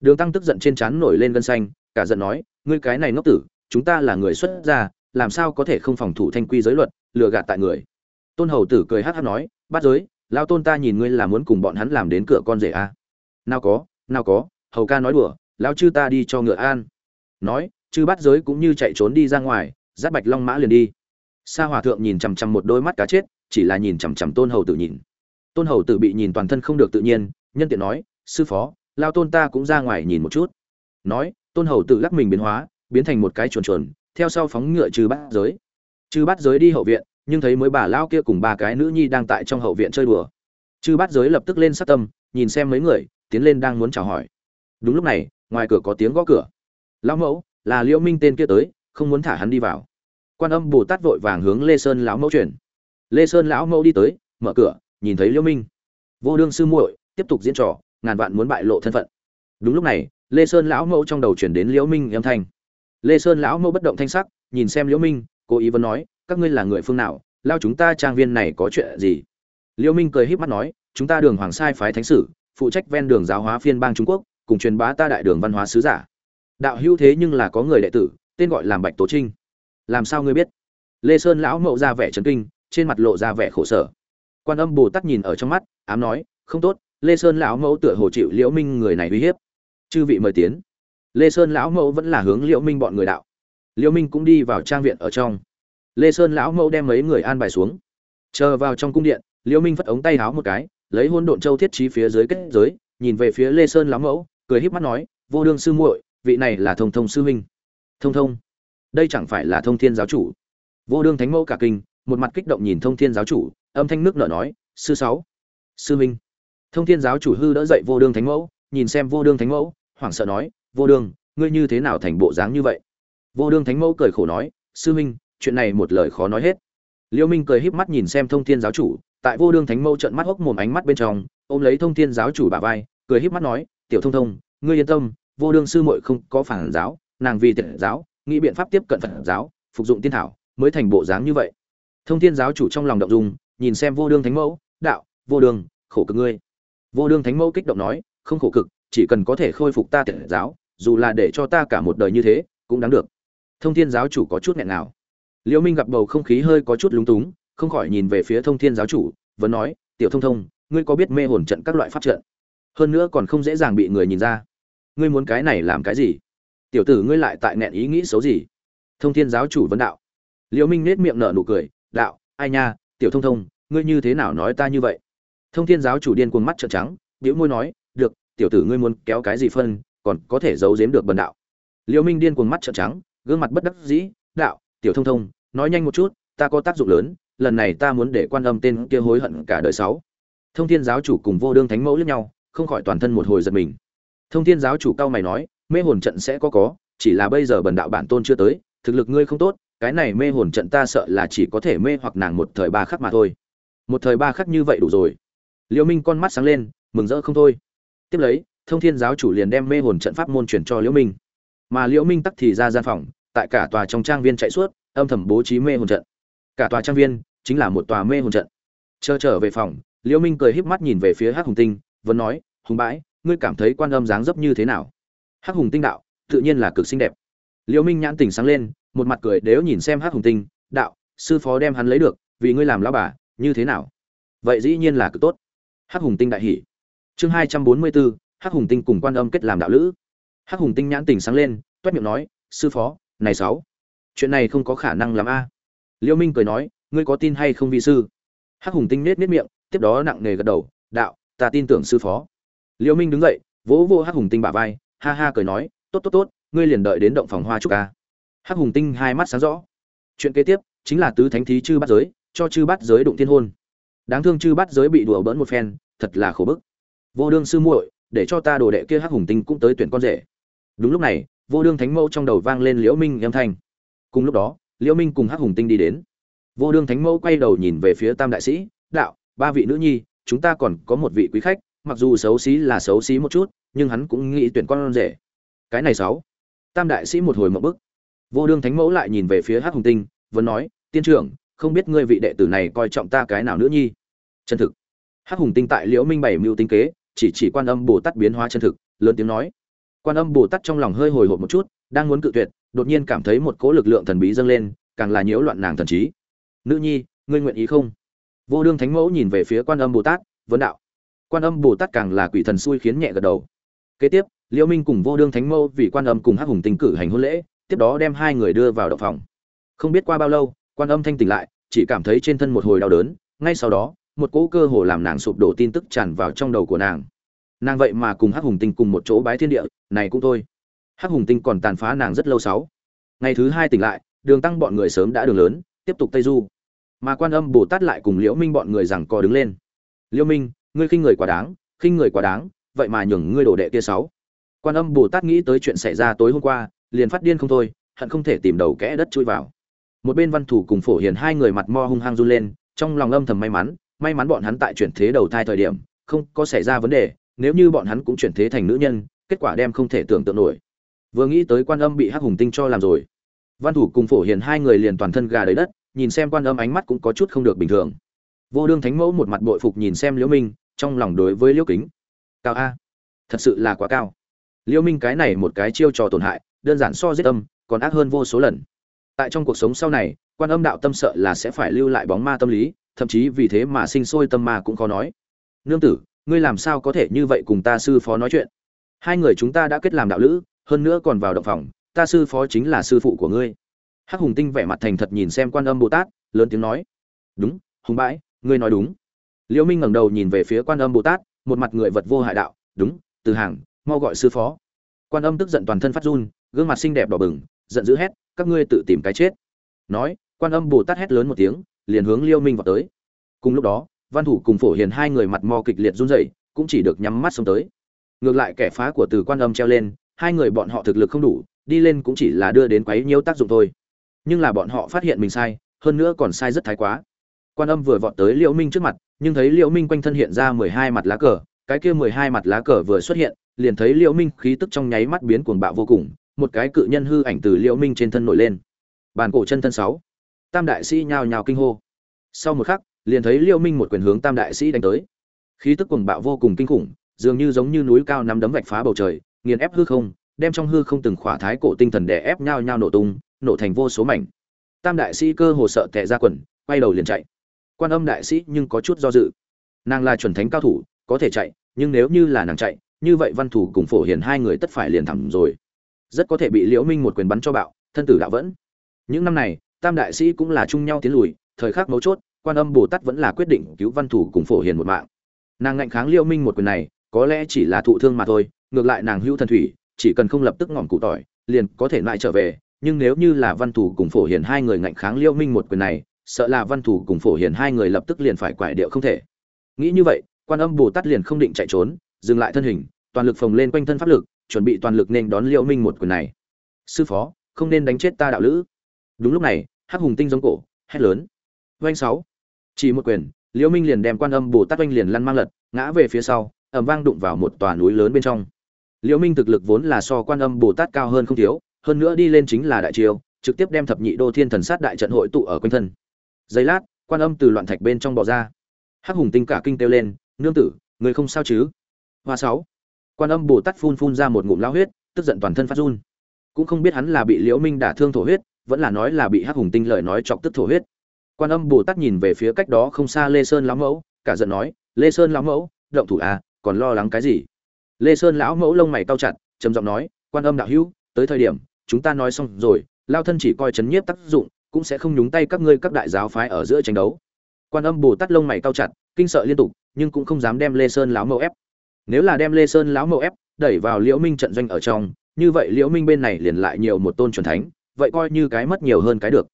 đường tăng tức giận trên trán nổi lên gân xanh, cả giận nói, ngươi cái này ngốc tử, chúng ta là người xuất gia, làm sao có thể không phòng thủ thanh quy giới luật, lừa gạt tại người? Tôn hầu tử cười hắc hắc nói bắt giới, lão tôn ta nhìn ngươi là muốn cùng bọn hắn làm đến cửa con rể a. À? nào có nào có, hầu ca nói đùa, lão chư ta đi cho ngựa an. Nói, chư bắt giới cũng như chạy trốn đi ra ngoài, giáp bạch long mã liền đi. Sa hòa thượng nhìn chằm chằm một đôi mắt cá chết, chỉ là nhìn chằm chằm tôn hầu tử nhìn. Tôn hầu tử bị nhìn toàn thân không được tự nhiên, nhân tiện nói, sư phó lao tôn ta cũng ra ngoài nhìn một chút. Nói, tôn hầu tự lắc mình biến hóa, biến thành một cái chuồn chuồn, theo sau phóng ngựa trừ bát giới. Trừ bát giới đi hậu viện, nhưng thấy mới bà lao kia cùng ba cái nữ nhi đang tại trong hậu viện chơi đùa. Trừ bát giới lập tức lên sát tâm, nhìn xem mấy người, tiến lên đang muốn chào hỏi. Đúng lúc này, ngoài cửa có tiếng gõ cửa. Lão mẫu, là liễu minh tên kia tới, không muốn thả hắn đi vào. Quan âm bồ tát vội vàng hướng lê sơn lão mẫu chuyển. Lê sơn lão mẫu đi tới, mở cửa, nhìn thấy liễu minh. Vô đương sư muội, tiếp tục diễn trò ngàn vạn muốn bại lộ thân phận. Đúng lúc này, lê sơn lão mẫu trong đầu chuyển đến liễu minh âm thanh. Lê sơn lão mẫu bất động thanh sắc, nhìn xem liễu minh, cố ý vẫn nói, các ngươi là người phương nào? Lao chúng ta trang viên này có chuyện gì? Liễu minh cười híp mắt nói, chúng ta đường hoàng sai phái thánh sử, phụ trách ven đường giáo hóa phiên bang trung quốc, cùng truyền bá ta đại đường văn hóa sứ giả. Đạo hữu thế nhưng là có người đệ tử, tên gọi làm bạch tố trinh. Làm sao ngươi biết? Lê sơn lão mẫu ra vẻ trấn kinh, trên mặt lộ ra vẻ khổ sở. Quan âm bồ tát nhìn ở trong mắt, ám nói, không tốt lê sơn lão mẫu tựa hồ chịu liễu minh người này uy hiếp. Chư vị mời tiến. Lê sơn lão mẫu vẫn là hướng liễu minh bọn người đạo. Liễu minh cũng đi vào trang viện ở trong. Lê sơn lão mẫu đem mấy người an bài xuống. Chờ vào trong cung điện, liễu minh phất ống tay háo một cái, lấy hôn độn châu thiết trí phía dưới kết giới, nhìn về phía lê sơn lão mẫu, cười híp mắt nói, vô đương sư muội, vị này là thông thông sư huynh. Thông thông? Đây chẳng phải là thông thiên giáo chủ? Vô đương thánh mẫu cả kinh, một mặt kích động nhìn thông thiên giáo chủ, âm thanh nước nở nói, sư sáu, sư huynh thông thiên giáo chủ hư đỡ dậy vô đương thánh mẫu nhìn xem vô đương thánh mẫu hoảng sợ nói vô đương ngươi như thế nào thành bộ dáng như vậy? Vô đương thánh mẫu cười khổ nói sư Minh, chuyện này một lời khó nói hết. Liêu minh cười híp mắt nhìn xem thông thiên giáo chủ tại vô đương thánh mẫu trợn mắt hốc mồm ánh mắt bên trong ôm lấy thông thiên giáo chủ bà vai cười híp mắt nói tiểu thông thông ngươi yên tâm vô đương sư muội không có phản giáo nàng vì tiện giáo nghĩ biện pháp tiếp cận phật giáo phục dụng tiên thảo mới thành bộ dáng như vậy. Thông thiên giáo chủ trong lòng động dung nhìn xem vô đương thánh mẫu đạo vô đương khổ cực ngươi vô đương thánh mẫu kích động nói, không khổ cực, chỉ cần có thể khôi phục ta tiện giáo, dù là để cho ta cả một đời như thế, cũng đáng được. Thông thiên giáo chủ có chút nghẹn nào liễu minh gặp bầu không khí hơi có chút lúng túng, không khỏi nhìn về phía thông thiên giáo chủ, vẫn nói, tiểu thông thông, ngươi có biết mê hồn trận các loại pháp trận? Hơn nữa còn không dễ dàng bị người nhìn ra. Ngươi muốn cái này làm cái gì? Tiểu tử ngươi lại tại nghẹn ý nghĩ xấu gì? Thông thiên giáo chủ vấn đạo. Liễu minh nết miệng nở nụ cười, đạo, ai nha, tiểu thông thông, ngươi như thế nào nói ta như vậy? Thông thiên giáo chủ điên cuồng mắt trợn trắng, bĩu môi nói, được, tiểu tử ngươi muốn kéo cái gì phân, còn có thể giấu giếm được bần đạo. Liễu minh điên cuồng mắt trợn trắng, gương mặt bất đắc dĩ, đạo, tiểu thông thông, nói nhanh một chút, ta có tác dụng lớn, lần này ta muốn để quan âm tên kia hối hận cả đời sáu. Thông thiên giáo chủ cùng vô đương thánh mẫu lẫn nhau, không khỏi toàn thân một hồi giật mình. Thông thiên giáo chủ cao mày nói, mê hồn trận sẽ có có, chỉ là bây giờ bần đạo bản tôn chưa tới, thực lực ngươi không tốt, cái này mê hồn trận ta sợ là chỉ có thể mê hoặc nàng một thời ba khắc mà thôi. Một thời ba khắc như vậy đủ rồi liễu minh con mắt sáng lên, mừng rỡ không thôi. Tiếp lấy, thông thiên giáo chủ liền đem mê hồn trận pháp môn truyền cho liễu minh. Mà liễu minh tắc thì ra gian phòng, tại cả tòa trong trang viên chạy suốt, âm thầm bố trí mê hồn trận. Cả tòa trang viên chính là một tòa mê hồn trận. Chờ trở về phòng, liễu minh cười híp mắt nhìn về phía hắc hùng tinh, vẫn nói, hùng bãi, ngươi cảm thấy quan âm dáng dấp như thế nào? Hắc hùng tinh đạo, tự nhiên là cực xinh đẹp. Liễu minh nhãn tỉnh sáng lên, một mặt cười đếu nhìn xem hắc hùng tinh, đạo, sư phó đem hắn lấy được, vì ngươi làm lão bà, như thế nào? Vậy dĩ nhiên là cực tốt hắc hùng tinh đại hỉ chương hai trăm bốn mươi bốn, hắc hùng tinh cùng quan âm kết làm đạo lữ. Hắc hùng tinh nhãn tình sáng lên, toét miệng nói, sư phó, này sáu, chuyện này không có khả năng làm a. Liêu minh cười nói, ngươi có tin hay không vi sư? Hắc hùng tinh nết nết miệng, tiếp đó nặng nề gật đầu, đạo, ta tin tưởng sư phó. Liêu minh đứng dậy, vỗ vỗ hắc hùng tinh bả vai, ha ha cười nói, tốt tốt tốt, ngươi liền đợi đến động phòng hoa trúc ca hắc hùng tinh hai mắt sáng rõ. Chuyện kế tiếp chính là tứ thánh thí chư bát giới, cho chư bát giới đụng thiên hôn đáng thương chư bắt giới bị đùa bỡn một phen, thật là khổ bức. Vô đương sư muội, để cho ta đồ đệ kia hắc hùng tinh cũng tới tuyển con rể. Đúng lúc này, vô đương thánh mẫu trong đầu vang lên liễu minh âm thanh. Cùng lúc đó, liễu minh cùng hắc hùng tinh đi đến. Vô đương thánh mẫu quay đầu nhìn về phía tam đại sĩ, đạo, ba vị nữ nhi, chúng ta còn có một vị quý khách, mặc dù xấu xí là xấu xí một chút, nhưng hắn cũng nghĩ tuyển con rể. Cái này sáu. Tam đại sĩ một hồi mộng bức. Vô đương thánh mẫu lại nhìn về phía hắc hùng tinh, vẫn nói, tiên trưởng, không biết ngươi vị đệ tử này coi trọng ta cái nào nữa nhi? Chân thực. Hắc hùng tinh tại liễu minh bảy mưu tinh kế, chỉ chỉ quan âm bồ tát biến hóa chân thực, lớn tiếng nói. Quan âm bồ tát trong lòng hơi hồi hộp một chút, đang muốn cự tuyệt, đột nhiên cảm thấy một cỗ lực lượng thần bí dâng lên, càng là nhiễu loạn nàng thần trí. Nữ nhi, ngươi nguyện ý không? Vô đương thánh mẫu nhìn về phía quan âm bồ tát, vấn đạo. Quan âm bồ tát càng là quỷ thần xui khiến nhẹ gật đầu. Kế tiếp, liễu minh cùng vô đương thánh mẫu vì quan âm cùng hắc hùng tinh cử hành hôn lễ, tiếp đó đem hai người đưa vào động phòng. Không biết qua bao lâu, quan âm thanh tỉnh lại, chỉ cảm thấy trên thân một hồi đau đớn, ngay sau đó một cỗ cơ hồ làm nàng sụp đổ tin tức tràn vào trong đầu của nàng. Nàng vậy mà cùng hắc hùng tinh cùng một chỗ bái thiên địa, này cũng thôi. Hắc hùng tinh còn tàn phá nàng rất lâu sáu. Ngày thứ hai tỉnh lại, đường tăng bọn người sớm đã đường lớn, tiếp tục tây du. Mà quan âm bồ tát lại cùng liễu minh bọn người rằng co đứng lên. Liễu minh, ngươi khinh người quá đáng, khinh người quá đáng, vậy mà nhường ngươi đổ đệ kia sáu. Quan âm bồ tát nghĩ tới chuyện xảy ra tối hôm qua, liền phát điên không thôi, hận không thể tìm đầu kẽ đất chui vào. Một bên văn thủ cùng phổ hiền hai người mặt mo hung hăng run lên, trong lòng âm thầm may mắn may mắn bọn hắn tại chuyển thế đầu thai thời điểm, không có xảy ra vấn đề, nếu như bọn hắn cũng chuyển thế thành nữ nhân, kết quả đem không thể tưởng tượng nổi. Vừa nghĩ tới quan âm bị hắc hùng tinh cho làm rồi. Văn thủ cùng phổ hiền hai người liền toàn thân gà đầy đất, nhìn xem quan âm ánh mắt cũng có chút không được bình thường. Vô đương thánh mẫu một mặt bội phục nhìn xem liễu minh, trong lòng đối với liễu kính. Cao a, thật sự là quá cao. Liễu minh cái này một cái chiêu trò tổn hại, đơn giản so giết âm, còn ác hơn vô số lần. Tại trong cuộc sống sau này, quan âm đạo tâm sợ là sẽ phải lưu lại bóng ma tâm lý thậm chí vì thế mà sinh sôi tâm ma cũng khó nói. Nương tử, ngươi làm sao có thể như vậy cùng ta sư phó nói chuyện? Hai người chúng ta đã kết làm đạo lữ, hơn nữa còn vào động phòng, ta sư phó chính là sư phụ của ngươi. Hắc hùng tinh vẻ mặt thành thật nhìn xem quan âm bồ tát, lớn tiếng nói. Đúng, hùng bãi, ngươi nói đúng. Liễu minh ngẩng đầu nhìn về phía quan âm bồ tát, một mặt người vật vô hại đạo. Đúng, từ hàng, mau gọi sư phó. Quan âm tức giận toàn thân phát run, gương mặt xinh đẹp đỏ bừng, giận dữ hét, các ngươi tự tìm cái chết. Nói, quan âm bồ tát hét lớn một tiếng liền hướng liêu minh vào tới. Cùng lúc đó, văn thủ cùng phổ hiền hai người mặt mò kịch liệt run rẩy, cũng chỉ được nhắm mắt xông tới. Ngược lại kẻ phá của từ quan âm treo lên, hai người bọn họ thực lực không đủ, đi lên cũng chỉ là đưa đến quấy nhiễu tác dụng thôi. Nhưng là bọn họ phát hiện mình sai, hơn nữa còn sai rất thái quá. Quan âm vừa vọt tới liễu minh trước mặt, nhưng thấy liễu minh quanh thân hiện ra mười hai mặt lá cờ, cái kia mười hai mặt lá cờ vừa xuất hiện, liền thấy liễu minh khí tức trong nháy mắt biến cuồng bạo vô cùng, một cái cự nhân hư ảnh từ liễu minh trên thân nổi lên. Bàn cổ chân thân sáu tam đại sĩ nhào nhào kinh hô. Sau một khắc, liền thấy liễu minh một quyền hướng tam đại sĩ đánh tới. Khí tức cuồng bạo vô cùng kinh khủng, dường như giống như núi cao nắm đấm vạch phá bầu trời, nghiền ép hư không, đem trong hư không từng khỏa thái cổ tinh thần đè ép nhao nhao nổ tung, nổ thành vô số mảnh. Tam đại sĩ cơ hồ sợ tệ ra quần, quay đầu liền chạy. Quan âm đại sĩ nhưng có chút do dự. Nàng là chuẩn thánh cao thủ, có thể chạy, nhưng nếu như là nàng chạy, như vậy văn thủ cùng phổ hiền hai người tất phải liền thẳng rồi. Rất có thể bị liễu minh một quyền bắn cho bạo, thân tử đạo vẫn. Những năm này tam đại sĩ cũng là chung nhau tiến lùi, thời khắc mấu chốt, quan âm bồ tát vẫn là quyết định cứu văn thủ cùng phổ hiền một mạng. Nàng ngạnh kháng liêu minh một quyền này, có lẽ chỉ là thụ thương mà thôi, ngược lại nàng hữu thần thủy, chỉ cần không lập tức ngỏm cụ tỏi, liền có thể lại trở về, nhưng nếu như là văn thủ cùng phổ hiền hai người ngạnh kháng liêu minh một quyền này, sợ là văn thủ cùng phổ hiền hai người lập tức liền phải quải điệu không thể. Nghĩ như vậy, quan âm bồ tát liền không định chạy trốn, dừng lại thân hình, toàn lực phồng lên quanh thân pháp lực, chuẩn bị toàn lực nên đón liêu minh một quyền này. Sư phó, không nên đánh chết ta đạo lữ đúng lúc này, hắc hùng tinh giống cổ, hét lớn. Oanh sáu. Chỉ một quyền, liễu minh liền đem quan âm bồ tát oanh liền lăn mang lật, ngã về phía sau, ầm vang đụng vào một tòa núi lớn bên trong. Liễu minh thực lực vốn là so quan âm bồ tát cao hơn không thiếu, hơn nữa đi lên chính là đại triều, trực tiếp đem thập nhị đô thiên thần sát đại trận hội tụ ở quanh thân. Giây lát, quan âm từ loạn thạch bên trong bỏ ra. Hắc hùng tinh cả kinh kêu lên, nương tử, người không sao chứ? Hoa sáu. Quan âm bồ tát phun phun ra một ngụm lao huyết, tức giận toàn thân phát run. Cũng không biết hắn là bị liễu minh đả thương thổ huyết vẫn là nói là bị hắc hùng tinh lời nói chọc tức thổ huyết. Quan âm bồ tát nhìn về phía cách đó không xa lê sơn lão mẫu, cả giận nói, lê sơn lão mẫu, động thủ à còn lo lắng cái gì? Lê sơn lão mẫu lông mày cau chặt, trầm giọng nói, quan âm đạo hữu, tới thời điểm, chúng ta nói xong rồi, lao thân chỉ coi chấn nhiếp tác dụng, cũng sẽ không nhúng tay các ngươi các đại giáo phái ở giữa tranh đấu. Quan âm bồ tát lông mày cau chặt, kinh sợ liên tục, nhưng cũng không dám đem lê sơn lão mẫu ép. Nếu là đem lê sơn lão mẫu ép, đẩy vào liễu minh trận doanh ở trong, như vậy liễu minh bên này liền lại nhiều một tôn truyền thánh vậy coi như cái mất nhiều hơn cái được.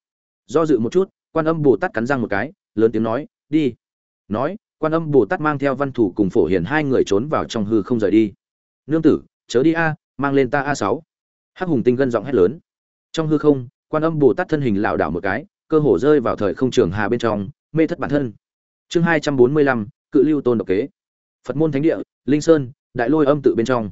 Do dự một chút, quan âm bồ tát cắn răng một cái, lớn tiếng nói, đi. Nói, quan âm bồ tát mang theo văn thủ cùng phổ hiền hai người trốn vào trong hư không rời đi. Nương tử, chớ đi a, mang lên ta a sáu. Hắc hùng tinh gân giọng hét lớn. Trong hư không, quan âm bồ tát thân hình lảo đảo một cái, cơ hồ rơi vào thời không trường hà bên trong, mê thất bản thân. Chương hai trăm bốn mươi lăm, cự lưu tôn độc kế. Phật môn thánh địa, linh sơn, đại lôi âm tự bên trong.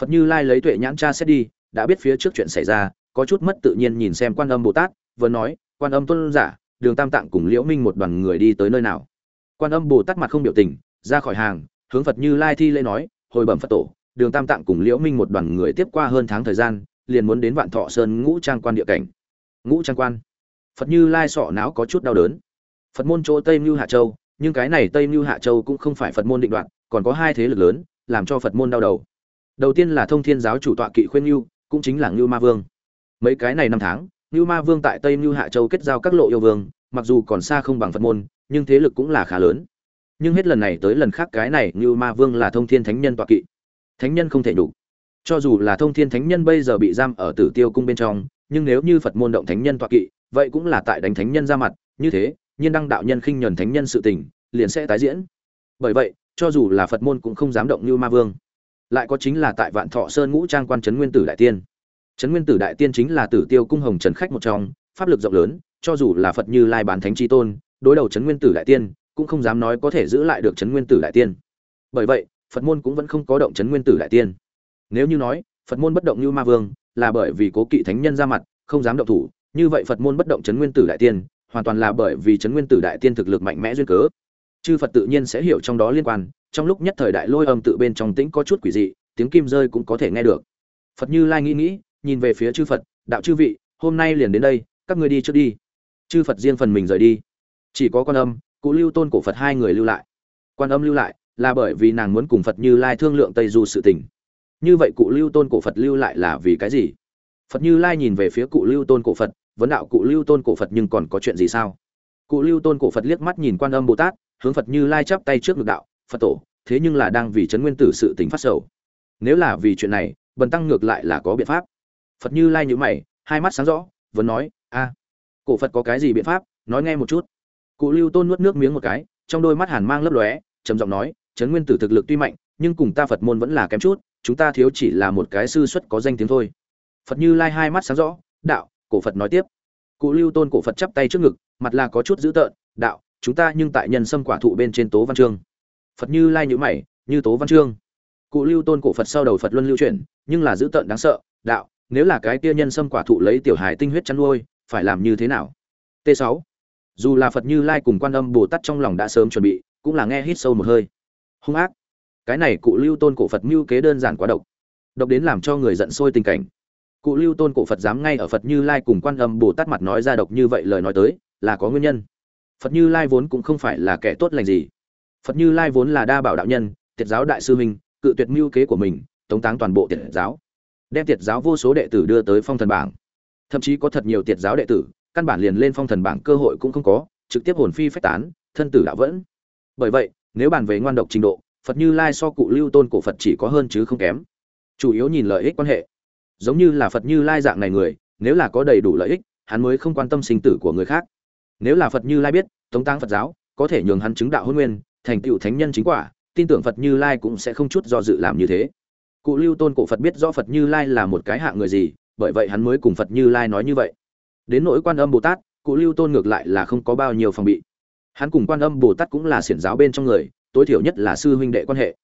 Phật như lai lấy tuệ nhãn cha xét đi, đã biết phía trước chuyện xảy ra có chút mất tự nhiên nhìn xem quan âm bồ tát, vừa nói, quan âm tôn giả, đường tam tạng cùng liễu minh một đoàn người đi tới nơi nào? Quan âm bồ tát mặt không biểu tình, ra khỏi hàng, hướng phật như lai thi lễ nói, hồi bẩm phật tổ, đường tam tạng cùng liễu minh một đoàn người tiếp qua hơn tháng thời gian, liền muốn đến vạn thọ sơn ngũ trang quan địa cảnh. Ngũ trang quan. Phật như lai sọ não có chút đau đớn. Phật môn chỗ tây mưu hạ châu, nhưng cái này tây mưu hạ châu cũng không phải phật môn định đoạn, còn có hai thế lực lớn, làm cho phật môn đau đầu. Đầu tiên là thông thiên giáo chủ tọa kỵ khuyên mưu cũng chính là ngưu ma vương mấy cái này năm tháng như ma vương tại tây như hạ châu kết giao các lộ yêu vương, mặc dù còn xa không bằng phật môn, nhưng thế lực cũng là khá lớn. Nhưng hết lần này tới lần khác cái này như ma vương là thông thiên thánh nhân tọa kỵ. Thánh nhân không thể đủ. Cho dù là thông thiên thánh nhân bây giờ bị giam ở tử tiêu cung bên trong, nhưng nếu như phật môn động thánh nhân tọa kỵ, vậy cũng là tại đánh thánh nhân ra mặt, như thế, nhiên đăng đạo nhân khinh nhẫn thánh nhân sự tình, liền sẽ tái diễn. Bởi vậy, cho dù là phật môn cũng không dám động như ma vương. Lại có chính là tại vạn thọ sơn ngũ trang quan trấn nguyên tử đại tiên trấn nguyên tử đại tiên chính là tử tiêu cung hồng trần khách một trong, pháp lực rộng lớn, cho dù là phật như lai bán thánh chi tôn, đối đầu trấn nguyên tử đại tiên, cũng không dám nói có thể giữ lại được trấn nguyên tử đại tiên. Bởi vậy, phật môn cũng vẫn không có động trấn nguyên tử đại tiên. Nếu như nói, phật môn bất động như ma vương, là bởi vì cố kỵ thánh nhân ra mặt, không dám động thủ, như vậy phật môn bất động trấn nguyên tử đại tiên, hoàn toàn là bởi vì trấn nguyên tử đại tiên thực lực mạnh mẽ duyên cớ. Chư phật tự nhiên sẽ hiểu trong đó liên quan, trong lúc nhất thời đại lôi âm tự bên trong tĩnh có chút quỷ dị, tiếng kim rơi cũng có thể nghe được. Phật như lai nghĩ nghĩ nhìn về phía chư phật, đạo chư vị, hôm nay liền đến đây, các ngươi đi trước đi. Chư phật riêng phần mình rời đi. Chỉ có quan âm, cụ lưu tôn cổ phật hai người lưu lại. Quan âm lưu lại là bởi vì nàng muốn cùng phật như lai thương lượng tây du sự tình. Như vậy cụ lưu tôn cổ phật lưu lại là vì cái gì? Phật như lai nhìn về phía cụ lưu tôn cổ phật, vấn đạo cụ lưu tôn cổ phật nhưng còn có chuyện gì sao? Cụ lưu tôn cổ phật liếc mắt nhìn quan âm bồ tát, hướng phật như lai chắp tay trước ngực đạo, phật tổ, thế nhưng là đang vì trấn nguyên tử sự tình phát sầu. Nếu là vì chuyện này, bần tăng ngược lại là có biện pháp phật như lai nhữ mày, hai mắt sáng rõ, vẫn nói, a, cổ phật có cái gì biện pháp? Nói nghe một chút. Cụ lưu tôn nuốt nước miếng một cái, trong đôi mắt hàn mang lấp lóe, trầm giọng nói trấn nguyên tử thực lực tuy mạnh, nhưng cùng ta phật môn vẫn là kém chút, chúng ta thiếu chỉ là một cái sư xuất có danh tiếng thôi. Phật như lai hai mắt sáng rõ, đạo, cổ phật nói tiếp. Cụ lưu tôn cổ phật chắp tay trước ngực, mặt là có chút dữ tợn, đạo, chúng ta nhưng tại nhân sâm quả thụ bên trên tố văn chương. Phật như lai nhữ mày, như tố văn chương. Cụ lưu tôn cổ phật sau đầu phật luân lưu chuyển, nhưng là dữ tợn đáng sợ, đạo nếu là cái kia nhân sâm quả thụ lấy tiểu hài tinh huyết chăn nuôi phải làm như thế nào? T 6 dù là phật như lai cùng quan âm bồ tát trong lòng đã sớm chuẩn bị cũng là nghe hít sâu một hơi. Hung ác. Cái này cụ lưu tôn cổ phật mưu kế đơn giản quá độc. Độc đến làm cho người giận sôi tình cảnh. Cụ lưu tôn cổ phật dám ngay ở phật như lai cùng quan âm bồ tát mặt nói ra độc như vậy lời nói tới là có nguyên nhân. Phật như lai vốn cũng không phải là kẻ tốt lành gì. Phật như lai vốn là đa bảo đạo nhân tiệt giáo đại sư huynh, cự tuyệt mưu kế của mình tống táng toàn bộ tiệt giáo đem tiệt giáo vô số đệ tử đưa tới phong thần bảng. Thậm chí có thật nhiều tiệt giáo đệ tử, căn bản liền lên phong thần bảng cơ hội cũng không có, trực tiếp hồn phi phách tán, thân tử đạo vẫn. Bởi vậy, nếu bàn về ngoan độc trình độ, phật như lai so cụ lưu tôn cổ phật chỉ có hơn chứ không kém. Chủ yếu nhìn lợi ích quan hệ. Giống như là phật như lai dạng này người, nếu là có đầy đủ lợi ích, hắn mới không quan tâm sinh tử của người khác. Nếu là phật như lai biết, tống tăng phật giáo, có thể nhường hắn chứng đạo hôn nguyên, thành tựu thánh nhân chính quả, tin tưởng phật như lai cũng sẽ không chút do dự làm như thế cụ lưu tôn cổ phật biết rõ phật như lai là một cái hạng người gì, bởi vậy hắn mới cùng phật như lai nói như vậy. Đến nỗi quan âm bồ tát, cụ lưu tôn ngược lại là không có bao nhiêu phòng bị. Hắn cùng quan âm bồ tát cũng là xiển giáo bên trong người, tối thiểu nhất là sư huynh đệ quan hệ.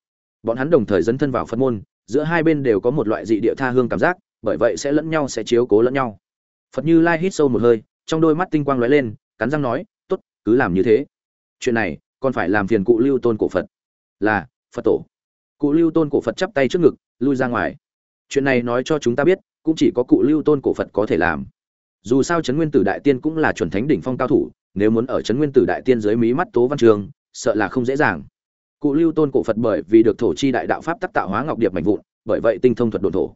Bọn hắn đồng thời dấn thân vào phật môn, giữa hai bên đều có một loại dị địa tha hương cảm giác, bởi vậy sẽ lẫn nhau sẽ chiếu cố lẫn nhau. Phật như lai hít sâu một hơi, trong đôi mắt tinh quang lóe lên, cắn răng nói, tốt, cứ làm như thế. Chuyện này, còn phải làm phiền cụ lưu tôn cổ phật. Là, phật tổ. Cụ lưu tôn cổ phật chắp tay trước ngực lui ra ngoài. Chuyện này nói cho chúng ta biết, cũng chỉ có cụ lưu tôn cổ phật có thể làm. Dù sao trấn nguyên tử đại tiên cũng là chuẩn thánh đỉnh phong cao thủ, nếu muốn ở trấn nguyên tử đại tiên dưới mí mắt tố văn trường, sợ là không dễ dàng. Cụ lưu tôn cổ phật bởi vì được thổ chi đại đạo pháp tác tạo hóa ngọc điệp mạnh vụn, bởi vậy tinh thông thuật đồn thổ.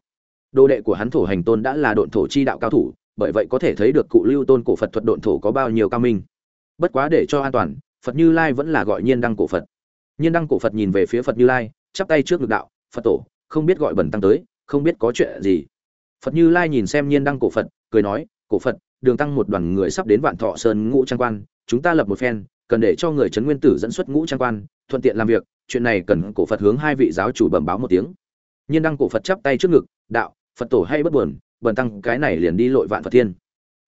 Đồ đệ của hắn thổ hành tôn đã là độn thổ chi đạo cao thủ, bởi vậy có thể thấy được cụ lưu tôn cổ phật thuật độn thổ có bao nhiêu cao minh. Bất quá để cho an toàn, phật như lai vẫn là gọi nhiên đăng cổ phật. Nhiên đăng cổ phật nhìn về phía phật như lai, chắp tay trước ngực đạo, phật tổ không biết gọi bẩn tăng tới, không biết có chuyện gì. Phật như lai nhìn xem nhiên đăng cổ phật, cười nói, cổ phật, đường tăng một đoàn người sắp đến vạn thọ sơn ngũ trang quan, chúng ta lập một phen, cần để cho người trấn nguyên tử dẫn xuất ngũ trang quan, thuận tiện làm việc, chuyện này cần cổ phật hướng hai vị giáo chủ bẩm báo một tiếng. Nhiên đăng cổ phật chắp tay trước ngực, đạo, phật tổ hay bất buồn bần tăng cái này liền đi lội vạn phật thiên.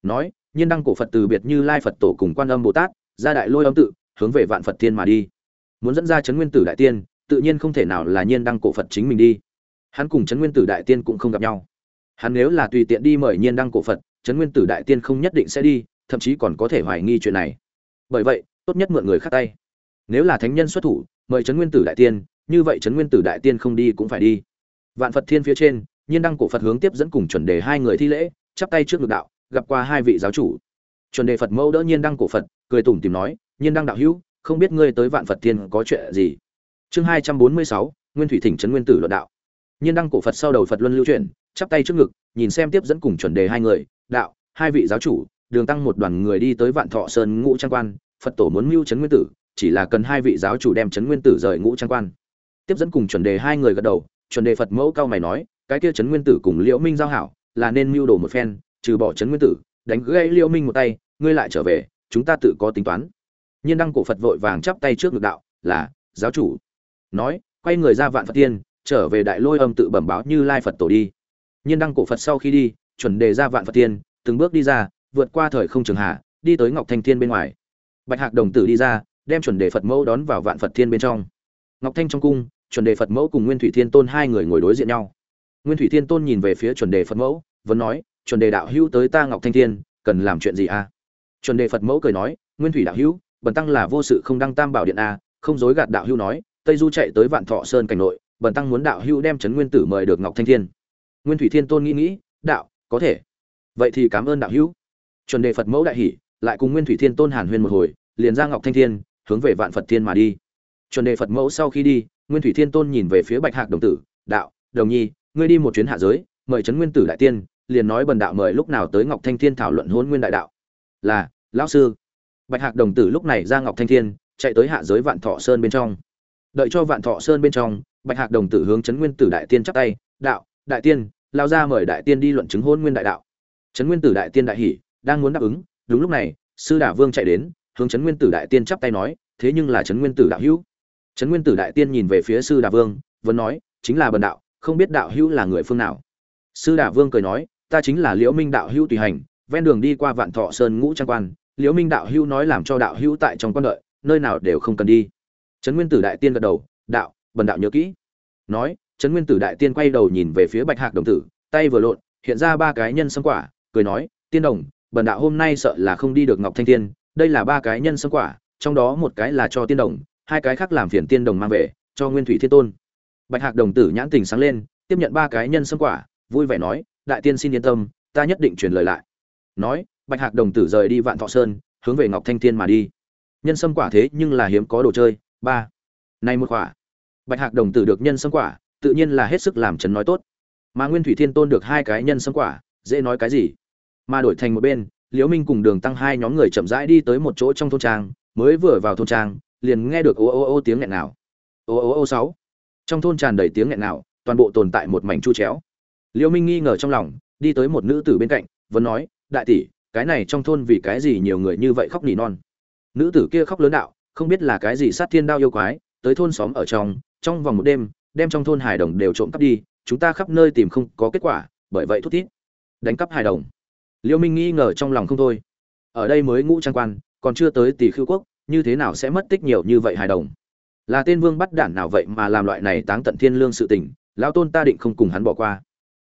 Nói, nhiên đăng cổ phật từ biệt như lai phật tổ cùng quan âm bồ tát, ra đại lôi âm tự, hướng về vạn phật thiên mà đi. Muốn dẫn ra trấn nguyên tử đại tiên, tự nhiên không thể nào là nhiên đăng cổ phật chính mình đi hắn cùng trấn nguyên tử đại tiên cũng không gặp nhau. Hắn nếu là tùy tiện đi mời nhiên đăng cổ phật, trấn nguyên tử đại tiên không nhất định sẽ đi, thậm chí còn có thể hoài nghi chuyện này. Bởi vậy, tốt nhất mượn người khác tay. Nếu là thánh nhân xuất thủ, mời trấn nguyên tử đại tiên, như vậy trấn nguyên tử đại tiên không đi cũng phải đi. Vạn phật thiên phía trên, nhiên đăng cổ phật hướng tiếp dẫn cùng chuẩn đề hai người thi lễ, chắp tay trước ngực đạo, gặp qua hai vị giáo chủ. Chuẩn đề phật mẫu đỡ nhiên đăng cổ phật, cười tủm tìm nói, nhiên đăng đạo hữu, không biết ngươi tới vạn phật thiên có chuyện gì? Chương hai trăm bốn mươi sáu, nguyên thủy thỉnh trấn nguyên tử luận đạo nhiên đăng cổ phật sau đầu phật luân lưu chuyển chắp tay trước ngực nhìn xem tiếp dẫn cùng chuẩn đề hai người đạo hai vị giáo chủ đường tăng một đoàn người đi tới vạn thọ sơn ngũ trang quan phật tổ muốn mưu trấn nguyên tử chỉ là cần hai vị giáo chủ đem trấn nguyên tử rời ngũ trang quan tiếp dẫn cùng chuẩn đề hai người gật đầu chuẩn đề phật mẫu cao mày nói cái kia trấn nguyên tử cùng liễu minh giao hảo là nên mưu đồ một phen trừ bỏ trấn nguyên tử đánh gãy liễu minh một tay ngươi lại trở về chúng ta tự có tính toán nhiên đăng cổ phật vội vàng chắp tay trước ngực đạo là giáo chủ nói quay người ra vạn phật tiên trở về đại lôi âm tự bẩm báo như lai phật tổ đi. Nhiên đăng cổ phật sau khi đi chuẩn đề ra vạn phật tiên từng bước đi ra vượt qua thời không trường hạ đi tới ngọc thanh thiên bên ngoài. Bạch hạc đồng tử đi ra đem chuẩn đề phật mẫu đón vào vạn phật thiên bên trong. Ngọc thanh trong cung chuẩn đề phật mẫu cùng nguyên thủy thiên tôn hai người ngồi đối diện nhau. Nguyên thủy thiên tôn nhìn về phía chuẩn đề phật mẫu vẫn nói chuẩn đề đạo hữu tới ta ngọc thanh thiên cần làm chuyện gì a à? chuẩn đề phật mẫu cười nói nguyên thủy đạo hữu bần tăng là vô sự không đăng tam bảo điện a à, không dối gạt đạo hữu nói tây du chạy tới vạn thọ sơn cảnh nội bần tăng muốn đạo hữu đem trấn nguyên tử mời được ngọc thanh thiên. Nguyên thủy thiên tôn nghĩ nghĩ, đạo, có thể. Vậy thì cảm ơn đạo hữu. Chuẩn đề phật mẫu đại hỷ, lại cùng nguyên thủy thiên tôn hàn huyên một hồi, liền ra ngọc thanh thiên, hướng về vạn phật thiên mà đi. Chuẩn đề phật mẫu sau khi đi, nguyên thủy thiên tôn nhìn về phía bạch hạc đồng tử, đạo, đồng nhi, ngươi đi một chuyến hạ giới, mời trấn nguyên tử đại tiên, liền nói bần đạo mời lúc nào tới ngọc thanh thiên thảo luận hôn nguyên đại đạo. Là, lão sư. Bạch hạc đồng tử lúc này ra ngọc thanh thiên, chạy tới hạ giới vạn thọ sơn bên trong. Đợi cho vạn thọ sơn bên trong bạch hạc đồng tử hướng trấn nguyên tử đại tiên chắp tay, đạo, đại tiên, lao ra mời đại tiên đi luận chứng hôn nguyên đại đạo. Trấn nguyên tử đại tiên đại hỷ đang muốn đáp ứng, đúng lúc này, sư đả vương chạy đến, hướng trấn nguyên tử đại tiên chắp tay nói, thế nhưng là trấn nguyên tử đạo hữu. Trấn nguyên tử đại tiên nhìn về phía sư đà vương, vẫn nói, chính là bần đạo, không biết đạo hữu là người phương nào. Sư đà vương cười nói, ta chính là liễu minh đạo hữu tùy hành, ven đường đi qua vạn thọ sơn ngũ trang quan, liễu minh đạo hữu nói làm cho đạo hữu tại trong quan đợi, nơi nào đều không cần đi. Trấn nguyên tử đại tiên gật đầu, đạo bần đạo nhớ kỹ. Nói, trấn nguyên tử đại tiên quay đầu nhìn về phía bạch hạc đồng tử, tay vừa lộn, hiện ra ba cái nhân sâm quả, cười nói, tiên đồng, bần đạo hôm nay sợ là không đi được ngọc thanh tiên, đây là ba cái nhân sâm quả, trong đó một cái là cho tiên đồng, hai cái khác làm phiền tiên đồng mang về, cho nguyên thủy thiên tôn. Bạch hạc đồng tử nhãn tình sáng lên, tiếp nhận ba cái nhân sâm quả, vui vẻ nói, đại tiên xin yên tâm, ta nhất định truyền lời lại. Nói, bạch hạc đồng tử rời đi vạn thọ sơn, hướng về ngọc thanh thiên mà đi. Nhân sâm quả thế nhưng là hiếm có đồ chơi, ba. Nay một quả bạch hạc đồng tử được nhân sâm quả, tự nhiên là hết sức làm chấn nói tốt. Mà nguyên thủy thiên tôn được hai cái nhân sâm quả, dễ nói cái gì? Mà đổi thành một bên, liễu minh cùng đường tăng hai nhóm người chậm rãi đi tới một chỗ trong thôn trang, mới vừa vào thôn trang, liền nghe được ô ô ô tiếng nghẹn nào. Ô ô ô sáu. Trong thôn tràn đầy tiếng nghẹn nào, toàn bộ tồn tại một mảnh chu chéo. Liễu minh nghi ngờ trong lòng, đi tới một nữ tử bên cạnh, vẫn nói, đại tỷ, cái này trong thôn vì cái gì nhiều người như vậy khóc nỉ non? Nữ tử kia khóc lớn đạo, không biết là cái gì sát thiên đao yêu quái, tới thôn xóm ở trong trong vòng một đêm, đem trong thôn Hải đồng đều trộm cắp đi, chúng ta khắp nơi tìm không có kết quả, bởi vậy thút thít. Đánh cắp Hải đồng. Liễu minh nghi ngờ trong lòng không thôi. Ở đây mới ngũ trang quan, còn chưa tới tỷ khưu quốc, như thế nào sẽ mất tích nhiều như vậy Hải đồng? Là tên vương bắt đản nào vậy mà làm loại này táng tận thiên lương sự tình, lão tôn ta định không cùng hắn bỏ qua.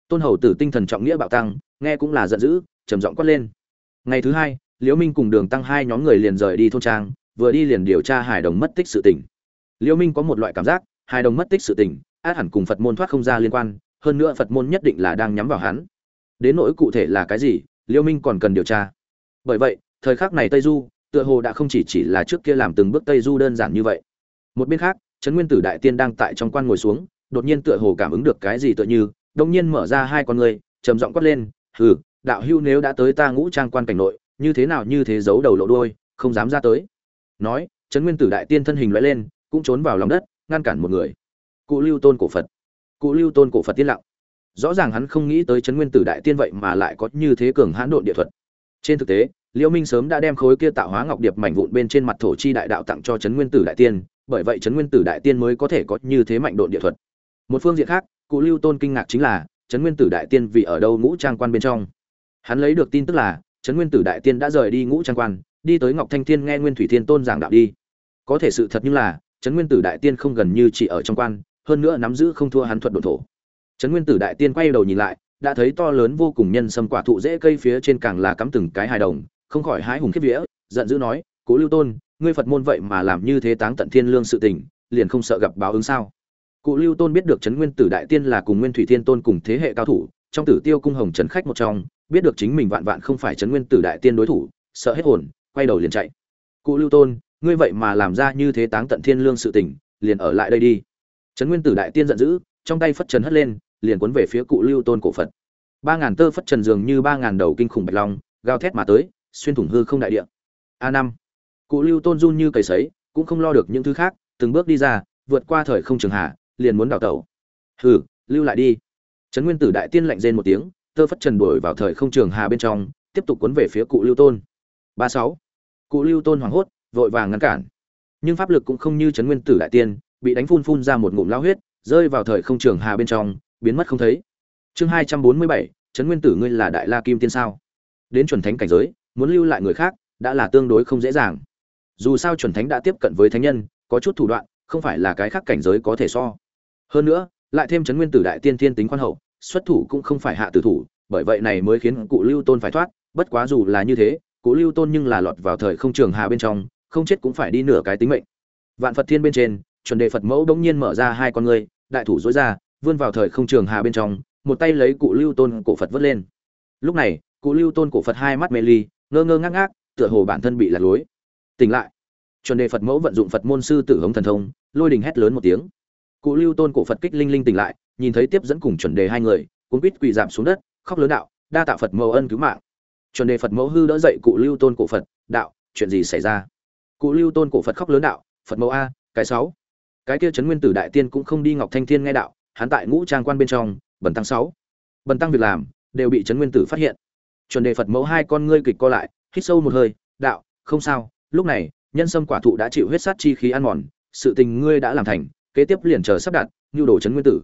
Tôn hầu tử tinh thần trọng nghĩa bạo tăng, nghe cũng là giận dữ, trầm giọng quát lên. Ngày thứ hai liễu minh cùng đường tăng hai nhóm người liền rời đi thôn trang, vừa đi liền điều tra Hải đồng mất tích sự tình. Liễu minh có một loại cảm giác hai đồng mất tích sự tình, át hẳn cùng phật môn thoát không ra liên quan, hơn nữa phật môn nhất định là đang nhắm vào hắn. Đến nỗi cụ thể là cái gì, Liêu minh còn cần điều tra. Bởi vậy, thời khắc này tây du, tựa hồ đã không chỉ chỉ là trước kia làm từng bước tây du đơn giản như vậy. Một bên khác, trấn nguyên tử đại tiên đang tại trong quan ngồi xuống, đột nhiên tựa hồ cảm ứng được cái gì tựa như đông nhiên mở ra hai con người, trầm giọng quát lên, hừ, đạo hữu nếu đã tới ta ngũ trang quan cảnh nội, như thế nào như thế giấu đầu lộ đuôi, không dám ra tới. Nói, trấn nguyên tử đại tiên thân hình lóe lên, cũng trốn vào lòng đất ngăn cản một người. Cụ lưu tôn cổ phật. Cụ lưu tôn cổ phật tiên lặng. Rõ ràng hắn không nghĩ tới trấn nguyên tử đại tiên vậy mà lại có như thế cường hãn độn địa thuật. Trên thực tế liễu minh sớm đã đem khối kia tạo hóa ngọc điệp mảnh vụn bên trên mặt thổ chi đại đạo tặng cho trấn nguyên tử đại tiên, bởi vậy trấn nguyên tử đại tiên mới có thể có như thế mạnh độn địa thuật. Một phương diện khác, cụ lưu tôn kinh ngạc chính là trấn nguyên tử đại tiên vì ở đâu ngũ trang quan bên trong. Hắn lấy được tin tức là trấn nguyên tử đại tiên đã rời đi ngũ trang quan, đi tới ngọc thanh thiên nghe nguyên thủy thiên tôn giảng đạo đi. Có thể sự thật như là trấn nguyên tử đại tiên không gần như chỉ ở trong quan, hơn nữa nắm giữ không thua hắn thuật độn thổ. Trấn nguyên tử đại tiên quay đầu nhìn lại, đã thấy to lớn vô cùng nhân sâm quả thụ dễ cây phía trên càng là cắm từng cái hài đồng, không khỏi hái hùng khiếp vía, giận dữ nói, cố lưu tôn, ngươi phật môn vậy mà làm như thế táng tận thiên lương sự tình, liền không sợ gặp báo ứng sao? Cụ lưu tôn biết được trấn nguyên tử đại tiên là cùng nguyên thủy thiên tôn cùng thế hệ cao thủ, trong tử tiêu cung hồng trấn khách một trong, biết được chính mình vạn vạn không phải trấn nguyên tử đại tiên đối thủ, sợ hết hồn, quay đầu liền chạy. Cụ lưu tôn ngươi vậy mà làm ra như thế táng tận thiên lương sự tình, liền ở lại đây đi. Trấn nguyên tử đại tiên giận dữ, trong tay phất trần hất lên, liền cuốn về phía cụ lưu tôn cổ phật. Ba ngàn tơ phất trần dường như ba ngàn đầu kinh khủng bạch long, gào thét mà tới, xuyên thủng hư không đại địa. A năm. Cụ lưu tôn run như cầy sấy, cũng không lo được những thứ khác, từng bước đi ra, vượt qua thời không trường hạ, liền muốn đào tẩu. Hừ, lưu lại đi. Trấn nguyên tử đại tiên lạnh rên một tiếng, tơ phất trần đuổi vào thời không trường hà bên trong, tiếp tục cuốn về phía cụ lưu tôn. Ba sáu. Cụ lưu tôn hoảng hốt vội vàng ngăn cản. Nhưng pháp lực cũng không như trấn nguyên tử đại tiên, bị đánh phun phun ra một ngụm lao huyết, rơi vào thời không trường hà bên trong, biến mất không thấy. Chương hai trăm bốn mươi bảy, trấn nguyên tử ngươi là đại la kim tiên sao? Đến chuẩn thánh cảnh giới, muốn lưu lại người khác, đã là tương đối không dễ dàng. Dù sao chuẩn thánh đã tiếp cận với thánh nhân, có chút thủ đoạn, không phải là cái khác cảnh giới có thể so. Hơn nữa, lại thêm trấn nguyên tử đại tiên thiên tính quan hậu, xuất thủ cũng không phải hạ tử thủ, bởi vậy này mới khiến cụ lưu tôn phải thoát, bất quá dù là như thế, cụ lưu tôn nhưng là lọt vào thời không trường hà bên trong không chết cũng phải đi nửa cái tính mệnh. Vạn phật thiên bên trên, chuẩn đề phật mẫu bỗng nhiên mở ra hai con ngươi, đại thủ dối ra, vươn vào thời không trường hà bên trong, một tay lấy cụ lưu tôn cổ phật vớt lên. Lúc này, cụ lưu tôn cổ phật hai mắt mê ly, ngơ ngơ ngác ngác, tựa hồ bản thân bị lạc lối. Tỉnh lại. Chuẩn đề phật mẫu vận dụng phật môn sư tử hống thần thông, lôi đình hét lớn một tiếng. Cụ lưu tôn cổ phật kích linh linh tỉnh lại, nhìn thấy tiếp dẫn cùng chuẩn đề hai người, cuốn quýt quỳ giảm xuống đất, khóc lớn đạo, đa tạ phật mẫu ân cứu mạng. Chuẩn đề phật mẫu hư đỡ dậy cụ lưu tôn cổ phật, đạo, chuyện gì xảy ra? Cụ lưu tôn cổ phật khóc lớn đạo, phật mẫu a, cái sáu. Cái kia trấn nguyên tử đại tiên cũng không đi ngọc thanh thiên nghe đạo, hắn tại ngũ trang quan bên trong, bần tăng sáu. Bần tăng việc làm, đều bị trấn nguyên tử phát hiện. Chuẩn đề phật mẫu hai con ngươi kịch co lại, hít sâu một hơi, đạo, không sao, lúc này, nhân sâm quả thụ đã chịu huyết sát chi khí ăn mòn, sự tình ngươi đã làm thành, kế tiếp liền chờ sắp đặt, nhu đồ trấn nguyên tử.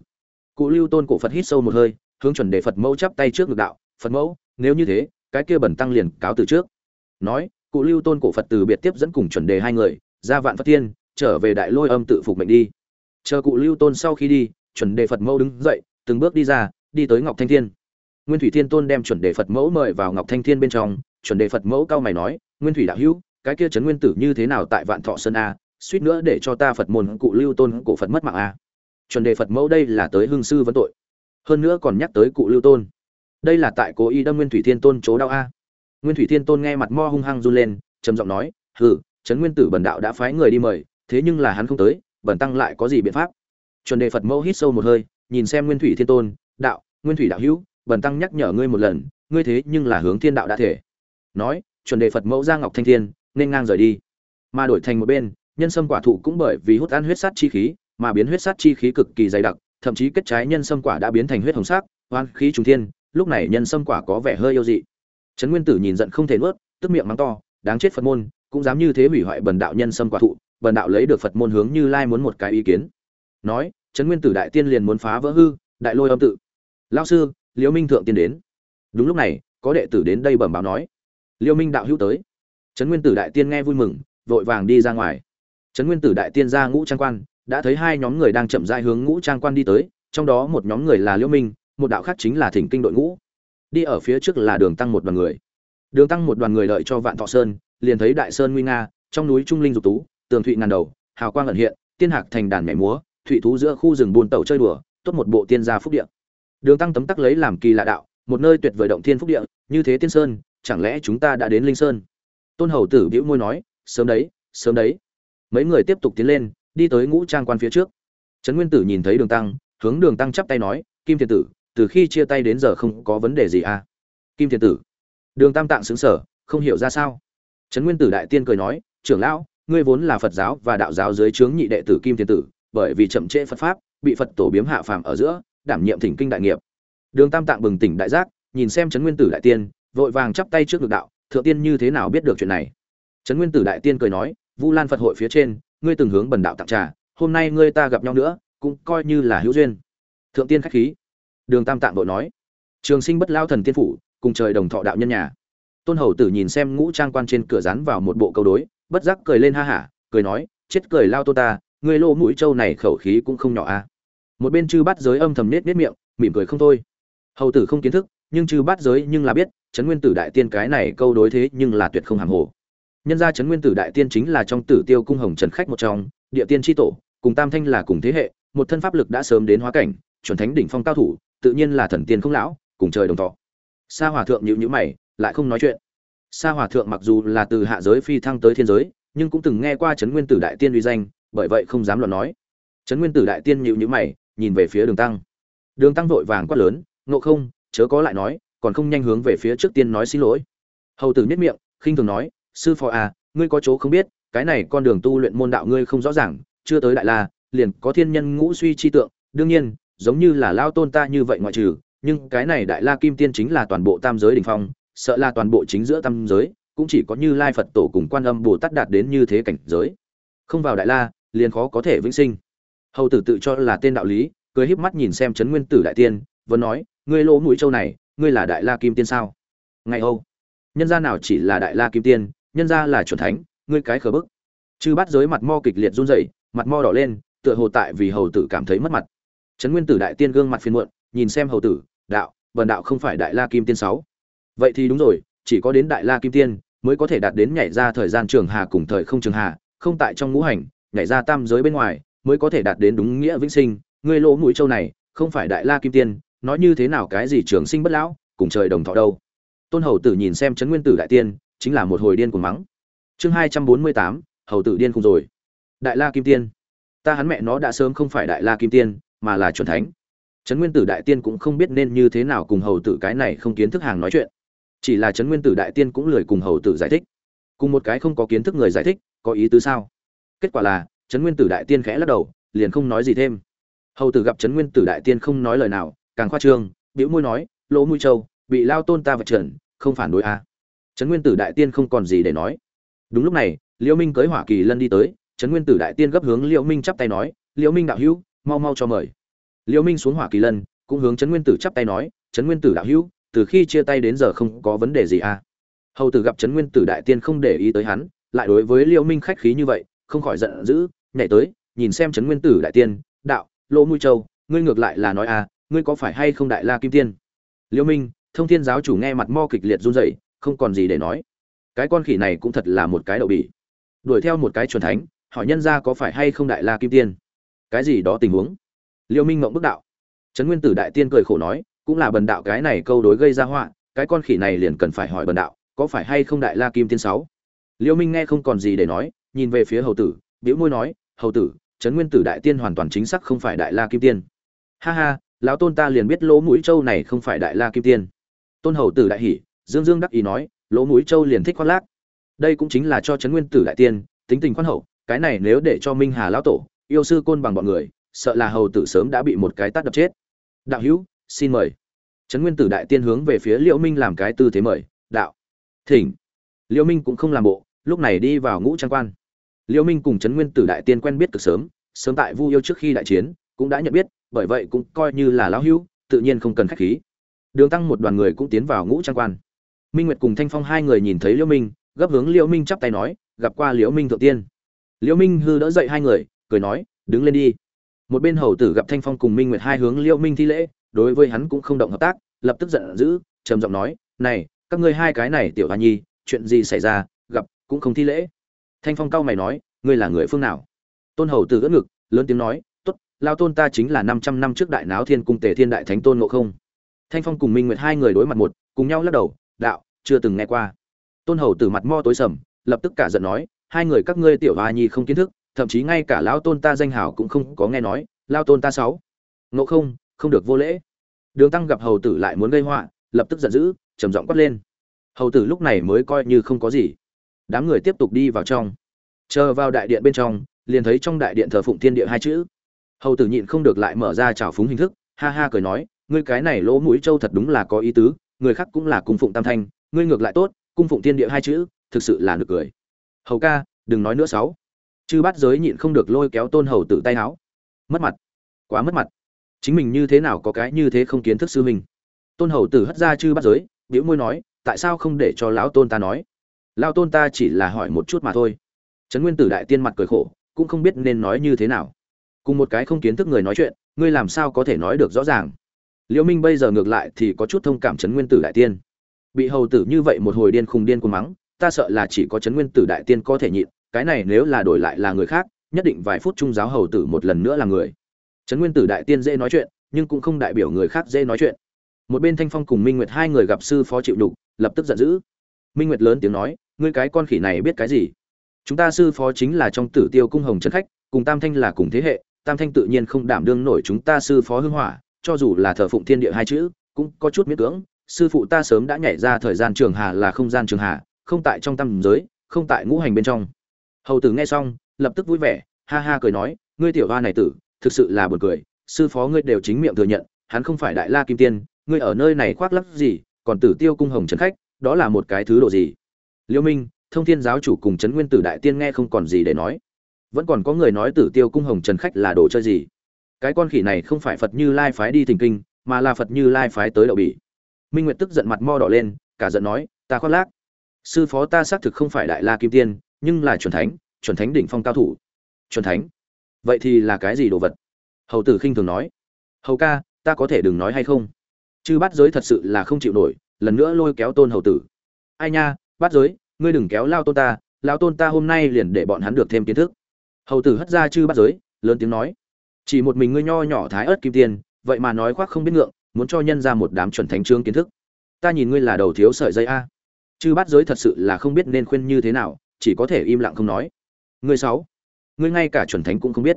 Cụ lưu tôn cổ phật hít sâu một hơi, hướng chuẩn đề phật mẫu chắp tay trước ngực đạo, phật mẫu, nếu như thế, cái kia bẩn tăng liền cáo từ trước. Nói cụ lưu tôn cổ phật từ biệt tiếp dẫn cùng chuẩn đề hai người, ra vạn phật tiên trở về đại lôi âm tự phục mệnh đi. Chờ cụ lưu tôn sau khi đi, chuẩn đề phật mẫu đứng dậy, từng bước đi ra, đi tới ngọc thanh thiên. Nguyên thủy thiên tôn đem chuẩn đề phật mẫu mời vào ngọc thanh thiên bên trong, chuẩn đề phật mẫu cao mày nói, nguyên thủy đạo hữu, cái kia trấn nguyên tử như thế nào tại vạn thọ sơn a, suýt nữa để cho ta phật môn cụ lưu tôn cổ phật mất mạng a. Chuẩn đề phật mẫu đây là tới hương sư vấn tội. Hơn nữa còn nhắc tới cụ lưu tôn. Đây là tại cố ý đâm nguyên thủy thiên tôn chố đau a nguyên thủy thiên tôn nghe mặt mo hung hăng run lên, trầm giọng nói, hừ, trấn nguyên tử bần đạo đã phái người đi mời, thế nhưng là hắn không tới, bần tăng lại có gì biện pháp? Chuẩn đề phật mẫu hít sâu một hơi, nhìn xem nguyên thủy thiên tôn, đạo, nguyên thủy đạo hữu, bần tăng nhắc nhở ngươi một lần, ngươi thế nhưng là hướng thiên đạo đã thể. Nói, chuẩn đề phật mẫu ra ngọc thanh thiên, nên ngang rời đi. Mà đổi thành một bên, nhân sâm quả thụ cũng bởi vì hút ăn huyết sát chi khí, mà biến huyết sát chi khí cực kỳ dày đặc, thậm chí kết trái nhân sâm quả đã biến thành huyết hồng sắc oan khí trùng thiên, lúc này nhân sâm quả có vẻ hơi yêu dị trấn nguyên tử nhìn giận không thể nuốt, tức miệng mắng to, đáng chết phật môn, cũng dám như thế hủy hoại bần đạo nhân sâm quả thụ, bần đạo lấy được phật môn hướng như lai muốn một cái ý kiến. Nói, trấn nguyên tử đại tiên liền muốn phá vỡ hư, đại lôi âm tự. Lao sư liễu minh thượng tiên đến. Đúng lúc này, có đệ tử đến đây bẩm báo nói. Liễu minh đạo hữu tới. Trấn nguyên tử đại tiên nghe vui mừng, vội vàng đi ra ngoài. Trấn nguyên tử đại tiên ra ngũ trang quan, đã thấy hai nhóm người đang chậm rãi hướng ngũ trang quan đi tới, trong đó một nhóm người là liễu minh, một đạo khác chính là thỉnh kinh đội ngũ đi ở phía trước là đường tăng một đoàn người. Đường tăng một đoàn người đợi cho vạn thọ sơn, liền thấy đại sơn nguy nga, trong núi trung linh dục tú, tường thụy ngàn đầu, hào quang ẩn hiện, tiên hạc thành đàn nhảy múa, thụy thú giữa khu rừng buôn tẩu chơi đùa, tốt một bộ tiên gia phúc địa. Đường tăng tấm tắc lấy làm kỳ lạ đạo, một nơi tuyệt vời động thiên phúc địa, như thế tiên sơn, chẳng lẽ chúng ta đã đến linh sơn? Tôn hầu tử bĩu môi nói, sớm đấy sớm đấy. Mấy người tiếp tục tiến lên, đi tới ngũ trang quan phía trước. Trấn nguyên tử nhìn thấy đường tăng, hướng đường tăng chắp tay nói, kim thiên tử từ khi chia tay đến giờ không có vấn đề gì à? Kim thiền tử. Đường tam tạng xứng sở không hiểu ra sao. Trấn nguyên tử đại tiên cười nói, trưởng lão, ngươi vốn là phật giáo và đạo giáo dưới trướng nhị đệ tử kim thiền tử, bởi vì chậm trễ phật pháp, bị phật tổ biếm hạ phàm ở giữa, đảm nhiệm thỉnh kinh đại nghiệp. Đường tam tạng bừng tỉnh đại giác, nhìn xem trấn nguyên tử đại tiên, vội vàng chắp tay trước ngực đạo, thượng tiên như thế nào biết được chuyện này? Trấn nguyên tử đại tiên cười nói, vu lan phật hội phía trên, ngươi từng hướng bần đạo tặng trà, hôm nay ngươi ta gặp nhau nữa, cũng coi như là hữu duyên. Thượng tiên khách khí đường tam tạng vội nói. Trường sinh bất lao thần tiên phủ, cùng trời đồng thọ đạo nhân nhà. Tôn hầu tử nhìn xem ngũ trang quan trên cửa rán vào một bộ câu đối, bất giác cười lên ha hả, cười nói, chết cười lao tô ta, người lô mũi trâu này khẩu khí cũng không nhỏ a à. một bên chư Bát giới âm thầm nết nết miệng, mỉm cười không thôi. Hầu tử không kiến thức, nhưng chư Bát giới nhưng là biết, trấn nguyên tử đại tiên cái này câu đối thế nhưng là tuyệt không hàng hồ. Nhân ra trấn nguyên tử đại tiên chính là trong tử tiêu cung hồng trần khách một trong, địa tiên tri tổ, cùng tam thanh là cùng thế hệ, một thân pháp lực đã sớm đến hóa cảnh, chuẩn thánh đỉnh phong cao thủ tự nhiên là thần tiên không lão, cùng trời đồng thọ sa hòa thượng nhịu nhữ mày, lại không nói chuyện. Sa hòa thượng mặc dù là từ hạ giới phi thăng tới thiên giới, nhưng cũng từng nghe qua trấn nguyên tử đại tiên uy danh, bởi vậy không dám luận nói. Trấn nguyên tử đại tiên nhịu nhữ mày, nhìn về phía đường tăng. Đường tăng vội vàng quát lớn, ngộ không, chớ có lại nói, còn không nhanh hướng về phía trước tiên nói xin lỗi. Hầu tử nhất miệng, khinh thường nói, sư phò à ngươi có chỗ không biết, cái này con đường tu luyện môn đạo ngươi không rõ ràng, chưa tới đại la, liền có thiên nhân ngũ suy chi tượng, đương nhiên giống như là lao tôn ta như vậy ngoại trừ, nhưng cái này đại la kim tiên chính là toàn bộ tam giới đỉnh phong, sợ là toàn bộ chính giữa tam giới, cũng chỉ có như lai phật tổ cùng quan âm bồ tát đạt đến như thế cảnh giới. Không vào đại la, liền khó có thể vĩnh sinh. Hầu tử tự cho là tên đạo lý, cười híp mắt nhìn xem trấn nguyên tử đại tiên, vẫn nói, ngươi lỗ mũi châu này, ngươi là đại la kim tiên sao? Ngày âu, nhân gia nào chỉ là đại la kim tiên, nhân gia là chuẩn thánh, ngươi cái khờ bức. Chư bắt giới mặt mo kịch liệt run rẩy, mặt mo đỏ lên, tựa hồ tại vì hầu tử cảm thấy mất mặt trấn nguyên tử đại tiên gương mặt phiền muộn, nhìn xem hầu tử, đạo vần đạo không phải đại la kim tiên sáu. Vậy thì đúng rồi, chỉ có đến đại la kim tiên mới có thể đạt đến nhảy ra thời gian trường hà cùng thời không trường hà, không tại trong ngũ hành, nhảy ra tam giới bên ngoài mới có thể đạt đến đúng nghĩa vĩnh sinh. Ngươi lỗ mũi châu này, không phải đại la kim tiên, nói như thế nào cái gì trường sinh bất lão, cùng trời đồng thọ đâu? Tôn hầu tử nhìn xem trấn nguyên tử đại tiên, chính là một hồi điên cuồng mắng. Chương hai trăm bốn mươi tám, hầu tử điên cùng rồi. Đại la kim tiên, ta hắn mẹ nó đã sớm không phải đại la kim tiên mà là chuẩn thánh. Trấn nguyên tử đại tiên cũng không biết nên như thế nào cùng hầu tử cái này không kiến thức hàng nói chuyện. Chỉ là trấn nguyên tử đại tiên cũng lười cùng hầu tử giải thích. Cùng một cái không có kiến thức người giải thích, có ý tứ sao? Kết quả là, trấn nguyên tử đại tiên khẽ lắc đầu, liền không nói gì thêm. Hầu tử gặp trấn nguyên tử đại tiên không nói lời nào, càng khoa trương, bĩu môi nói, lỗ mũi trâu, bị lao tôn ta vật trần, không phản đối a à. trấn nguyên tử đại tiên không còn gì để nói. Đúng lúc này, liễu minh cưới hỏa kỳ lân đi tới, trấn nguyên tử đại tiên gấp hướng liễu minh chắp tay nói, liễu minh đạo hữu mau mau cho mời. Liễu minh xuống hỏa kỳ lân, cũng hướng trấn nguyên tử chắp tay nói, trấn nguyên tử đạo hữu, từ khi chia tay đến giờ không có vấn đề gì à? Hầu tử gặp trấn nguyên tử đại tiên không để ý tới hắn, lại đối với liễu minh khách khí như vậy, không khỏi giận dữ, nhảy tới, nhìn xem trấn nguyên tử đại tiên, đạo lỗ mũi châu, ngươi ngược lại là nói à ngươi có phải hay không đại la kim tiên? Liễu minh, thông thiên giáo chủ nghe mặt mo kịch liệt run rẩy, không còn gì để nói. Cái con khỉ này cũng thật là một cái đậu bỉ. Đuổi theo một cái chuẩn thánh, hỏi nhân ra có phải hay không đại la kim tiên? Cái gì đó tình huống? Liêu minh mộng bức đạo. Trấn nguyên tử đại tiên cười khổ nói, cũng là bần đạo cái này câu đối gây ra họa, cái con khỉ này liền cần phải hỏi bần đạo, có phải hay không đại la kim tiên sáu? Liêu minh nghe không còn gì để nói, nhìn về phía hầu tử biểu môi nói, hầu tử, trấn nguyên tử đại tiên hoàn toàn chính xác không phải đại la kim tiên. Ha ha, lão tôn ta liền biết lỗ mũi châu này không phải đại la kim tiên. Tôn hầu tử đại hỉ, dương dương đắc ý nói, lỗ mũi châu liền thích khoác lác. Đây cũng chính là cho trấn nguyên tử đại tiên tính tình khoan hậu, cái này nếu để cho minh hà lão tổ yêu sư côn bằng bọn người, sợ là hầu tử sớm đã bị một cái tát đập chết. Đạo hữu, xin mời. Trấn nguyên tử đại tiên hướng về phía liễu minh làm cái tư thế mời. Đạo. Thỉnh. Liễu minh cũng không làm bộ, lúc này đi vào ngũ trang quan. Liễu minh cùng trấn nguyên tử đại tiên quen biết từ sớm sớm tại vu yêu trước khi đại chiến, cũng đã nhận biết, bởi vậy cũng coi như là lão hữu, tự nhiên không cần khách khí. Đường tăng một đoàn người cũng tiến vào ngũ trang quan. Minh nguyệt cùng thanh phong hai người nhìn thấy liễu minh, gấp hướng liễu minh chắp tay nói, gặp qua liễu minh thượng tiên. Liễu minh hư đỡ dậy hai người cười nói, đứng lên đi. Một bên hầu tử gặp thanh phong cùng minh nguyệt hai hướng liễu minh thi lễ, đối với hắn cũng không động hợp tác, lập tức giận dữ, trầm giọng nói, này, các ngươi hai cái này tiểu hoa nhi, chuyện gì xảy ra, gặp cũng không thi lễ. Thanh phong cao mày nói, ngươi là người phương nào? Tôn hầu tử gỡ ngực, lớn tiếng nói, tốt, lao tôn ta chính là năm trăm năm trước đại náo thiên cung tề thiên đại thánh tôn ngộ không. Thanh phong cùng minh nguyệt hai người đối mặt một, cùng nhau lắc đầu, đạo, chưa từng nghe qua. Tôn hầu tử mặt mo tối sầm, lập tức cả giận nói, hai người các ngươi tiểu hoa nhi không kiến thức thậm chí ngay cả lão tôn ta danh hào cũng không có nghe nói lao tôn ta sáu. Ngộ không không được vô lễ. Đường tăng gặp hầu tử lại muốn gây họa, lập tức giận dữ, trầm giọng quát lên. Hầu tử lúc này mới coi như không có gì. Đám người tiếp tục đi vào trong. Chờ vào đại điện bên trong, liền thấy trong đại điện thờ phụng thiên địa hai chữ. Hầu tử nhịn không được lại mở ra trào phúng hình thức, ha ha cười nói, ngươi cái này lỗ mũi trâu thật đúng là có ý tứ, người khác cũng là cung phụng tam thanh, ngươi ngược lại tốt, cung phụng thiên địa hai chữ, thực sự là nực cười. Hầu ca, đừng nói nữa sáu chư bát giới nhịn không được lôi kéo tôn hầu tử tay áo. Mất mặt. Quá mất mặt. Chính mình như thế nào có cái như thế không kiến thức sư mình tôn hầu tử hất ra chư bát giới biểu môi nói, tại sao không để cho lão tôn ta nói? Lão tôn ta chỉ là hỏi một chút mà thôi. Trấn nguyên tử đại tiên mặt cười khổ, cũng không biết nên nói như thế nào. Cùng một cái không kiến thức người nói chuyện, ngươi làm sao có thể nói được rõ ràng? Liễu minh bây giờ ngược lại thì có chút thông cảm trấn nguyên tử đại tiên. Bị hầu tử như vậy một hồi điên khùng điên cuồng mắng, ta sợ là chỉ có trấn nguyên tử đại tiên có thể nhịn cái này nếu là đổi lại là người khác, nhất định vài phút trung giáo hầu tử một lần nữa là người. Trấn nguyên tử đại tiên dễ nói chuyện, nhưng cũng không đại biểu người khác dễ nói chuyện. Một bên thanh phong cùng minh nguyệt hai người gặp sư phó chịu đục lập tức giận dữ. Minh nguyệt lớn tiếng nói, ngươi cái con khỉ này biết cái gì? Chúng ta sư phó chính là trong tử tiêu cung hồng trấn khách, cùng tam thanh là cùng thế hệ, tam thanh tự nhiên không đảm đương nổi chúng ta sư phó hưng hỏa, cho dù là thờ phụng thiên địa hai chữ, cũng có chút miễn cưỡng. Sư phụ ta sớm đã nhảy ra thời gian trường hà là không gian trường hà, không tại trong tam giới, không tại ngũ hành bên trong hầu tử nghe xong, lập tức vui vẻ, ha ha cười nói, ngươi tiểu hoa này tử, thực sự là buồn cười, sư phó ngươi đều chính miệng thừa nhận, hắn không phải đại la kim tiên, ngươi ở nơi này khoác lắc gì, còn tử tiêu cung hồng trấn khách, đó là một cái thứ độ gì? Liêu minh, thông thiên giáo chủ cùng trấn nguyên tử đại tiên nghe không còn gì để nói. Vẫn còn có người nói tử tiêu cung hồng trần khách là đồ chơi gì? Cái con khỉ này không phải phật như lai phái đi thình kinh, mà là phật như lai phái tới đậu bỉ. Minh nguyệt tức giận mặt mo đỏ lên, cả giận nói, ta khoác lác. Sư phó ta xác thực không phải đại la kim tiên nhưng là chuẩn thánh chuẩn thánh đỉnh phong cao thủ. Chuẩn thánh? Vậy thì là cái gì đồ vật? Hầu tử khinh thường nói. Hầu ca, ta có thể đừng nói hay không? Chư bắt giới thật sự là không chịu nổi, lần nữa lôi kéo tôn hầu tử. Ai nha bắt giới, ngươi đừng kéo lao tôn ta, lao tôn ta hôm nay liền để bọn hắn được thêm kiến thức. Hầu tử hất ra chư bắt giới, lớn tiếng nói. Chỉ một mình ngươi nho nhỏ thái ớt kim tiên vậy mà nói khoác không biết ngượng, muốn cho nhân ra một đám chuẩn thánh trương kiến thức. Ta nhìn ngươi là đầu thiếu sợi dây a. Chư bắt giới thật sự là không biết nên khuyên như thế nào chỉ có thể im lặng không nói. Người sáu, ngươi ngay cả chuẩn thánh cũng không biết.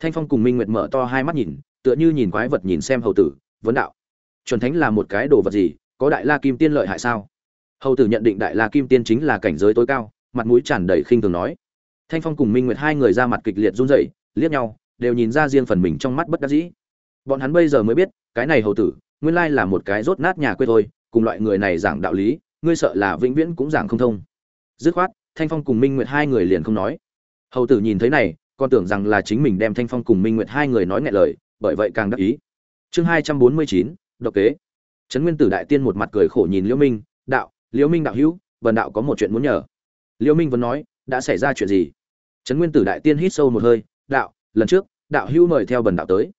Thanh phong cùng minh nguyệt mở to hai mắt nhìn, tựa như nhìn quái vật nhìn xem hầu tử, vấn đạo. Chuẩn thánh là một cái đồ vật gì, có đại la kim tiên lợi hại sao? Hầu tử nhận định đại la kim tiên chính là cảnh giới tối cao, mặt mũi tràn đầy khinh thường nói. Thanh phong cùng minh nguyệt hai người ra mặt kịch liệt run rẩy, liếc nhau, đều nhìn ra riêng phần mình trong mắt bất đắc dĩ. Bọn hắn bây giờ mới biết, cái này hầu tử, nguyên lai là một cái rốt nát nhà quê thôi, cùng loại người này giảng đạo lý, ngươi sợ là vĩnh viễn cũng giảng không thông. Dứt khoát thanh phong cùng minh nguyệt hai người liền không nói. Hầu tử nhìn thấy này, còn tưởng rằng là chính mình đem thanh phong cùng minh nguyệt hai người nói ngại lời, bởi vậy càng đắc ý. Chương hai trăm bốn mươi chín, độc kế. Trấn nguyên tử đại tiên một mặt cười khổ nhìn liễu minh, đạo, liễu minh đạo hữu, vần đạo có một chuyện muốn nhờ. Liễu minh vẫn nói, đã xảy ra chuyện gì? Trấn nguyên tử đại tiên hít sâu một hơi, đạo, lần trước, đạo hữu mời theo bần đạo tới.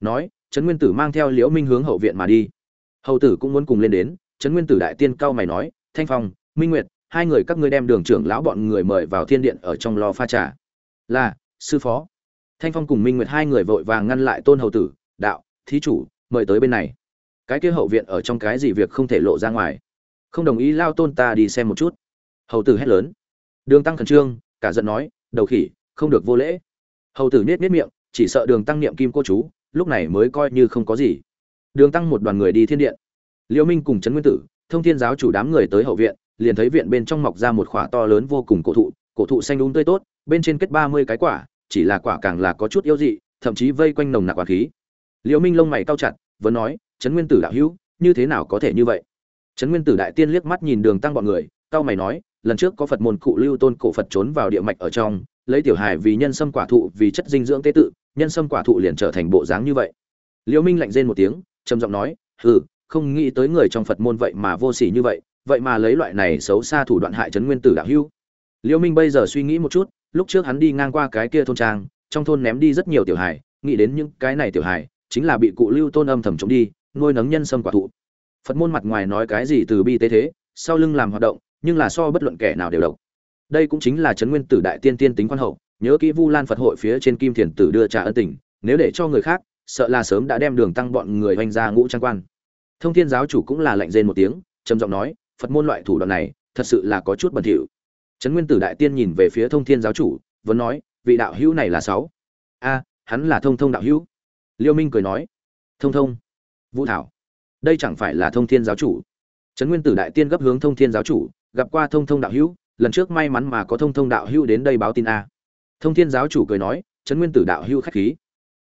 Nói, trấn nguyên tử mang theo liễu minh hướng hậu viện mà đi. Hầu tử cũng muốn cùng lên đến, trấn nguyên tử đại tiên cao mày nói, thanh phong, minh nguyệt hai người các ngươi đem đường trưởng lão bọn người mời vào thiên điện ở trong lò pha trà. Là, sư phó. Thanh phong cùng minh nguyệt hai người vội vàng ngăn lại tôn hầu tử, đạo, thí chủ, mời tới bên này. Cái kia hậu viện ở trong cái gì việc không thể lộ ra ngoài. Không đồng ý, lao tôn ta đi xem một chút. Hầu tử hét lớn. Đường tăng khẩn trương, cả giận nói, đầu khỉ, không được vô lễ. Hầu tử nết nết miệng, chỉ sợ đường tăng niệm kim cô chú, lúc này mới coi như không có gì. Đường tăng một đoàn người đi thiên điện. Liêu minh cùng trấn nguyên tử, thông thiên giáo chủ đám người tới hậu viện liền thấy viện bên trong mọc ra một khỏa to lớn vô cùng cổ thụ cổ thụ xanh đúng tươi tốt, bên trên kết ba mươi cái quả, chỉ là quả càng là có chút yếu dị, thậm chí vây quanh nồng nặc quả khí. Liễu minh lông mày cao chặt, vẫn nói, trấn nguyên tử đạo hữu, như thế nào có thể như vậy? Trấn nguyên tử đại tiên liếc mắt nhìn đường tăng bọn người cao mày nói, lần trước có phật môn cụ lưu tôn cổ phật trốn vào địa mạch ở trong, lấy tiểu hài vì nhân sâm quả thụ, vì chất dinh dưỡng tế tự, nhân sâm quả thụ liền trở thành bộ dáng như vậy. Liễu minh lạnh rên một tiếng, trầm giọng nói, hừ, không nghĩ tới người trong phật môn vậy mà vô sỉ như vậy vậy mà lấy loại này xấu xa thủ đoạn hại trấn nguyên tử đạo hữu. Liễu minh bây giờ suy nghĩ một chút, lúc trước hắn đi ngang qua cái kia thôn trang, trong thôn ném đi rất nhiều tiểu hài, nghĩ đến những cái này tiểu hài, chính là bị cụ lưu tôn âm thầm chống đi, nuôi nấng nhân sâm quả thụ. Phật môn mặt ngoài nói cái gì từ bi tế thế, sau lưng làm hoạt động, nhưng là so bất luận kẻ nào đều độc. Đây cũng chính là trấn nguyên tử đại tiên tiên tính quan hậu, nhớ kỹ vu lan phật hội phía trên kim thiền tử đưa trả ân tình, nếu để cho người khác, sợ là sớm đã đem đường tăng bọn người hoành ra ngũ trang quan. Thông thiên giáo chủ cũng là lạnh rên một tiếng, trầm giọng nói phật môn loại thủ đoạn này thật sự là có chút bẩn thỉu. Trấn nguyên tử đại tiên nhìn về phía thông thiên giáo chủ, vẫn nói, vị đạo hữu này là sáu. A, hắn là thông thông đạo hữu. Liêu minh cười nói, thông thông, vũ thảo, đây chẳng phải là thông thiên giáo chủ. Trấn nguyên tử đại tiên gấp hướng thông thiên giáo chủ, gặp qua thông thông đạo hữu, lần trước may mắn mà có thông thông đạo hữu đến đây báo tin a. Thông thiên giáo chủ cười nói, trấn nguyên tử đạo hữu khách khí.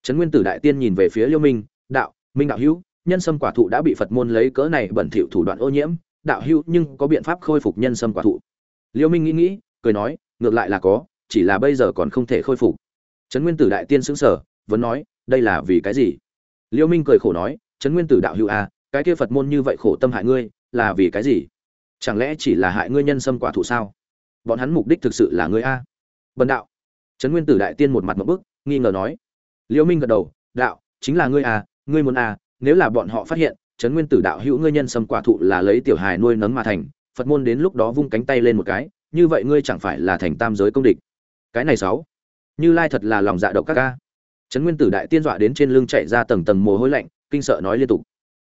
Trấn nguyên tử đại tiên nhìn về phía liêu minh, đạo minh đạo hữu, nhân sâm quả thụ đã bị phật môn lấy cỡ này bẩn thỉu thủ đoạn ô nhiễm đạo hữu nhưng có biện pháp khôi phục nhân sâm quả thụ. Liêu minh nghĩ nghĩ, cười nói, ngược lại là có, chỉ là bây giờ còn không thể khôi phục. Trấn nguyên tử đại tiên xứng sở vẫn nói, đây là vì cái gì? Liêu minh cười khổ nói, trấn nguyên tử đạo hữu a cái kia phật môn như vậy khổ tâm hại ngươi, là vì cái gì? Chẳng lẽ chỉ là hại ngươi nhân sâm quả thụ sao? Bọn hắn mục đích thực sự là ngươi a. Bần đạo. Trấn nguyên tử đại tiên một mặt một bức, nghi ngờ nói. Liêu minh gật đầu, đạo, chính là ngươi a ngươi muốn a nếu là bọn họ phát hiện trấn nguyên tử đạo hữu ngươi nhân sâm quả thụ là lấy tiểu hài nuôi nấng mà thành, phật môn đến lúc đó vung cánh tay lên một cái, như vậy ngươi chẳng phải là thành tam giới công địch. Cái này sáu, như lai thật là lòng dạ độc các ca. Trấn nguyên tử đại tiên dọa đến trên lưng chạy ra tầng tầng mồ hôi lạnh, kinh sợ nói liên tục.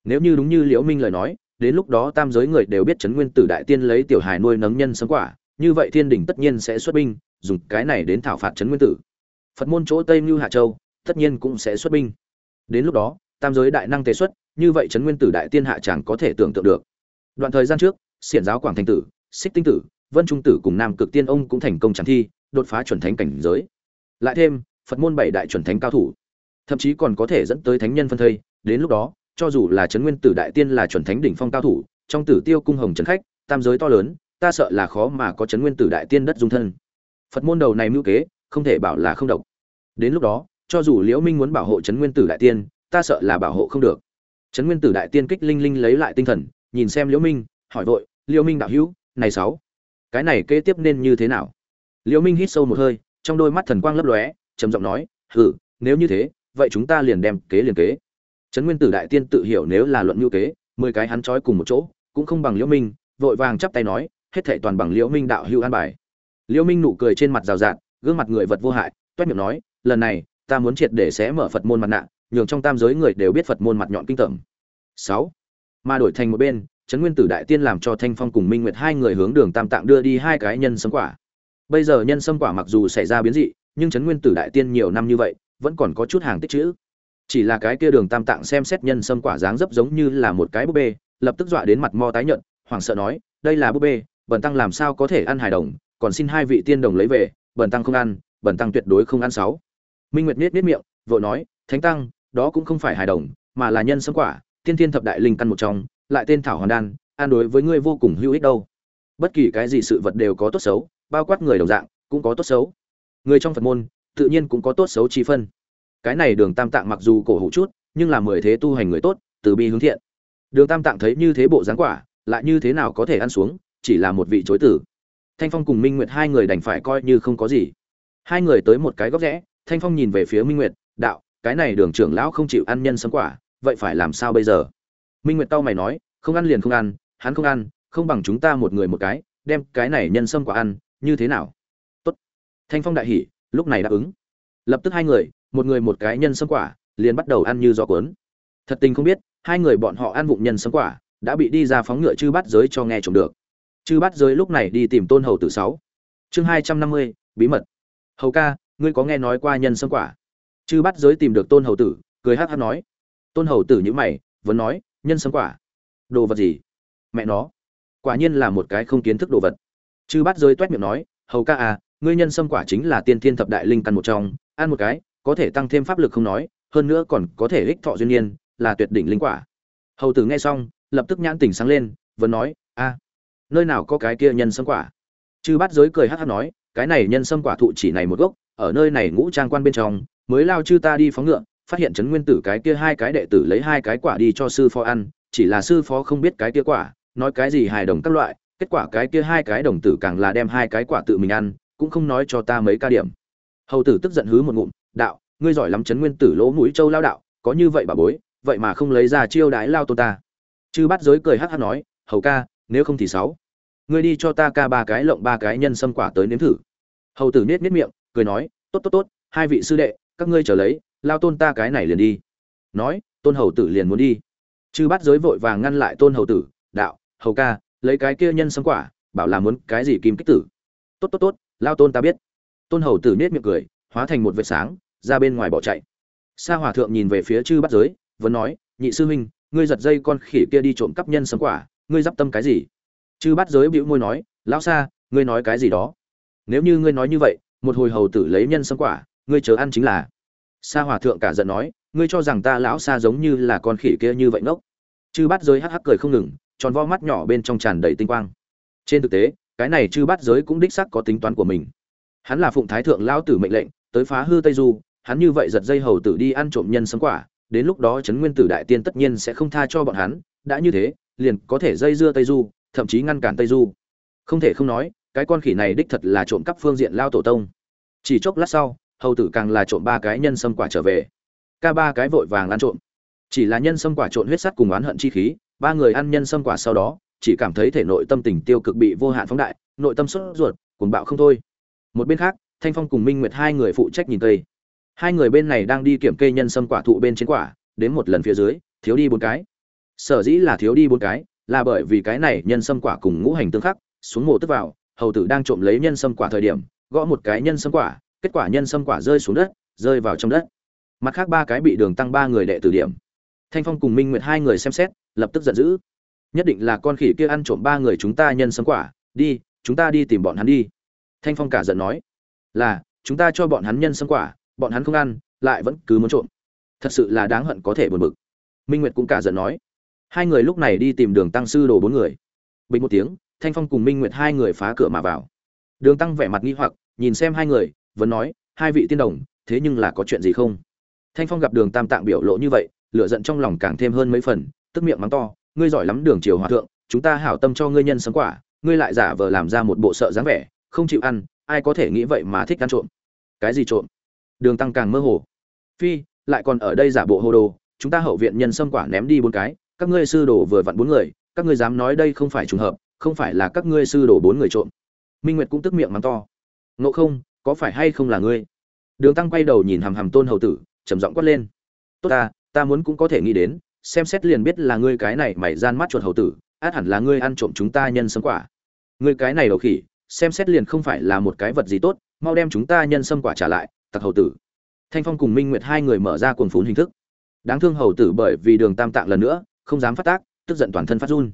Nếu như đúng như liễu minh lời nói, đến lúc đó tam giới người đều biết trấn nguyên tử đại tiên lấy tiểu hài nuôi nấng nhân sâm quả, như vậy thiên đình tất nhiên sẽ xuất binh, dùng cái này đến thảo phạt trấn nguyên tử. Phật môn chỗ tây mưu hạ châu, tất nhiên cũng sẽ xuất binh. Đến lúc đó, tam giới đại năng tế xuất như vậy trấn nguyên tử đại tiên hạ chẳng có thể tưởng tượng được. Đoạn thời gian trước, xiển giáo quảng thành tử, xích tinh tử, vân trung tử cùng nam cực tiên ông cũng thành công chẳng thi, đột phá chuẩn thánh cảnh giới. Lại thêm, phật môn bảy đại chuẩn thánh cao thủ, thậm chí còn có thể dẫn tới thánh nhân phân thây. Đến lúc đó, cho dù là trấn nguyên tử đại tiên là chuẩn thánh đỉnh phong cao thủ, trong tử tiêu cung hồng trấn khách, tam giới to lớn, ta sợ là khó mà có trấn nguyên tử đại tiên đất dung thân. Phật môn đầu này mưu kế, không thể bảo là không độc. Đến lúc đó, cho dù liễu minh muốn bảo hộ trấn nguyên tử đại tiên, ta sợ là bảo hộ không được trấn nguyên tử đại tiên kích linh linh lấy lại tinh thần, nhìn xem liễu minh, hỏi vội, liễu minh đạo hữu, này sáu, cái này kế tiếp nên như thế nào? Liễu minh hít sâu một hơi, trong đôi mắt thần quang lấp lóe, trầm giọng nói hừ nếu như thế, vậy chúng ta liền đem kế liền kế. Trấn nguyên tử đại tiên tự hiểu nếu là luận nhu kế, mười cái hắn trói cùng một chỗ, cũng không bằng liễu minh, vội vàng chắp tay nói, hết thảy toàn bằng liễu minh đạo hữu an bài. Liễu minh nụ cười trên mặt rào rạt, gương mặt người vật vô hại, toét miệng nói, lần này, ta muốn triệt để xé mở phật môn mặt nạ nhường trong tam giới người đều biết phật môn mặt nhọn kinh tởm. Sáu, mà đổi thành một bên trấn nguyên tử đại tiên làm cho thanh phong cùng minh nguyệt hai người hướng đường tam tạng đưa đi hai cái nhân sâm quả. Bây giờ nhân sâm quả mặc dù xảy ra biến dị, nhưng trấn nguyên tử đại tiên nhiều năm như vậy, vẫn còn có chút hàng tích chữ. Chỉ là cái kia đường tam tạng xem xét nhân sâm quả dáng dấp giống như là một cái búp bê, lập tức dọa đến mặt mo tái nhợt, hoảng sợ nói, đây là búp bê, bần tăng làm sao có thể ăn hài đồng, còn xin hai vị tiên đồng lấy về, bần tăng không ăn, bần tăng tuyệt đối không ăn sáu. Minh nguyệt niết niết miệng, vội nói, thánh tăng đó cũng không phải hài đồng, mà là nhân sâm quả, tiên thiên thập đại linh căn một trong, lại tên thảo hoàn đan, an đối với ngươi vô cùng hữu ích đâu. Bất kỳ cái gì sự vật đều có tốt xấu, bao quát người đồng dạng, cũng có tốt xấu. Người trong phật môn, tự nhiên cũng có tốt xấu chi phân. Cái này đường tam tạng mặc dù cổ hủ chút, nhưng là mười thế tu hành người tốt, từ bi hướng thiện. Đường tam tạng thấy như thế bộ dáng quả, lại như thế nào có thể ăn xuống, chỉ là một vị chối tử. Thanh phong cùng minh nguyệt hai người đành phải coi như không có gì. Hai người tới một cái góc rẽ, thanh phong nhìn về phía minh nguyệt, đạo cái này đường trưởng lão không chịu ăn nhân sấm quả, vậy phải làm sao bây giờ? Minh nguyệt tao mày nói, không ăn liền không ăn, hắn không ăn, không bằng chúng ta một người một cái, đem cái này nhân sâm quả ăn, như thế nào? Tốt. thanh phong đại hỉ, lúc này đáp ứng. Lập tức hai người, một người một cái nhân sâm quả, liền bắt đầu ăn như gió cuốn. Thật tình không biết, hai người bọn họ ăn vụng nhân sâm quả, đã bị đi ra phóng ngựa chư bắt giới cho nghe trộm được. Chư bắt giới lúc này đi tìm tôn hầu tử sáu. Chương hai trăm năm mươi, bí mật. Hầu ca, ngươi có nghe nói qua nhân sâm quả? Chư bắt giới tìm được tôn hầu tử, cười hát hát nói. Tôn hầu tử nhữ mày, vẫn nói, nhân sâm quả. Đồ vật gì? Mẹ nó. Quả nhiên là một cái không kiến thức đồ vật. Chư bắt giới toét miệng nói, hầu ca à ngươi nhân sâm quả chính là tiên thiên thập đại linh căn một trong, ăn một cái, có thể tăng thêm pháp lực không nói, hơn nữa còn có thể ích thọ duyên nhiên, là tuyệt đỉnh linh quả. Hầu tử nghe xong, lập tức nhãn tỉnh sáng lên, vẫn nói a nơi nào có cái kia nhân sâm quả? Chư bắt giới cười hát hát nói, cái này nhân sâm quả thụ chỉ này một gốc, ở nơi này ngũ trang quan bên trong mới lao chư ta đi phóng ngựa, phát hiện trấn nguyên tử cái kia hai cái đệ tử lấy hai cái quả đi cho sư phó ăn, chỉ là sư phó không biết cái kia quả, nói cái gì hài đồng các loại, kết quả cái kia hai cái đồng tử càng là đem hai cái quả tự mình ăn, cũng không nói cho ta mấy ca điểm. Hầu tử tức giận hứ một ngụm, đạo, ngươi giỏi lắm chấn nguyên tử lỗ mũi châu lao đạo, có như vậy bà bối, vậy mà không lấy ra chiêu đái lao tôn ta. Chư bắt giới cười hắc hắc nói, hầu ca, nếu không thì sáu. Ngươi đi cho ta ca ba cái lộng ba cái nhân sâm quả tới nếm thử. Hầu tử nết nết miệng, cười nói, tốt tốt tốt, hai vị sư đệ các ngươi trở lấy, lao tôn ta cái này liền đi. Nói, tôn hầu tử liền muốn đi. Chư bắt giới vội vàng ngăn lại tôn hầu tử, đạo, hầu ca, lấy cái kia nhân sâm quả, bảo là muốn cái gì kim kích tử. Tốt tốt tốt, lao tôn ta biết. Tôn hầu tử nết miệng cười, hóa thành một vệt sáng, ra bên ngoài bỏ chạy. Sa hòa thượng nhìn về phía chư bắt giới, vẫn nói, nhị sư huynh, ngươi giật dây con khỉ kia đi trộm cắp nhân sâm quả, ngươi d tâm cái gì? Chư bắt giới bĩu môi nói, lão sa, ngươi nói cái gì đó? Nếu như ngươi nói như vậy, một hồi hầu tử lấy nhân sâm quả ngươi chờ ăn chính là. Sa hòa thượng cả giận nói, ngươi cho rằng ta lão sa giống như là con khỉ kia như vậy ngốc. Chư Bát giới hắc hắc cười không ngừng, tròn vo mắt nhỏ bên trong tràn đầy tinh quang. Trên thực tế, cái này chư Bát giới cũng đích sắc có tính toán của mình. Hắn là phụng thái thượng lão tử mệnh lệnh, tới phá hư tây du, hắn như vậy giật dây hầu tử đi ăn trộm nhân sấm quả, đến lúc đó trấn nguyên tử đại tiên tất nhiên sẽ không tha cho bọn hắn, đã như thế, liền có thể dây dưa tây du, thậm chí ngăn cản tây du. Không thể không nói, cái con khỉ này đích thật là trộm cắp phương diện lao tổ tông. Chỉ chốc lát sau hầu tử càng là trộm ba cái nhân sâm quả trở về. Ca ba cái vội vàng ăn trộm. Chỉ là nhân sâm quả trộn huyết sắt cùng oán hận chi khí, ba người ăn nhân sâm quả sau đó, chỉ cảm thấy thể nội tâm tình tiêu cực bị vô hạn phóng đại, nội tâm sốt ruột, cuồng bạo không thôi. Một bên khác, thanh phong cùng minh nguyệt hai người phụ trách nhìn cây. Hai người bên này đang đi kiểm kê nhân sâm quả thụ bên trên quả, đến một lần phía dưới, thiếu đi bốn cái. Sở dĩ là thiếu đi bốn cái, là bởi vì cái này nhân sâm quả cùng ngũ hành tương khắc, xuống mộ tức vào, hầu tử đang trộm lấy nhân sâm quả thời điểm, gõ một cái nhân sâm quả kết quả nhân sâm quả rơi xuống đất, rơi vào trong đất. Mặt khác ba cái bị đường tăng ba người đệ tử điểm. Thanh phong cùng minh nguyệt hai người xem xét, lập tức giận dữ. Nhất định là con khỉ kia ăn trộm ba người chúng ta nhân sâm quả, đi, chúng ta đi tìm bọn hắn đi. Thanh phong cả giận nói, là, chúng ta cho bọn hắn nhân sâm quả, bọn hắn không ăn, lại vẫn cứ muốn trộm. Thật sự là đáng hận có thể buồn bực. Minh nguyệt cũng cả giận nói, hai người lúc này đi tìm đường tăng sư đồ bốn người. Bình một tiếng, thanh phong cùng minh nguyệt hai người phá cửa mà vào. Đường tăng vẻ mặt nghi hoặc, nhìn xem hai người vẫn nói, hai vị tiên đồng, thế nhưng là có chuyện gì không? Thanh phong gặp đường tam tạng biểu lộ như vậy, lửa giận trong lòng càng thêm hơn mấy phần, tức miệng mắng to, ngươi giỏi lắm đường triều hòa thượng, chúng ta hảo tâm cho ngươi nhân sấm quả, ngươi lại giả vờ làm ra một bộ sợ dáng vẻ, không chịu ăn, ai có thể nghĩ vậy mà thích ăn trộm? Cái gì trộm? Đường tăng càng mơ hồ. Phi, lại còn ở đây giả bộ hồ đồ, chúng ta hậu viện nhân sâm quả ném đi bốn cái, các ngươi sư đồ vừa vặn bốn người, các ngươi dám nói đây không phải trùng hợp, không phải là các ngươi sư đồ bốn người trộm. Minh nguyệt cũng tức miệng mắng to. Ngộ không có phải hay không là ngươi? Đường tăng quay đầu nhìn hàm hàm tôn hầu tử, trầm giọng quát lên. Tốt ta ta muốn cũng có thể nghĩ đến, xem xét liền biết là ngươi cái này mày gian mắt chuột hầu tử, át hẳn là ngươi ăn trộm chúng ta nhân sâm quả. Ngươi cái này đầu khỉ, xem xét liền không phải là một cái vật gì tốt, mau đem chúng ta nhân sâm quả trả lại, tặc hầu tử. Thanh phong cùng minh nguyệt hai người mở ra cuồng phún hình thức. Đáng thương hầu tử bởi vì đường tam tạng lần nữa, không dám phát tác, tức giận toàn thân phát run.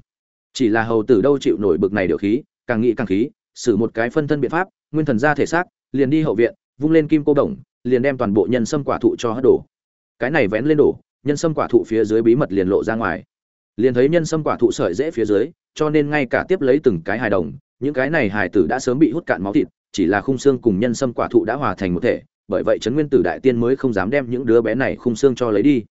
Chỉ là hầu tử đâu chịu nổi bực này điều khí, càng nghĩ càng khí xử một cái phân thân biện pháp, nguyên thần ra thể xác liền đi hậu viện, vung lên kim cô đồng, liền đem toàn bộ nhân sâm quả thụ cho hất đổ. Cái này vén lên đổ, nhân sâm quả thụ phía dưới bí mật liền lộ ra ngoài. Liền thấy nhân sâm quả thụ sợi dễ phía dưới, cho nên ngay cả tiếp lấy từng cái hài đồng, những cái này hài tử đã sớm bị hút cạn máu thịt, chỉ là khung xương cùng nhân sâm quả thụ đã hòa thành một thể, bởi vậy trấn nguyên tử đại tiên mới không dám đem những đứa bé này khung xương cho lấy đi.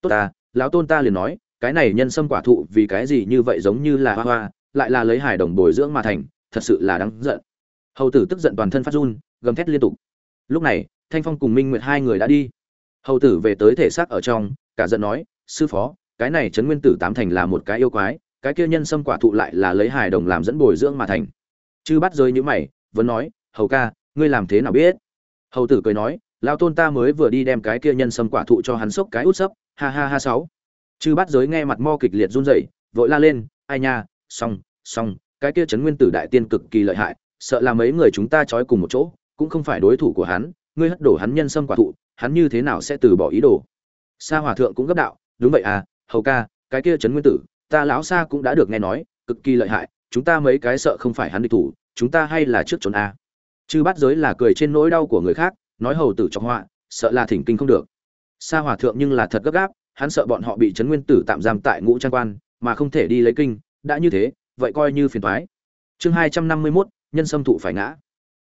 Tốt ta, lão tôn ta liền nói, cái này nhân sâm quả thụ vì cái gì như vậy giống như là hoa hoa, lại là lấy hài đồng bồi dưỡng mà thành, thật sự là đáng giận. Hầu tử tức giận toàn thân phát run gầm thét liên tục. Lúc này, thanh phong cùng minh nguyệt hai người đã đi. Hầu tử về tới thể xác ở trong, cả giận nói, sư phó, cái này trấn nguyên tử tám thành là một cái yêu quái, cái kia nhân sâm quả thụ lại là lấy hài đồng làm dẫn bồi dưỡng mà thành. Chư bắt rơi như mày, vẫn nói, hầu ca, ngươi làm thế nào biết? Hầu tử cười nói, lão tôn ta mới vừa đi đem cái kia nhân sâm quả thụ cho hắn sốc cái út sấp, ha ha ha sáu. Chư bắt giới nghe mặt mo kịch liệt run rẩy, vội la lên, ai nha, xong xong, cái kia trấn nguyên tử đại tiên cực kỳ lợi hại, sợ là mấy người chúng ta trói cùng một chỗ cũng không phải đối thủ của hắn, ngươi hất đổ hắn nhân sâm quả thụ, hắn như thế nào sẽ từ bỏ ý đồ? Sa hòa thượng cũng gấp đạo, đúng vậy à hầu ca, cái kia trấn nguyên tử, ta lão sa cũng đã được nghe nói, cực kỳ lợi hại, chúng ta mấy cái sợ không phải hắn địch thủ, chúng ta hay là trước trốn a. À. chư bắt giới là cười trên nỗi đau của người khác, nói hầu tử trong họa, sợ là thỉnh kinh không được. Sa hòa thượng nhưng là thật gấp gáp, hắn sợ bọn họ bị trấn nguyên tử tạm giam tại ngũ trang quan, mà không thể đi lấy kinh, đã như thế, vậy coi như phiền toái. Chương hai trăm năm mươi mốt, nhân sâm thụ phải ngã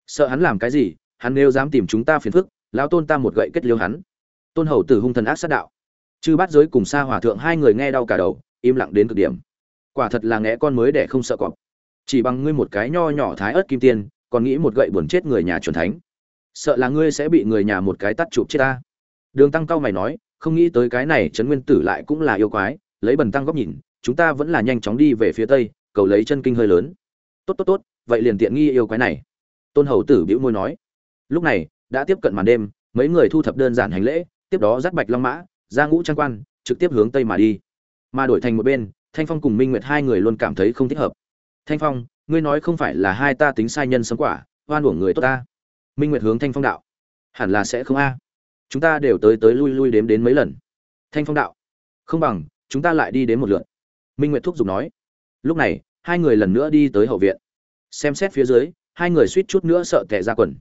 sợ hắn làm cái gì, hắn nếu dám tìm chúng ta phiền phức, lão tôn ta một gậy kết liêu hắn. Tôn hầu tử hung thần ác sát đạo. Chư bát giới cùng sa hòa thượng hai người nghe đau cả đầu, im lặng đến cực điểm. Quả thật là ngẽ con mới để không sợ cọp. Chỉ bằng ngươi một cái nho nhỏ thái ớt kim tiên, còn nghĩ một gậy buồn chết người nhà chuẩn thánh. Sợ là ngươi sẽ bị người nhà một cái tắt chụp chết ta. Đường tăng cao mày nói, không nghĩ tới cái này trấn nguyên tử lại cũng là yêu quái, lấy bần tăng góc nhìn, chúng ta vẫn là nhanh chóng đi về phía tây, cầu lấy chân kinh hơi lớn. Tốt tốt tốt, vậy liền tiện nghi yêu quái này tôn hầu tử bĩu môi nói. Lúc này, đã tiếp cận màn đêm, mấy người thu thập đơn giản hành lễ, tiếp đó dắt bạch long mã, ra ngũ trang quan, trực tiếp hướng tây mà đi. Mà đổi thành một bên, thanh phong cùng minh nguyệt hai người luôn cảm thấy không thích hợp. Thanh phong, ngươi nói không phải là hai ta tính sai nhân sống quả, oan uổng người tốt ta. Minh nguyệt hướng thanh phong đạo. Hẳn là sẽ không a. Chúng ta đều tới tới lui lui đếm đến mấy lần. Thanh phong đạo. Không bằng, chúng ta lại đi đến một lượt. Minh nguyệt thúc giục nói. Lúc này, hai người lần nữa đi tới hậu viện. Xem xét phía dưới hai người suýt chút nữa sợ tẻ ra quần.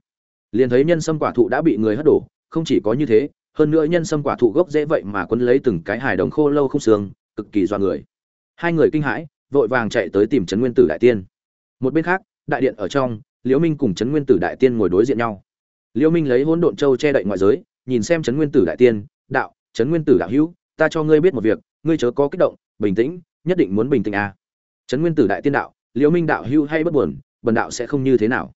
Liền thấy nhân sâm quả thụ đã bị người hất đổ, không chỉ có như thế, hơn nữa nhân sâm quả thụ gốc dễ vậy mà quấn lấy từng cái hài đồng khô lâu không xương, cực kỳ doa người. Hai người kinh hãi, vội vàng chạy tới tìm trấn nguyên tử đại tiên. Một bên khác, đại điện ở trong, liễu minh cùng trấn nguyên tử đại tiên ngồi đối diện nhau. Liễu minh lấy hỗn độn châu che đậy ngoại giới, nhìn xem trấn nguyên tử đại tiên, đạo, trấn nguyên tử đạo hữu, ta cho ngươi biết một việc, ngươi chớ có kích động, bình tĩnh, nhất định muốn bình tĩnh à. trấn nguyên tử đại tiên đạo, liễu minh đạo hữu hay bất buồn bần đạo sẽ không như thế nào.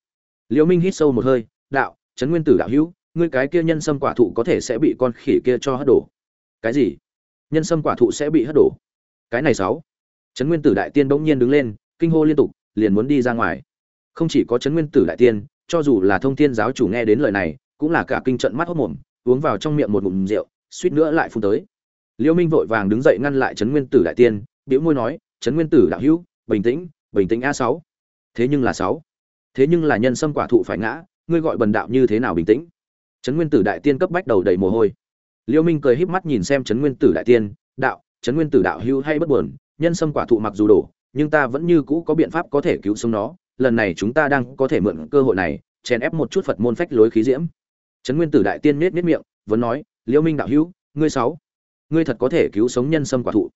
Liễu minh hít sâu một hơi, đạo, trấn nguyên tử đạo hữu, ngươi cái kia nhân sâm quả thụ có thể sẽ bị con khỉ kia cho hất đổ. Cái gì? Nhân sâm quả thụ sẽ bị hất đổ? Cái này sáu. Trấn nguyên tử đại tiên bỗng nhiên đứng lên, kinh hô liên tục, liền muốn đi ra ngoài. Không chỉ có trấn nguyên tử đại tiên, cho dù là thông thiên giáo chủ nghe đến lời này, cũng là cả kinh trận mắt hốt mồm, uống vào trong miệng một ngụm rượu, suýt nữa lại phun tới. Liêu minh vội vàng đứng dậy ngăn lại trấn nguyên tử đại tiên, bĩu môi nói, trấn nguyên tử đạo hữu, bình tĩnh bình tĩnh a sáu thế nhưng là sáu. Thế nhưng là nhân sâm quả thụ phải ngã, ngươi gọi bần đạo như thế nào bình tĩnh? Trấn nguyên tử đại tiên cấp bách đầu đầy mồ hôi. Liêu minh cười híp mắt nhìn xem trấn nguyên tử đại tiên, đạo, trấn nguyên tử đạo hưu hay bất buồn, nhân sâm quả thụ mặc dù đổ, nhưng ta vẫn như cũ có biện pháp có thể cứu sống nó, lần này chúng ta đang có thể mượn cơ hội này, chèn ép một chút phật môn phách lối khí diễm. Trấn nguyên tử đại tiên nết nết miệng, vẫn nói, liêu minh đạo hữu, ngươi sáu, ngươi thật có thể cứu sống nhân sâm quả thụ.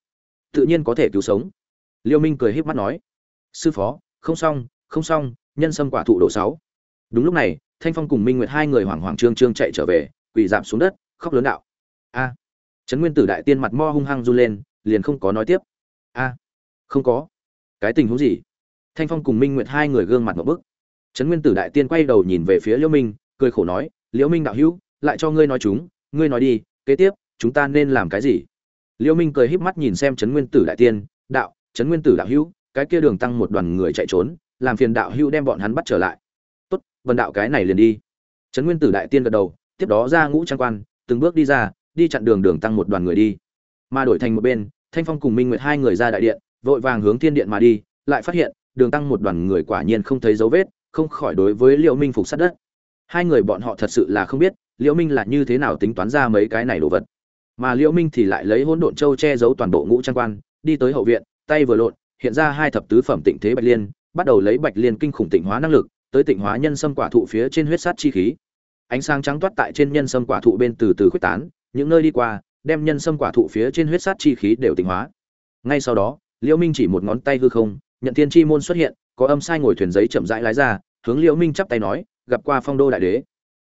Tự nhiên có thể cứu sống. Liêu minh cười híp mắt nói, sư phó không xong không xong, nhân sâm quả thụ độ sáu. Đúng lúc này, thanh phong cùng minh nguyệt hai người hoảng hoảng trương trương chạy trở về, quỳ giảm xuống đất, khóc lớn đạo. A. Trấn nguyên tử đại tiên mặt mo hung hăng run lên, liền không có nói tiếp. A. Không có. Cái tình huống gì? Thanh phong cùng minh nguyệt hai người gương mặt một bức. Trấn nguyên tử đại tiên quay đầu nhìn về phía liễu minh, cười khổ nói, liễu minh đạo hữu, lại cho ngươi nói chúng, ngươi nói đi, kế tiếp, chúng ta nên làm cái gì? Liễu minh cười híp mắt nhìn xem trấn nguyên tử đại tiên, đạo, trấn nguyên tử đạo hữu cái kia đường tăng một đoàn người chạy trốn, làm phiền đạo hưu đem bọn hắn bắt trở lại. Tốt vần đạo cái này liền đi. Trấn nguyên tử đại tiên gật đầu, tiếp đó ra ngũ trang quan, từng bước đi ra, đi chặn đường đường tăng một đoàn người đi. Mà đổi thành một bên, thanh phong cùng minh nguyệt hai người ra đại điện, vội vàng hướng thiên điện mà đi, lại phát hiện, đường tăng một đoàn người quả nhiên không thấy dấu vết, không khỏi đối với liễu minh phục sát đất. Hai người bọn họ thật sự là không biết, liễu minh là như thế nào tính toán ra mấy cái này đồ vật. Mà liễu minh thì lại lấy hỗn độn châu che giấu toàn bộ ngũ trang quan, đi tới hậu viện, tay vừa lộn hiện ra hai thập tứ phẩm tịnh thế bạch liên, bắt đầu lấy bạch liên kinh khủng tịnh hóa năng lực, tới tịnh hóa nhân sâm quả thụ phía trên huyết sát chi khí. Ánh sáng trắng toát tại trên nhân sâm quả thụ bên từ từ khuếch tán, những nơi đi qua, đem nhân sâm quả thụ phía trên huyết sát chi khí đều tịnh hóa. Ngay sau đó, liễu minh chỉ một ngón tay hư không, nhận thiên chi môn xuất hiện, có âm sai ngồi thuyền giấy chậm rãi lái ra, hướng liễu minh chắp tay nói, gặp qua phong đô đại đế.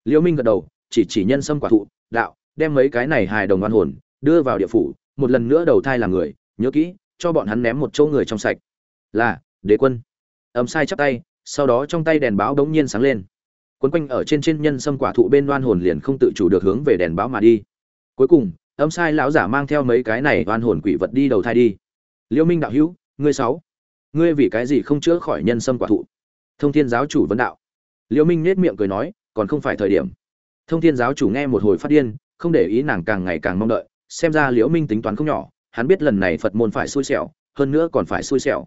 Liễu minh gật đầu, chỉ chỉ nhân sâm quả thụ, đạo, đem mấy cái này hài đồng oan hồn, đưa vào địa phủ, một lần nữa đầu thai làm người, nhớ kỹ cho bọn hắn ném một chỗ người trong sạch. Là, đế quân. Âm sai chắp tay, sau đó trong tay đèn báo đống nhiên sáng lên. Quấn quanh ở trên trên nhân sâm quả thụ bên đoan hồn liền không tự chủ được hướng về đèn báo mà đi. Cuối cùng âm sai lão giả mang theo mấy cái này đoan hồn quỷ vật đi đầu thai đi. Liêu minh đạo hữu, ngươi sáu. Ngươi vì cái gì không chữa khỏi nhân sâm quả thụ? Thông thiên giáo chủ vấn đạo. Liêu minh nết miệng cười nói, còn không phải thời điểm. Thông thiên giáo chủ nghe một hồi phát điên, không để ý nàng càng ngày càng mong đợi, xem ra liễu minh tính toán không nhỏ hắn biết lần này phật môn phải xui xẻo, hơn nữa còn phải xui xẻo.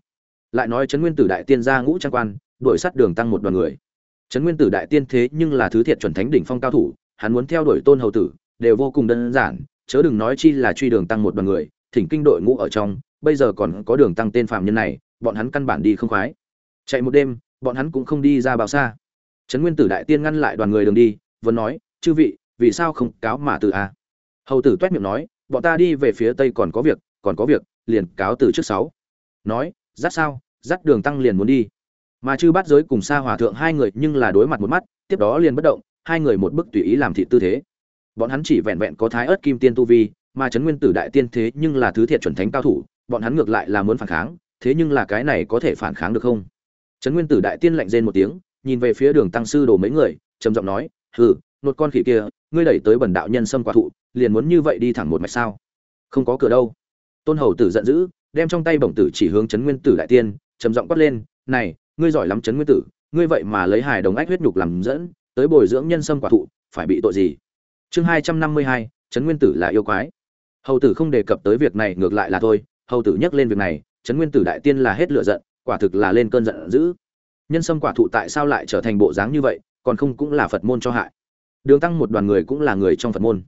Lại nói trấn nguyên tử đại tiên gia ngũ trang quan, đuổi sát đường tăng một đoàn người. Trấn nguyên tử đại tiên thế nhưng là thứ thiệt chuẩn thánh đỉnh phong cao thủ, hắn muốn theo đuổi tôn hầu tử, đều vô cùng đơn giản, chớ đừng nói chi là truy đường tăng một đoàn người, thỉnh kinh đội ngũ ở trong, bây giờ còn có đường tăng tên phạm nhân này, bọn hắn căn bản đi không khoái. Chạy một đêm, bọn hắn cũng không đi ra bao xa. Trấn nguyên tử đại tiên ngăn lại đoàn người đường đi vẫn nói, chư vị, vì sao không cáo mà từ a à? hầu tử toét miệng nói bọn ta đi về phía tây còn có việc, còn có việc, liền cáo từ trước sáu. Nói dắt sao? Dắt đường tăng liền muốn đi. Mà chư bắt giới cùng xa hòa thượng hai người nhưng là đối mặt một mắt, tiếp đó liền bất động, hai người một bức tùy ý làm thị tư thế. Bọn hắn chỉ vẹn vẹn có thái ớt kim tiên tu vi, mà trấn nguyên tử đại tiên thế nhưng là thứ thiệt chuẩn thánh cao thủ, bọn hắn ngược lại là muốn phản kháng, thế nhưng là cái này có thể phản kháng được không? Trấn nguyên tử đại tiên lạnh rên một tiếng, nhìn về phía đường tăng sư đồ mấy người, trầm giọng nói, hừ nột con khỉ kia, ngươi đẩy tới bẩn đạo nhân sâm quả thụ, liền muốn như vậy đi thẳng một mạch sao? Không có cửa đâu. Tôn hầu tử giận dữ, đem trong tay bổng tử chỉ hướng trấn nguyên tử đại tiên, trầm giọng quát lên, này, ngươi giỏi lắm trấn nguyên tử, ngươi vậy mà lấy hài đồng ách huyết nhục làm dẫn, tới bồi dưỡng nhân sâm quả thụ, phải bị tội gì? Chương hai trăm năm mươi hai, trấn nguyên tử là yêu quái. Hầu tử không đề cập tới việc này, ngược lại là thôi, hầu tử nhắc lên việc này, trấn nguyên tử đại tiên là hết lựa giận, quả thực là lên cơn giận dữ. Nhân sâm quả thụ tại sao lại trở thành bộ dáng như vậy, còn không cũng là phật môn cho hại đường tăng một đoàn người cũng là người trong phật môn.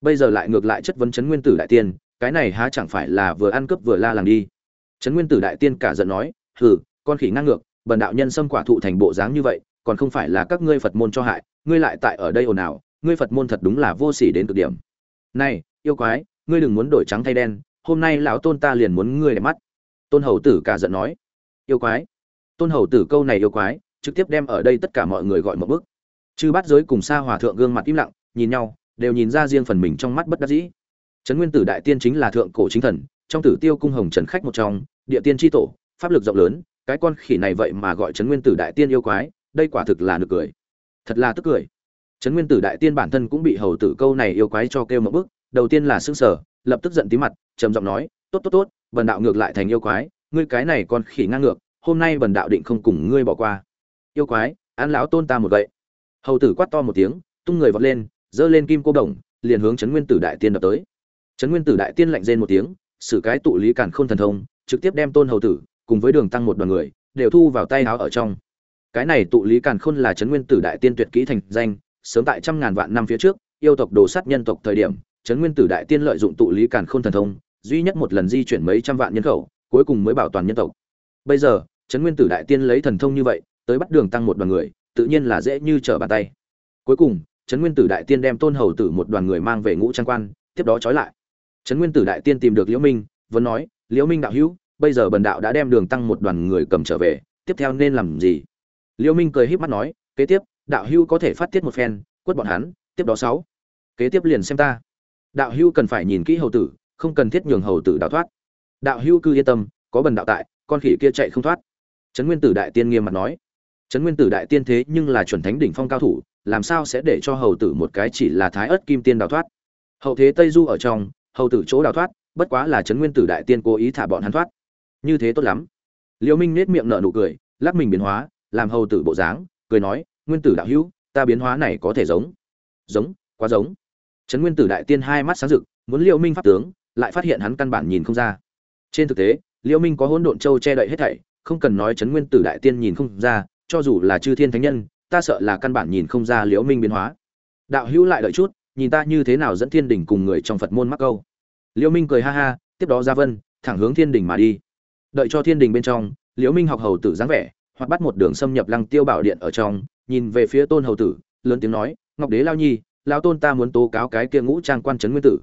Bây giờ lại ngược lại chất vấn chấn nguyên tử đại tiên, cái này há chẳng phải là vừa ăn cướp vừa la làng đi. Chấn nguyên tử đại tiên cả giận nói, hừ, con khỉ ngang ngược, bần đạo nhân xâm quả thụ thành bộ dáng như vậy, còn không phải là các ngươi phật môn cho hại, ngươi lại tại ở đây ồn ào, ngươi phật môn thật đúng là vô sỉ đến cực điểm. Này, yêu quái, ngươi đừng muốn đổi trắng thay đen, hôm nay lão tôn ta liền muốn ngươi để mắt. Tôn hầu tử cả giận nói. Yêu quái, tôn hầu tử câu này yêu quái, trực tiếp đem ở đây tất cả mọi người gọi một bức chư bát giới cùng xa hòa thượng gương mặt im lặng, nhìn nhau, đều nhìn ra riêng phần mình trong mắt bất đắc dĩ. Trấn nguyên tử đại tiên chính là thượng cổ chính thần, trong tử tiêu cung hồng trần khách một trong, địa tiên tri tổ, pháp lực rộng lớn, cái con khỉ này vậy mà gọi trấn nguyên tử đại tiên yêu quái, đây quả thực là nực cười. Thật là tức cười. Trấn nguyên tử đại tiên bản thân cũng bị hầu tử câu này yêu quái cho kêu một bức đầu tiên là xương sở lập tức giận tí mặt, trầm giọng nói, tốt tốt tốt, bần đạo ngược lại thành yêu quái, ngươi cái này con khỉ ngang ngược, hôm nay bần đạo định không cùng ngươi bỏ qua. Yêu quái an lão tôn ta một vậy hầu tử quát to một tiếng, tung người vọt lên, giơ lên kim cô đồng, liền hướng trấn nguyên tử đại tiên đập tới. Trấn nguyên tử đại tiên lạnh rên một tiếng sử cái tụ lý cản khôn thần thông, trực tiếp đem tôn hầu tử cùng với đường tăng một đoàn người đều thu vào tay áo ở trong. Cái này tụ lý cản khôn là trấn nguyên tử đại tiên tuyệt kỹ thành danh, sớm tại trăm ngàn vạn năm phía trước, yêu tộc đồ sát nhân tộc thời điểm, trấn nguyên tử đại tiên lợi dụng tụ lý cản khôn thần thông, duy nhất một lần di chuyển mấy trăm vạn nhân khẩu, cuối cùng mới bảo toàn nhân tộc. Bây giờ, trấn nguyên tử đại tiên lấy thần thông như vậy, tới bắt đường tăng một đoàn người tự nhiên là dễ như trở bàn tay. Cuối cùng, trấn nguyên tử đại tiên đem tôn hầu tử một đoàn người mang về ngũ trang quan, tiếp đó trói lại. Trấn nguyên tử đại tiên tìm được liễu minh, vẫn nói, liễu minh đạo hữu, bây giờ bần đạo đã đem đường tăng một đoàn người cầm trở về, tiếp theo nên làm gì? Liễu minh cười híp mắt nói, kế tiếp, đạo hữu có thể phát tiết một phen, quất bọn hắn, tiếp đó sáu. Kế tiếp liền xem ta. Đạo hữu cần phải nhìn kỹ hầu tử, không cần thiết nhường hầu tử đào thoát. Đạo hữu cứ yên tâm, có bần đạo tại, con khỉ kia chạy không thoát. Trấn nguyên tử đại tiên nghiêm mặt nói trấn nguyên tử đại tiên thế nhưng là chuẩn thánh đỉnh phong cao thủ, làm sao sẽ để cho hầu tử một cái chỉ là thái ớt kim tiên đào thoát? Hậu thế tây du ở trong, hầu tử chỗ đào thoát, bất quá là trấn nguyên tử đại tiên cố ý thả bọn hắn thoát. Như thế tốt lắm. Liễu minh nết miệng nở nụ cười, lắc mình biến hóa, làm hầu tử bộ dáng, cười nói, nguyên tử đạo hữu, ta biến hóa này có thể giống? Giống, quá giống. Trấn nguyên tử đại tiên hai mắt sáng rực, muốn liễu minh pháp tướng, lại phát hiện hắn căn bản nhìn không ra. Trên thực tế, liễu minh có hỗn độn châu che đậy hết thảy, không cần nói trấn nguyên tử đại tiên nhìn không ra cho dù là chư thiên thánh nhân, ta sợ là căn bản nhìn không ra liễu minh biến hóa. Đạo hữu lại đợi chút, nhìn ta như thế nào dẫn thiên đình cùng người trong phật môn mắc câu. Liễu minh cười ha ha, tiếp đó ra vân, thẳng hướng thiên đình mà đi. Đợi cho thiên đình bên trong, liễu minh học hầu tử dáng vẻ, hoặc bắt một đường xâm nhập lăng tiêu bảo điện ở trong, nhìn về phía tôn hầu tử, lớn tiếng nói, ngọc đế lao nhi, lao tôn ta muốn tố cáo cái kia ngũ trang quan trấn nguyên tử.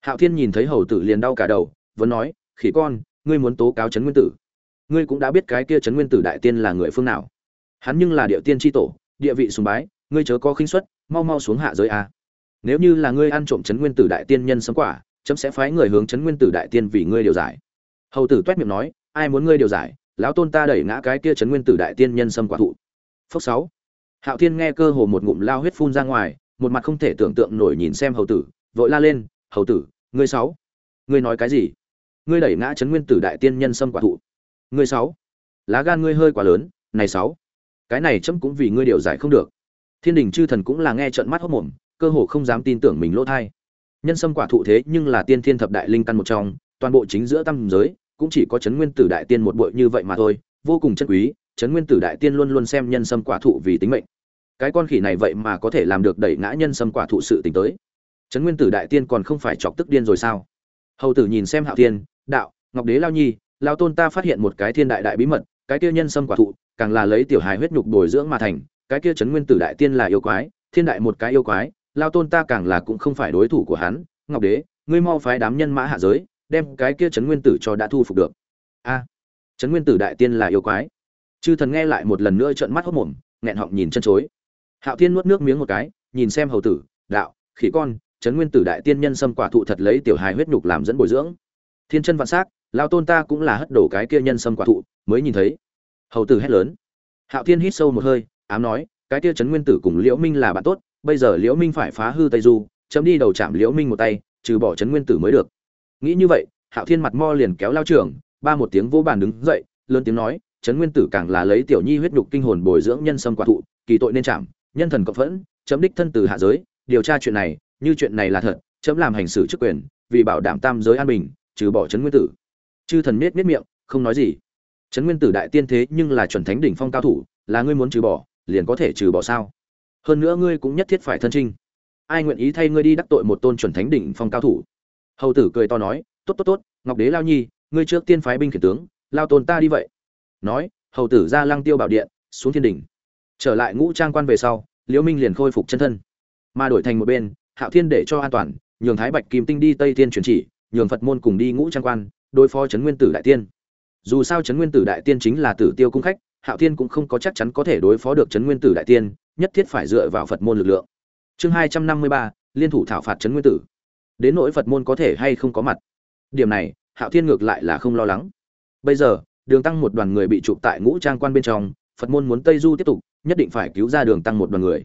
Hạo thiên nhìn thấy hầu tử liền đau cả đầu, vẫn nói, khỉ con, ngươi muốn tố cáo trấn nguyên tử. Ngươi cũng đã biết cái kia trấn nguyên tử đại tiên là người phương nào hắn nhưng là địa tiên tri tổ, địa vị sùng bái, ngươi chớ có khinh suất, mau mau xuống hạ giới a. Nếu như là ngươi ăn trộm chấn nguyên tử đại tiên nhân sống quả, chấm sẽ phái người hướng chấn nguyên tử đại tiên vì ngươi điều giải. Hầu tử toét miệng nói, ai muốn ngươi điều giải, lão tôn ta đẩy ngã cái kia chấn nguyên tử đại tiên nhân sâm quả thụ. Phước sáu. Hạo thiên nghe cơ hồ một ngụm lao huyết phun ra ngoài, một mặt không thể tưởng tượng nổi nhìn xem hầu tử, vội la lên, hầu tử, ngươi sáu, ngươi nói cái gì? Ngươi đẩy ngã chấn nguyên tử đại tiên nhân sâm quả thụ. Ngươi sáu, lá gan ngươi hơi quá lớn, này sáu cái này chấm cũng vì ngươi điều giải không được. Thiên đình chư thần cũng là nghe trận mắt hốc mồm, cơ hồ không dám tin tưởng mình lỗ thai. Nhân sâm quả thụ thế nhưng là tiên thiên thập đại linh căn một trong, toàn bộ chính giữa tam giới, cũng chỉ có chấn nguyên tử đại tiên một bội như vậy mà thôi, vô cùng chân quý, chấn nguyên tử đại tiên luôn luôn xem nhân sâm quả thụ vì tính mệnh. Cái con khỉ này vậy mà có thể làm được đẩy ngã nhân sâm quả thụ sự tính tới. Chấn nguyên tử đại tiên còn không phải chọc tức điên rồi sao? Hầu tử nhìn xem hạo tiên đạo, ngọc đế lao nhi, lao tôn ta phát hiện một cái thiên đại đại bí mật cái kia nhân sâm quả thụ càng là lấy tiểu hài huyết nhục bồi dưỡng mà thành cái kia chấn nguyên tử đại tiên là yêu quái thiên đại một cái yêu quái lao tôn ta càng là cũng không phải đối thủ của hắn ngọc đế ngươi mau phái đám nhân mã hạ giới đem cái kia chấn nguyên tử cho đã thu phục được. A à, chấn nguyên tử đại tiên là yêu quái. Chư thần nghe lại một lần nữa trợn mắt hốt mồm nghẹn họng nhìn chân chối. Hạo thiên nuốt nước miếng một cái nhìn xem hầu tử đạo khỉ con chấn nguyên tử đại tiên nhân xâm quả thụ thật lấy tiểu hài huyết nhục làm dẫn bồi dưỡng. Thiên chân vạn s á c lao tôn ta cũng là hất đổ cái kia nhân sâm quả thụ, mới nhìn thấy. Hầu tử hét lớn. Hạo thiên hít sâu một hơi, ám nói, cái kia Trấn nguyên tử cùng liễu minh là bạn tốt, bây giờ liễu minh phải phá hư tây du, chấm đi đầu chạm liễu minh một tay, trừ bỏ Trấn nguyên tử mới được. Nghĩ như vậy, hạo thiên mặt mo liền kéo lao trưởng ba một tiếng vô bàn đứng dậy, lớn tiếng nói, Trấn nguyên tử càng là lấy tiểu nhi huyết nhục kinh hồn bồi dưỡng nhân sâm quả thụ, kỳ tội nên chạm, nhân thần cộng phẫn, chấm đích thân từ hạ giới, điều tra chuyện này, như chuyện này là thật, chấm làm hành xử chức quyền, vì bảo đảm tam giới an bình, trừ bỏ Trấn nguyên tử chư thần miết miết miệng, không nói gì. Trấn nguyên tử đại tiên thế nhưng là chuẩn thánh đỉnh phong cao thủ, là ngươi muốn trừ bỏ, liền có thể trừ bỏ sao? Hơn nữa ngươi cũng nhất thiết phải thân trinh. Ai nguyện ý thay ngươi đi đắc tội một tôn chuẩn thánh đỉnh phong cao thủ? Hầu tử cười to nói, tốt tốt tốt, ngọc đế lao nhi, ngươi trước tiên phái binh khiển tướng, lao tôn ta đi vậy. Nói, hầu tử ra lăng tiêu bảo điện, xuống thiên đỉnh. Trở lại ngũ trang quan về sau, liễu minh liền khôi phục chân thân. Mà đổi thành một bên, hạo thiên để cho an toàn, nhường thái bạch kim tinh đi tây thiên truyền chỉ, nhường phật môn cùng đi ngũ trang quan đối phó trấn nguyên tử đại tiên. Dù sao trấn nguyên tử đại tiên chính là tử tiêu cung khách, hạo thiên cũng không có chắc chắn có thể đối phó được trấn nguyên tử đại tiên, nhất thiết phải dựa vào phật môn lực lượng. Chương hai trăm năm mươi ba, liên thủ thảo phạt trấn nguyên tử. Đến nỗi phật môn có thể hay không có mặt. Điểm này, hạo thiên ngược lại là không lo lắng. Bây giờ, đường tăng một đoàn người bị chụp tại ngũ trang quan bên trong, phật môn muốn tây du tiếp tục, nhất định phải cứu ra đường tăng một đoàn người.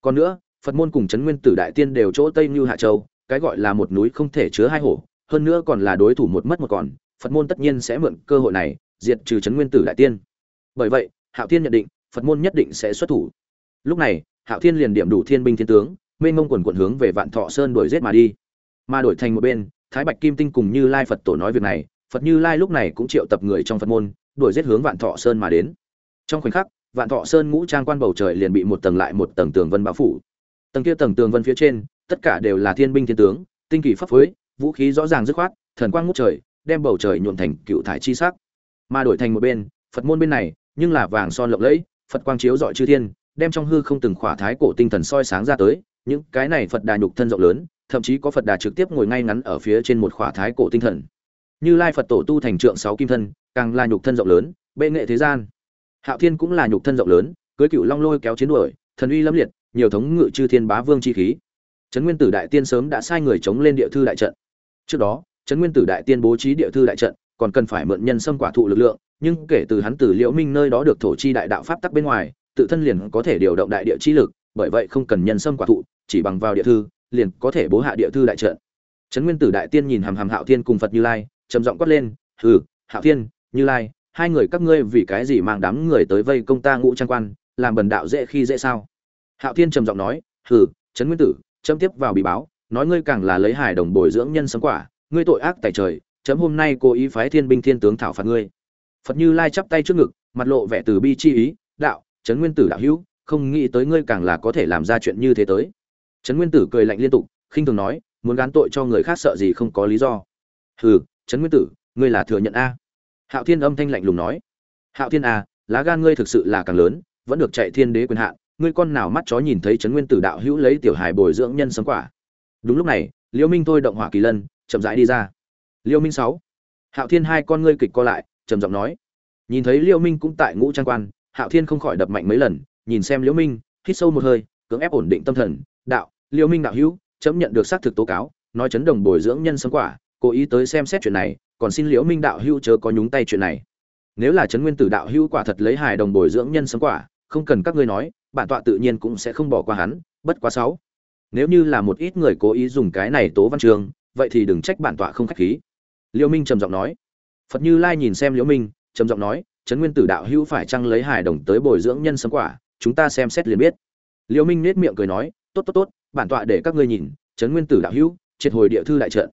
Còn nữa, phật môn cùng trấn nguyên tử đại tiên đều chỗ tây như hạ châu, cái gọi là một núi không thể chứa hai hổ hơn nữa còn là đối thủ một mất một còn, phật môn tất nhiên sẽ mượn cơ hội này, diệt trừ trấn nguyên tử đại tiên. Bởi vậy, hạo thiên nhận định, phật môn nhất định sẽ xuất thủ. Lúc này, hạo thiên liền điểm đủ thiên binh thiên tướng, mênh mông quần quận hướng về vạn thọ sơn đuổi giết mà đi. Mà đổi thành một bên, thái bạch kim tinh cùng như lai phật tổ nói việc này, phật như lai lúc này cũng triệu tập người trong phật môn, đuổi giết hướng vạn thọ sơn mà đến. Trong khoảnh khắc, vạn thọ sơn ngũ trang quan bầu trời liền bị một tầng lại một tầng tường vân bao phủ. Tầng kia tầng tường vân phía trên, tất cả đều là thiên binh thiên tướng, tinh kỳ pháp phối vũ khí rõ ràng dứt khoát, thần quang ngút trời, đem bầu trời nhuộm thành cựu thải chi sắc. Mà đổi thành một bên, phật môn bên này, nhưng là vàng son lộng lẫy, phật quang chiếu dọi chư thiên, đem trong hư không từng khỏa thái cổ tinh thần soi sáng ra tới. Những cái này phật đà nhục thân rộng lớn, thậm chí có phật đà trực tiếp ngồi ngay ngắn ở phía trên một khỏa thái cổ tinh thần. Như lai phật tổ tu thành trượng sáu kim thân, càng là nhục thân rộng lớn, bệ nghệ thế gian. Hạo thiên cũng là nhục thân rộng lớn, cưới cựu long lôi kéo chiến đuổi, thần uy lâm liệt, nhiều thống ngự chư thiên bá vương chi khí. Trấn nguyên tử đại tiên sớm đã sai người chống lên địa thư đại trận trước đó, trấn nguyên tử đại tiên bố trí địa thư đại trận, còn cần phải mượn nhân sâm quả thụ lực lượng, nhưng kể từ hắn từ liễu minh nơi đó được thổ chi đại đạo pháp tắc bên ngoài, tự thân liền có thể điều động đại địa chi lực, bởi vậy không cần nhân sâm quả thụ, chỉ bằng vào địa thư, liền có thể bố hạ địa thư đại trận. Trấn nguyên tử đại tiên nhìn hàm hàm hạo thiên cùng phật như lai, trầm giọng quát lên, hừ, hạo thiên, như lai, hai người các ngươi vì cái gì mang đám người tới vây công ta ngũ trang quan, làm bần đạo dễ khi dễ sao? Hạo thiên trầm giọng nói, hừ, trấn nguyên tử, chấm tiếp vào bị báo nói ngươi càng là lấy hài đồng bồi dưỡng nhân sống quả, ngươi tội ác tại trời, chấm hôm nay cố ý phái thiên binh thiên tướng thảo phạt ngươi. Phật như lai chắp tay trước ngực, mặt lộ vẻ từ bi chi ý, đạo trấn nguyên tử đạo hữu, không nghĩ tới ngươi càng là có thể làm ra chuyện như thế tới. Trấn nguyên tử cười lạnh liên tục, khinh thường nói, muốn gán tội cho người khác sợ gì không có lý do. Hừ trấn nguyên tử, ngươi là thừa nhận a? Hạo thiên âm thanh lạnh lùng nói, hạo thiên a lá gan ngươi thực sự là càng lớn, vẫn được chạy thiên đế quyền hạn, ngươi con nào mắt chó nhìn thấy trấn nguyên tử đạo hữu lấy tiểu hài bồi dưỡng nhân sống quả? Đúng lúc này, liêu minh thôi động hỏa kỳ lân, chậm rãi đi ra. Liêu minh sáu. Hạo thiên hai con ngươi kịch co lại, trầm giọng nói. Nhìn thấy liêu minh cũng tại ngũ trang quan, hạo thiên không khỏi đập mạnh mấy lần, nhìn xem liêu minh, hít sâu một hơi, cưỡng ép ổn định tâm thần. Đạo, liêu minh đạo hữu, chấm nhận được xác thực tố cáo, nói chấn đồng bồi dưỡng nhân sống quả, cố ý tới xem xét chuyện này, còn xin liễu minh đạo hữu chớ có nhúng tay chuyện này. Nếu là chấn nguyên tử đạo hữu quả thật lấy hài đồng bồi dưỡng nhân sống quả, không cần các ngươi nói, bản tọa tự nhiên cũng sẽ không bỏ qua hắn, bất quá sáu nếu như là một ít người cố ý dùng cái này tố văn trường, vậy thì đừng trách bản tọa không khách khí. Liễu minh trầm giọng nói. Phật như lai nhìn xem liễu minh, trầm giọng nói, trấn nguyên tử đạo hữu phải chăng lấy hài đồng tới bồi dưỡng nhân sấm quả, chúng ta xem xét liền biết. Liễu minh nét miệng cười nói, tốt tốt tốt, bản tọa để các ngươi nhìn, trấn nguyên tử đạo hữu, triệt hồi địa thư đại trận.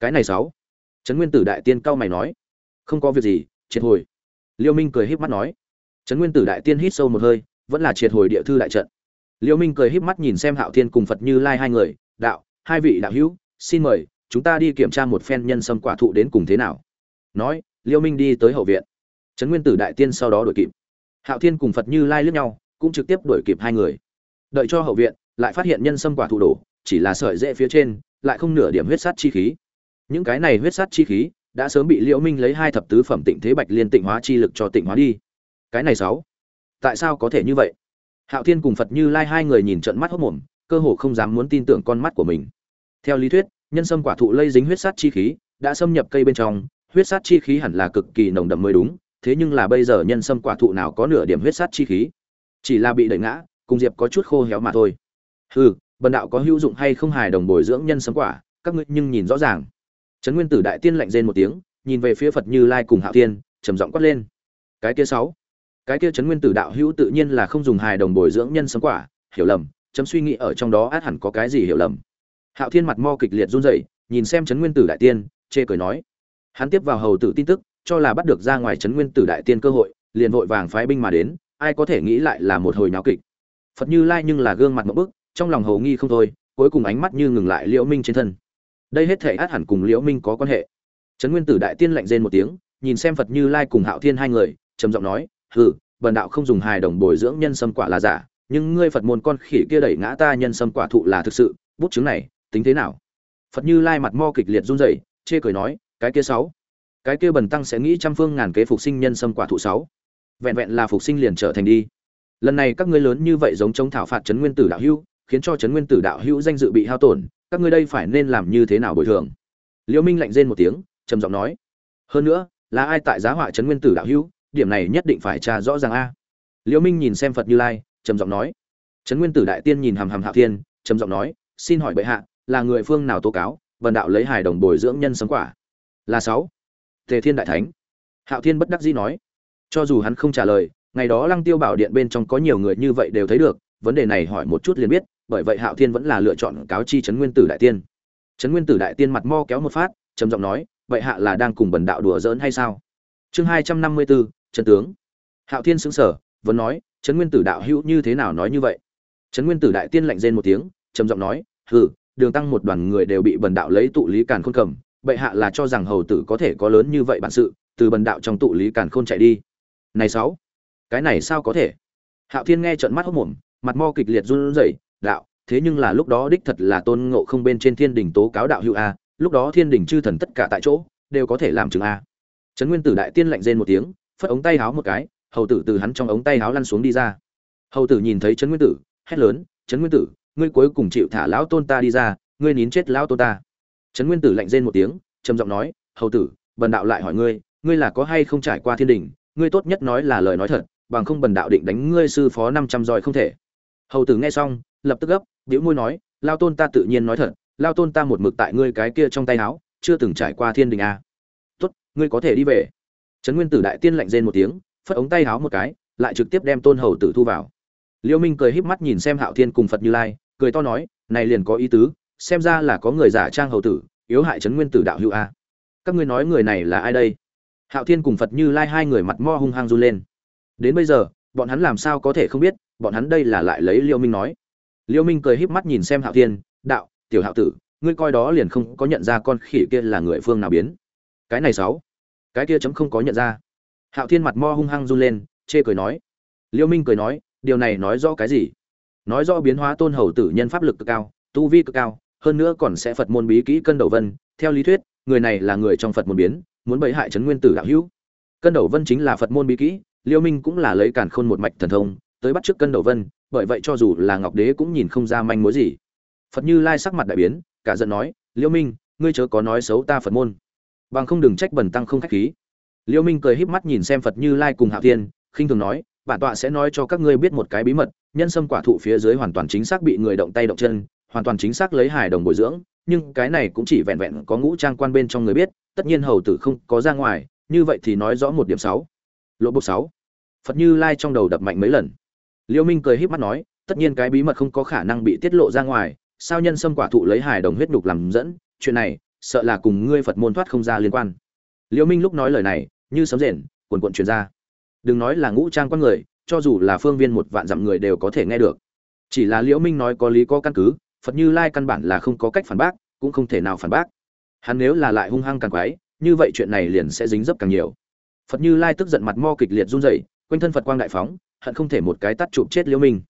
Cái này sáu. Trấn nguyên tử đại tiên cao mày nói, không có việc gì, triệt hồi. Liêu minh cười híp mắt nói, trấn nguyên tử đại tiên hít sâu một hơi, vẫn là triệt hồi địa thư đại trận. Liễu minh cười híp mắt nhìn xem hạo thiên cùng phật như lai hai người, đạo, hai vị đạo hữu, xin mời, chúng ta đi kiểm tra một phen nhân sâm quả thụ đến cùng thế nào. Nói, Liễu minh đi tới hậu viện. Trấn nguyên tử đại tiên sau đó đuổi kịp. Hạo thiên cùng phật như lai lướt nhau, cũng trực tiếp đuổi kịp hai người. Đợi cho hậu viện, lại phát hiện nhân sâm quả thụ đổ, chỉ là sợi rễ phía trên, lại không nửa điểm huyết sát chi khí. Những cái này huyết sát chi khí đã sớm bị liễu minh lấy hai thập tứ phẩm tịnh thế bạch liên tịnh hóa chi lực cho tịnh hóa đi. Cái này sáu, tại sao có thể như vậy? Hạo thiên cùng phật như lai hai người nhìn trận mắt hốt mồm, cơ hồ không dám muốn tin tưởng con mắt của mình. Theo lý thuyết, nhân sâm quả thụ lây dính huyết sát chi khí, đã xâm nhập cây bên trong, huyết sát chi khí hẳn là cực kỳ nồng đậm mới đúng, thế nhưng là bây giờ nhân sâm quả thụ nào có nửa điểm huyết sát chi khí? Chỉ là bị đẩy ngã, cùng diệp có chút khô héo mà thôi. Hừ, bần đạo có hữu dụng hay không hài đồng bồi dưỡng nhân sâm quả, các ngươi nhưng nhìn rõ ràng. Trấn nguyên tử đại tiên lạnh rên một tiếng, nhìn về phía phật như lai cùng hạo tiên trầm giọng quát lên. Cái kia sáu cái kia trấn nguyên tử đạo hữu tự nhiên là không dùng hài đồng bồi dưỡng nhân sống quả, hiểu lầm, chấm suy nghĩ ở trong đó át hẳn có cái gì hiểu lầm. Hạo thiên mặt mo kịch liệt run rẩy, nhìn xem trấn nguyên tử đại tiên, chê cười nói. Hắn tiếp vào hầu tử tin tức, cho là bắt được ra ngoài trấn nguyên tử đại tiên cơ hội, liền vội vàng phái binh mà đến, ai có thể nghĩ lại là một hồi náo kịch. Phật như lai nhưng là gương mặt một bức, trong lòng hầu nghi không thôi, cuối cùng ánh mắt như ngừng lại liễu minh trên thân. Đây hết thể át hẳn cùng liễu minh có quan hệ. Trấn nguyên tử đại tiên lạnh rên một tiếng, nhìn xem phật như lai cùng hạo thiên hai người, trầm giọng nói hừ, bần đạo không dùng hài đồng bồi dưỡng nhân sâm quả là giả, nhưng ngươi phật môn con khỉ kia đẩy ngã ta nhân sâm quả thụ là thực sự, bút chứng này, tính thế nào? Phật như lai mặt mo kịch liệt run rẩy, chê cười nói, cái kia sáu, cái kia bần tăng sẽ nghĩ trăm phương ngàn kế phục sinh nhân sâm quả thụ sáu. Vẹn vẹn là phục sinh liền trở thành đi. Lần này các ngươi lớn như vậy giống chống thảo phạt trấn nguyên tử đạo hữu, khiến cho trấn nguyên tử đạo hữu danh dự bị hao tổn, các ngươi đây phải nên làm như thế nào bồi thường? Liễu minh lạnh rên một tiếng, trầm giọng nói, hơn nữa, là ai tại giá họa trấn nguyên tử đạo hữu? Điểm này nhất định phải tra rõ ràng a. Liễu minh nhìn xem phật như lai, trầm giọng nói. Trấn nguyên tử đại tiên nhìn hàm hàm hạo thiên, trầm giọng nói, xin hỏi bệ hạ, là người phương nào tố cáo, vần đạo lấy hài đồng bồi dưỡng nhân sống quả? Là sáu. Tề thiên đại thánh. Hạo thiên bất đắc dĩ nói. Cho dù hắn không trả lời, ngày đó lăng tiêu bảo điện bên trong có nhiều người như vậy đều thấy được, vấn đề này hỏi một chút liền biết, bởi vậy hạo thiên vẫn là lựa chọn cáo chi trấn nguyên tử đại tiên. Trấn nguyên tử đại tiên mặt mo kéo một phát, trầm giọng nói vậy hạ là đang cùng bần đạo đùa giỡn hay sao? Chương hai trăm năm mươi bốn chân tướng. Hạo thiên xứng sở vẫn nói, trấn nguyên tử đạo hữu như thế nào nói như vậy? Trấn nguyên tử đại tiên lạnh rên một tiếng, trầm giọng nói, hừ, đường tăng một đoàn người đều bị bần đạo lấy tụ lý càn khôn cầm, bệ hạ là cho rằng hầu tử có thể có lớn như vậy bản sự, từ bần đạo trong tụ lý càn khôn chạy đi. Này sáu, cái này sao có thể? Hạo thiên nghe trợn mắt hốc mồm, mặt mo kịch liệt run rẩy, đạo, thế nhưng là lúc đó đích thật là tôn ngộ không bên trên thiên đình tố cáo đạo hữu a, lúc đó thiên đình chư thần tất cả tại chỗ, đều có thể làm chứng a. Trấn nguyên tử đại tiên lạnh rên một tiếng phất ống tay háo một cái, hầu tử từ hắn trong ống tay háo lăn xuống đi ra. Hầu tử nhìn thấy trấn nguyên tử, hét lớn, trấn nguyên tử, ngươi cuối cùng chịu thả lão tôn ta đi ra, ngươi nín chết lão tôn ta. Trấn nguyên tử lạnh rên một tiếng, trầm giọng nói, hầu tử, bần đạo lại hỏi ngươi ngươi là có hay không trải qua thiên đình, ngươi tốt nhất nói là lời nói thật, bằng không bần đạo định đánh ngươi sư phó năm trăm roi không thể. Hầu tử nghe xong, lập tức gấp, bĩu môi nói lao tôn ta tự nhiên nói thật lao tôn ta một mực tại ngươi cái kia trong tay áo chưa từng trải qua thiên đình à. tốt, ngươi có thể đi về trấn nguyên tử đại tiên lạnh rên một tiếng, phất ống tay háo một cái, lại trực tiếp đem tôn hầu tử thu vào. Liêu minh cười híp mắt nhìn xem hạo thiên cùng phật như lai, cười to nói, này liền có ý tứ, xem ra là có người giả trang hầu tử, yếu hại trấn nguyên tử đạo hữu a. Các ngươi nói người này là ai đây? Hạo thiên cùng phật như lai hai người mặt mo hung hăng run lên. Đến bây giờ, bọn hắn làm sao có thể không biết, bọn hắn đây là lại lấy liêu minh nói. Liêu minh cười híp mắt nhìn xem hạo thiên, đạo, tiểu hạo tử, ngươi coi đó liền không có nhận ra con khỉ kia là người phương nào biến. Cái này sáu cái kia chấm không có nhận ra. Hạo thiên mặt mo hung hăng run lên, chê cười nói. Liêu minh cười nói, điều này nói rõ cái gì? Nói rõ biến hóa tôn hầu tử nhân pháp lực cực cao, tu vi cực cao, hơn nữa còn sẽ phật môn bí kỹ cân đầu vân. Theo lý thuyết, người này là người trong phật môn biến, muốn bẫy hại trấn nguyên tử đạo hữu. Cân đầu vân chính là phật môn bí kỹ, liêu minh cũng là lấy cản khôn một mạch thần thông, tới bắt trước cân đầu vân, bởi vậy cho dù là ngọc đế cũng nhìn không ra manh mối gì. Phật như lai sắc mặt đại biến, cả giận nói, liêu minh, ngươi chớ có nói xấu ta phật môn bằng không đừng trách bẩn tăng không khách khí. Liêu minh cười híp mắt nhìn xem phật như lai cùng hạo thiên, khinh thường nói, bản tọa sẽ nói cho các ngươi biết một cái bí mật, nhân sâm quả thụ phía dưới hoàn toàn chính xác bị người động tay động chân, hoàn toàn chính xác lấy hài đồng bồi dưỡng, nhưng cái này cũng chỉ vẹn vẹn có ngũ trang quan bên trong người biết, tất nhiên hầu tử không có ra ngoài, như vậy thì nói rõ một điểm sáu. Lộ bộ sáu. Phật như lai trong đầu đập mạnh mấy lần. Liêu minh cười híp mắt nói, tất nhiên cái bí mật không có khả năng bị tiết lộ ra ngoài, sao nhân sâm quả thụ lấy hài đồng huyết nhục làm dẫn, chuyện này sợ là cùng ngươi phật môn thoát không ra liên quan. Liễu minh lúc nói lời này, như sấm rền, cuồn cuộn truyền ra. Đừng nói là ngũ trang quan người, cho dù là phương viên một vạn dặm người đều có thể nghe được. Chỉ là liễu minh nói có lý có căn cứ, phật như lai căn bản là không có cách phản bác, cũng không thể nào phản bác. Hắn nếu là lại hung hăng càng quái, như vậy chuyện này liền sẽ dính dấp càng nhiều. Phật như lai tức giận mặt mo kịch liệt run rẩy, quanh thân phật quang đại phóng, hận không thể một cái tắt chụp chết liễu minh.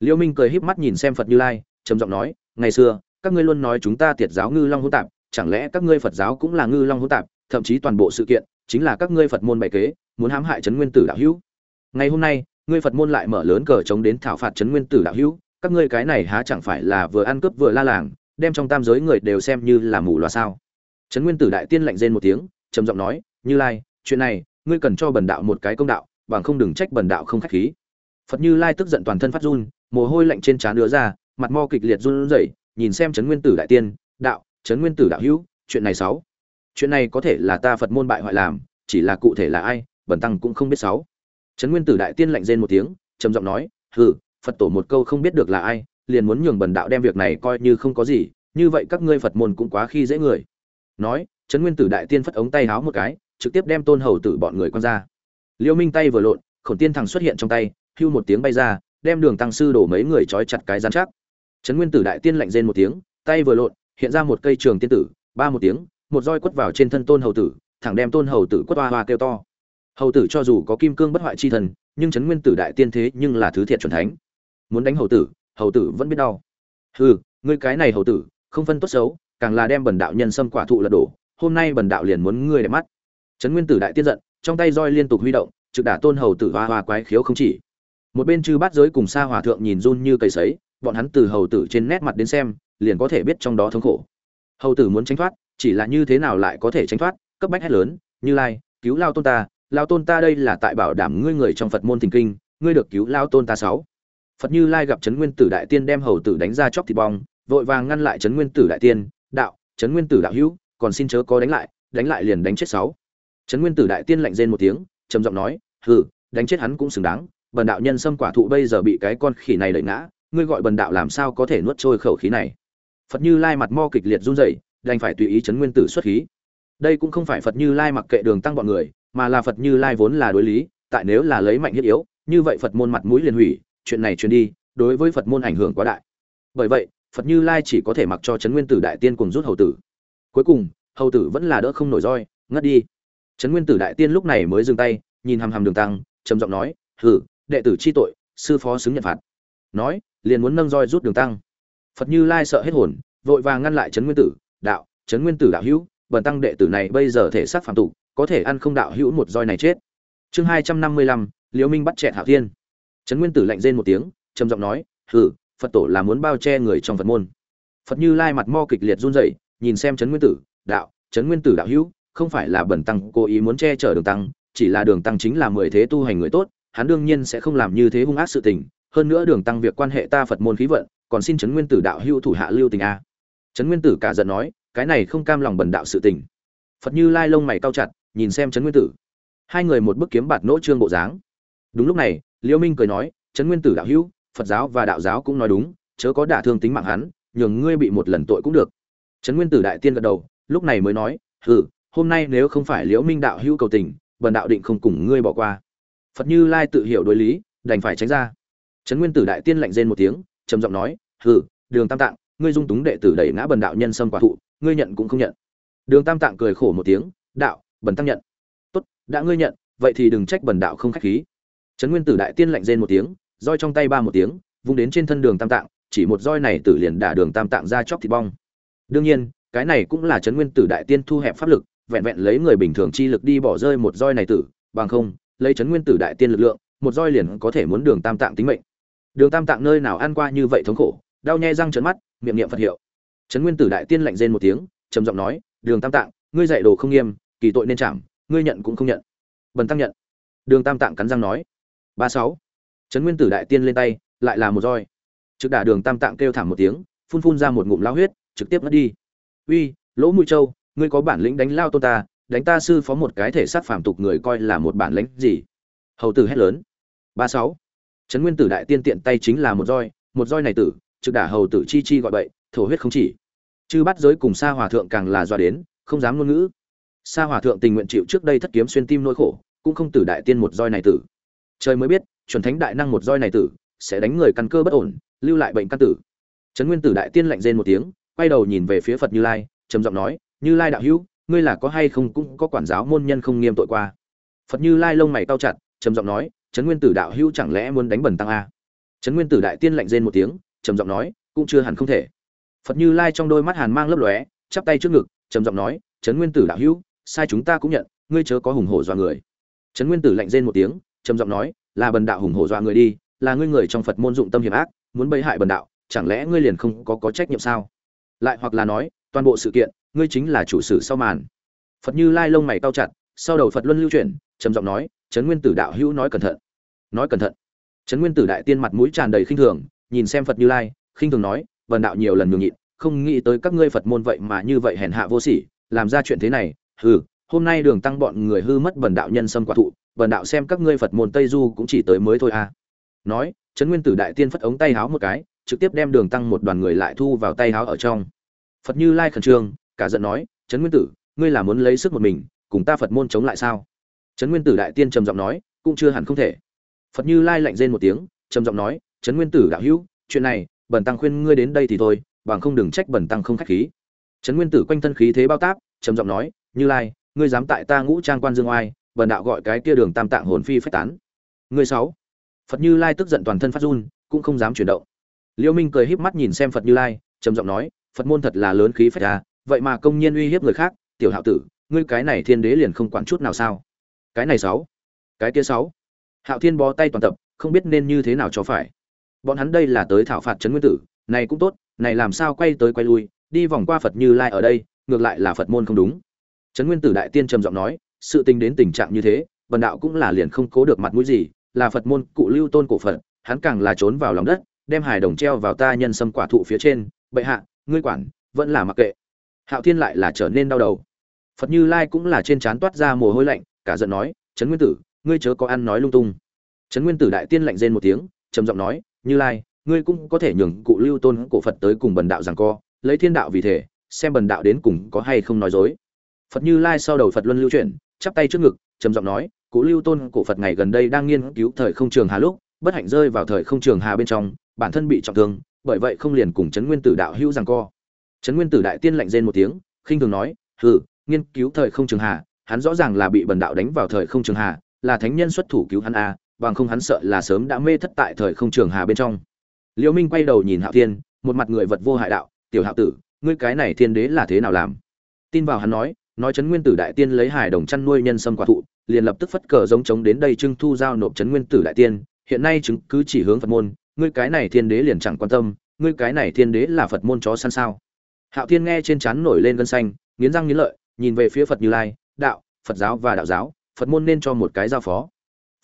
Liễu minh cười híp mắt nhìn xem phật như lai, trầm giọng nói, ngày xưa, các ngươi luôn nói chúng ta tiệt giáo ngư long hỗn tạp chẳng lẽ các ngươi phật giáo cũng là ngư long hỗn tạp, thậm chí toàn bộ sự kiện chính là các ngươi phật môn bày kế, muốn hãm hại trấn nguyên tử đạo hữu? Ngày hôm nay, ngươi phật môn lại mở lớn cờ chống đến thảo phạt trấn nguyên tử đạo hữu, các ngươi cái này há chẳng phải là vừa ăn cướp vừa la làng, đem trong tam giới người đều xem như là mù loà sao? Trấn nguyên tử đại tiên lạnh rên một tiếng, trầm giọng nói, như lai, chuyện này, ngươi cần cho bần đạo một cái công đạo, bằng không đừng trách bần đạo không khách khí. Phật như lai tức giận toàn thân phát run, mồ hôi lạnh trên trán đưa ra, mặt mo kịch liệt run rẩy, nhìn xem trấn nguyên tử đại tiên, đạo trấn nguyên tử đạo hữu, chuyện này sáu. Chuyện này có thể là ta phật môn bại hoại làm, chỉ là cụ thể là ai bẩn tăng cũng không biết sáu. Trấn nguyên tử đại tiên lạnh rên một tiếng, trầm giọng nói, hừ, phật tổ một câu không biết được là ai, liền muốn nhường bần đạo đem việc này coi như không có gì, như vậy các ngươi phật môn cũng quá khi dễ người. Nói, trấn nguyên tử đại tiên phất ống tay háo một cái, trực tiếp đem tôn hầu tử bọn người con ra. Liêu minh tay vừa lộn khổng tiên thằng xuất hiện trong tay, hưu một tiếng bay ra, đem đường tăng sư đổ mấy người trói chặt cái gian chắc. Trấn nguyên tử đại tiên lạnh rên một tiếng, tay vừa lộn hiện ra một cây trường tiên tử, ba một tiếng, một roi quất vào trên thân tôn hầu tử, thẳng đem tôn hầu tử quất hoa hoa kêu to. Hầu tử cho dù có kim cương bất hoại chi thần, nhưng trấn nguyên tử đại tiên thế nhưng là thứ thiệt chuẩn thánh. Muốn đánh hầu tử hầu tử vẫn biết đau. Hừ, ngươi cái này hầu tử, không phân tốt xấu, càng là đem bần đạo nhân xâm quả thụ lật đổ, hôm nay bần đạo liền muốn ngươi để mắt. Trấn nguyên tử đại tiên giận, trong tay roi liên tục huy động, trực đả tôn hầu tử hoa hoa quái khiếu không chỉ. Một bên chư bát giới cùng xa hòa thượng nhìn run như cây sấy, bọn hắn từ hầu tử trên nét mặt đến xem liền có thể biết trong đó thống khổ. Hầu tử muốn tránh thoát, chỉ là như thế nào lại có thể tránh thoát, cấp bách hết lớn, như lai, cứu lao tôn ta, lao tôn ta đây là tại bảo đảm ngươi người trong phật môn thình kinh, ngươi được cứu lao tôn ta sáu. Phật như lai gặp trấn nguyên tử đại tiên đem hầu tử đánh ra chóc thịt bong, vội vàng ngăn lại trấn nguyên tử đại tiên, đạo trấn nguyên tử đạo hữu, còn xin chớ có đánh lại đánh lại liền đánh chết sáu. Trấn nguyên tử đại tiên lạnh rên một tiếng, trầm giọng nói, hừ, đánh chết hắn cũng xứng đáng, bần đạo nhân xâm quả thụ bây giờ bị cái con khỉ này đẩy ngã, ngươi gọi bần đạo làm sao có thể nuốt trôi khẩu khí này? Phật như lai mặt mo kịch liệt run rẩy, đành phải tùy ý chấn nguyên tử xuất khí. Đây cũng không phải phật như lai mặc kệ đường tăng bọn người, mà là phật như lai vốn là đối lý, tại nếu là lấy mạnh thiết yếu, như vậy phật môn mặt mũi liền hủy, chuyện này truyền đi, đối với phật môn ảnh hưởng quá đại. Bởi vậy, phật như lai chỉ có thể mặc cho trấn nguyên tử đại tiên cùng rút hầu tử. Cuối cùng, hầu tử vẫn là đỡ không nổi roi, ngất đi. Trấn nguyên tử đại tiên lúc này mới dừng tay, nhìn hằm hằm đường tăng, trầm giọng nói, hử, đệ tử chi tội, sư phó xứng nhận phạt. Nói, liền muốn nâng roi rút đường tăng phật như lai sợ hết hồn vội vàng ngăn lại trấn nguyên tử đạo trấn nguyên tử đạo hữu bần tăng đệ tử này bây giờ thể xác phạm tục có thể ăn không đạo hữu một roi này chết. Chương hai trăm năm mươi lăm liễu minh bắt chẹt hạo thiên. Trấn nguyên tử lạnh rên một tiếng trầm giọng nói hừ, phật tổ là muốn bao che người trong phật môn. Phật như lai mặt mo kịch liệt run rẩy nhìn xem trấn nguyên tử đạo trấn nguyên tử đạo hữu không phải là bẩn tăng cố ý muốn che chở đường tăng chỉ là đường tăng chính là mười thế tu hành người tốt hắn đương nhiên sẽ không làm như thế hung ác sự tình hơn nữa đường tăng việc quan hệ ta phật môn khí vận, còn xin trấn nguyên tử đạo hưu thủ hạ lưu tình a. Trấn nguyên tử cả giận nói, cái này không cam lòng bần đạo sự tình. Phật như lai lông mày cao chặt, nhìn xem trấn nguyên tử. Hai người một bức kiếm bạt nỗ trương bộ dáng. Đúng lúc này, liễu minh cười nói trấn nguyên tử đạo hữu, phật giáo và đạo giáo cũng nói đúng, chớ có đả thương tính mạng hắn, nhường ngươi bị một lần tội cũng được. Trấn nguyên tử đại tiên gật đầu, lúc này mới nói, hừ, hôm nay nếu không phải liễu minh đạo hữu cầu tình, bần đạo định không cùng ngươi bỏ qua. Phật như lai tự hiểu đối lý, đành phải tránh ra trấn nguyên tử đại tiên lạnh rên một tiếng, trầm giọng nói, hừ, đường tam tạng, ngươi dung túng đệ tử đẩy ngã bần đạo nhân sâm quả thụ, ngươi nhận cũng không nhận. Đường tam tạng cười khổ một tiếng, đạo, bần tăng nhận. Tốt, đã ngươi nhận, vậy thì đừng trách bần đạo không khách khí. Trấn nguyên tử đại tiên lạnh rên một tiếng, roi trong tay ba một tiếng, vung đến trên thân đường tam tạng, chỉ một roi này tử liền đả đường tam tạng ra chóc thịt bong. Đương nhiên, cái này cũng là trấn nguyên tử đại tiên thu hẹp pháp lực, vẹn vẹn lấy người bình thường chi lực đi bỏ rơi một roi này tử, bằng không, lấy trấn nguyên tử đại tiên lực lượng, một roi liền có thể muốn đường tam tạng tính mệnh đường tam tạng nơi nào ăn qua như vậy thống khổ, đau nhè răng trấn mắt, miệng niệm phật hiệu. Trấn nguyên tử đại tiên lạnh rên một tiếng, trầm giọng nói, đường tam tạng, ngươi dạy đồ không nghiêm, kỳ tội nên trảm ngươi nhận cũng không nhận. Bần tăng nhận. Đường tam tạng cắn răng nói, ba sáu. Trấn nguyên tử đại tiên lên tay, lại là một roi. Trực đả đường tam tạng kêu thảm một tiếng, phun phun ra một ngụm lao huyết, trực tiếp mất đi. Uy, lỗ mũi châu, ngươi có bản lĩnh đánh lao tôn ta, đánh ta sư phó một cái thể sát phàm tục người coi là một bản lĩnh gì? Hầu tử hét lớn. Ba sáu trấn nguyên tử đại tiên tiện tay chính là một roi một roi này tử, trực đả hầu tử chi chi gọi bậy, thổ huyết không chỉ. Chư bắt giới cùng sa hòa thượng càng là doa đến, không dám ngôn ngữ. Sa hòa thượng tình nguyện chịu trước đây thất kiếm xuyên tim nỗi khổ, cũng không tử đại tiên một roi này tử. Trời mới biết, chuẩn thánh đại năng một roi này tử, sẽ đánh người căn cơ bất ổn, lưu lại bệnh căn tử. Trấn nguyên tử đại tiên lạnh rên một tiếng, quay đầu nhìn về phía phật như lai, trầm giọng nói, như lai đạo hữu, ngươi là có hay không cũng có quản giáo môn nhân không nghiêm tội qua? Phật như lai lông mày cao chặt, trầm giọng nói trấn nguyên tử đạo hữu chẳng lẽ muốn đánh bẩn tăng a? Trấn nguyên tử đại tiên lạnh rên một tiếng, trầm giọng nói, cũng chưa hẳn không thể. Phật như lai trong đôi mắt hàn mang lấp lóe, chắp tay trước ngực, trầm giọng nói, trấn nguyên tử đạo hữu, sai chúng ta cũng nhận, ngươi chớ có hùng hổ dọa người. Trấn nguyên tử lạnh rên một tiếng, trầm giọng nói, là bần đạo hùng hổ dọa người đi, là ngươi người trong phật môn dụng tâm hiểm ác, muốn bấy hại bần đạo, chẳng lẽ ngươi liền không có có trách nhiệm sao? Lại hoặc là nói, toàn bộ sự kiện, ngươi chính là chủ sử sau màn. Phật như lai lông mày cao chặt, sau đầu phật luân lưu chuyển, trầm giọng nói trấn nguyên tử đạo hữu nói cẩn thận, nói cẩn thận. Trấn nguyên tử đại tiên mặt mũi tràn đầy khinh thường, nhìn xem phật như lai, khinh thường nói, vần đạo nhiều lần nhường nhịn, không nghĩ tới các ngươi phật môn vậy mà như vậy hèn hạ vô sỉ, làm ra chuyện thế này, hừ, hôm nay đường tăng bọn người hư mất bần đạo nhân sâm quả thụ bần đạo xem các ngươi phật môn tây du cũng chỉ tới mới thôi à. Nói, trấn nguyên tử đại tiên phất ống tay háo một cái, trực tiếp đem đường tăng một đoàn người lại thu vào tay háo ở trong. Phật như lai khẩn trương, cả giận nói, trấn nguyên tử, ngươi là muốn lấy sức một mình, cùng ta phật môn chống lại sao? Trấn nguyên tử đại tiên trầm giọng nói, cũng chưa hẳn không thể. Phật như lai lạnh rên một tiếng, trầm giọng nói, trấn nguyên tử đạo hữu, chuyện này, bần tăng khuyên ngươi đến đây thì thôi, bằng không đừng trách bần tăng không khách khí. Trấn nguyên tử quanh thân khí thế bao táp, trầm giọng nói, như lai, ngươi dám tại ta ngũ trang quan dương oai, bần đạo gọi cái kia đường tam tạng hồn phi phách tán. Ngươi sáu. Phật như lai tức giận toàn thân phát run, cũng không dám chuyển động. Liêu minh cười híp mắt nhìn xem phật như lai, trầm giọng nói, phật môn thật là lớn khí phách à vậy mà công nhiên uy hiếp người khác, tiểu hạo tử, ngươi cái này thiên đế liền không quản chút nào sao? Cái này sáu. Cái kia sáu. Hạo thiên bó tay toàn tập, không biết nên như thế nào cho phải. Bọn hắn đây là tới thảo phạt trấn nguyên tử, này cũng tốt, này làm sao quay tới quay lui, đi vòng qua phật như lai ở đây, ngược lại là phật môn không đúng. Trấn nguyên tử đại tiên trầm giọng nói, sự tình đến tình trạng như thế, bần đạo cũng là liền không cố được mặt mũi gì, là phật môn cụ lưu tôn cổ phật, hắn càng là trốn vào lòng đất, đem hài đồng treo vào ta nhân sâm quả thụ phía trên, bệ hạ, ngươi quản, vẫn là mặc kệ. Hạo thiên lại là trở nên đau đầu. Phật như lai cũng là trên trán toát ra mồ hôi lạnh cả giận nói, trấn nguyên tử, ngươi chớ có ăn nói lung tung. Trấn nguyên tử đại tiên lạnh rên một tiếng, trầm giọng nói, như lai, ngươi cũng có thể nhường cụ lưu tôn cổ phật tới cùng bần đạo rằng co, lấy thiên đạo vì thể, xem bần đạo đến cùng có hay không nói dối. Phật như lai sau đầu phật luân lưu chuyển, chắp tay trước ngực, trầm giọng nói, cụ lưu tôn cổ phật ngày gần đây đang nghiên cứu thời không trường hà lúc, bất hạnh rơi vào thời không trường hà bên trong, bản thân bị trọng thương, bởi vậy không liền cùng trấn nguyên tử đạo hữu rằng co. Trấn nguyên tử đại tiên lạnh rên một tiếng, khinh thường nói, hừ, nghiên cứu thời không trường hà hắn rõ ràng là bị bần đạo đánh vào thời không trường hà, là thánh nhân xuất thủ cứu hắn a, bằng không hắn sợ là sớm đã mê thất tại thời không trường hà bên trong. Liễu minh quay đầu nhìn hạo thiên, một mặt người vật vô hại đạo, tiểu hạo tử, ngươi cái này thiên đế là thế nào làm? Tin vào hắn nói nói chấn nguyên tử đại tiên lấy hải đồng chăn nuôi nhân sâm quả thụ, liền lập tức phất cờ giống chống đến đây trưng thu giao nộp chấn nguyên tử đại tiên, hiện nay chứng cứ chỉ hướng phật môn, ngươi cái này thiên đế liền chẳng quan tâm, ngươi cái này thiên đế là phật môn chó săn sao? Hạo thiên nghe trên chán nổi lên gân xanh, nghiến răng nghiến lợi, nhìn về phía phật như lai đạo, phật giáo và đạo giáo, phật môn nên cho một cái giao phó.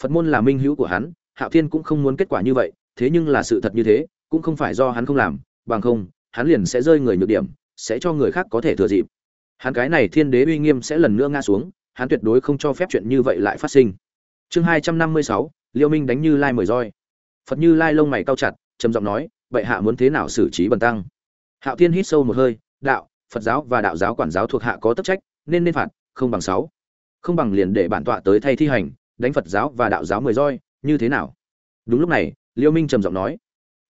Phật môn là minh hữu của hắn, hạo thiên cũng không muốn kết quả như vậy, thế nhưng là sự thật như thế, cũng không phải do hắn không làm, bằng không, hắn liền sẽ rơi người nhược điểm, sẽ cho người khác có thể thừa dịp. Hắn cái này thiên đế uy nghiêm sẽ lần nữa ngã xuống, hắn tuyệt đối không cho phép chuyện như vậy lại phát sinh. Chương hai trăm năm mươi sáu, liêu minh đánh như lai mười roi. Phật như lai lông mày cao chặt, trầm giọng nói vậy hạ muốn thế nào xử trí bần tăng? Hạo thiên hít sâu một hơi, đạo, phật giáo và đạo giáo quản giáo thuộc hạ có tất trách, nên nên phạt không bằng sáu. Không bằng liền để bản tọa tới thay thi hành, đánh phật giáo và đạo giáo mười roi, như thế nào? Đúng lúc này, liêu minh trầm giọng nói.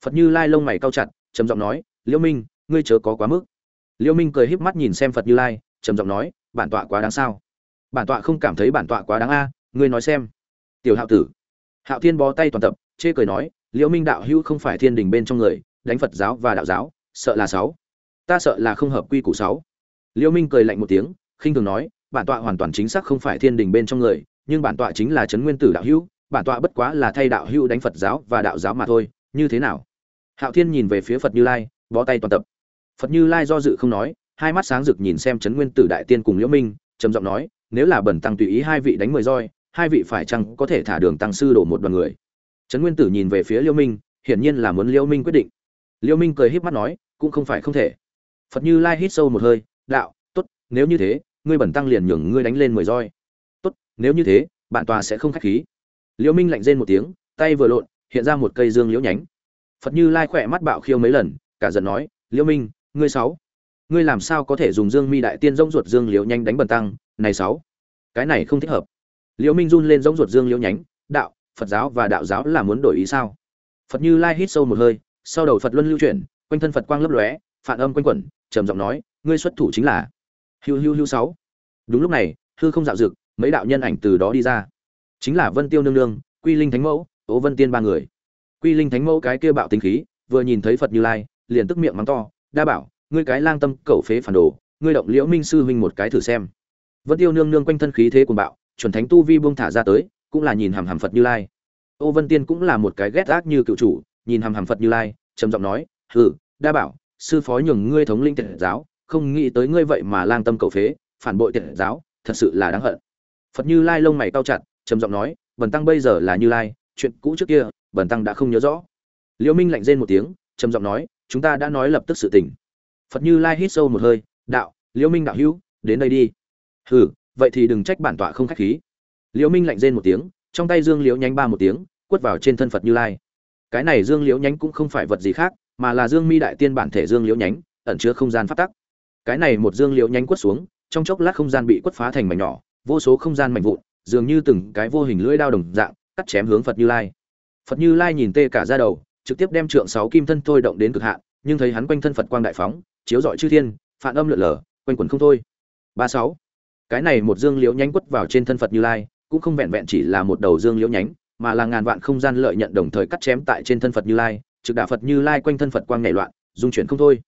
Phật như lai lông mày cao chặt, trầm giọng nói, liêu minh, ngươi chớ có quá mức. Liêu minh cười híp mắt nhìn xem phật như lai, trầm giọng nói, bản tọa quá đáng sao? Bản tọa không cảm thấy bản tọa quá đáng a, ngươi nói xem. Tiểu hạo tử. Hạo thiên bó tay toàn tập, chê cười nói liễu minh đạo hữu không phải thiên đình bên trong người, đánh phật giáo và đạo giáo, sợ là sáu. Ta sợ là không hợp quy củ sáu. Liễu minh cười lạnh một tiếng, khinh thường nói bản tọa hoàn toàn chính xác không phải thiên đình bên trong người, nhưng bản tọa chính là trấn nguyên tử đạo hữu, bản tọa bất quá là thay đạo hữu đánh phật giáo và đạo giáo mà thôi, như thế nào? Hạo thiên nhìn về phía phật như lai, bó tay toàn tập. Phật như lai do dự không nói, hai mắt sáng rực nhìn xem trấn nguyên tử đại tiên cùng liễu minh, trầm giọng nói, nếu là bẩn tăng tùy ý hai vị đánh mười roi, hai vị phải chăng có thể thả đường tăng sư đổ một đoàn người? Trấn nguyên tử nhìn về phía liễu minh, hiển nhiên là muốn liễu minh quyết định. Liễu minh cười híp mắt nói, cũng không phải không thể. Phật như lai hít sâu một hơi, đạo, tốt, nếu như thế ngươi bẩn tăng liền nhường ngươi đánh lên mười roi. Tốt, nếu như thế, bạn tòa sẽ không khách khí. Liễu minh lạnh rên một tiếng, tay vừa lộn, hiện ra một cây dương liễu nhánh. Phật như lai khỏe mắt bạo khiêu mấy lần, cả giận nói, liễu minh, ngươi sáu, ngươi làm sao có thể dùng dương mi đại tiên rỗng ruột dương liễu nhanh đánh bẩn tăng, này sáu? Cái này không thích hợp. Liễu minh run lên rỗng ruột dương liễu nhánh, đạo, phật giáo và đạo giáo là muốn đổi ý sao? Phật như lai hít sâu một hơi, sau đầu phật luân lưu chuyển, quanh thân phật quang lấp lóe, phản âm quanh quẩn, trầm giọng nói, ngươi xuất thủ chính là hiu hiu hiu sáu. Đúng lúc này, hư không dạo dực, mấy đạo nhân ảnh từ đó đi ra. Chính là vân tiêu nương nương, quy linh thánh mẫu ố vân tiên ba người. Quy linh thánh mẫu cái kia bạo tính khí, vừa nhìn thấy phật như lai, liền tức miệng mắng to, đa bảo, ngươi cái lang tâm cẩu phế phản đồ, ngươi động liễu minh sư huynh một cái thử xem. Vân tiêu nương nương quanh thân khí thế cuồng bạo, chuẩn thánh tu vi buông thả ra tới, cũng là nhìn hàm hàm phật như lai. Ô vân tiên cũng là một cái ghét ác như cựu chủ, nhìn hàm hàm phật như lai, trầm giọng nói, hừ, đa bảo, sư phó nhường ngươi thống linh tiện giáo không nghĩ tới ngươi vậy mà lang tâm cầu phế, phản bội tiện giáo, thật sự là đáng hận. Phật như lai lông mày cao chặt, trầm giọng nói, bần tăng bây giờ là như lai, chuyện cũ trước kia, bần tăng đã không nhớ rõ. Liễu minh lạnh rên một tiếng, trầm giọng nói, chúng ta đã nói lập tức sự tình. Phật như lai hít sâu một hơi, đạo, liễu minh đạo hữu, đến đây đi. Hừ, vậy thì đừng trách bản tọa không khách khí. Liễu minh lạnh rên một tiếng, trong tay dương liễu nhánh ba một tiếng, quất vào trên thân phật như lai. Cái này dương liễu nhánh cũng không phải vật gì khác, mà là dương mi đại tiên bản thể dương liễu nhánh, ẩn chứa không gian phát tắc cái này một dương liễu nhánh quất xuống, trong chốc lát không gian bị quất phá thành mảnh nhỏ, vô số không gian mảnh vụn, dường như từng cái vô hình lưỡi đao đồng dạng, cắt chém hướng phật như lai. Phật như lai nhìn tê cả ra đầu, trực tiếp đem trượng sáu kim thân thôi động đến cực hạn, nhưng thấy hắn quanh thân phật quang đại phóng, chiếu rọi chư thiên, phản âm lượn lờ, quanh quẩn không thôi. Ba sáu. Cái này một dương liễu nhánh quất vào trên thân phật như lai, cũng không vẹn vẹn chỉ là một đầu dương liễu nhánh, mà là ngàn vạn không gian lợi nhận đồng thời cắt chém tại trên thân phật như lai, trực đả phật như lai quanh thân phật quang nhảy loạn, dung chuyển không thôi.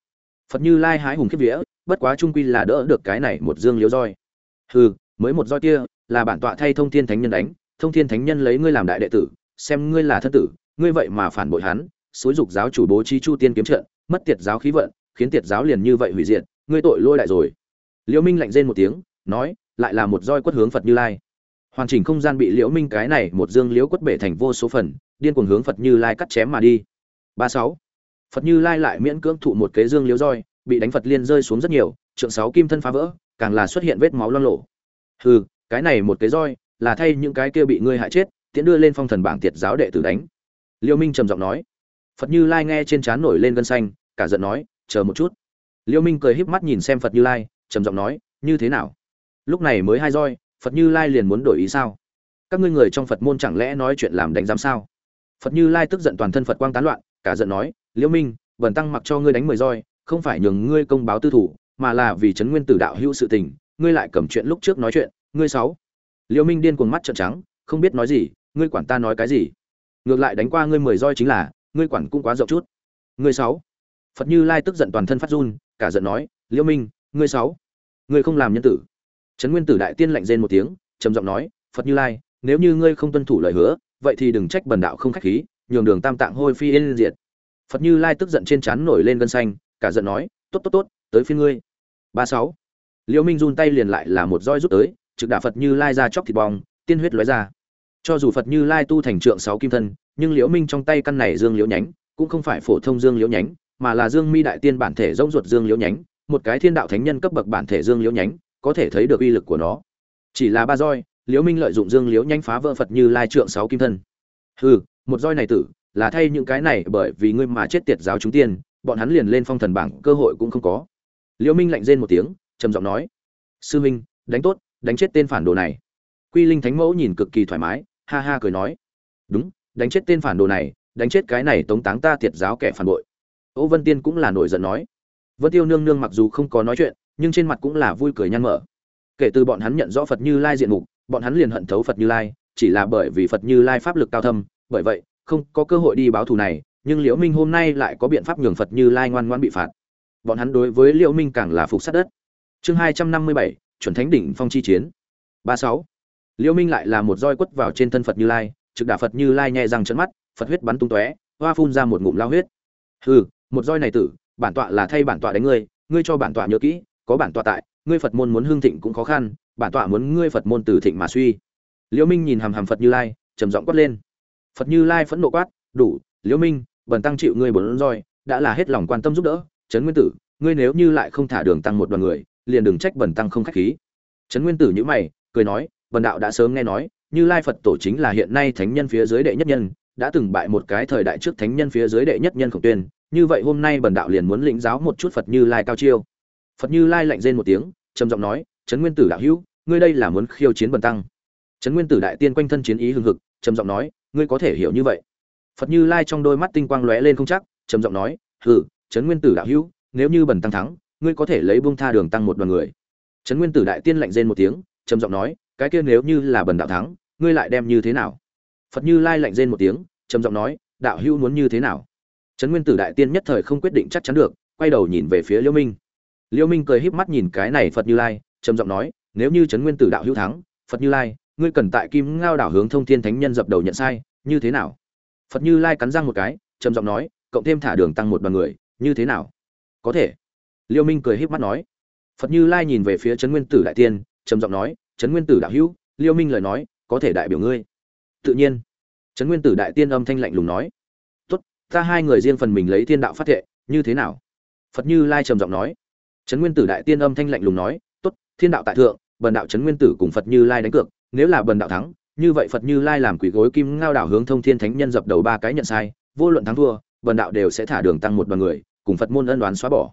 Phật như lai hái hùng kiếp vía bất quá trung quy là đỡ được cái này một dương liếu roi. Hừ, mới một roi kia, là bản tọa thay thông thiên thánh nhân đánh. Thông thiên thánh nhân lấy ngươi làm đại đệ tử, xem ngươi là thân tử, ngươi vậy mà phản bội hắn. Xúi dục giáo chủ bố trí chu tiên kiếm trận, mất tiệt giáo khí vận, khiến tiệt giáo liền như vậy hủy diệt, ngươi tội lôi đại rồi. Liễu minh lạnh rên một tiếng, nói, lại là một roi quất hướng phật như lai. Hoàn chỉnh không gian bị liễu minh cái này một dương liễu quất bể thành vô số phần, điên cuồng hướng phật như lai cắt chém mà đi. Ba sáu. Phật như lai lại miễn cưỡng thụ một kế dương liễu roi bị đánh phật liên rơi xuống rất nhiều, trượng sáu kim thân phá vỡ, càng là xuất hiện vết máu loang lổ. Hừ, cái này một cái roi, là thay những cái kia bị ngươi hại chết, tiễn đưa lên phong thần bảng tiệt giáo đệ tử đánh. Liễu minh trầm giọng nói. Phật như lai nghe trên trán nổi lên gân xanh, cả giận nói, chờ một chút. Liêu minh cười híp mắt nhìn xem phật như lai, trầm giọng nói, như thế nào? Lúc này mới hai roi, phật như lai liền muốn đổi ý sao? Các ngươi người trong phật môn chẳng lẽ nói chuyện làm đánh giám sao? Phật như lai tức giận toàn thân phật quang tán loạn, cả giận nói liễu minh, bần tăng mặc cho ngươi đánh mười roi không phải nhường ngươi công báo tư thủ, mà là vì Trấn nguyên tử đạo hữu sự tình, ngươi lại cầm chuyện lúc trước nói chuyện. Ngươi sáu. Liễu minh điên cuồng mắt trợn trắng, không biết nói gì, ngươi quản ta nói cái gì? Ngược lại đánh qua ngươi mười roi chính là, ngươi quản cũng quá rộng chút. Ngươi sáu. Phật như lai tức giận toàn thân phát run, cả giận nói liễu minh, ngươi sáu. Ngươi không làm nhân tử. Trấn nguyên tử đại tiên lạnh rên một tiếng, trầm giọng nói, phật như lai, nếu như ngươi không tuân thủ lời hứa, vậy thì đừng trách bần đạo không khách khí, nhường đường tam tạng hôi phi yên diệt. Phật như lai tức giận trên trán nổi lên gân xanh cả giận nói, tốt tốt tốt, tới phiên ngươi. Ba sáu. Liễu minh run tay liền lại là một roi rút tới, trực đả phật như lai ra chóc thịt bong, tiên huyết lóe ra. Cho dù phật như lai tu thành trượng sáu kim thân, nhưng liễu minh trong tay căn này dương liễu nhánh, cũng không phải phổ thông dương liễu nhánh, mà là dương mi đại tiên bản thể rỗng ruột dương liễu nhánh, một cái thiên đạo thánh nhân cấp bậc bản thể dương liễu nhánh, có thể thấy được uy lực của nó. Chỉ là ba roi, liễu minh lợi dụng dương liễu nhánh phá vỡ phật như lai trượng sáu kim thân. Hừ, một roi này tử, là thay những cái này bởi vì ngươi mà chết tiệt giáo chúng tiên bọn hắn liền lên phong thần bảng, cơ hội cũng không có. Liễu minh lạnh rên một tiếng, trầm giọng nói, sư minh, đánh tốt, đánh chết tên phản đồ này. Quy linh thánh mẫu nhìn cực kỳ thoải mái, ha ha cười nói, đúng, đánh chết tên phản đồ này, đánh chết cái này tống táng ta tiệt giáo kẻ phản bội. Ô vân tiên cũng là nổi giận nói, vân tiêu nương nương mặc dù không có nói chuyện, nhưng trên mặt cũng là vui cười nhăn mở. Kể từ bọn hắn nhận rõ phật như lai diện mục, bọn hắn liền hận thấu phật như lai, chỉ là bởi vì phật như lai pháp lực cao thâm, bởi vậy, không có cơ hội đi báo thù này nhưng liễu minh hôm nay lại có biện pháp nhường phật như lai ngoan ngoãn bị phạt. Bọn hắn đối với liễu minh càng là phục sát đất. Chương hai trăm năm mươi bảy, chuẩn thánh đỉnh phong chi chiến. ba sáu. Liễu minh lại là một roi quất vào trên thân phật như lai, trực đả phật như lai nhẹ răng trợn mắt, phật huyết bắn tung tóe, hoa phun ra một ngụm lao huyết. Hừ, một roi này tử, bản tọa là thay bản tọa đánh ngươi ngươi cho bản tọa nhớ kỹ, có bản tọa tại, ngươi phật môn muốn hương thịnh cũng khó khăn, bản tọa muốn ngươi phật môn từ thịnh mà suy. Liễu minh nhìn hàm hàm phật như lai, trầm giọng quát lên. Phật như lai phẫn nộ quát, đủ, liễu minh bần tăng chịu ngươi bốn roi, đã là hết lòng quan tâm giúp đỡ. Trấn nguyên tử, ngươi nếu như lại không thả đường tăng một đoàn người, liền đừng trách bần tăng không khách khí. Trấn nguyên tử nhíu mày, cười nói, bần đạo đã sớm nghe nói, như lai phật tổ chính là hiện nay thánh nhân phía dưới đệ nhất nhân, đã từng bại một cái thời đại trước thánh nhân phía dưới đệ nhất nhân khổng tuyên. Như vậy hôm nay bần đạo liền muốn lĩnh giáo một chút phật như lai cao chiêu. Phật như lai lạnh rên một tiếng, trầm giọng nói, trấn nguyên tử đạo hữu, ngươi đây là muốn khiêu chiến bần tăng. Trấn nguyên tử đại tiên quanh thân chiến ý hưng hực, trầm giọng nói, ngươi có thể hiểu như vậy phật như lai trong đôi mắt tinh quang lóe lên không chắc, trầm giọng nói, hừ, trấn nguyên tử đạo hữu, nếu như bần tăng thắng, ngươi có thể lấy buông tha đường tăng một đoàn người. Trấn nguyên tử đại tiên lạnh rên một tiếng, trầm giọng nói, cái kia nếu như là bần đạo thắng, ngươi lại đem như thế nào? Phật như lai lạnh rên một tiếng, trầm giọng nói, đạo hữu muốn như thế nào? Trấn nguyên tử đại tiên nhất thời không quyết định chắc chắn được, quay đầu nhìn về phía liêu minh. Liêu minh cười híp mắt nhìn cái này phật như lai, trầm giọng nói, nếu như trấn nguyên tử đạo hữu thắng, phật như lai, ngươi cần tại kim ngao đảo hướng thông thiên thánh nhân dập đầu nhận sai, như thế nào? Phật như lai cắn răng một cái, trầm giọng nói, cộng thêm thả đường tăng một đoàn người, như thế nào? Có thể. Liêu minh cười híp mắt nói. Phật như lai nhìn về phía trấn nguyên tử đại tiên, trầm giọng nói trấn nguyên tử đạo hữu, liêu minh lời nói, có thể đại biểu ngươi. Tự nhiên trấn nguyên tử đại tiên âm thanh lạnh lùng nói, tốt, ta hai người riêng phần mình lấy thiên đạo phát thệ, như thế nào? Phật như lai trầm giọng nói trấn nguyên tử đại tiên âm thanh lạnh lùng nói, tốt, thiên đạo tại thượng, bần đạo trấn nguyên tử cùng phật như lai đánh cược, nếu là bần đạo thắng như vậy phật như lai làm quỷ gối kim ngao đảo hướng thông thiên thánh nhân dập đầu ba cái nhận sai, vô luận thắng thua bần đạo đều sẽ thả đường tăng một đoàn người, cùng phật môn ân đoán xóa bỏ.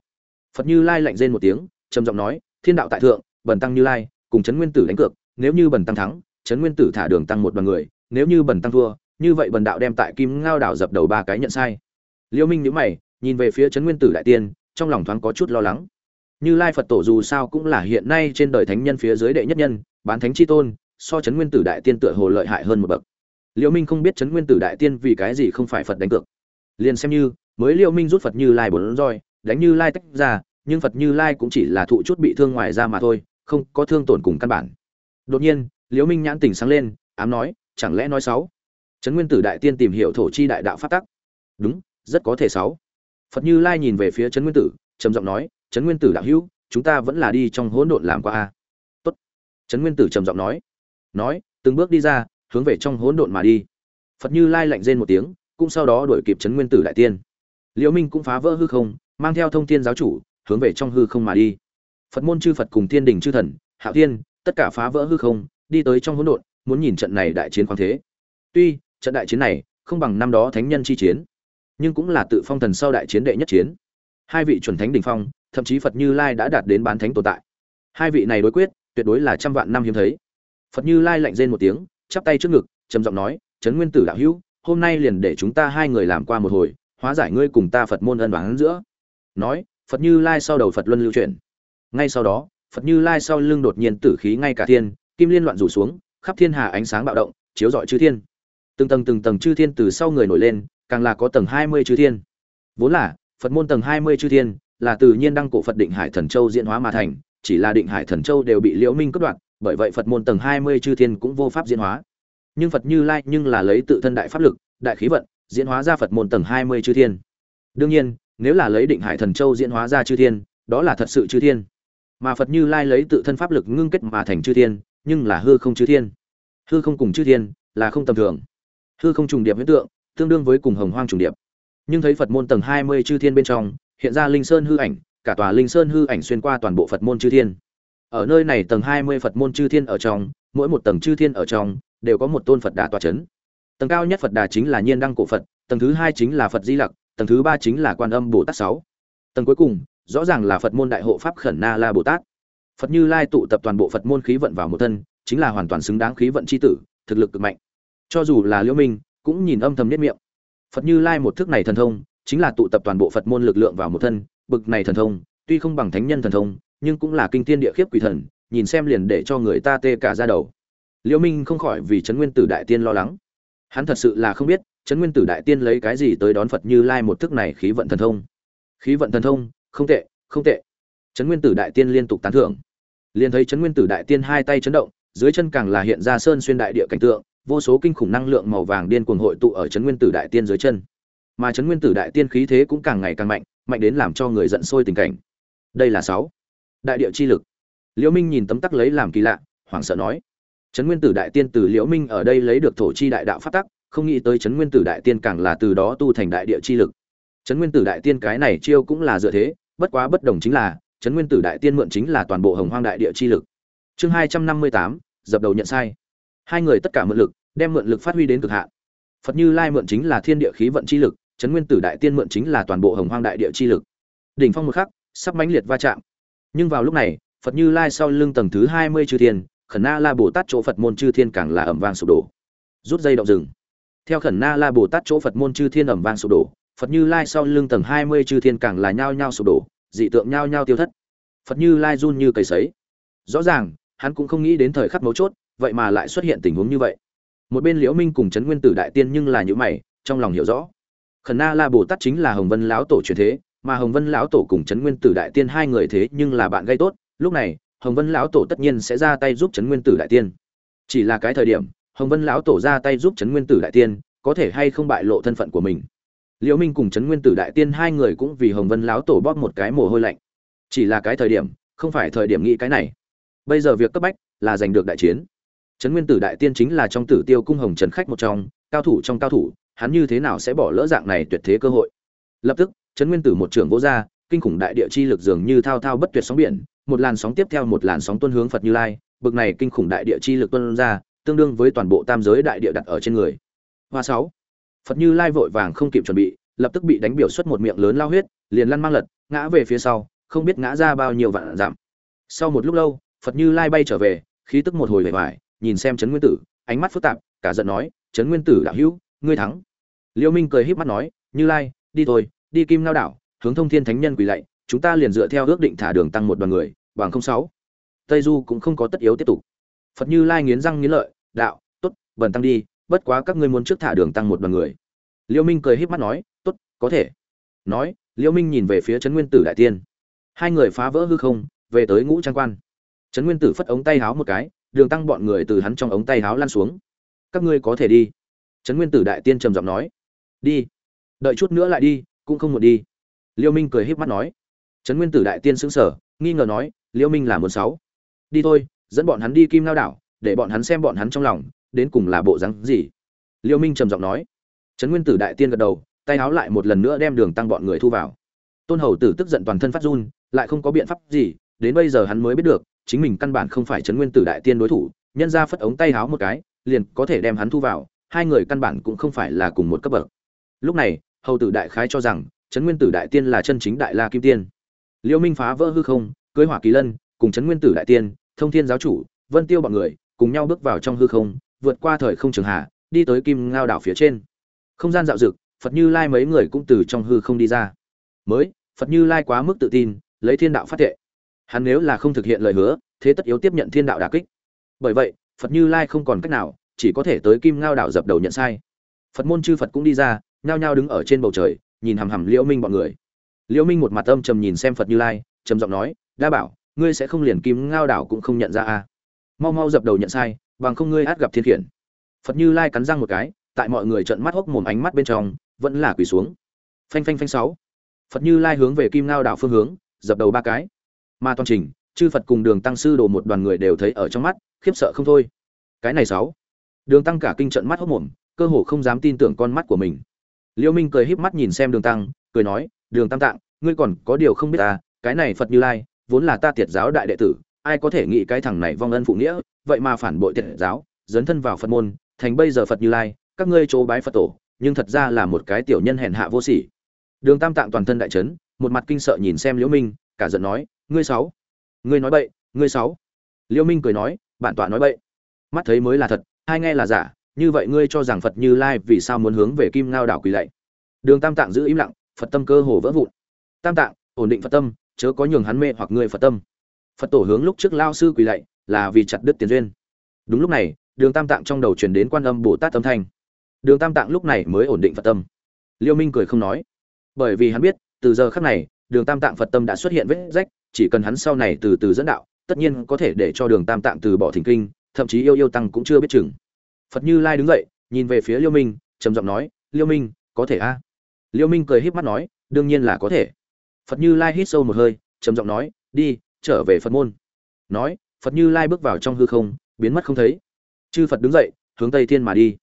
Phật như lai lạnh rên một tiếng, trầm giọng nói, thiên đạo tại thượng, bần tăng như lai, cùng trấn nguyên tử đánh cược, nếu như bần tăng thắng trấn nguyên tử thả đường tăng một đoàn người, nếu như bần tăng thua, như vậy bần đạo đem tại kim ngao đảo dập đầu ba cái nhận sai. Liêu minh nhíu mày, nhìn về phía trấn nguyên tử đại tiên, trong lòng thoáng có chút lo lắng. Như lai phật tổ dù sao cũng là hiện nay trên đời thánh nhân phía dưới đệ nhất nhân, bán thánh chi tôn so chấn nguyên tử đại tiên tựa hồ lợi hại hơn một bậc. Liễu minh không biết chấn nguyên tử đại tiên vì cái gì không phải phật đánh cược. Liền xem như, mới liễu minh rút phật như lai bốn roi, đánh như lai tách ra, nhưng phật như lai cũng chỉ là thụ chút bị thương ngoài ra mà thôi, không có thương tổn cùng căn bản. Đột nhiên liễu minh nhãn tỉnh sáng lên, ám nói, chẳng lẽ nói sáu? Chấn nguyên tử đại tiên tìm hiểu thổ chi đại đạo pháp tắc. Đúng, rất có thể sáu. Phật như lai nhìn về phía chấn nguyên tử, trầm giọng nói, chấn nguyên tử đạo hữu, chúng ta vẫn là đi trong hỗn độn làm qua a. Tốt. Chấn nguyên tử trầm giọng nói nói, từng bước đi ra, hướng về trong hỗn độn mà đi. Phật như lai lạnh rên một tiếng, cũng sau đó đuổi kịp trấn nguyên tử đại tiên. Liễu minh cũng phá vỡ hư không, mang theo thông thiên giáo chủ, hướng về trong hư không mà đi. Phật môn chư phật cùng thiên đình chư thần, hạo thiên, tất cả phá vỡ hư không, đi tới trong hỗn độn, muốn nhìn trận này đại chiến khoáng thế. Tuy, trận đại chiến này không bằng năm đó thánh nhân chi chiến, nhưng cũng là tự phong thần sau đại chiến đệ nhất chiến. Hai vị chuẩn thánh đỉnh phong, thậm chí phật như lai đã đạt đến bán thánh tồn tại. Hai vị này đối quyết, tuyệt đối là trăm vạn năm hiếm thấy phật như lai lạnh rên một tiếng, chắp tay trước ngực, trầm giọng nói, trấn nguyên tử đạo hữu, hôm nay liền để chúng ta hai người làm qua một hồi, hóa giải ngươi cùng ta phật môn ân đoán giữa. Nói, phật như lai sau đầu phật luân lưu chuyển. Ngay sau đó, phật như lai sau lưng đột nhiên tử khí ngay cả thiên, kim liên loạn rủ xuống, khắp thiên hà ánh sáng bạo động, chiếu rọi chư thiên. Từng tầng từng tầng chư thiên từ sau người nổi lên, càng là có tầng hai mươi chư thiên. Vốn là, phật môn tầng hai mươi chư thiên là từ nhiên đăng cổ phật định hải thần châu diễn hóa mà thành, chỉ là định hải thần châu đều bị liễu minh cướp đoạt bởi vậy phật môn tầng hai mươi chư thiên cũng vô pháp diễn hóa. Nhưng phật như lai nhưng là lấy tự thân đại pháp lực, đại khí vận, diễn hóa ra phật môn tầng hai mươi chư thiên. Đương nhiên, nếu là lấy định hải thần châu diễn hóa ra chư thiên, đó là thật sự chư thiên. Mà phật như lai lấy tự thân pháp lực ngưng kết mà thành chư thiên, nhưng là hư không chư thiên. Hư không cùng chư thiên là không tầm thường. Hư không trùng điệp huyễn tượng, tương đương với cùng hồng hoang trùng điệp. Nhưng thấy phật môn tầng hai mươi chư thiên bên trong, hiện ra linh sơn hư ảnh, cả tòa linh sơn hư ảnh xuyên qua toàn bộ phật môn chư thiên ở nơi này tầng hai mươi phật môn chư thiên ở trong, mỗi một tầng chư thiên ở trong, đều có một tôn phật đà tòa c h ấ n tầng cao nhất phật đà chính là nhiên đăng cổ phật, tầng thứ hai chính là phật di lặc, tầng thứ ba chính là quan âm bồ tát sáu. Tầng cuối cùng, rõ ràng là phật môn đại hộ pháp khẩn na la bồ tát. Phật như lai tụ tập toàn bộ phật môn khí vận vào một thân, chính là hoàn toàn xứng đáng khí vận c h i tử, thực lực cực mạnh. Cho dù là liễu minh, cũng nhìn âm thầm nhất miệng. Phật như lai một thức này thần thông, chính là tụ tập toàn bộ phật môn lực lượng vào một thân, bực này thần thông, tuy không bằng thánh nhân thần thông nhưng cũng là kinh tiên địa khiếp quỷ thần, nhìn xem liền để cho người ta tê cả ra đầu. Liễu minh không khỏi vì trấn nguyên tử đại tiên lo lắng. Hắn thật sự là không biết, trấn nguyên tử đại tiên lấy cái gì tới đón phật như lai một thức này khí vận thần thông. Khí vận thần thông, không tệ không tệ. Trấn nguyên tử đại tiên liên tục tán thưởng. Liền thấy trấn nguyên tử đại tiên hai tay chấn động, dưới chân càng là hiện ra sơn xuyên đại địa cảnh tượng, vô số kinh khủng năng lượng màu vàng điên cuồng hội tụ ở trấn nguyên tử đại tiên dưới chân. Mà trấn nguyên tử đại tiên khí thế cũng càng ngày càng mạnh mạnh đến làm cho người giận sôi tình cảnh. Đây là sáu đại địa chi lực. Liễu minh nhìn tấm tắc lấy làm kỳ lạ, hoảng sợ nói trấn nguyên tử đại tiên từ liễu minh ở đây lấy được thổ chi đại đạo phát tắc, không nghĩ tới trấn nguyên tử đại tiên càng là từ đó tu thành đại địa chi lực. Trấn nguyên tử đại tiên cái này chiêu cũng là dựa thế, bất quá bất đồng chính là trấn nguyên tử đại tiên mượn chính là toàn bộ hồng hoang đại địa chi lực. Chương hai trăm năm mươi tám, dập đầu nhận sai. Hai người tất cả mượn lực, đem mượn lực phát huy đến cực hạn. Phật như lai mượn chính là thiên địa khí vận chi lực trấn nguyên tử đại tiên mượn chính là toàn bộ hồng hoang đại địa chi lực. Đỉnh phong một khắc, sắp mãnh liệt va chạm nhưng vào lúc này, phật như lai sau lưng tầng thứ hai mươi chư thiên, khẩn na la bồ tát chỗ phật môn chư thiên càng là ẩm vang sụp đổ. Rút dây động rừng theo khẩn na la bồ tát chỗ phật môn chư thiên ẩm vang sụp đổ, phật như lai sau lưng tầng hai mươi chư thiên càng là nhao nhao sụp đổ, dị tượng nhao nhao tiêu thất. Phật như lai run như cầy sấy. Rõ ràng, hắn cũng không nghĩ đến thời khắc mấu chốt, vậy mà lại xuất hiện tình huống như vậy. Một bên liễu minh cùng trấn nguyên tử đại tiên nhưng là những mày, trong lòng hiểu rõ. Khẩn na la bồ tát chính là hồng vân lão tổ truyền thế mà hồng vân lão tổ cùng trấn nguyên tử đại tiên hai người thế nhưng là bạn gây tốt, lúc này, hồng vân lão tổ tất nhiên sẽ ra tay giúp trấn nguyên tử đại tiên. Chỉ là cái thời điểm, hồng vân lão tổ ra tay giúp trấn nguyên tử đại tiên, có thể hay không bại lộ thân phận của mình. Liễu minh cùng trấn nguyên tử đại tiên hai người cũng vì hồng vân lão tổ bóp một cái mồ hôi lạnh. Chỉ là cái thời điểm, không phải thời điểm nghĩ cái này. Bây giờ việc cấp bách là giành được đại chiến. Trấn nguyên tử đại tiên chính là trong tử tiêu cung hồng trần khách một trong, cao thủ trong cao thủ, hắn như thế nào sẽ bỏ lỡ dạng này tuyệt thế cơ hội? Lập tức trấn nguyên tử một trưởng vỗ ra kinh khủng đại địa chi lực dường như thao thao bất tuyệt sóng biển một làn sóng tiếp theo một làn sóng tuân hướng Phật Như Lai, bực này kinh khủng đại địa chi lực tuân ra, tương đương với toàn bộ tam giới đại địa đặt ở trên người. Hoa sáu, Phật Như Lai vội vàng không kịp chuẩn bị, lập tức bị đánh biểu xuất một miệng lớn lao huyết, liền lăn mang lật, ngã về phía sau, không biết ngã ra bao nhiêu vạn giảm. Sau một lúc lâu, Phật Như Lai bay trở về, khí tức một hồi vẻ vải, nhìn xem Trấn Nguyên Tử, ánh mắt phức tạp, cả giận nói, "Trấn Nguyên Tử đạo hữu, ngươi thắng." Liêu Minh cười híp mắt nói, "Như Lai, đi thôi, đi Kim Ngao đảo, hướng Thông Thiên Thánh Nhân quỳ lạy, chúng ta liền dựa theo ước định thả đường tăng một đoàn người bằng không sáu. Tây du cũng không có tất yếu tiếp tục. Phật như lai nghiến răng nghiến lợi đạo tốt bần tăng đi bất quá các ngươi muốn trước thả đường tăng một đoàn người. Liêu minh cười híp mắt nói tốt có thể. Nói liêu minh nhìn về phía trấn nguyên tử đại tiên. Hai người phá vỡ hư không về tới ngũ trang quan. Trấn nguyên tử phất ống tay háo một cái đường tăng bọn người từ hắn trong ống tay háo lan xuống. Các ngươi có thể đi. Trấn nguyên tử đại tiên trầm giọng nói đi đợi chút nữa lại đi cũng không muốn đi. Liêu minh cười híp mắt nói. Trấn nguyên tử đại tiên sững sờ, nghi ngờ nói, liêu minh là muốn sáu. Đi thôi, dẫn bọn hắn đi kim lao đảo, để bọn hắn xem bọn hắn trong lòng, đến cùng là bộ rắn gì. Liêu minh trầm giọng nói. Trấn nguyên tử đại tiên gật đầu, tay áo lại một lần nữa đem đường tăng bọn người thu vào. Tôn hầu tử tức giận toàn thân phát run, lại không có biện pháp gì, đến bây giờ hắn mới biết được, chính mình căn bản không phải trấn nguyên tử đại tiên đối thủ, nhân ra phất ống tay áo một cái, liền có thể đem hắn thu vào, hai người căn bản cũng không phải là cùng một cấp bậc. Lúc này hầu tử đại khái cho rằng, trấn nguyên tử đại tiên là chân chính đại la kim tiên. Liễu minh phá vỡ hư không, cưới hỏa kỳ lân, cùng trấn nguyên tử đại tiên, thông thiên giáo chủ, vân tiêu bọn người, cùng nhau bước vào trong hư không, vượt qua thời không trường hạ, đi tới kim ngao đảo phía trên. Không gian dạo dực, phật như lai mấy người cũng từ trong hư không đi ra. Mới, phật như lai quá mức tự tin, lấy thiên đạo phát thệ. Hắn nếu là không thực hiện lời hứa, thế tất yếu tiếp nhận thiên đạo đà kích. Bởi vậy, phật như lai không còn cách nào, chỉ có thể tới kim ngao đảo dập đầu nhận sai. Phật môn chư phật cũng đi ra nhao nhao đứng ở trên bầu trời, nhìn hằm hằm liễu minh bọn người. Liễu minh một mặt âm trầm nhìn xem phật như lai, trầm giọng nói, đa bảo, ngươi sẽ không liền kim ngao đảo cũng không nhận ra a à. mau mau dập đầu nhận sai, bằng không ngươi át gặp thiên khiển. Phật như lai cắn răng một cái, tại mọi người trợn mắt hốc mồm ánh mắt bên trong, vẫn là quỳ xuống. Phanh phanh phanh sáu. Phật như lai hướng về kim ngao đảo phương hướng, dập đầu ba cái. Mà toàn trình, chư phật cùng đường tăng sư đồ một đoàn người đều thấy ở trong mắt, khiếp sợ không thôi. Cái này sáu. Đường tăng cả kinh trận mắt hốc mồm, cơ hồ không dám tin tưởng con mắt của mình liêu minh cười híp mắt nhìn xem đường tăng, cười nói, đường tam tạng, ngươi còn có điều không biết ta, cái này phật như lai, vốn là ta tiệt giáo đại đệ tử, ai có thể nghĩ cái thằng này vong ân phụ nghĩa, vậy mà phản bội tiệt giáo, dấn thân vào phật môn, thành bây giờ phật như lai, các ngươi chỗ bái phật tổ, nhưng thật ra là một cái tiểu nhân hèn hạ vô sỉ. Đường tam tạng toàn thân đại chấn, một mặt kinh sợ nhìn xem liễu minh, cả giận nói, ngươi sáu ngươi nói bậy, ngươi sáu liễu minh cười nói, bản tọa nói bậy. Mắt thấy mới là thật, hai nghe là giả như vậy ngươi cho rằng phật như lai vì sao muốn hướng về kim ngao đảo quỳ lạy? Đường tam tạng giữ im lặng, phật tâm cơ hồ vỡ vụn. Tam tạng, ổn định phật tâm, chớ có nhường hắn mê hoặc ngươi phật tâm. Phật tổ hướng lúc trước lao sư quỳ lạy là vì chặt đứt tiền duyên. Đúng lúc này, đường tam tạng trong đầu truyền đến quan âm bồ tát tâm thanh. Đường tam tạng lúc này mới ổn định phật tâm. Liêu minh cười không nói. Bởi vì hắn biết, từ giờ khắc này, đường tam tạng phật tâm đã xuất hiện vết rách, chỉ cần hắn sau này từ từ dẫn đạo, tất nhiên có thể để cho đường tam tạng từ bỏ thỉnh kinh, thậm chí yêu yêu tăng cũng chưa biết chừng phật như lai đứng dậy, nhìn về phía liêu minh, trầm giọng nói, liêu minh, có thể a? À? liêu minh cười híp mắt nói, đương nhiên là có thể. Phật như lai hít sâu một hơi, trầm giọng nói, đi, trở về phật môn. Nói, phật như lai bước vào trong hư không, biến mất không thấy. Chư phật đứng dậy, hướng tây thiên mà đi.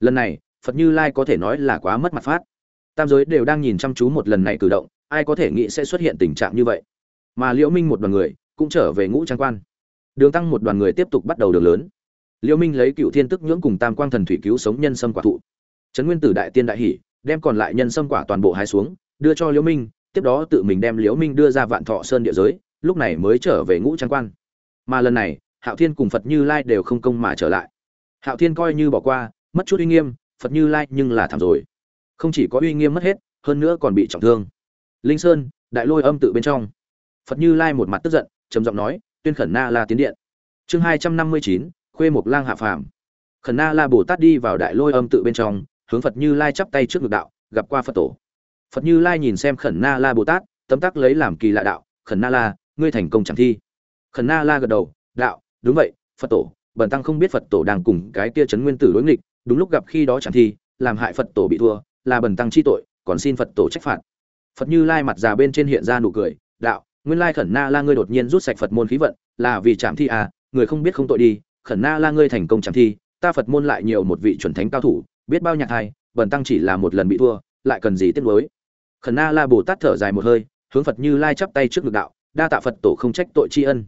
Lần này, phật như lai có thể nói là quá mất mặt phát. Tam giới đều đang nhìn chăm chú một lần này cử động, ai có thể nghĩ sẽ xuất hiện tình trạng như vậy? Mà liễu minh một đoàn người cũng trở về ngũ trang quan. Đường tăng một đoàn người tiếp tục bắt đầu đường lớn liễu minh lấy cựu thiên tức nhưỡng cùng tam quang thần thủy cứu sống nhân sâm quả thụ. Trấn nguyên tử đại tiên đại hỷ đem còn lại nhân sâm quả toàn bộ hái xuống, đưa cho liễu minh, tiếp đó tự mình đem liễu minh đưa ra vạn thọ sơn địa giới, lúc này mới trở về ngũ trang quan. Mà lần này, hạo thiên cùng phật như lai đều không công mà trở lại. Hạo thiên coi như bỏ qua, mất chút uy nghiêm, phật như lai nhưng là thảm rồi. Không chỉ có uy nghiêm mất hết, hơn nữa còn bị trọng thương. Linh sơn, đại lôi âm tự bên trong. Phật như lai một mặt tức giận, trầm giọng nói, tuyên khẩn na la tiến điện. Chương hai trăm năm mươi chín khuê mộc lang hạ phàm. Khẩn na la bồ tát đi vào đại lôi âm tự bên trong, hướng phật như lai chắp tay trước ngực đạo, gặp qua phật tổ. Phật như lai nhìn xem khẩn na la bồ tát tấm tắc lấy làm kỳ lạ đạo, khẩn na la, ngươi thành công chẳng thi. Khẩn na la gật đầu, đạo, đúng vậy, phật tổ, bần tăng không biết phật tổ đang cùng cái tia trấn nguyên tử đối nghịch, đúng lúc gặp khi đó chẳng thi, làm hại phật tổ bị thua, là bần tăng chi tội, còn xin phật tổ trách phạt. Phật như lai mặt già bên trên hiện ra nụ cười, đạo, nguyên lai khẩn na la ngươi đột nhiên rút sạch phật môn khí vận, là vì chạm thi à người không biết không tội đi khẩn na la ngươi thành công chẳng thi, ta phật môn lại nhiều một vị chuẩn thánh cao thủ, biết bao nhạc hai, bần tăng chỉ là một lần bị thua, lại cần gì tiếc nuối? Khẩn na la bồ tát thở dài một hơi, hướng phật như lai chắp tay trước ngực đạo, đa tạ phật tổ không trách tội tri ân.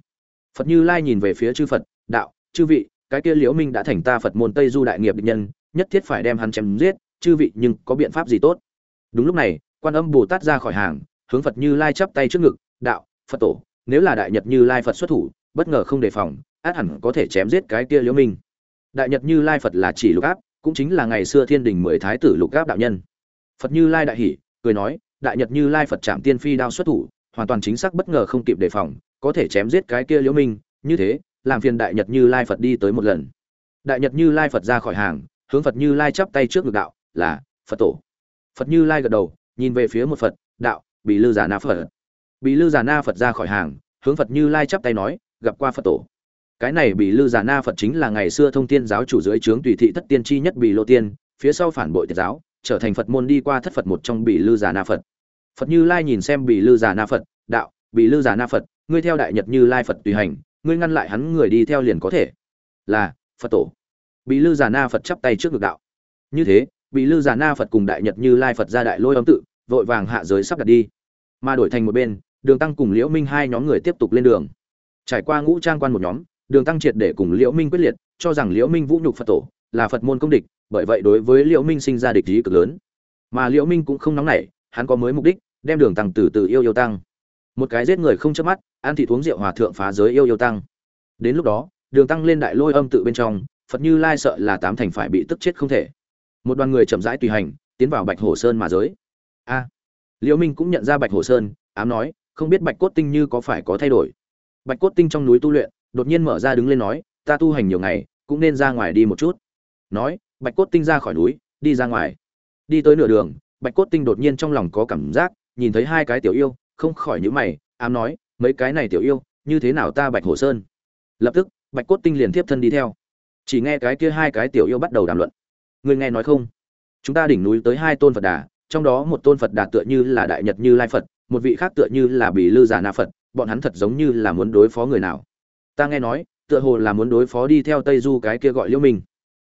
Phật như lai nhìn về phía chư phật, đạo, chư vị, cái kia liễu minh đã thành ta phật môn tây du đại nghiệp định nhân, nhất thiết phải đem hắn chém giết, chư vị, nhưng có biện pháp gì tốt? Đúng lúc này, quan âm bồ tát ra khỏi hàng, hướng phật như lai chắp tay trước ngực, đạo, phật tổ, nếu là đại nhật như lai phật xuất thủ, bất ngờ không đề phòng át hẳn có thể chém giết cái kia liễu minh. Đại nhật như lai phật là chỉ lục áp, cũng chính là ngày xưa thiên đình mười thái tử lục áp đạo nhân. Phật như lai đại hỷ cười nói, đại nhật như lai phật chạm tiên phi đao xuất thủ, hoàn toàn chính xác bất ngờ không kịp đề phòng, có thể chém giết cái kia liễu minh, như thế, làm phiền đại nhật như lai phật đi tới một lần. Đại nhật như lai phật ra khỏi hàng, hướng phật như lai chắp tay trước ngực đạo, là, phật tổ. Phật như lai gật đầu, nhìn về phía một phật, đạo bị lư giả na phật. Bị lư giả na phật ra khỏi hàng, hướng phật như lai chắp tay nói, gặp qua phật tổ cái này bị lư giả na phật chính là ngày xưa thông tiên giáo chủ dưới trướng tùy thị thất tiên chi nhất bị lô tiên, phía sau phản bội tiệt giáo, trở thành phật môn đi qua thất phật một trong bị lư giả na phật. Phật như lai nhìn xem bị lư giả na phật, đạo, bị lư giả na phật, ngươi theo đại nhật như lai phật tùy hành, ngươi ngăn lại hắn người đi theo liền có thể. Là, phật tổ. Bị lư giả na phật chắp tay trước ngực đạo. Như thế, bị lư giả na phật cùng đại nhật như lai phật ra đại lôi âm tự, vội vàng hạ giới sắp đặt đi. Mà đổi thành một bên, đường tăng cùng liễu minh hai nhóm người tiếp tục lên đường. Trải qua ngũ trang quan một nhóm đường tăng triệt để cùng liễu minh quyết liệt, cho rằng liễu minh vũ nhục phật tổ, là phật môn công địch, bởi vậy đối với liễu minh sinh ra địch ý cực lớn. Mà liễu minh cũng không nóng nảy, hắn có mới mục đích, đem đường tăng từ từ yêu yêu tăng. Một cái giết người không chớp mắt, ăn thịt uống rượu hòa thượng phá giới yêu yêu tăng. Đến lúc đó, đường tăng lên đại lôi âm tự bên trong, phật như lai sợ là tám thành phải bị tức chết không thể. Một đoàn người chậm rãi tùy hành, tiến vào bạch hồ sơn mà giới. A! Liễu minh cũng nhận ra bạch hồ sơn, ám nói, không biết bạch cốt tinh như có phải có thay đổi. Bạch cốt tinh trong núi tu luyện đột nhiên mở ra đứng lên nói, ta tu hành nhiều ngày, cũng nên ra ngoài đi một chút. Nói, bạch cốt tinh ra khỏi núi, đi ra ngoài. Đi tới nửa đường, bạch cốt tinh đột nhiên trong lòng có cảm giác, nhìn thấy hai cái tiểu yêu, không khỏi nhíu mày, ám nói, mấy cái này tiểu yêu, như thế nào ta bạch hồ sơn? Lập tức, bạch cốt tinh liền tiếp thân đi theo. Chỉ nghe cái kia hai cái tiểu yêu bắt đầu đàm luận. Người nghe nói không? Chúng ta đỉnh núi tới hai tôn phật đà, trong đó một tôn phật đà tựa như là đại nhật như lai phật, một vị khác tựa như là bỉ lư già na phật, bọn hắn thật giống như là muốn đối phó người nào? Ta nghe nói, tựa hồ là muốn đối phó đi theo tây du cái kia gọi liễu minh.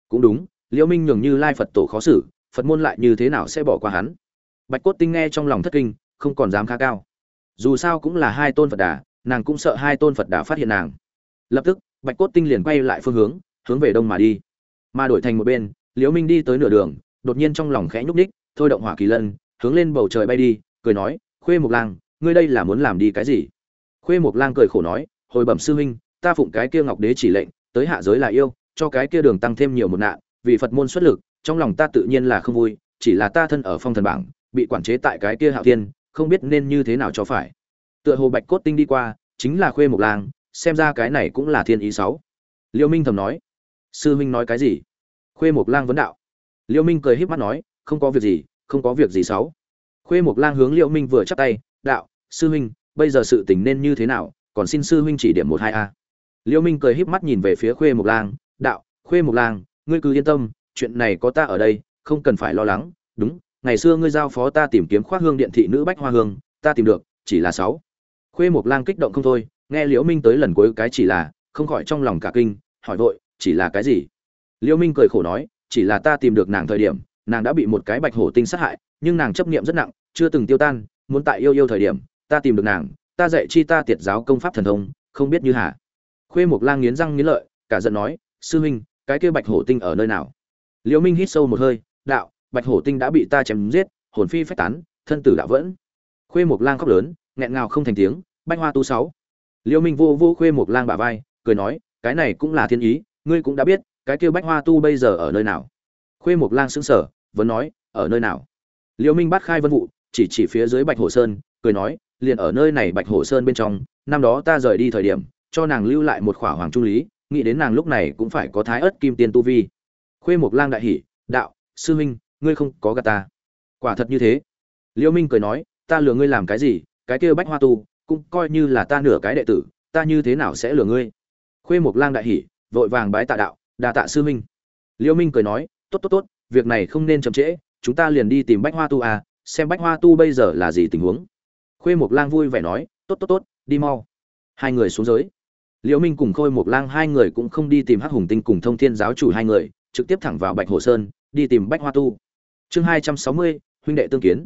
Cũng đúng, liễu minh nhường như lai phật tổ khó xử, phật môn lại như thế nào sẽ bỏ qua hắn? Bạch cốt tinh nghe trong lòng thất kinh, không còn dám khá cao. Dù sao cũng là hai tôn phật đà, nàng cũng sợ hai tôn phật đà phát hiện nàng. Lập tức, bạch cốt tinh liền quay lại phương hướng hướng về đông mà đi. Mà đổi thành một bên, liễu minh đi tới nửa đường, đột nhiên trong lòng khẽ nhúc nhích, thôi động hỏa kỳ lân, hướng lên bầu trời bay đi, cười nói, khuê mục lang, ngươi đây là muốn làm đi cái gì? Khuê mục lang cười khổ nói, hồi bẩm sư huynh ta phụng cái kia ngọc đế chỉ lệnh, tới hạ giới là yêu, cho cái kia đường tăng thêm nhiều một nạn, vì phật môn xuất lực, trong lòng ta tự nhiên là không vui, chỉ là ta thân ở phong thần bảng, bị quản chế tại cái kia hạo thiên, không biết nên như thế nào cho phải. Tựa hồ bạch cốt tinh đi qua, chính là khuê mộc lang, xem ra cái này cũng là thiên ý sáu. Liêu minh thầm nói, sư huynh nói cái gì? Khuê mộc lang vấn đạo. Liêu minh cười híp mắt nói, không có việc gì, không có việc gì sáu. Khuê mộc lang hướng liêu minh vừa chắp tay, đạo, sư huynh, bây giờ sự tình nên như thế nào, còn xin sư huynh chỉ điểm một hai a. Liễu minh cười híp mắt nhìn về phía khuê mộc lang, đạo, khuê mộc lang, ngươi cứ yên tâm, chuyện này có ta ở đây, không cần phải lo lắng. Đúng, ngày xưa ngươi giao phó ta tìm kiếm khoác hương điện thị nữ bách hoa hương, ta tìm được, chỉ là sáu. Khuê mộc lang kích động không thôi, nghe liễu minh tới lần cuối cái chỉ là, không khỏi trong lòng cả kinh, hỏi vội, chỉ là cái gì? Liễu minh cười khổ nói, chỉ là ta tìm được nàng thời điểm, nàng đã bị một cái bạch hổ tinh sát hại, nhưng nàng chấp niệm rất nặng, chưa từng tiêu tan, muốn tại yêu yêu thời điểm, ta tìm được nàng, ta dạy chi ta tiệt giáo công pháp thần thông, không biết như hà khuê mộc lang nghiến răng nghiến lợi, cả giận nói, sư huynh cái kia bạch hổ tinh ở nơi nào? Liễu minh hít sâu một hơi, đạo, bạch hổ tinh đã bị ta chém giết, hồn phi phách tán, thân tử đã vẫn. Khuê mộc lang khóc lớn, nghẹn ngào không thành tiếng, bạch hoa tu sáu. Liễu minh vô vô khuê mộc lang bả vai, cười nói, cái này cũng là thiên ý, ngươi cũng đã biết, cái kia Bạch hoa tu bây giờ ở nơi nào? Khuê mộc lang sững sờ, vẫn nói, ở nơi nào? Liễu minh bắt khai vân vụ, chỉ chỉ phía dưới bạch hổ sơn, cười nói, liền ở nơi này bạch hổ sơn bên trong, năm đó ta rời đi thời điểm cho nàng lưu lại một khỏa hoàng trung lý, nghĩ đến nàng lúc này cũng phải có thái ớt kim tiên tu vi. Khuê mộc lang đại hỉ, đạo, sư huynh, ngươi không có gà ta. Quả thật như thế. Liễu minh cười nói, ta lừa ngươi làm cái gì? Cái kia bách hoa tu, cũng coi như là ta nửa cái đệ tử, ta như thế nào sẽ lừa ngươi? Khuê mộc lang đại hỉ, vội vàng bái tạ đạo, đa tạ sư huynh. Liễu minh cười nói, tốt tốt tốt, việc này không nên chậm trễ, chúng ta liền đi tìm bách hoa tu à xem bách hoa tu bây giờ là gì tình huống. Khuê mộc lang vui vẻ nói, tốt tốt tốt, đi mau. Hai người xuống dưới liễu minh cùng khôi mộc lang hai người cũng không đi tìm hắc hùng tinh cùng thông thiên giáo chủ hai người, trực tiếp thẳng vào bạch hồ sơn, đi tìm bách hoa tu. Chương hai trăm sáu mươi, huynh đệ tương kiến.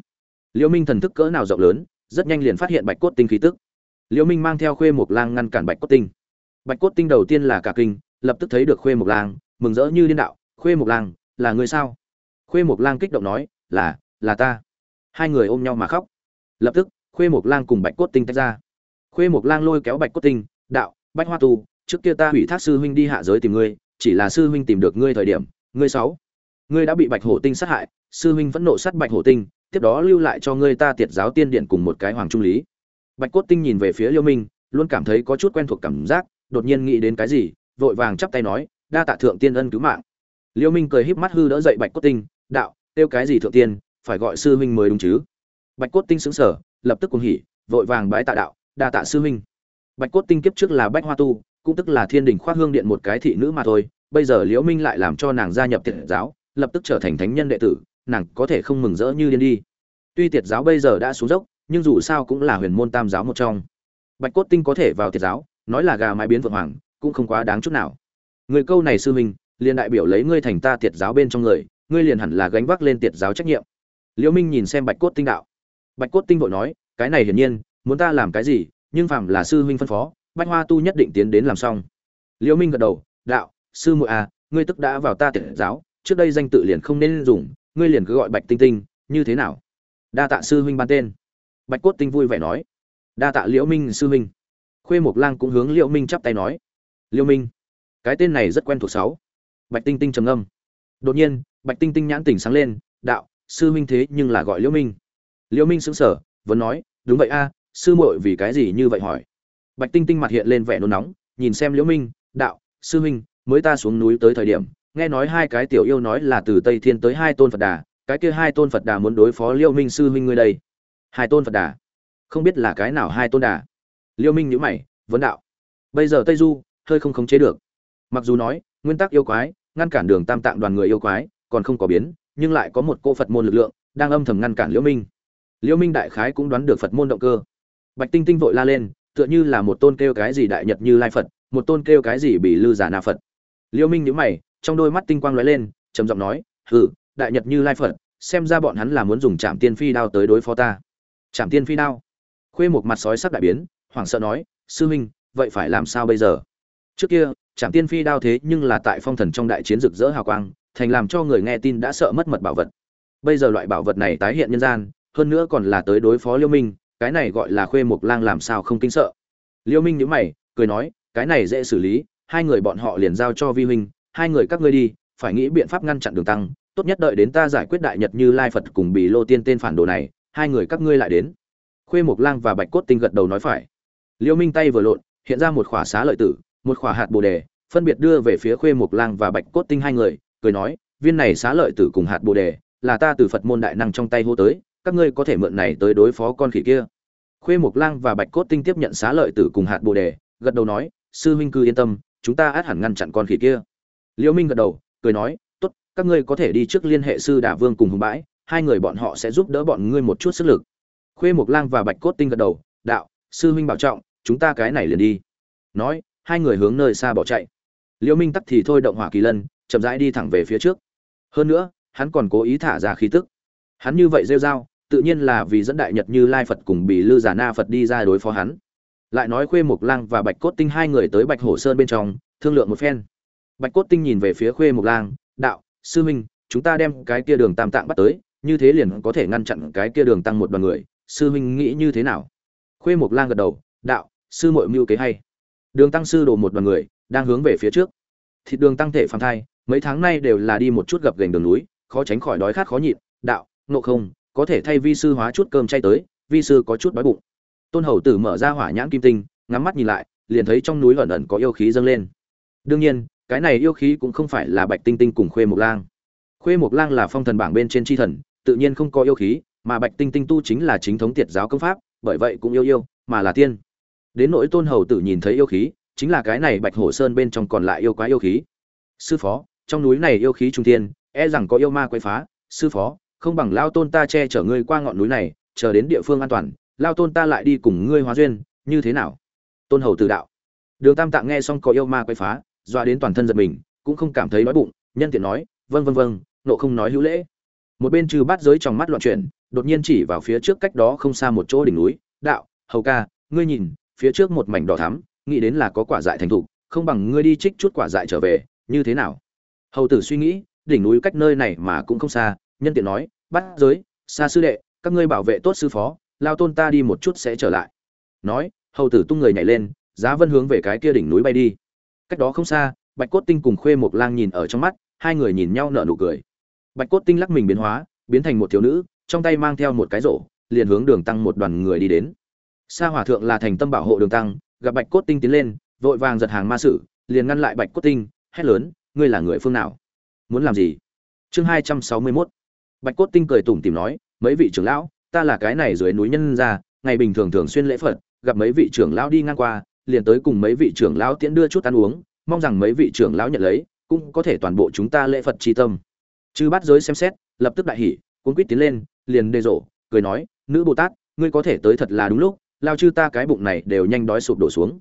Liễu minh thần thức cỡ nào rộng lớn, rất nhanh liền phát hiện bạch cốt tinh khí tức. Liễu minh mang theo khuê mộc lang ngăn cản bạch cốt tinh. Bạch cốt tinh đầu tiên là cả kinh, lập tức thấy được khuê mộc lang, mừng rỡ như điên đạo khuê mộc lang, là người sao? Khuê mộc lang kích động nói, là là ta. Hai người ôm nhau mà khóc. Lập tức khuê mộc lang cùng bạch cốt tinh tách ra. Khuê mộc lang lôi kéo bạch cốt tinh, đạo bách hoa tu, trước kia ta hủy thác sư huynh đi hạ giới tìm ngươi, chỉ là sư huynh tìm được ngươi thời điểm, ngươi sáu, ngươi đã bị bạch hổ tinh sát hại, sư huynh vẫn nộ sát bạch hổ tinh, tiếp đó lưu lại cho ngươi ta tiệt giáo tiên điện cùng một cái hoàng trung lý. Bạch cốt tinh nhìn về phía liêu minh, luôn cảm thấy có chút quen thuộc cảm giác, đột nhiên nghĩ đến cái gì, vội vàng chắp tay nói, đa tạ thượng tiên ân cứu mạng. Liêu minh cười híp mắt hư đỡ dậy bạch cốt tinh, đạo tiêu cái gì thượng tiên, phải gọi sư huynh mới đúng chứ? Bạch cốt tinh sững sờ, lập tức cuồng hỉ, vội vàng bái tạ đạo, đa tạ sư huynh bạch cốt tinh kiếp trước là bách hoa tu, cũng tức là thiên đình khoác hương điện một cái thị nữ mà thôi, bây giờ liễu minh lại làm cho nàng gia nhập tiệt giáo, lập tức trở thành thánh nhân đệ tử, nàng có thể không mừng rỡ như điên đi. Tuy tiệt giáo bây giờ đã xuống dốc, nhưng dù sao cũng là huyền môn tam giáo một trong. Bạch cốt tinh có thể vào tiệt giáo, nói là gà mái biến vượng hoàng, cũng không quá đáng chút nào. Người câu này sư minh liền đại biểu lấy ngươi thành ta tiệt giáo bên trong người, ngươi liền hẳn là gánh vác lên tiệt giáo trách nhiệm. Liễu minh nhìn xem bạch cốt tinh đạo. Bạch cốt tinh vội nói, cái này hiển nhiên, muốn ta làm cái gì nhưng phạm là sư huynh phân phó, bách hoa tu nhất định tiến đến làm xong. Liễu minh gật đầu, đạo, sư muội à ngươi tức đã vào ta tiệt giáo, trước đây danh tự liền không nên dùng, ngươi liền cứ gọi bạch tinh tinh, như thế nào? Đa tạ sư huynh ban tên. Bạch cốt tinh vui vẻ nói, đa tạ liễu minh sư huynh. Khuê mộc lang cũng hướng liễu minh chắp tay nói, liễu minh, cái tên này rất quen thuộc sáu. Bạch tinh tinh trầm ngâm. Đột nhiên, bạch tinh tinh nhãn tỉnh sáng lên, đạo, sư huynh thế nhưng là gọi liễu minh. Liễu minh sững sờ, vẫn nói, đúng vậy a sư muội vì cái gì như vậy hỏi? Bạch tinh tinh mặt hiện lên vẻ nôn nóng, nhìn xem liễu minh, đạo, sư huynh, mới ta xuống núi tới thời điểm, nghe nói hai cái tiểu yêu nói là từ tây thiên tới hai tôn phật đà, cái kia hai tôn phật đà muốn đối phó liễu minh sư huynh ngươi đây. Hai tôn phật đà? Không biết là cái nào hai tôn đà? Liễu minh nhíu mày, vấn đạo. Bây giờ tây du, hơi không khống chế được. Mặc dù nói, nguyên tắc yêu quái, ngăn cản đường tam tạng đoàn người yêu quái, còn không có biến, nhưng lại có một cô phật môn lực lượng, đang âm thầm ngăn cản liễu minh. Liễu minh đại khái cũng đoán được phật môn động cơ bạch tinh tinh vội la lên, tựa như là một tôn kêu cái gì đại nhật như lai phật, một tôn kêu cái gì bị lư giả na phật. Liêu minh nhíu mày, trong đôi mắt tinh quang lóe lên, trầm giọng nói, hừ, đại nhật như lai phật, xem ra bọn hắn là muốn dùng trạm tiên phi đao tới đối phó ta. Trạm tiên phi đao? Khuê một mặt sói sắc đại biến, hoảng sợ nói, sư huynh vậy phải làm sao bây giờ? Trước kia trạm tiên phi đao thế nhưng là tại phong thần trong đại chiến rực rỡ hào quang, thành làm cho người nghe tin đã sợ mất mật bảo vật. Bây giờ loại bảo vật này tái hiện nhân gian, hơn nữa còn là tới đối phó liêu minh cái này gọi là khuê mộc lang làm sao không kinh sợ. Liêu minh nhíu mày, cười nói, cái này dễ xử lý, hai người bọn họ liền giao cho vi huynh, hai người các ngươi đi, phải nghĩ biện pháp ngăn chặn đường tăng, tốt nhất đợi đến ta giải quyết đại nhật như lai phật cùng bị lô tiên tên phản đồ này, hai người các ngươi lại đến. Khuê mộc lang và bạch cốt tinh gật đầu nói phải. Liêu minh tay vừa lộn, hiện ra một khỏa xá lợi tử, một khỏa hạt bồ đề, phân biệt đưa về phía khuê mộc lang và bạch cốt tinh hai người, cười nói, viên này xá lợi tử cùng hạt bồ đề, là ta từ phật môn đại năng trong tay hô tới các ngươi có thể mượn này tới đối phó con khỉ kia. Khuê mộc lang và bạch cốt tinh tiếp nhận xá lợi tử cùng hạt bồ đề, gật đầu nói, sư huynh cứ yên tâm, chúng ta át hẳn ngăn chặn con khỉ kia. Liễu minh gật đầu, cười nói, tốt, các ngươi có thể đi trước liên hệ sư đả vương cùng hùng bãi, hai người bọn họ sẽ giúp đỡ bọn ngươi một chút sức lực. Khuê mộc lang và bạch cốt tinh gật đầu, đạo, sư huynh bảo trọng, chúng ta cái này liền đi. Nói, hai người hướng nơi xa bỏ chạy. Liễu minh tắt thì thôi động hỏa kỳ lân, chậm rãi đi thẳng về phía trước. Hơn nữa, hắn còn cố ý thả ra khí tức. Hắn như vậy rêu rao tự nhiên là vì dẫn đại nhật như lai phật cùng bị lư giả na phật đi ra đối phó hắn. Lại nói khuê mộc lang và bạch cốt tinh hai người tới bạch hổ sơn bên trong, thương lượng một phen. Bạch cốt tinh nhìn về phía khuê mộc lang, đạo, sư minh chúng ta đem cái kia đường tam tạng bắt tới, như thế liền có thể ngăn chặn cái kia đường tăng một đoàn người, sư minh nghĩ như thế nào? Khuê mộc lang gật đầu, đạo, sư mội mưu kế hay. Đường tăng sư đồ một đoàn người, đang hướng về phía trước. Thịt đường tăng thể phàm thai, mấy tháng nay đều là đi một chút gập gành đường núi, khó tránh khỏi đói khát khó nhịn. Đạo nộ không có thể thay vi sư hóa chút cơm chay tới, vi sư có chút đói bụng. Tôn hầu tử mở ra hỏa nhãn kim tinh, ngắm mắt nhìn lại, liền thấy trong núi ẩn ẩn có yêu khí dâng lên. Đương nhiên, cái này yêu khí cũng không phải là bạch tinh tinh cùng khuê mộc lang. Khuê mộc lang là phong thần bảng bên trên tri thần, tự nhiên không có yêu khí, mà bạch tinh tinh tu chính là chính thống tiệt giáo công pháp, bởi vậy cũng yêu yêu, mà là tiên. Đến nỗi tôn hầu tử nhìn thấy yêu khí, chính là cái này bạch hổ sơn bên trong còn lại yêu quá yêu khí. Sư phó, trong núi này yêu khí trung thiên e rằng có yêu ma quấy phá, sư phó không bằng lao tôn ta che chở ngươi qua ngọn núi này, chờ đến địa phương an toàn, lao tôn ta lại đi cùng ngươi hóa duyên, như thế nào? Tôn hầu Từ đạo. Đường tam tạng nghe xong có yêu ma quay phá, dọa đến toàn thân giật mình, cũng không cảm thấy đói bụng, nhân tiện nói vâng vâng vâng nộ không nói hữu lễ. Một bên trừ bát giới trong mắt loạn chuyển, đột nhiên chỉ vào phía trước cách đó không xa một chỗ đỉnh núi, đạo, hầu ca, ngươi nhìn, phía trước một mảnh đỏ thắm, nghĩ đến là có quả dại thành thục, không bằng ngươi đi trích chút quả dại trở về, như thế nào? Hầu tử suy nghĩ, đỉnh núi cách nơi này mà cũng không xa nhân tiện nói, bắt giới, xa sư đệ, các ngươi bảo vệ tốt sư phó, lao tôn ta đi một chút sẽ trở lại. Nói, hầu tử tung người nhảy lên, giá vân hướng về cái kia đỉnh núi bay đi. Cách đó không xa, bạch cốt tinh cùng khuê một lang nhìn ở trong mắt, hai người nhìn nhau nở nụ cười. Bạch cốt tinh lắc mình biến hóa, biến thành một thiếu nữ, trong tay mang theo một cái rổ, liền hướng đường tăng một đoàn người đi đến. Sa hòa thượng là thành tâm bảo hộ đường tăng, gặp bạch cốt tinh tiến lên, vội vàng giật hàng ma sử, liền ngăn lại bạch cốt tinh, hét lớn, ngươi là người phương nào? Muốn làm gì? Chương hai trăm sáu mươi mốt bạch cốt tinh cười tủm tìm nói, mấy vị trưởng lão, ta là cái này dưới núi nhân ra ngày bình thường thường xuyên lễ phật, gặp mấy vị trưởng lão đi ngang qua, liền tới cùng mấy vị trưởng lão tiễn đưa chút ăn uống, mong rằng mấy vị trưởng lão nhận lấy, cũng có thể toàn bộ chúng ta lễ phật tri tâm. Chư Bát giới xem xét, lập tức đại hỉ cuốn quýt tiến lên, liền đề rộ, cười nói, nữ bồ tát, ngươi có thể tới thật là đúng lúc, lao chư ta cái bụng này đều nhanh đói sụp đổ xuống.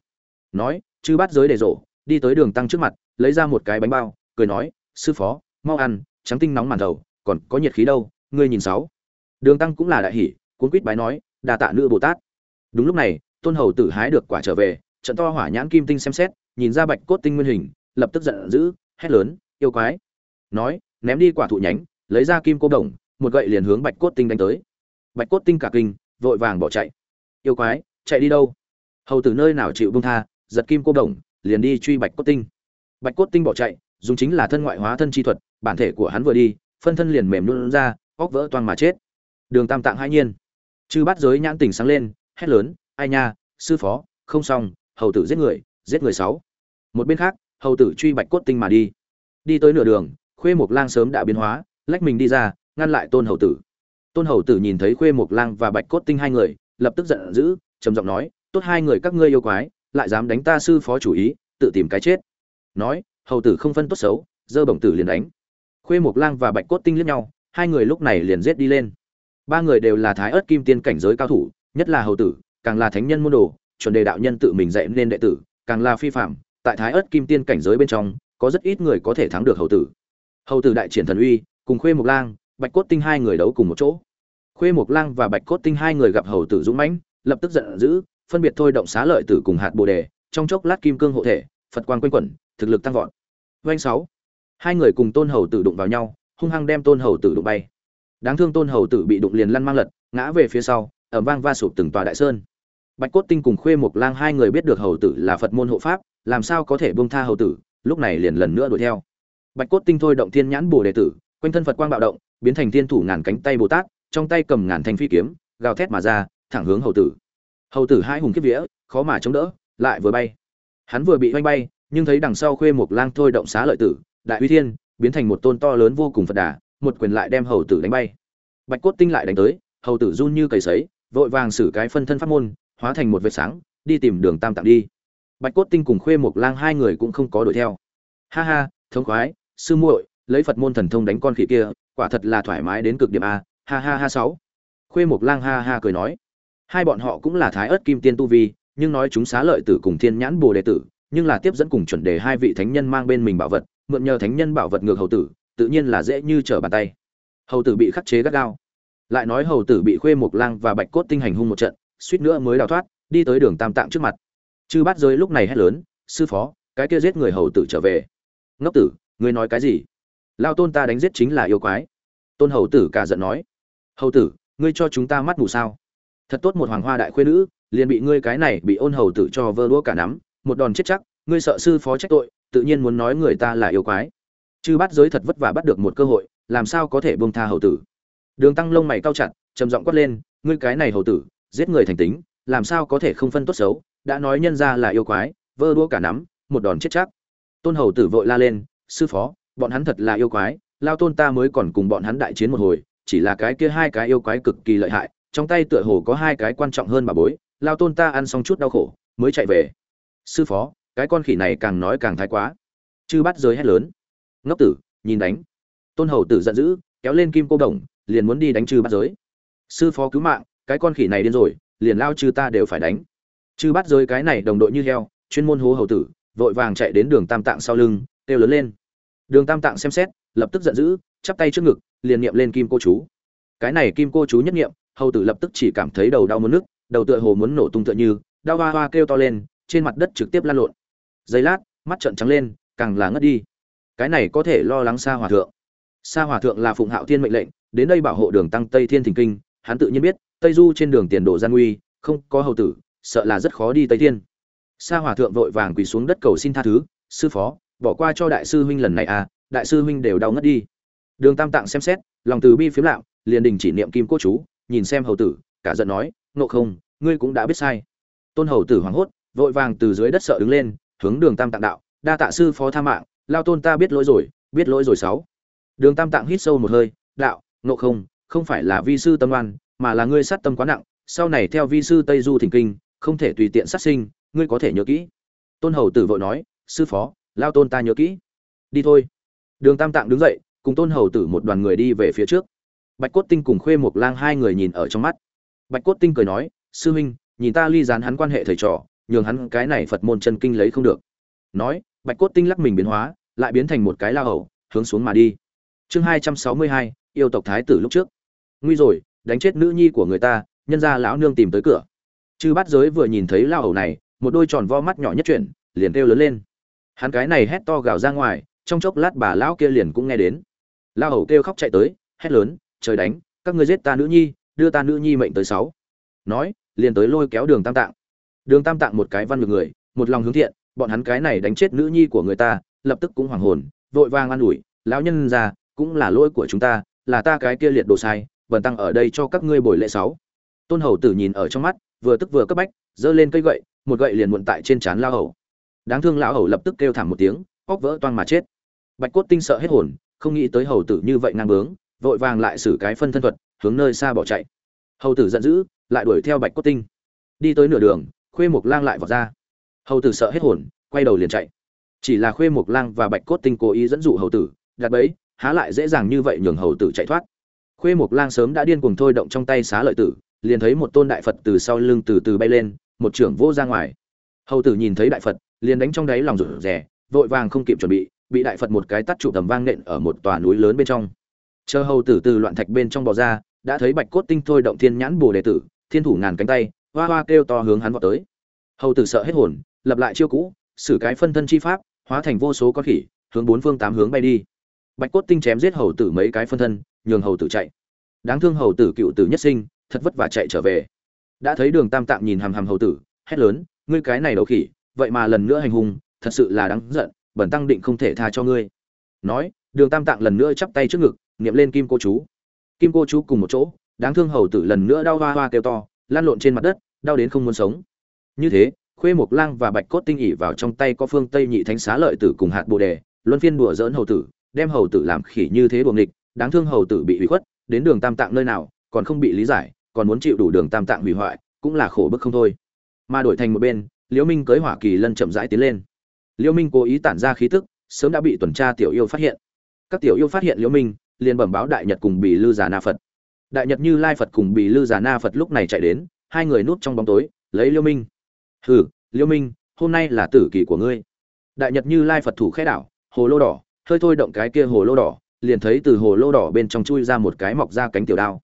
Nói, chư Bát giới đề rộ, đi tới đường tăng trước mặt, lấy ra một cái bánh bao, cười nói, sư phó, mau ăn, trắng tinh nóng màn đầu còn có nhiệt khí đâu, ngươi nhìn sáu. Đường tăng cũng là đại hỷ cuốn quýt bái nói đà tạ nữ bồ tát. Đúng lúc này, tôn hầu tử hái được quả trở về, trận to hỏa nhãn kim tinh xem xét, nhìn ra bạch cốt tinh nguyên hình, lập tức giận dữ, hét lớn, yêu quái. Nói, ném đi quả thụ nhánh, lấy ra kim cô đồng, một gậy liền hướng bạch cốt tinh đánh tới. Bạch cốt tinh cả kinh, vội vàng bỏ chạy. Yêu quái, chạy đi đâu? Hầu tử nơi nào chịu bông tha, giật kim cô đồng, liền đi truy bạch cốt tinh. Bạch cốt tinh bỏ chạy, dùng chính là thân ngoại hóa thân chi thuật, bản thể của hắn vừa đi phân thân liền mềm luôn ra, óc vỡ toang mà chết. Đường tam tạng hai nhiên. Chư bắt giới nhãn tình sáng lên, hét lớn, ai nha, sư phó, không xong, hầu tử giết người giết người sáu. Một bên khác, hầu tử truy bạch cốt tinh mà đi. Đi tới nửa đường, khuê mộc lang sớm đã biến hóa, lách mình đi ra, ngăn lại tôn hầu tử. Tôn hầu tử nhìn thấy khuê mộc lang và bạch cốt tinh hai người, lập tức giận dữ, trầm giọng nói, tốt hai người các ngươi yêu quái, lại dám đánh ta sư phó chủ ý, tự tìm cái chết. Nói, hầu tử không phân tốt xấu, dơ bổng tử liền đánh khuê mộc lang và bạch cốt tinh liếc nhau, hai người lúc này liền giết đi lên. Ba người đều là thái ớt kim tiên cảnh giới cao thủ, nhất là hầu tử, càng là thánh nhân môn đồ, chuẩn đề đạo nhân tự mình dạy nên đệ tử, càng là phi phạm tại thái ớt kim tiên cảnh giới bên trong, có rất ít người có thể thắng được hầu tử. Hầu tử đại triển thần uy, cùng khuê mộc lang, bạch cốt tinh hai người đấu cùng một chỗ. Khuê mộc lang và bạch cốt tinh hai người gặp hầu tử dũng mãnh, lập tức giận dữ, phân biệt thôi động xá lợi tử cùng hạt bồ đề, trong chốc lát kim cương hộ thể, phật quang quanh quẩn, thực lực tăng vọt. Vành sáu hai người cùng tôn hầu tử đụng vào nhau, hung hăng đem tôn hầu tử đụng bay. Đáng thương tôn hầu tử bị đụng liền lăn mang lật, ngã về phía sau ẩm vang va sụp từng tòa đại sơn. Bạch cốt tinh cùng khuê mộc lang hai người biết được hầu tử là phật môn hộ pháp, làm sao có thể bông tha hầu tử, lúc này liền lần nữa đuổi theo. Bạch cốt tinh thôi động thiên nhãn bồ đề tử, quanh thân phật quang bạo động, biến thành thiên thủ ngàn cánh tay bồ tát, trong tay cầm ngàn thanh phi kiếm, gào thét mà ra, thẳng hướng hầu tử. Hầu tử hai hùng kiếp vía, khó mà chống đỡ, lại vừa bay. Hắn vừa bị oanh bay, nhưng thấy đằng sau khuê mộc lang thôi động xá lợi tử đại uy thiên, biến thành một tôn to lớn vô cùng phật đà, một quyền lại đem hầu tử đánh bay. Bạch cốt tinh lại đánh tới, hầu tử run như cầy sấy, vội vàng xử cái phân thân pháp môn, hóa thành một vệt sáng, đi tìm đường tam tạng đi. Bạch cốt tinh cùng khuê mộc lang hai người cũng không có đuổi theo. Ha ha, thống khoái, sư muội, lấy phật môn thần thông đánh con khỉ kia, quả thật là thoải mái đến cực điểm a, ha ha ha sáu. Khuê mộc lang ha ha cười nói. Hai bọn họ cũng là thái ớt kim tiên tu vi, nhưng nói chúng xá lợi tử cùng thiên nhãn bồ đệ tử, nhưng là tiếp dẫn cùng chuẩn đề hai vị thánh nhân mang bên mình bảo vật mượn nhờ thánh nhân bảo vật ngược hầu tử, tự nhiên là dễ như trở bàn tay. Hầu tử bị khắc chế gắt gao. Lại nói hầu tử bị khuê mộc lang và bạch cốt tinh hành hung một trận, suýt nữa mới đào thoát, đi tới đường tam tạng trước mặt. Chư bát giới lúc này hét lớn, sư phó, cái kia giết người hầu tử trở về. Ngốc tử, ngươi nói cái gì? Lao tôn ta đánh giết chính là yêu quái. Tôn hầu tử cả giận nói. Hầu tử, ngươi cho chúng ta mắt mù sao? Thật tốt một hoàng hoa đại khuê nữ, liền bị ngươi cái này bị ôn hầu tử cho vơ đũa cả nắm, một đòn chết chắc, ngươi sợ sư phó trách tội tự nhiên muốn nói người ta là yêu quái. Chư bắt giới thật vất vả bắt được một cơ hội, làm sao có thể buông tha hầu tử? Đường tăng lông mày cao chặt, trầm giọng quát lên, ngươi cái này hầu tử, giết người thành tính, làm sao có thể không phân tốt xấu? Đã nói nhân ra là yêu quái, vơ đua cả nắm, một đòn chết chắc. Tôn hầu tử vội la lên, sư phó, bọn hắn thật là yêu quái, lao tôn ta mới còn cùng bọn hắn đại chiến một hồi, chỉ là cái kia hai cái yêu quái cực kỳ lợi hại, trong tay tựa hồ có hai cái quan trọng hơn bà bối, lao tôn ta ăn xong chút đau khổ, mới chạy về. Sư phó cái con khỉ này càng nói càng thái quá. Chư bắt giới hét lớn. Ngốc tử, nhìn đánh. Tôn hầu tử giận dữ, kéo lên kim cô đồng, liền muốn đi đánh chư bắt giới. Sư phó cứu mạng, cái con khỉ này điên rồi, liền lao chư ta đều phải đánh. Chư bắt giới cái này đồng đội như heo, chuyên môn hố hầu tử, vội vàng chạy đến đường tam tạng sau lưng, kêu lớn lên. Đường tam tạng xem xét, lập tức giận dữ, chắp tay trước ngực, liền niệm lên kim cô chú. Cái này kim cô chú nhất niệm, hầu tử lập tức chỉ cảm thấy đầu đau muốn nức đầu tựa hồ muốn nổ tung tựa như, đau hoa hoa kêu to lên, trên mặt đất trực tiếp lan lộn giây lát, mắt trợn trắng lên, càng là ngất đi. Cái này có thể lo lắng xa hòa thượng. Xa hòa thượng là phụng hạo thiên mệnh lệnh, đến đây bảo hộ đường tăng tây thiên thình kinh, hắn tự nhiên biết, tây du trên đường tiền đồ gian nguy, không có hầu tử, sợ là rất khó đi tây thiên. Xa hòa thượng vội vàng quỳ xuống đất cầu xin tha thứ, sư phó, bỏ qua cho đại sư huynh lần này à đại sư huynh đều đau ngất đi. Đường tam tạng xem xét, lòng từ bi phiếm lạo, liền đình chỉ niệm kim cô chú, nhìn xem hầu tử, cả giận nói nộ không, ngươi cũng đã biết sai. Tôn hầu tử hoảng hốt, vội vàng từ dưới đất sợ đứng lên hướng đường tam tạng đạo, đa tạ sư phó tha mạng, lao tôn ta biết lỗi rồi, biết lỗi rồi sáu. Đường tam tạng hít sâu một hơi, đạo nộ không không phải là vi sư tâm oan, mà là ngươi sát tâm quá nặng, sau này theo vi sư tây du thỉnh kinh, không thể tùy tiện sát sinh, ngươi có thể nhớ kỹ. Tôn hầu tử vội nói, sư phó, lao tôn ta nhớ kỹ. Đi thôi. Đường tam tạng đứng dậy, cùng tôn hầu tử một đoàn người đi về phía trước. Bạch cốt tinh cùng khuê một lang hai người nhìn ở trong mắt. Bạch cốt tinh cười nói, sư huynh, nhìn ta ly dán hắn quan hệ thầy trò nhường hắn cái này phật môn chân kinh lấy không được. Nói, bạch cốt tinh lắc mình biến hóa, lại biến thành một cái la hầu, hướng xuống mà đi. Chương hai trăm sáu mươi hai, yêu tộc thái tử lúc trước. Nguy rồi, đánh chết nữ nhi của người ta, nhân ra lão nương tìm tới cửa. Chư bát giới vừa nhìn thấy la hầu này, một đôi tròn vo mắt nhỏ nhất chuyển, liền kêu lớn lên. Hắn cái này hét to gào ra ngoài, trong chốc lát bà lão kia liền cũng nghe đến. La hầu kêu khóc chạy tới, hét lớn, trời đánh, các ngươi giết ta nữ nhi, đưa ta nữ nhi mệnh tới sáu. Nói, liền tới lôi kéo đường tam tạng đường tam tạng một cái văn ngược người, một lòng hướng thiện, bọn hắn cái này đánh chết nữ nhi của người ta, lập tức cũng hoảng hồn, vội vàng an ủi, lão nhân ra cũng là lỗi của chúng ta, là ta cái kia liệt đồ sai bần tăng ở đây cho các ngươi bồi lễ sáu. Tôn hầu tử nhìn ở trong mắt, vừa tức vừa cấp bách, giơ lên cây gậy, một gậy liền muộn tại trên trán lao hầu. Đáng thương lão hầu lập tức kêu thảm một tiếng, óc vỡ toang mà chết. Bạch cốt tinh sợ hết hồn, không nghĩ tới hầu tử như vậy ngang bướng, vội vàng lại xử cái phân thân thuật, hướng nơi xa bỏ chạy. Hầu tử giận dữ, lại đuổi theo bạch cốt tinh. Đi tới nửa đường khuê mục lang lại vọt ra. Hầu tử sợ hết hồn, quay đầu liền chạy. Chỉ là khuê mục lang và bạch cốt tinh cố ý dẫn dụ hầu tử, đặt bẫy, há lại dễ dàng như vậy nhường hầu tử chạy thoát. Khuê mục lang sớm đã điên cuồng thôi động trong tay xá lợi tử, liền thấy một tôn đại phật từ sau lưng từ từ bay lên, một trưởng vô ra ngoài. Hầu tử nhìn thấy đại phật, liền đánh trong đáy lòng rụt rè, vội vàng không kịp chuẩn bị bị đại phật một cái tắt trụ tầm vang nện ở một tòa núi lớn bên trong. Chờ hầu tử từ loạn thạch bên trong bò ra, đã thấy bạch cốt tinh thôi động thiên nhãn bồ đệ tử, thiên thủ ngàn cánh tay hoa hoa kêu to hướng hắn vọt tới. Hầu tử sợ hết hồn, lập lại chiêu cũ, xử cái phân thân chi pháp, hóa thành vô số con khỉ, hướng bốn phương tám hướng bay đi. Bạch cốt tinh chém giết hầu tử mấy cái phân thân, nhường hầu tử chạy. Đáng thương hầu tử cựu tử nhất sinh, thật vất vả chạy trở về. Đã thấy đường tam tạng nhìn hằm hằm hầu tử, hét lớn, ngươi cái này đầu khỉ, vậy mà lần nữa hành hung, thật sự là đáng giận, bẩn tăng định không thể tha cho ngươi. Nói, đường tam tạng lần nữa chắp tay trước ngực, niệm lên kim cô chú. Kim cô chú cùng một chỗ, đáng thương hầu tử lần nữa đau hoa hoa kêu to lan lộn trên mặt đất, đau đến không muốn sống. Như thế, khuê mộc lang và bạch cốt tinh ỉ vào trong tay có phương tây nhị thánh xá lợi tử cùng hạt bồ đề, luân phiên đùa dỡn hầu tử, đem hầu tử làm khỉ như thế buồng địch đáng thương hầu tử bị hủy khuất, đến đường tam tạng nơi nào, còn không bị lý giải, còn muốn chịu đủ đường tam tạng hủy hoại, cũng là khổ bức không thôi. Mà đổi thành một bên, liễu minh cưới hỏa kỳ lân chậm rãi tiến lên. Liễu minh cố ý tản ra khí tức, sớm đã bị tuần tra tiểu yêu phát hiện. Các tiểu yêu phát hiện liễu minh, liền bẩm báo đại nhật cùng bị lư giả na phật đại nhật như lai phật cùng bì lư già na phật lúc này chạy đến, hai người núp trong bóng tối, lấy liễu minh. Hừ liễu minh, hôm nay là tử kỳ của ngươi. Đại nhật như lai phật thủ khẽ đảo, hồ lô đỏ, hơi thôi động cái kia hồ lô đỏ, liền thấy từ hồ lô đỏ bên trong chui ra một cái mọc ra cánh tiểu đao.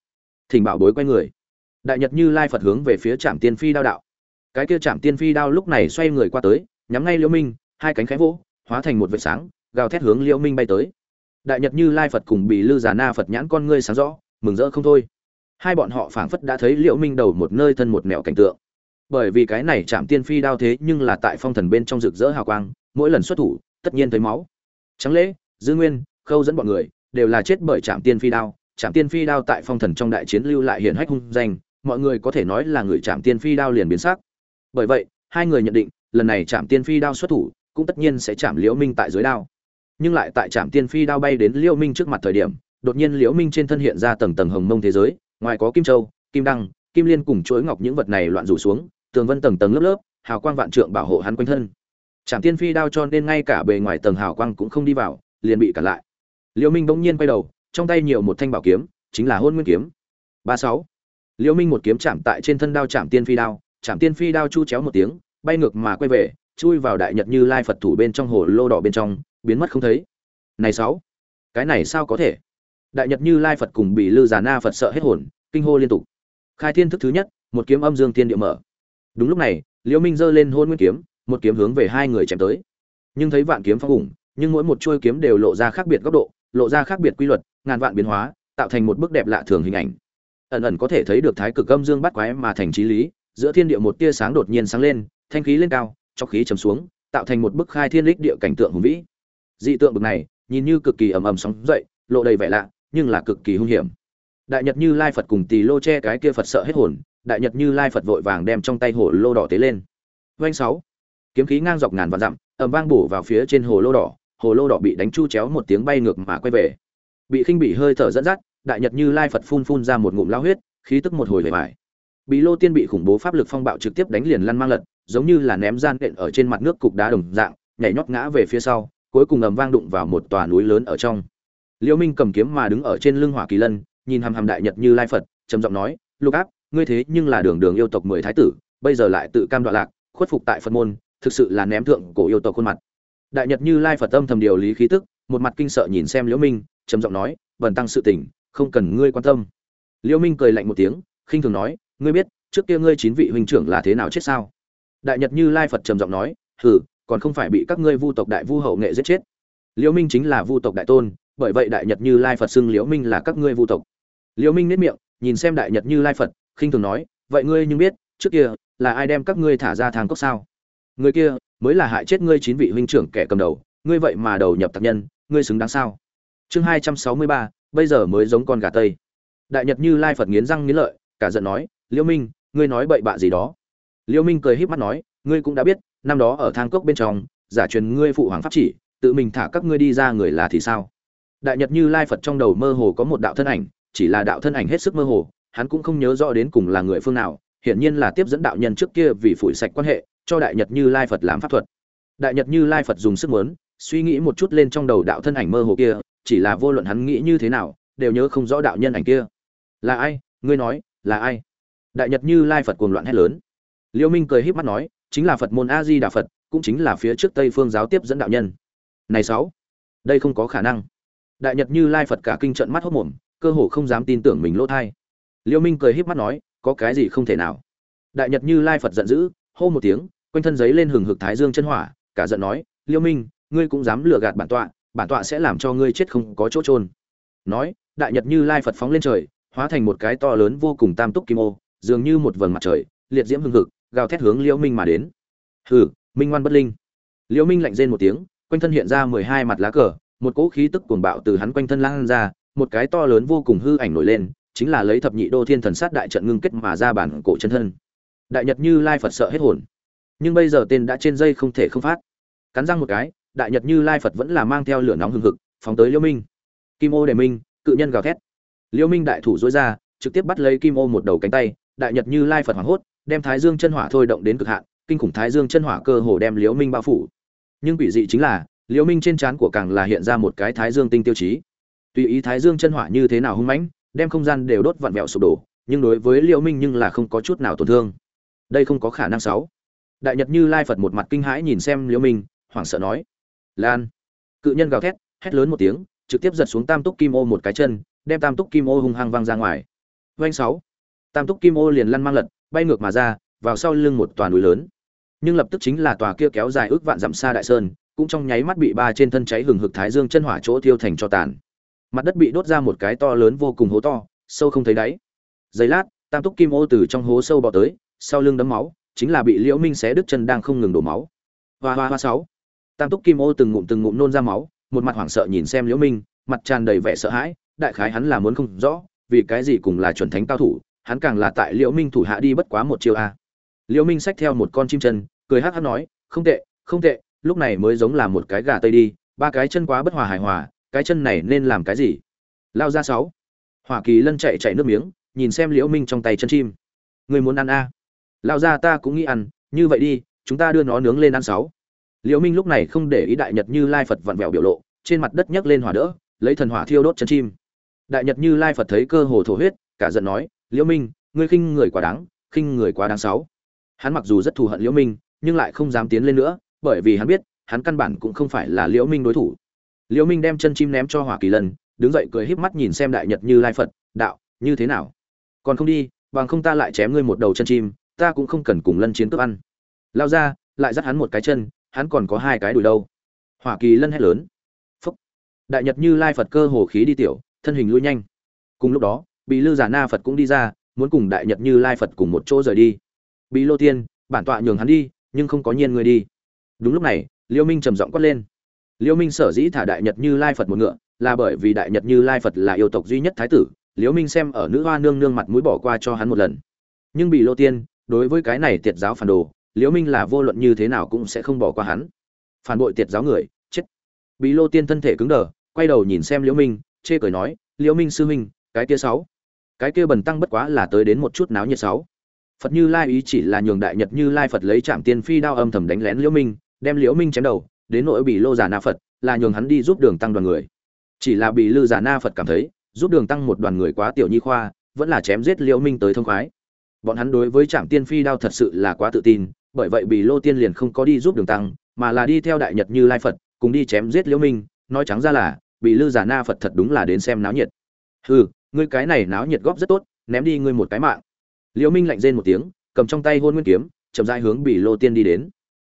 Thỉnh bảo bối quay người. Đại nhật như lai phật hướng về phía trạm tiên phi đao đạo. Cái kia trạm tiên phi đao lúc này xoay người qua tới, nhắm ngay liễu minh, hai cánh khẽ vỗ, hóa thành một vệt sáng, gào thét hướng liễu minh bay tới. Đại nhật như lai phật cùng bị lư già na phật nhãn con ngươi sáng rõ mừng rỡ không thôi. Hai bọn họ phảng phất đã thấy liễu minh đầu một nơi thân một mẹo cảnh tượng. Bởi vì cái này chạm tiên phi đao thế nhưng là tại phong thần bên trong rực rỡ hào quang, mỗi lần xuất thủ, tất nhiên thấy máu. Trắng lễ, dư nguyên, khâu dẫn bọn người, đều là chết bởi chạm tiên phi đao. Chạm tiên phi đao tại phong thần trong đại chiến lưu lại hiển hách hung danh, mọi người có thể nói là người chạm tiên phi đao liền biến sắc. Bởi vậy, hai người nhận định, lần này chạm tiên phi đao xuất thủ, cũng tất nhiên sẽ chạm liễu minh tại dưới đao. Nhưng lại tại chạm tiên phi đao bay đến liễu minh trước mặt thời điểm đột nhiên liễu minh trên thân hiện ra tầng tầng hồng mông thế giới, ngoài có kim châu, kim đăng, kim liên cùng chuỗi ngọc những vật này loạn rủ xuống, tường vân tầng tầng lớp lớp, hào quang vạn trượng bảo hộ hắn quanh thân. Trạm tiên phi đao cho nên ngay cả bề ngoài tầng hào quang cũng không đi vào, liền bị cản lại. Liễu minh bỗng nhiên quay đầu, trong tay nhiều một thanh bảo kiếm, chính là hôn nguyên kiếm. Ba sáu. Liễu minh một kiếm chạm tại trên thân đao chạm tiên phi đao chạm tiên phi đao chu chéo một tiếng, bay ngược mà quay về, chui vào đại nhật như lai phật thủ bên trong hồ lô đỏ bên trong, biến mất không thấy. Này sáu. Cái này sao có thể? Đại nhật như lai phật cùng bị lư già na phật sợ hết hồn kinh hô liên tục. Khai thiên thức thứ nhất một kiếm âm dương tiên địa mở. Đúng lúc này liễu minh giơ lên hôn nguyên kiếm một kiếm hướng về hai người chém tới. Nhưng thấy vạn kiếm phong ủng, nhưng mỗi một chuôi kiếm đều lộ ra khác biệt góc độ lộ ra khác biệt quy luật ngàn vạn biến hóa tạo thành một bức đẹp lạ thường hình ảnh. Ẩn ẩn có thể thấy được thái cực âm dương bắt quái mà thành trí lý giữa thiên địa một tia sáng đột nhiên sáng lên thanh khí lên cao cho khí trầm xuống tạo thành một bức khai thiên lích địa cảnh tượng hùng vĩ. Dị tượng bực này nhìn như cực kỳ ầm ầm sóng dậy lộ đầy vẻ lạ nhưng là cực kỳ hung hiểm. Đại nhật như lai phật cùng tỳ lô che cái kia phật sợ hết hồn, đại nhật như lai phật vội vàng đem trong tay hồ lô đỏ tế lên. Vanh sáu, kiếm khí ngang dọc ngàn vạn dặm, ầm vang bổ vào phía trên hồ lô đỏ, hồ lô đỏ bị đánh chu chéo một tiếng bay ngược mà quay về. Bị khinh bị hơi thở dẫn dắt, đại nhật như lai phật phun phun ra một ngụm lao huyết, khí tức một hồi về vải bị lô tiên bị khủng bố pháp lực phong bạo trực tiếp đánh liền lăn mang lật, giống như là ném gian đện ở trên mặt nước cục đá đồng dạng, nhảy nhót ngã về phía sau, cuối cùng ầm vang đụng vào một tòa núi lớn ở trong liễu minh cầm kiếm mà đứng ở trên lưng hỏa kỳ lân, nhìn hàm hàm đại nhật như lai phật, trầm giọng nói, lục áp, ngươi thế nhưng là đường đường yêu tộc mười thái tử, bây giờ lại tự cam đoạn lạc, khuất phục tại phật môn, thực sự là ném thượng cổ yêu tộc khuôn mặt. Đại nhật như lai phật âm thầm điều lý khí tức, một mặt kinh sợ nhìn xem liễu minh, trầm giọng nói, bần tăng sự tình, không cần ngươi quan tâm. Liễu minh cười lạnh một tiếng, khinh thường nói, ngươi biết, trước kia ngươi chín vị huynh trưởng là thế nào chết sao? Đại nhật như lai phật trầm giọng nói, hừ, còn không phải bị các ngươi vu tộc đại vu hậu nghệ giết chết liễu minh chính là vu tộc đại tôn, bởi vậy đại nhật như lai phật xưng liễu minh là các ngươi vu tộc. Liễu minh nét miệng, nhìn xem đại nhật như lai phật, khinh thường nói, vậy ngươi nhưng biết, trước kia là ai đem các ngươi thả ra thang cốc sao? Người kia mới là hại chết ngươi chín vị huynh trưởng kẻ cầm đầu, ngươi vậy mà đầu nhập tạc nhân, ngươi xứng đáng sao? Chương hai trăm sáu mươi ba, bây giờ mới giống con gà tây. Đại nhật như lai phật nghiến răng nghiến lợi, cả giận nói, liễu minh, ngươi nói bậy bạ gì đó? Liễu minh cười híp mắt nói, ngươi cũng đã biết, năm đó ở thang cốc bên trong, giả truyền ngươi phụ hoàng pháp chỉ tự mình thả các ngươi đi ra người là thì sao? Đại nhật như lai phật trong đầu mơ hồ có một đạo thân ảnh, chỉ là đạo thân ảnh hết sức mơ hồ, hắn cũng không nhớ rõ đến cùng là người phương nào, hiển nhiên là tiếp dẫn đạo nhân trước kia vì phủi sạch quan hệ, cho đại nhật như lai phật làm pháp thuật. Đại nhật như lai phật dùng sức muốn, suy nghĩ một chút lên trong đầu đạo thân ảnh mơ hồ kia, chỉ là vô luận hắn nghĩ như thế nào, đều nhớ không rõ đạo nhân ảnh kia. Là ai? Ngươi nói, là ai? Đại nhật như lai phật cuồng loạn hét lớn. Liêu minh cười híp mắt nói, chính là phật môn a di đà phật, cũng chính là phía trước tây phương giáo tiếp dẫn đạo nhân này sáu, đây không có khả năng. Đại nhật như lai phật cả kinh trận mắt hốt mồm, cơ hồ không dám tin tưởng mình lỗ thai. Liêu minh cười híp mắt nói, có cái gì không thể nào. Đại nhật như lai phật giận dữ, hô một tiếng, quanh thân giấy lên hừng hực thái dương chân hỏa, cả giận nói, liêu minh, ngươi cũng dám lừa gạt bản tọa bản tọa sẽ làm cho ngươi chết không có chỗ trôn nói, đại nhật như lai phật phóng lên trời, hóa thành một cái to lớn vô cùng tam túc kim ô, dường như một vầng mặt trời, liệt diễm hưng hực, gào thét hướng liễu minh mà đến. Hừ, minh ngoan bất linh. Liễu minh lạnh rên một tiếng quanh thân hiện ra mười hai mặt lá cờ, một cỗ khí tức cuồng bạo từ hắn quanh thân lan ra, một cái to lớn vô cùng hư ảnh nổi lên, chính là lấy thập nhị đô thiên thần sát đại trận ngưng kết mà ra bản cổ chân thân. Đại nhật như lai phật sợ hết hồn. Nhưng bây giờ tên đã trên dây không thể không phát. Cắn răng một cái, đại nhật như lai phật vẫn là mang theo lửa nóng hừng hực, phóng tới liễu minh. Kim ô đề minh, cự nhân gào thét. Liễu minh đại thủ dối ra, trực tiếp bắt lấy kim ô một đầu cánh tay, đại nhật như lai phật hoảng hốt, đem thái dương chân hỏa thôi động đến cực hạn, kinh khủng thái dương chân hỏa cơ hồ đem liễu minh bao phủ nhưng quỷ dị chính là, liễu minh trên trán của càng là hiện ra một cái thái dương tinh tiêu chí. Tùy ý thái dương chân hỏa như thế nào hung mãnh, đem không gian đều đốt vặn vẹo sụp đổ, nhưng đối với liễu minh nhưng là không có chút nào tổn thương. Đây không có khả năng sáu. Đại nhật như lai phật một mặt kinh hãi nhìn xem liễu minh, hoảng sợ nói, lan. Cự nhân gào thét, hét lớn một tiếng, trực tiếp giật xuống tam túc kim ô một cái chân, đem tam túc kim ô hung hăng văng ra ngoài. Vanh sáu. Tam túc kim ô liền lăn mang lật, bay ngược mà ra, vào sau lưng một toàn núi lớn nhưng lập tức chính là tòa kia kéo dài ước vạn dặm xa đại sơn, cũng trong nháy mắt bị ba trên thân cháy hừng hực thái dương chân hỏa chỗ thiêu thành cho tàn. Mặt đất bị đốt ra một cái to lớn vô cùng hố to, sâu không thấy đáy. Giây lát, tam túc kim ô từ trong hố sâu bò tới, sau lưng đấm máu, chính là bị liễu minh xé đứt chân đang không ngừng đổ máu. Hoa hoa hoa sáu. Tam túc kim ô từng ngụm từng ngụm nôn ra máu, một mặt hoảng sợ nhìn xem liễu minh, mặt tràn đầy vẻ sợ hãi, đại khái hắn là muốn không rõ, vì cái gì cùng là chuẩn thánh cao thủ, hắn càng là tại liễu minh thủ hạ đi bất quá một chiêu a. Liễu minh xách theo một con chim chân cười hắc hắc nói, không tệ không tệ, lúc này mới giống là một cái gà tây đi, ba cái chân quá bất hòa hài hòa, cái chân này nên làm cái gì? Lao ra sáu. Hỏa kỳ lân chạy chạy nước miếng, nhìn xem liễu minh trong tay chân chim. Ngươi muốn ăn a lao ra ta cũng nghĩ ăn, như vậy đi, chúng ta đưa nó nướng lên ăn sáu. Liễu minh lúc này không để ý đại nhật như lai phật vặn vẹo biểu lộ, trên mặt đất nhấc lên hỏa đỡ, lấy thần hỏa thiêu đốt chân chim. Đại nhật như lai phật thấy cơ hồ thổ huyết, cả giận nói, liễu minh, ngươi khinh người quá đáng, khinh người quá đáng sáu. Hắn mặc dù rất thù hận liễu minh nhưng lại không dám tiến lên nữa, bởi vì hắn biết, hắn căn bản cũng không phải là liễu minh đối thủ. Liễu minh đem chân chim ném cho hỏa kỳ lân, đứng dậy cười híp mắt nhìn xem đại nhật như lai phật, đạo, như thế nào? Còn không đi, bằng không ta lại chém ngươi một đầu chân chim, ta cũng không cần cùng lân chiến cướp ăn. Lao ra, lại dắt hắn một cái chân, hắn còn có hai cái đùi đâu. Hỏa kỳ lân hét lớn. Phúc. Đại nhật như lai phật cơ hồ khí đi tiểu, thân hình lui nhanh. Cùng lúc đó bị lư giả na phật cũng đi ra, muốn cùng đại nhật như lai phật cùng một chỗ rời đi. Bị lô tiên, bản tọa nhường hắn đi nhưng không có nhiên người đi. Đúng lúc này, liêu minh trầm giọng quát lên. Liêu minh sở dĩ thả đại nhật như lai phật một ngựa, là bởi vì đại nhật như lai phật là yêu tộc duy nhất thái tử, liêu minh xem ở nữ hoa nương nương mặt mũi bỏ qua cho hắn một lần. Nhưng bị lô tiên, đối với cái này tiệt giáo phản đồ, liêu minh là vô luận như thế nào cũng sẽ không bỏ qua hắn. Phản bội tiệt giáo người, chết. Bị lô tiên thân thể cứng đờ, quay đầu nhìn xem liêu minh, chê cười nói, liêu minh sư minh cái kia sáu. Cái kia bần tăng bất quá là tới đến một chút náo nhiệt sáu phật như lai ý chỉ là nhường đại nhật như lai phật lấy trạm tiên phi đao âm thầm đánh lén liễu minh, đem liễu minh chém đầu, đến nỗi bị lô giả na phật, là nhường hắn đi giúp đường tăng đoàn người. Chỉ là bị lư giả na phật cảm thấy, giúp đường tăng một đoàn người quá tiểu nhi khoa, vẫn là chém giết liễu minh tới thông khoái. Bọn hắn đối với trạm tiên phi đao thật sự là quá tự tin, bởi vậy bị lô tiên liền không có đi giúp đường tăng, mà là đi theo đại nhật như lai phật, cùng đi chém giết liễu minh, nói trắng ra là, bị lư giả na phật thật đúng là đến xem náo nhiệt. Hừ, ngươi cái này náo nhiệt góp rất tốt, ném đi ngươi một cái mạng liễu minh lạnh rên một tiếng, cầm trong tay hôn nguyên kiếm, chậm rãi hướng bị lô tiên đi đến.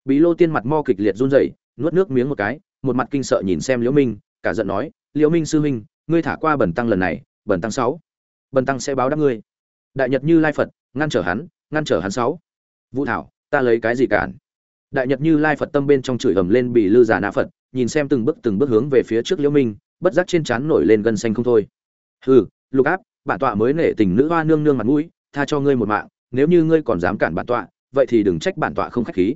Bị lô tiên mặt mo kịch liệt run rẩy, nuốt nước miếng một cái, một mặt kinh sợ nhìn xem liễu minh, cả giận nói, liễu minh sư huynh, ngươi thả qua bẩn tăng lần này, bẩn tăng sáu bần tăng sẽ báo đáp ngươi. Đại nhật như lai phật, ngăn trở hắn, ngăn trở hắn sáu. Vũ thảo, ta lấy cái gì cản? Đại nhật như lai phật tâm bên trong chửi ầm lên bị lư giả na phật, nhìn xem từng bước từng bước hướng về phía trước liễu minh, bất giác trên trán nổi lên gân xanh không thôi. Hừ, lục áp, bản tọa mới nể tình nữ hoa nương nương mặt mũi tha cho ngươi một mạng, nếu như ngươi còn dám cản bản tọa, vậy thì đừng trách bản tọa không khách khí.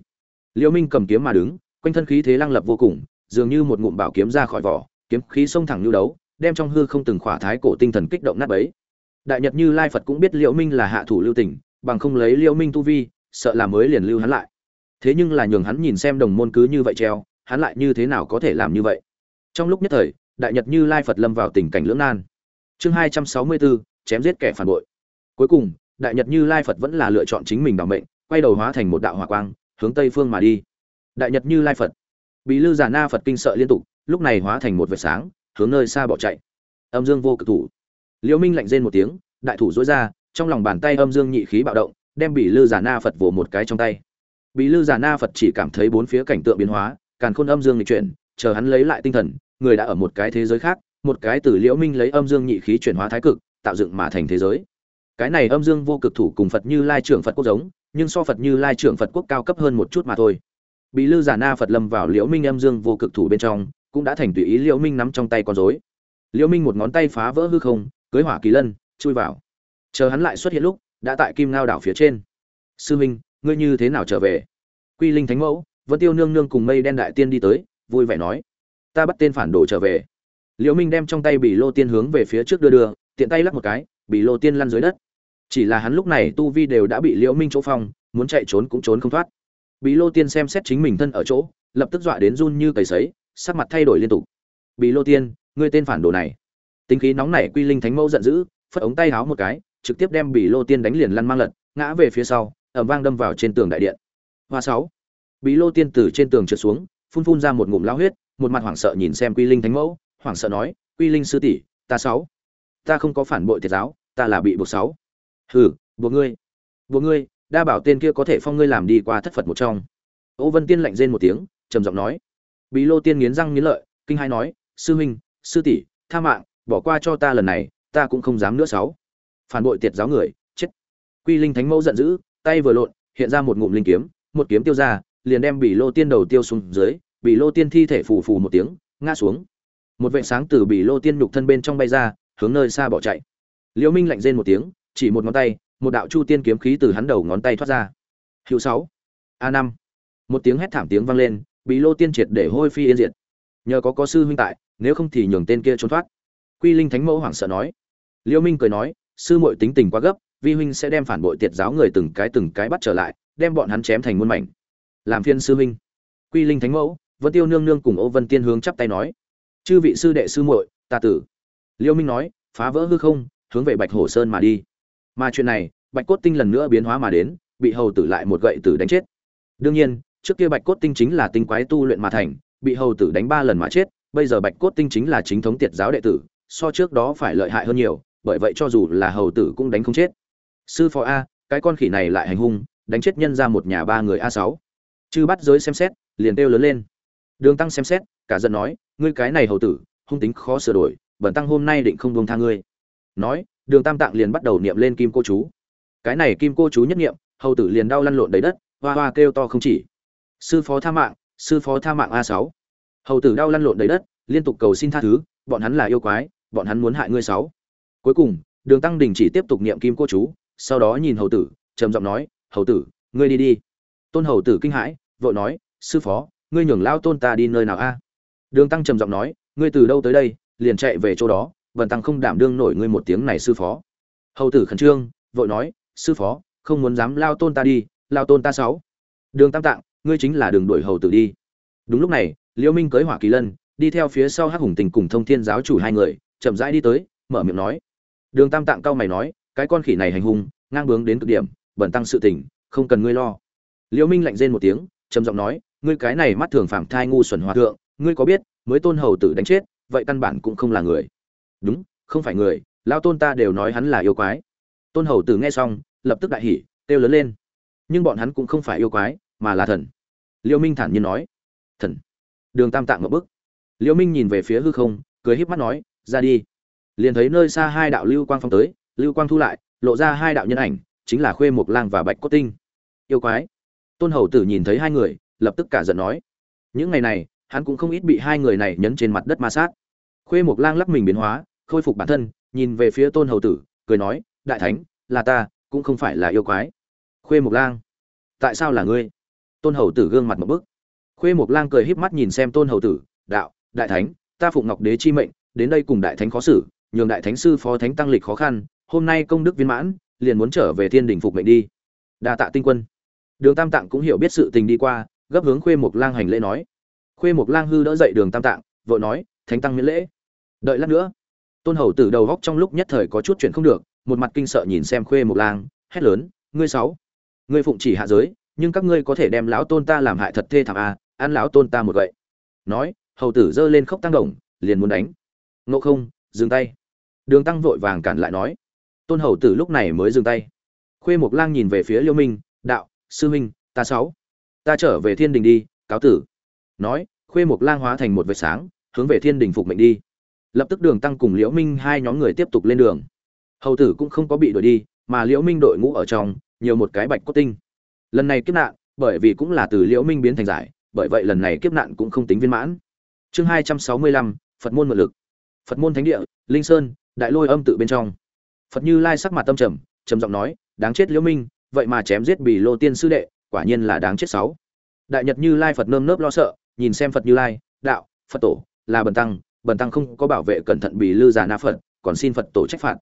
Liễu minh cầm kiếm mà đứng, quanh thân khí thế lăng lập vô cùng, dường như một ngụm bảo kiếm ra khỏi vỏ, kiếm khí xông thẳng lưu đấu, đem trong hư không từng khỏa thái cổ tinh thần kích động nát bấy. Đại nhật như lai phật cũng biết liễu minh là hạ thủ lưu tình, bằng không lấy liễu minh tu vi, sợ là mới liền lưu hắn lại. Thế nhưng là nhường hắn nhìn xem đồng môn cứ như vậy treo, hắn lại như thế nào có thể làm như vậy? Trong lúc nhất thời, đại nhật như lai phật lâm vào tình cảnh lưỡng nan. Chương hai trăm sáu mươi bốn, chém giết kẻ phản bội. Cuối cùng đại nhật như lai phật vẫn là lựa chọn chính mình bảo mệnh, quay đầu hóa thành một đạo hỏa quang, hướng tây phương mà đi. Đại nhật như lai phật. Bị lư giả na phật kinh sợ liên tục, lúc này hóa thành một vệt sáng, hướng nơi xa bỏ chạy. Âm dương vô cực thủ. Liễu minh lạnh rên một tiếng, đại thủ dối ra, trong lòng bàn tay âm dương nhị khí bạo động, đem bị lư giả na phật vồ một cái trong tay. Bị lư giả na phật chỉ cảm thấy bốn phía cảnh tượng biến hóa, càn khôn âm dương lịch chuyển, chờ hắn lấy lại tinh thần, người đã ở một cái thế giới khác, một cái từ liễu minh lấy âm dương nhị khí chuyển hóa thái cực, tạo dựng mà thành thế giới cái này âm dương vô cực thủ cùng phật như lai trưởng phật quốc giống, nhưng so phật như lai trưởng phật quốc cao cấp hơn một chút mà thôi. Bị lư giả na phật lâm vào liễu minh âm dương vô cực thủ bên trong, cũng đã thành tùy ý liễu minh nắm trong tay con rối. Liễu minh một ngón tay phá vỡ hư không, cưới hỏa kỳ lân, chui vào. Chờ hắn lại xuất hiện lúc, đã tại kim ngao đảo phía trên. Sư minh, ngươi như thế nào trở về? Quy linh thánh mẫu, vân tiêu nương nương cùng mây đen đại tiên đi tới, vui vẻ nói, ta bắt tên phản đồ trở về. Liễu minh đem trong tay bị lô tiên hướng về phía trước đưa đưa, tiện tay lắc một cái bị lô tiên lăn dưới đất chỉ là hắn lúc này tu vi đều đã bị liễu minh chỗ phong, muốn chạy trốn cũng trốn không thoát. Bí lô tiên xem xét chính mình thân ở chỗ, lập tức dọa đến run như cầy sấy, sắc mặt thay đổi liên tục. Bí lô tiên, ngươi tên phản đồ này. Tính khí nóng nảy quy linh thánh mẫu giận dữ, phất ống tay háo một cái, trực tiếp đem bí lô tiên đánh liền lăn mang lật, ngã về phía sau ẩm vang đâm vào trên tường đại điện. Hoa sáu. Bí lô tiên từ trên tường trượt xuống, phun phun ra một ngụm lao huyết, một mặt hoảng sợ nhìn xem quy linh thánh mẫu, hoảng sợ nói, quy linh sư tỷ, ta sáu. Ta không có phản bội thiệt giáo, ta là bị buộc sáu hừ buộc ngươi. Buộc ngươi, đa bảo tên kia có thể phong ngươi làm đi qua thất phật một trong. Ô vân tiên lạnh rên một tiếng, trầm giọng nói. Bí lô tiên nghiến răng nghiến lợi, kinh hai nói, sư huynh, sư tỷ, tha mạng, bỏ qua cho ta lần này, ta cũng không dám nữa sáu. Phản bội tiệt giáo người, chết. Quy linh thánh mẫu giận dữ, tay vừa lộn, hiện ra một ngụm linh kiếm, một kiếm tiêu ra, liền đem bị lô tiên đầu tiêu xuống dưới bị lô tiên thi thể phù phù một tiếng, ngã xuống. Một vệ sáng từ bị lô tiên nhục thân bên trong bay ra, hướng nơi xa bỏ chạy. Liễu minh lạnh rên một tiếng chỉ một ngón tay, một đạo chu tiên kiếm khí từ hắn đầu ngón tay thoát ra. Hữu sáu, a năm. Một tiếng hét thảm tiếng vang lên, bị lô tiên triệt để hôi phi yên diệt. Nhờ có có sư huynh tại, nếu không thì nhường tên kia trốn thoát. Quy linh thánh mẫu hoảng sợ nói. Liêu minh cười nói, sư muội tính tình quá gấp, vi huynh sẽ đem phản bội tiệt giáo người từng cái từng cái bắt trở lại, đem bọn hắn chém thành muôn mảnh. Làm phiên sư huynh. Quy linh thánh mẫu, vân tiêu nương nương cùng ô vân tiên hướng chắp tay nói. Chư vị sư đệ sư muội, ta tử. Liêu minh nói, phá vỡ hư không, hướng về bạch hổ sơn mà đi mà chuyện này, bạch cốt tinh lần nữa biến hóa mà đến, bị hầu tử lại một gậy tử đánh chết. Đương nhiên, trước kia bạch cốt tinh chính là tinh quái tu luyện mà thành, bị hầu tử đánh ba lần mà chết, bây giờ bạch cốt tinh chính là chính thống tiệt giáo đệ tử, so trước đó phải lợi hại hơn nhiều, bởi vậy cho dù là hầu tử cũng đánh không chết. Sư phó a, cái con khỉ này lại hành hung, đánh chết nhân ra một nhà ba người a sáu. Chư bắt giới xem xét, liền kêu lớn lên. Đường tăng xem xét, cả giận nói, ngươi cái này hầu tử, hung tính khó sửa đổi bẩn tăng hôm nay định không buông tha ngươi. Nói đường tam tạng liền bắt đầu niệm lên kim cô chú. Cái này kim cô chú nhất niệm, hầu tử liền đau lăn lộn đầy đất, hoa hoa kêu to không chỉ. Sư phó tha mạng, sư phó tha mạng a sáu. Hầu tử đau lăn lộn đầy đất, liên tục cầu xin tha thứ, bọn hắn là yêu quái, bọn hắn muốn hại ngươi sáu. Cuối cùng, đường tăng đình chỉ tiếp tục niệm kim cô chú, sau đó nhìn hầu tử, trầm giọng nói, hầu tử, ngươi đi đi. Tôn hầu tử kinh hãi, vội nói, sư phó, ngươi nhường lao tôn ta đi nơi nào a? Đường tăng trầm giọng nói, ngươi từ đâu tới đây, liền chạy về chỗ đó vần tăng không đảm đương nổi ngươi một tiếng này sư phó. Hầu tử khẩn trương, vội nói, sư phó, không muốn dám lao tôn ta đi, lao tôn ta sáu. Đường tam tạng, ngươi chính là đường đuổi hầu tử đi. Đúng lúc này, liễu minh cưới hỏa kỳ lân, đi theo phía sau hắc hùng tình cùng thông thiên giáo chủ hai người, chậm rãi đi tới, mở miệng nói. Đường tam tạng cao mày nói, cái con khỉ này hành hung, ngang bướng đến cực điểm bẩn tăng sự tình, không cần ngươi lo. Liễu minh lạnh rên một tiếng, trầm giọng nói, ngươi cái này mắt thường phảng thai ngu xuẩn hòa thượng, ngươi có biết, mới tôn hầu tử đánh chết, vậy căn bản cũng không là người đúng, không phải người, lao tôn ta đều nói hắn là yêu quái. Tôn hầu tử nghe xong, lập tức đại hỉ, kêu lớn lên. Nhưng bọn hắn cũng không phải yêu quái, mà là thần. Liêu minh thản nhiên nói. Thần. Đường tam tạng một bức. Liêu minh nhìn về phía hư không, cười híp mắt nói, ra đi. Liền thấy nơi xa hai đạo lưu quang phong tới, lưu quang thu lại, lộ ra hai đạo nhân ảnh, chính là khuê mộc lang và bạch cốt tinh. Yêu quái. Tôn hầu tử nhìn thấy hai người, lập tức cả giận nói. Những ngày này, hắn cũng không ít bị hai người này nhấn trên mặt đất ma sát. Khuê mộc lang lắc mình biến hóa khôi phục bản thân, nhìn về phía tôn hầu tử, cười nói, đại thánh, là ta, cũng không phải là yêu quái. Khuê mộc lang, tại sao là ngươi? Tôn hầu tử gương mặt một bức. Khuê mộc lang cười híp mắt nhìn xem tôn hầu tử, đạo, đại thánh, ta phụng ngọc đế chi mệnh, đến đây cùng đại thánh khó xử, nhường đại thánh sư phó thánh tăng lịch khó khăn, hôm nay công đức viên mãn, liền muốn trở về thiên đình phục mệnh đi. Đa tạ tinh quân. Đường tam tạng cũng hiểu biết sự tình đi qua, gấp hướng khuê mộc lang hành lễ nói. Khuê mộc lang hư đỡ dậy đường tam tạng, vội nói, thánh tăng miễn lễ. Đợi lát nữa tôn hầu tử đầu góc trong lúc nhất thời có chút chuyện không được một mặt kinh sợ nhìn xem khuê mộc lang hét lớn ngươi sáu ngươi phụng chỉ hạ giới nhưng các ngươi có thể đem lão tôn ta làm hại thật thê thảm a à, ăn lão tôn ta một gậy. Nói hầu tử giơ lên khóc tăng đồng liền muốn đánh. Ngộ không dừng tay. Đường tăng vội vàng cản lại nói. Tôn hầu tử lúc này mới dừng tay. Khuê mộc lang nhìn về phía liêu minh đạo sư minh ta sáu ta trở về thiên đình đi cáo tử. Nói khuê mộc lang hóa thành một vệt sáng hướng về thiên đình phục mệnh đi lập tức đường tăng cùng liễu minh hai nhóm người tiếp tục lên đường. Hầu tử cũng không có bị đuổi đi, mà liễu minh đội ngũ ở trong, nhiều một cái bạch cốt tinh. Lần này kiếp nạn, bởi vì cũng là từ liễu minh biến thành giải, bởi vậy lần này kiếp nạn cũng không tính viên mãn. Chương hai trăm sáu mươi lăm, phật môn mượn lực. Phật môn thánh địa, linh sơn, đại lôi âm tự bên trong. Phật như lai sắc mặt tâm trầm trầm giọng nói, đáng chết liễu minh, vậy mà chém giết bì lô tiên sư đệ, quả nhiên là đáng chết sáu. Đại nhật như lai phật nơm nớp lo sợ, nhìn xem phật như lai, đạo, phật tổ, là bần tăng bần tăng không có bảo vệ cẩn thận bị lư già na phật, còn xin phật tổ trách phạt.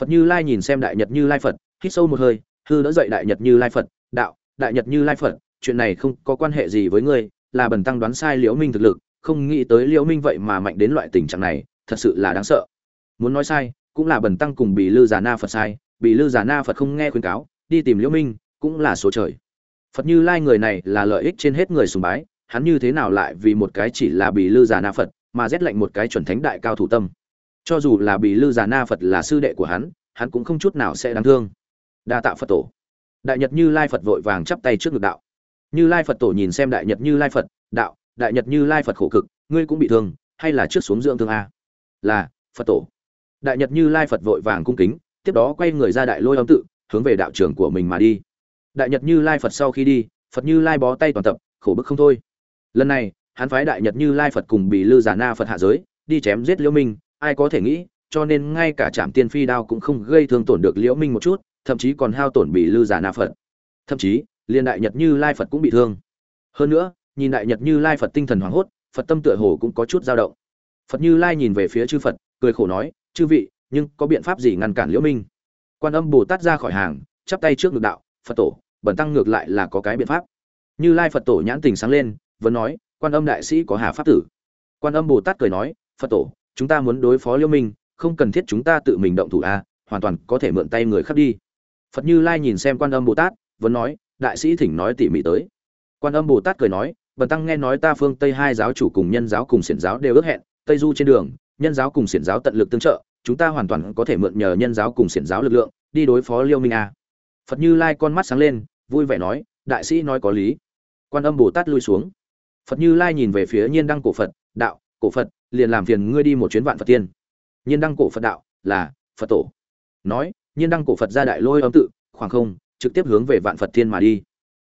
Phật như lai nhìn xem đại nhật như lai phật, hít sâu một hơi, hư đỡ dậy đại nhật như lai phật, đạo, đại nhật như lai phật, chuyện này không có quan hệ gì với ngươi, là bần tăng đoán sai liễu minh thực lực, không nghĩ tới liễu minh vậy mà mạnh đến loại tình trạng này, thật sự là đáng sợ. Muốn nói sai, cũng là bần tăng cùng bị lư già na phật sai, bị lư già na phật không nghe khuyên cáo, đi tìm liễu minh, cũng là số trời. Phật như lai người này là lợi ích trên hết người sùng bái, hắn như thế nào lại vì một cái chỉ là bị lư già na phật mà rét lạnh một cái chuẩn thánh đại cao thủ tâm. Cho dù là bị lư già na phật là sư đệ của hắn hắn cũng không chút nào sẽ đáng thương. Đa tạ phật tổ. Đại nhật như lai phật vội vàng chắp tay trước ngực đạo. Như lai phật tổ nhìn xem đại nhật như lai phật, đạo, đại nhật như lai phật khổ cực, ngươi cũng bị thương, hay là trước xuống dưỡng thương a? Là, phật tổ. Đại nhật như lai phật vội vàng cung kính, tiếp đó quay người ra đại lôi âm tự, hướng về đạo trưởng của mình mà đi. Đại nhật như lai phật sau khi đi, phật như lai bó tay toàn tập, khổ bức không thôi. Lần này hắn phái đại nhật như lai phật cùng bị lư giả na phật hạ giới, đi chém giết liễu minh. Ai có thể nghĩ, cho nên ngay cả trạm tiên phi đao cũng không gây thương tổn được liễu minh một chút, thậm chí còn hao tổn bị lư giả na phật. Thậm chí liên đại nhật như lai phật cũng bị thương. Hơn nữa, nhìn đại nhật như lai phật tinh thần hoảng hốt, phật tâm tựa hồ cũng có chút dao động. Phật như lai nhìn về phía chư phật, cười khổ nói, chư vị, nhưng có biện pháp gì ngăn cản liễu minh? Quan âm bồ tát ra khỏi hàng, chắp tay trước ngực đạo, phật tổ bẩn tăng ngược lại là có cái biện pháp. Như lai phật tổ nhãn tình sáng lên, vẫn nói quan âm đại sĩ có hà pháp tử. Quan âm bồ tát cười nói, phật tổ, chúng ta muốn đối phó liêu minh, không cần thiết chúng ta tự mình động thủ a hoàn toàn có thể mượn tay người khác đi. Phật như lai nhìn xem quan âm bồ tát, vẫn nói, đại sĩ thỉnh nói tỉ mỉ tới. Quan âm bồ tát cười nói, bần tăng nghe nói ta phương tây hai giáo chủ cùng nhân giáo cùng xiển giáo đều ước hẹn, tây du trên đường, nhân giáo cùng xiển giáo tận lực tương trợ, chúng ta hoàn toàn có thể mượn nhờ nhân giáo cùng xiển giáo lực lượng, đi đối phó liêu minh a phật như lai con mắt sáng lên, vui vẻ nói, đại sĩ nói có lý. Quan âm bồ tát lui xuống phật như lai nhìn về phía nhiên đăng cổ phật, đạo, cổ phật, liền làm phiền ngươi đi một chuyến vạn phật tiên. Nhiên đăng cổ phật đạo, là, phật tổ. Nói, nhiên đăng cổ phật ra đại lôi âm tự, khoảng không, trực tiếp hướng về vạn phật thiên mà đi.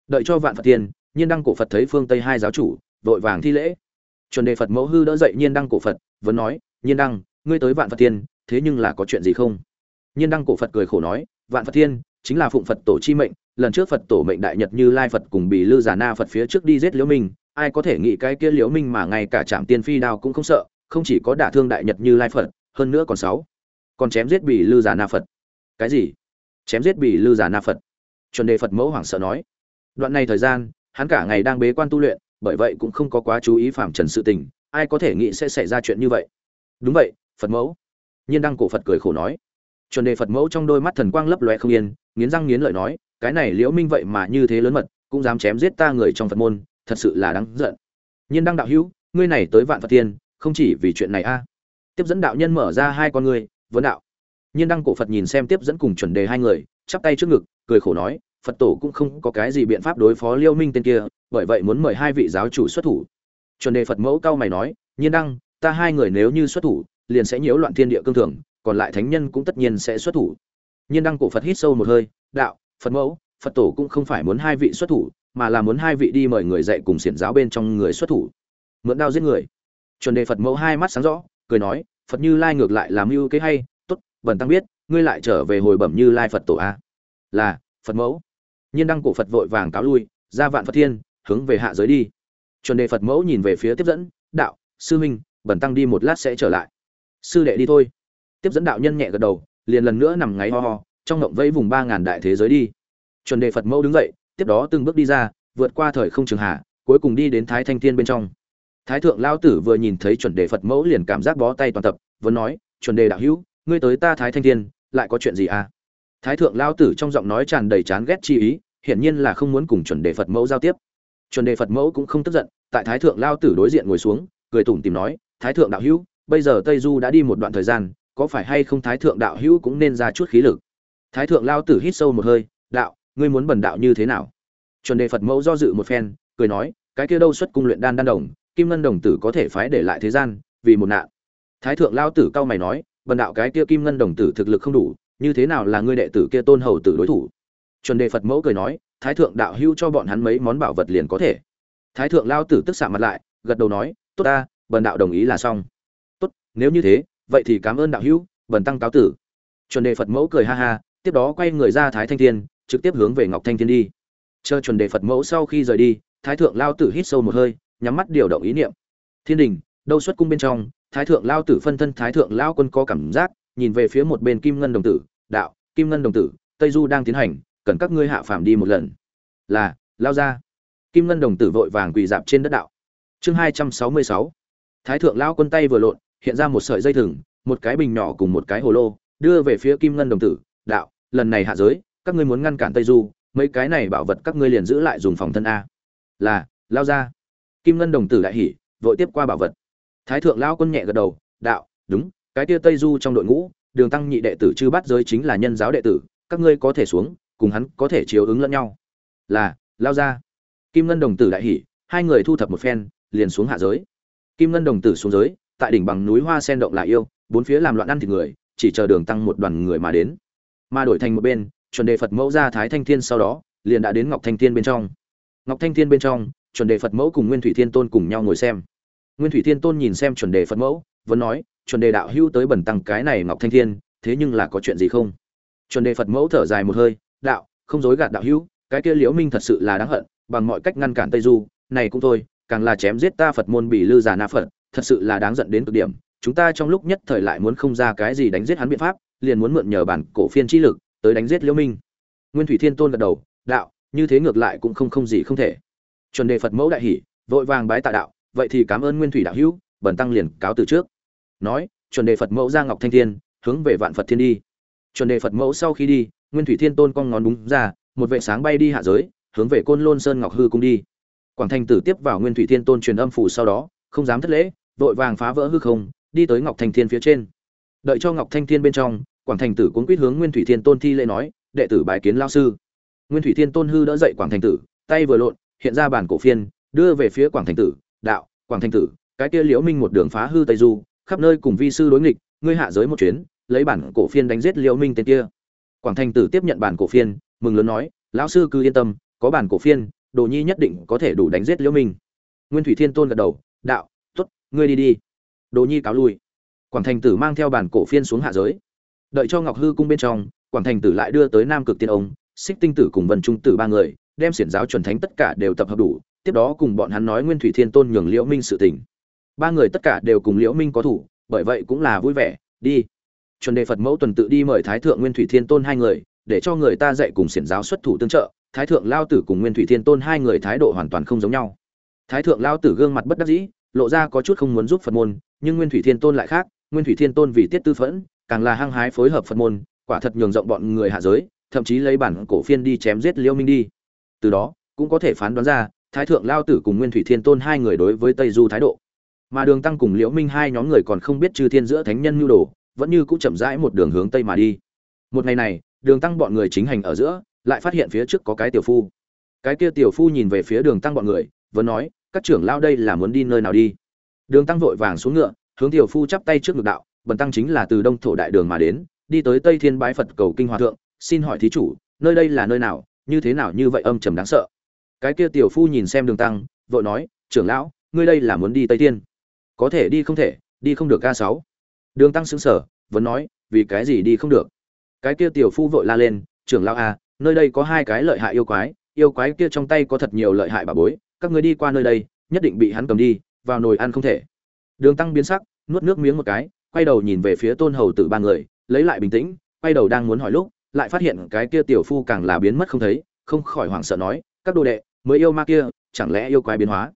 Đợi cho vạn phật thiên nhiên đăng cổ phật thấy phương tây hai giáo chủ, vội vàng thi lễ. Chuẩn đề phật mẫu hư đỡ dậy nhiên đăng cổ phật, vẫn nói, nhiên đăng, ngươi tới vạn phật thiên thế nhưng là có chuyện gì không? Nhiên đăng cổ phật cười khổ nói, vạn phật thiên chính là phụng phật tổ chi mệnh, lần trước phật tổ mệnh đại nhật như lai phật cùng Bỉ lư giả na phật phía trước đi giết liễu minh ai có thể nghĩ cái kia liễu minh mà ngay cả trạm tiên phi đao cũng không sợ, không chỉ có đả thương đại nhật như lai phật, hơn nữa còn sáu. Còn chém giết bị lư giả na phật. Cái gì? Chém giết bị lư giả na phật? Chuẩn đề phật mẫu hoảng sợ nói. Đoạn này thời gian, hắn cả ngày đang bế quan tu luyện, bởi vậy cũng không có quá chú ý phạm trần sự tình, ai có thể nghĩ sẽ xảy ra chuyện như vậy? Đúng vậy, phật mẫu. Nhiên đăng cổ phật cười khổ nói. Chuẩn đề phật mẫu trong đôi mắt thần quang lấp loe không yên, nghiến răng nghiến lợi nói, cái này liễu minh vậy mà như thế lớn mật, cũng dám chém giết ta người trong phật môn thật sự là đáng giận. Nhiên đăng đạo hữu, ngươi này tới vạn phật tiên, không chỉ vì chuyện này a. Tiếp dẫn đạo nhân mở ra hai con ngươi, vấn đạo. Nhiên đăng cổ phật nhìn xem tiếp dẫn cùng chuẩn đề hai người, chắp tay trước ngực, cười khổ nói, phật tổ cũng không có cái gì biện pháp đối phó liêu minh tên kia, bởi vậy muốn mời hai vị giáo chủ xuất thủ. Chuẩn đề phật mẫu cao mày nói, nhiên đăng, ta hai người nếu như xuất thủ, liền sẽ nhiễu loạn thiên địa cương thường, còn lại thánh nhân cũng tất nhiên sẽ xuất thủ. Nhiên đăng cổ phật hít sâu một hơi, đạo, phật mẫu, phật tổ cũng không phải muốn hai vị xuất thủ mà là muốn hai vị đi mời người dạy cùng xiển giáo bên trong người xuất thủ. Mượn đao giết người. Chuẩn đề phật mẫu hai mắt sáng rõ, cười nói, phật như lai ngược lại làm mưu kế hay, tốt, bần tăng biết, ngươi lại trở về hồi bẩm như lai phật tổ a. Là, phật mẫu. Nhiên đăng cổ phật vội vàng cáo lui, ra vạn phật thiên, hướng về hạ giới đi. Chuẩn đề phật mẫu nhìn về phía tiếp dẫn, đạo, sư huynh, bần tăng đi một lát sẽ trở lại. Sư đệ đi thôi. Tiếp dẫn đạo nhân nhẹ gật đầu, liền lần nữa nằm ngáy ho ho, trong ngộng vẫy vùng ba ngàn đại thế giới đi. Chuẩn đề phật mẫu đứng dậy tiếp đó từng bước đi ra, vượt qua thời không trường hạ, cuối cùng đi đến thái thanh thiên bên trong. Thái thượng lao tử vừa nhìn thấy chuẩn đề phật mẫu liền cảm giác bó tay toàn tập vẫn nói, chuẩn đề đạo hữu, ngươi tới ta thái thanh thiên, lại có chuyện gì à? Thái thượng lao tử trong giọng nói tràn đầy chán ghét chi ý, hiển nhiên là không muốn cùng chuẩn đề phật mẫu giao tiếp. Chuẩn đề phật mẫu cũng không tức giận, tại thái thượng lao tử đối diện ngồi xuống, cười tủm tìm nói, thái thượng đạo hữu, bây giờ tây du đã đi một đoạn thời gian, có phải hay không thái thượng đạo hữu cũng nên ra chút khí lực? Thái thượng lao tử hít sâu một hơi, đạo ngươi muốn bần đạo như thế nào? Chuẩn đề phật mẫu do dự một phen, cười nói, cái kia đâu xuất cung luyện đan đan đồng, kim ngân đồng tử có thể phái để lại thế gian, vì một nạn. Thái thượng lao tử cao mày nói, bần đạo cái kia kim ngân đồng tử thực lực không đủ, như thế nào là ngươi đệ tử kia tôn hầu tử đối thủ? Chuẩn đề phật mẫu cười nói, thái thượng đạo hưu cho bọn hắn mấy món bảo vật liền có thể. Thái thượng lao tử tức xạ mặt lại, gật đầu nói, tốt ta, bần đạo đồng ý là xong. Tốt, nếu như thế, vậy thì cảm ơn đạo hữu, bần tăng cáo tử. Chuẩn đề phật mẫu cười ha ha, tiếp đó quay người ra thái thanh thiên trực tiếp hướng về ngọc thanh thiên đi. Chờ chuẩn đề phật mẫu sau khi rời đi, thái thượng lao tử hít sâu một hơi, nhắm mắt điều động ý niệm. Thiên đình, đâu xuất cung bên trong, thái thượng lao tử phân thân thái thượng lao quân có cảm giác, nhìn về phía một bên kim ngân đồng tử, đạo, kim ngân đồng tử, tây du đang tiến hành, cần các ngươi hạ phàm đi một lần. Là, lao ra. Kim ngân đồng tử vội vàng quỳ dạp trên đất đạo. Chương hai trăm sáu mươi sáu. Thái thượng lao quân tay vừa lộn, hiện ra một sợi dây thừng, một cái bình nhỏ cùng một cái hồ lô, đưa về phía kim ngân đồng tử, đạo, lần này hạ giới các ngươi muốn ngăn cản tây du, mấy cái này bảo vật các ngươi liền giữ lại dùng phòng thân a. Là, lao ra. Kim ngân đồng tử đại hỉ, vội tiếp qua bảo vật. Thái thượng lao quân nhẹ gật đầu, đạo, đúng, cái tia tây du trong đội ngũ, đường tăng nhị đệ tử chư bắt giới chính là nhân giáo đệ tử, các ngươi có thể xuống, cùng hắn có thể chiếu ứng lẫn nhau. Là, lao ra. Kim ngân đồng tử đại hỉ, hai người thu thập một phen, liền xuống hạ giới. Kim ngân đồng tử xuống giới, tại đỉnh bằng núi hoa sen động lại yêu, bốn phía làm loạn ăn thịt người, chỉ chờ đường tăng một đoàn người mà đến. Mà đổi thành một bên chuẩn đề phật mẫu ra thái thanh thiên sau đó, liền đã đến ngọc thanh thiên bên trong. Ngọc thanh thiên bên trong, chuẩn đề phật mẫu cùng nguyên thủy thiên tôn cùng nhau ngồi xem. Nguyên thủy thiên tôn nhìn xem chuẩn đề phật mẫu, vẫn nói, chuẩn đề đạo hưu tới bẩn tăng cái này ngọc thanh thiên, thế nhưng là có chuyện gì không? Chuẩn đề phật mẫu thở dài một hơi, đạo, không dối gạt đạo hưu cái kia liễu minh thật sự là đáng hận, bằng mọi cách ngăn cản tây du, này cũng thôi, càng là chém giết ta phật môn bị lư già na phật, thật sự là đáng giận đến cực điểm. Chúng ta trong lúc nhất thời lại muốn không ra cái gì đánh giết hắn biện pháp, liền muốn mượn nhờ bản cổ phiên chi lực tới đánh giết liễu minh. Nguyên thủy thiên tôn gật đầu, đạo, như thế ngược lại cũng không không gì không thể. Chuẩn đề phật mẫu đại hỉ, vội vàng bái tạ đạo, vậy thì cảm ơn nguyên thủy đạo hữu, bần tăng liền cáo từ trước. Nói, chuẩn đề phật mẫu ra ngọc thanh thiên, hướng về vạn phật thiên đi. Chuẩn đề phật mẫu sau khi đi, nguyên thủy thiên tôn cong ngón đúng ra, một vệ sáng bay đi hạ giới, hướng về côn lôn sơn ngọc hư cung đi. Quảng thanh tử tiếp vào nguyên thủy thiên tôn truyền âm phủ sau đó, không dám thất lễ, vội vàng phá vỡ hư không, đi tới ngọc thanh thiên phía trên. Đợi cho ngọc thanh thiên bên trong quảng thành tử cuốn quýt hướng nguyên thủy thiên tôn thi lễ nói, đệ tử bái kiến lao sư. Nguyên thủy thiên tôn hư đỡ dậy quảng thành tử, tay vừa lộn, hiện ra bản cổ phiên, đưa về phía quảng thành tử, đạo, quảng thành tử, cái kia liễu minh một đường phá hư tây du, khắp nơi cùng vi sư đối nghịch, ngươi hạ giới một chuyến, lấy bản cổ phiên đánh giết liễu minh tên kia. Quảng thành tử tiếp nhận bản cổ phiên, mừng lớn nói, lão sư cứ yên tâm, có bản cổ phiên, đồ nhi nhất định có thể đủ đánh giết liễu minh. Nguyên thủy thiên tôn gật đầu, đạo, tốt, ngươi đi đi. Đồ nhi cáo lui. Quảng thành tử mang theo bản cổ phiên xuống hạ giới đợi cho ngọc hư cung bên trong, quảng thành tử lại đưa tới nam cực tiên ông, xích tinh tử cùng vân trung tử ba người, đem xiển giáo chuẩn thánh tất cả đều tập hợp đủ, tiếp đó cùng bọn hắn nói nguyên thủy thiên tôn nhường liễu minh sự tình. Ba người tất cả đều cùng liễu minh có thủ, bởi vậy cũng là vui vẻ, đi. Chuẩn đề phật mẫu tuần tự đi mời thái thượng nguyên thủy thiên tôn hai người, để cho người ta dạy cùng xiển giáo xuất thủ tương trợ, thái thượng lao tử cùng nguyên thủy thiên tôn hai người thái độ hoàn toàn không giống nhau. Thái thượng lao tử gương mặt bất đắc dĩ, lộ ra có chút không muốn giúp phật môn, nhưng nguyên thủy thiên tôn lại khác, nguyên thủy thiên tôn vì tiết tư phẫn càng là hăng hái phối hợp phật môn, quả thật nhường rộng bọn người hạ giới, thậm chí lấy bản cổ phiên đi chém giết liêu minh đi. Từ đó, cũng có thể phán đoán ra, thái thượng lao tử cùng nguyên thủy thiên tôn hai người đối với tây du thái độ. Mà đường tăng cùng liễu minh hai nhóm người còn không biết chư thiên giữa thánh nhân nhu đồ, vẫn như cũng chậm rãi một đường hướng tây mà đi. Một ngày này, đường tăng bọn người chính hành ở giữa, lại phát hiện phía trước có cái tiểu phu. Cái kia tiểu phu nhìn về phía đường tăng bọn người, vẫn nói, các trưởng lao đây là muốn đi nơi nào đi? Đường tăng vội vàng xuống ngựa, hướng tiểu phu chắp tay trước ngực đạo bần tăng chính là từ đông thổ đại đường mà đến, đi tới tây thiên bái phật cầu kinh hòa thượng, xin hỏi thí chủ, nơi đây là nơi nào, như thế nào như vậy âm trầm đáng sợ. Cái kia tiểu phu nhìn xem đường tăng, vội nói, trưởng lão, ngươi đây là muốn đi tây thiên? Có thể đi không thể, đi không được ca sáu. Đường tăng xứng sở vẫn nói, vì cái gì đi không được? Cái kia tiểu phu vội la lên, trưởng lão a nơi đây có hai cái lợi hại yêu quái yêu quái kia trong tay có thật nhiều lợi hại bà bối, các ngươi đi qua nơi đây, nhất định bị hắn cầm đi, vào nồi ăn không thể. Đường tăng biến sắc, nuốt nước miếng một cái quay đầu nhìn về phía tôn hầu tử ba người, lấy lại bình tĩnh, quay đầu đang muốn hỏi lúc, lại phát hiện cái kia tiểu phu càng là biến mất không thấy, không khỏi hoảng sợ nói, các đồ đệ, mới yêu ma kia, chẳng lẽ yêu quái biến hóa?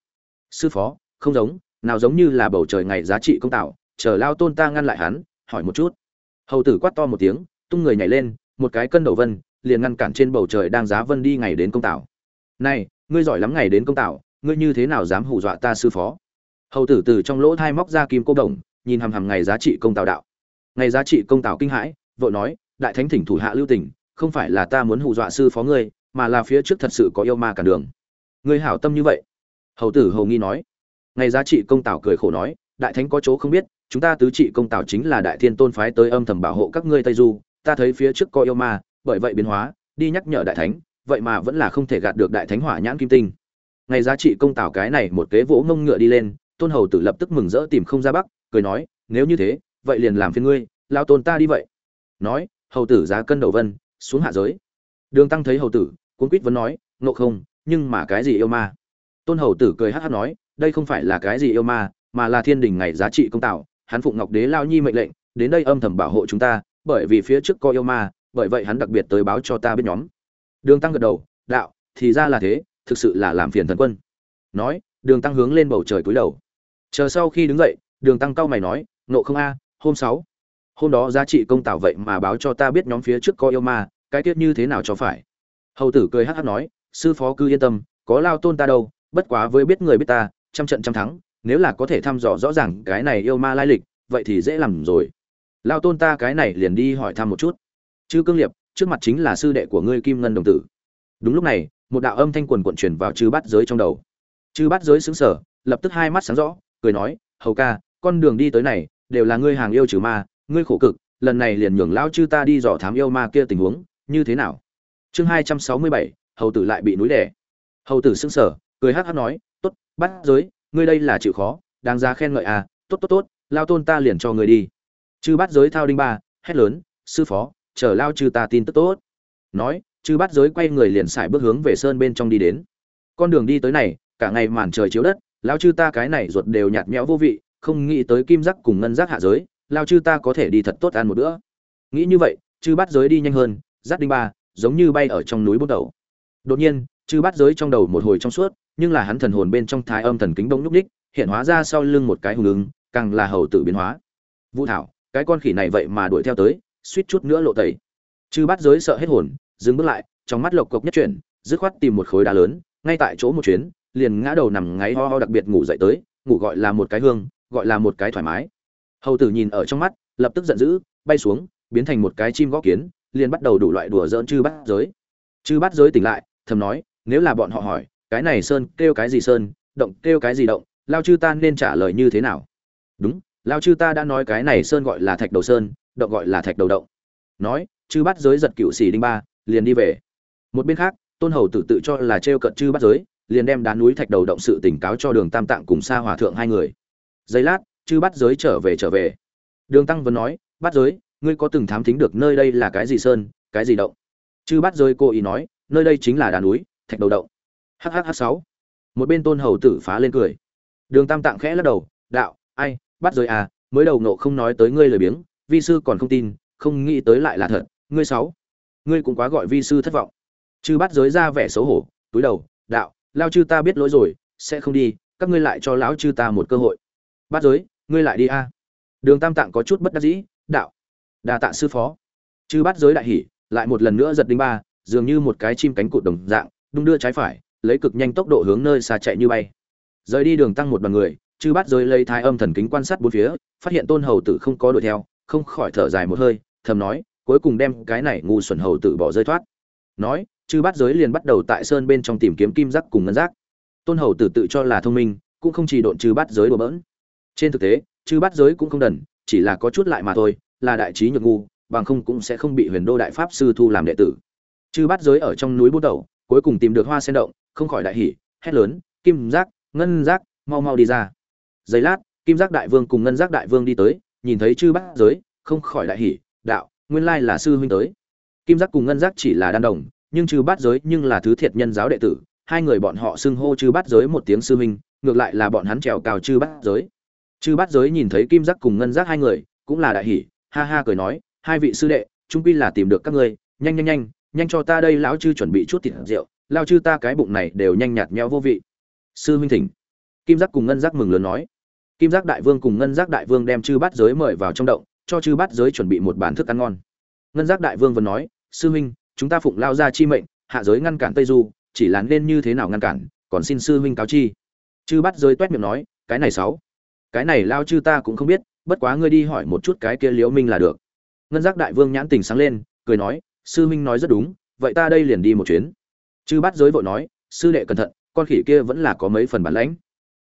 Sư phó, không giống, nào giống như là bầu trời ngày giá trị công tạo, chờ lao tôn ta ngăn lại hắn, hỏi một chút. Hầu tử quát to một tiếng, tung người nhảy lên, một cái cân đầu vân, liền ngăn cản trên bầu trời đang giá vân đi ngày đến công tạo. Này, ngươi giỏi lắm ngày đến công tạo, ngươi như thế nào dám hù dọa ta sư phó? Hầu tử từ trong lỗ thai móc ra kim cô đồng nhìn hằm hằm ngày giá trị công tào đạo. Ngày giá trị công tào kinh hãi, vội nói, đại thánh thỉnh thủ hạ lưu tình, không phải là ta muốn hù dọa sư phó ngươi, mà là phía trước thật sự có yêu ma cản đường. Ngươi hảo tâm như vậy? Hầu tử hầu nghi nói. Ngày giá trị công tào cười khổ nói, đại thánh có chỗ không biết, chúng ta tứ trị công tào chính là đại thiên tôn phái tới âm thầm bảo hộ các ngươi tây du, ta thấy phía trước có yêu ma, bởi vậy biến hóa, đi nhắc nhở đại thánh, vậy mà vẫn là không thể gạt được đại thánh hỏa nhãn kim tinh. Ngày giá trị công tào cái này một kế vỗ ngông ngựa đi lên, tôn hầu tử lập tức mừng rỡ tìm không ra bắc cười nói, nếu như thế, vậy liền làm phiên ngươi, lao tôn ta đi vậy. Nói, hầu tử giá cân đầu vân, xuống hạ giới. Đường tăng thấy hầu tử, cuốn quýt vẫn nói nộ không, nhưng mà cái gì yêu ma? Tôn hầu tử cười hát hát nói, đây không phải là cái gì yêu ma, mà là thiên đình ngày giá trị công tạo, hắn phụng ngọc đế lao nhi mệnh lệnh, đến đây âm thầm bảo hộ chúng ta, bởi vì phía trước có yêu ma, bởi vậy hắn đặc biệt tới báo cho ta biết nhóm. Đường tăng gật đầu, đạo, thì ra là thế, thực sự là làm phiền thần quân. Nói, đường tăng hướng lên bầu trời cúi đầu. Chờ sau khi đứng dậy đường tăng cao mày nói nộ không a, hôm sáu, hôm đó giá trị công tạo vậy mà báo cho ta biết nhóm phía trước có yêu ma, cái tiết như thế nào cho phải? Hầu tử cười hát hát nói, sư phó cứ yên tâm, có lao tôn ta đâu, bất quá với biết người biết ta, trăm trận trăm thắng, nếu là có thể thăm dò rõ ràng cái này yêu ma lai lịch, vậy thì dễ làm rồi. Lao tôn ta cái này liền đi hỏi thăm một chút. Chư cương liệp, trước mặt chính là sư đệ của ngươi kim ngân đồng tử. Đúng lúc này, một đạo âm thanh quần quận chuyển vào chư bát giới trong đầu. Chư bát giới xứng sở lập tức hai mắt sáng rõ, cười nói, hầu ca con đường đi tới này, đều là ngươi hàng yêu trừ ma, ngươi khổ cực, lần này liền nhường lão chư ta đi dò thám yêu ma kia tình huống, như thế nào? Chương hai trăm sáu mươi bảy, hầu tử lại bị núi đẻ hầu tử xứng sở cười hát hát nói, tốt, bắt giới, ngươi đây là chịu khó, đáng giá khen ngợi à tốt tốt tốt, lao tôn ta liền cho người đi. Chư bắt giới thao đinh ba, hét lớn, sư phó, chờ lao chư ta tin tức tốt. Nói, chư bắt giới quay người liền xài bước hướng về sơn bên trong đi đến. Con đường đi tới này, cả ngày màn trời chiếu đất lao chư ta cái này ruột đều nhạt nhẽo vô vị không nghĩ tới kim giác cùng ngân giác hạ giới, lao chư ta có thể đi thật tốt ăn một bữa. Nghĩ như vậy, chư bắt giới đi nhanh hơn giác đinh ba, giống như bay ở trong núi bút đầu. Đột nhiên, chư bắt giới trong đầu một hồi trong suốt, nhưng là hắn thần hồn bên trong thái âm thần kính đông nhúc ních hiện hóa ra sau lưng một cái hùng ứng, càng là hầu tử biến hóa. Vũ thảo, cái con khỉ này vậy mà đuổi theo tới, suýt chút nữa lộ tẩy. Chư bắt giới sợ hết hồn, dừng bước lại, trong mắt lộc cộc nhất chuyển, dứt khoát tìm một khối đá lớn, ngay tại chỗ một chuyến, liền ngã đầu nằm ngáy ho ho đặc biệt ngủ dậy tới, ngủ gọi là một cái hương gọi là một cái thoải mái. Hầu tử nhìn ở trong mắt, lập tức giận dữ, bay xuống, biến thành một cái chim gõ kiến, liền bắt đầu đủ loại đùa dỡn chư Bát giới. Chư Bát giới tỉnh lại, thầm nói, nếu là bọn họ hỏi, cái này sơn kêu cái gì sơn, động kêu cái gì động, lao chư ta nên trả lời như thế nào? Đúng, lao chư ta đã nói cái này sơn gọi là thạch đầu sơn, động gọi là thạch đầu động. Nói, chư Bát giới giật cựu xỉ đinh ba, liền đi về. Một bên khác, tôn hầu tự tự cho là t r e o cận chư bát giới, liền đem đá núi thạch đầu động sự tỉnh cáo cho đường tam tạng cùng xa hòa thượng hai người giây lát, chư bắt giới trở về trở về. Đường tăng vẫn nói bắt giới, ngươi có từng thám thính được nơi đây là cái gì sơn, cái gì động? Chư bắt giới cô ý nói, nơi đây chính là đà núi, thạch đầu động. Hhh sáu. Một bên tôn hầu tử phá lên cười. Đường tam tạng khẽ lắc đầu, đạo, ai bắt Giới à mới đầu nộ không nói tới ngươi lời biếng, vi sư còn không tin, không nghĩ tới lại là thật, ngươi sáu, ngươi cũng quá gọi vi sư thất vọng. Chư bắt giới ra vẻ xấu hổ, túi đầu, đạo, lao chư ta biết lỗi rồi, sẽ không đi, các ngươi lại cho lão chư ta một cơ hội bát giới, ngươi lại đi a. À. đường tam tạng có chút bất đắc dĩ, đạo. Đa tạ sư phó. Chư bát giới đại hỉ, lại một lần nữa giật đinh ba, dường như một cái chim cánh cụt đồng dạng, đung đưa trái phải, lấy cực nhanh tốc độ hướng nơi xa chạy như bay. Rời đi đường tăng một đoàn người, chư bát giới lấy thái âm thần kính quan sát bốn phía, phát hiện tôn hầu tử không có đuổi theo, không khỏi thở dài một hơi, thầm nói, cuối cùng đem cái này ngu xuẩn hầu tử bỏ rơi thoát. Nói, chư bát giới liền bắt đầu tại sơn bên trong tìm kiếm kim giác cùng ngân giác. Tôn hầu tử tự cho là thông minh, cũng không chỉ độn chư bát giới đùa bỡn trên thực tế, chư bắt giới cũng không đần, chỉ là có chút lại mà thôi, là đại trí nhược ngu, bằng không cũng sẽ không bị huyền đô đại pháp sư thu làm đệ tử. Chư bắt giới ở trong núi bút đầu, cuối cùng tìm được hoa sen động, không khỏi đại hỉ, hét lớn, kim giác, ngân giác, mau mau đi ra. Giây lát, kim giác đại vương cùng ngân giác đại vương đi tới, nhìn thấy chư bắt giới, không khỏi đại hỉ, đạo, nguyên lai là sư huynh tới. Kim giác cùng ngân giác chỉ là đan đồng, nhưng chư bắt giới nhưng là thứ thiệt nhân giáo đệ tử, hai người bọn họ xưng hô chư bắt giới một tiếng sư huynh, ngược lại là bọn hắn trèo cào chư bắt giới chư bát giới nhìn thấy kim giác cùng ngân giác hai người, cũng là đại hỉ, ha ha cười nói, hai vị sư đệ trung quy là tìm được các ngươi, nhanh nhanh nhanh nhanh cho ta đây lão chư chuẩn bị chút thịt rượu, lao chư ta cái bụng này đều nhanh nhạt nhẽo vô vị. Sư huynh thỉnh. Kim giác cùng ngân giác mừng lớn nói. Kim giác đại vương cùng ngân giác đại vương đem chư bát giới mời vào trong động, cho chư bát giới chuẩn bị một bàn thức ăn ngon. Ngân giác đại vương vẫn nói, sư huynh, chúng ta phụng lao ra chi mệnh, hạ giới ngăn cản tây du, chỉ là nên như thế nào ngăn cản, còn xin sư huynh cáo chi. Chư bát giới toét miệng nói, cái này sáu cái này lao chư ta cũng không biết, bất quá ngươi đi hỏi một chút cái kia liễu minh là được. Ngân giác đại vương nhãn tình sáng lên, cười nói, sư minh nói rất đúng, vậy ta đây liền đi một chuyến. Chư bát giới vội nói, sư đệ cẩn thận, con khỉ kia vẫn là có mấy phần bản lãnh.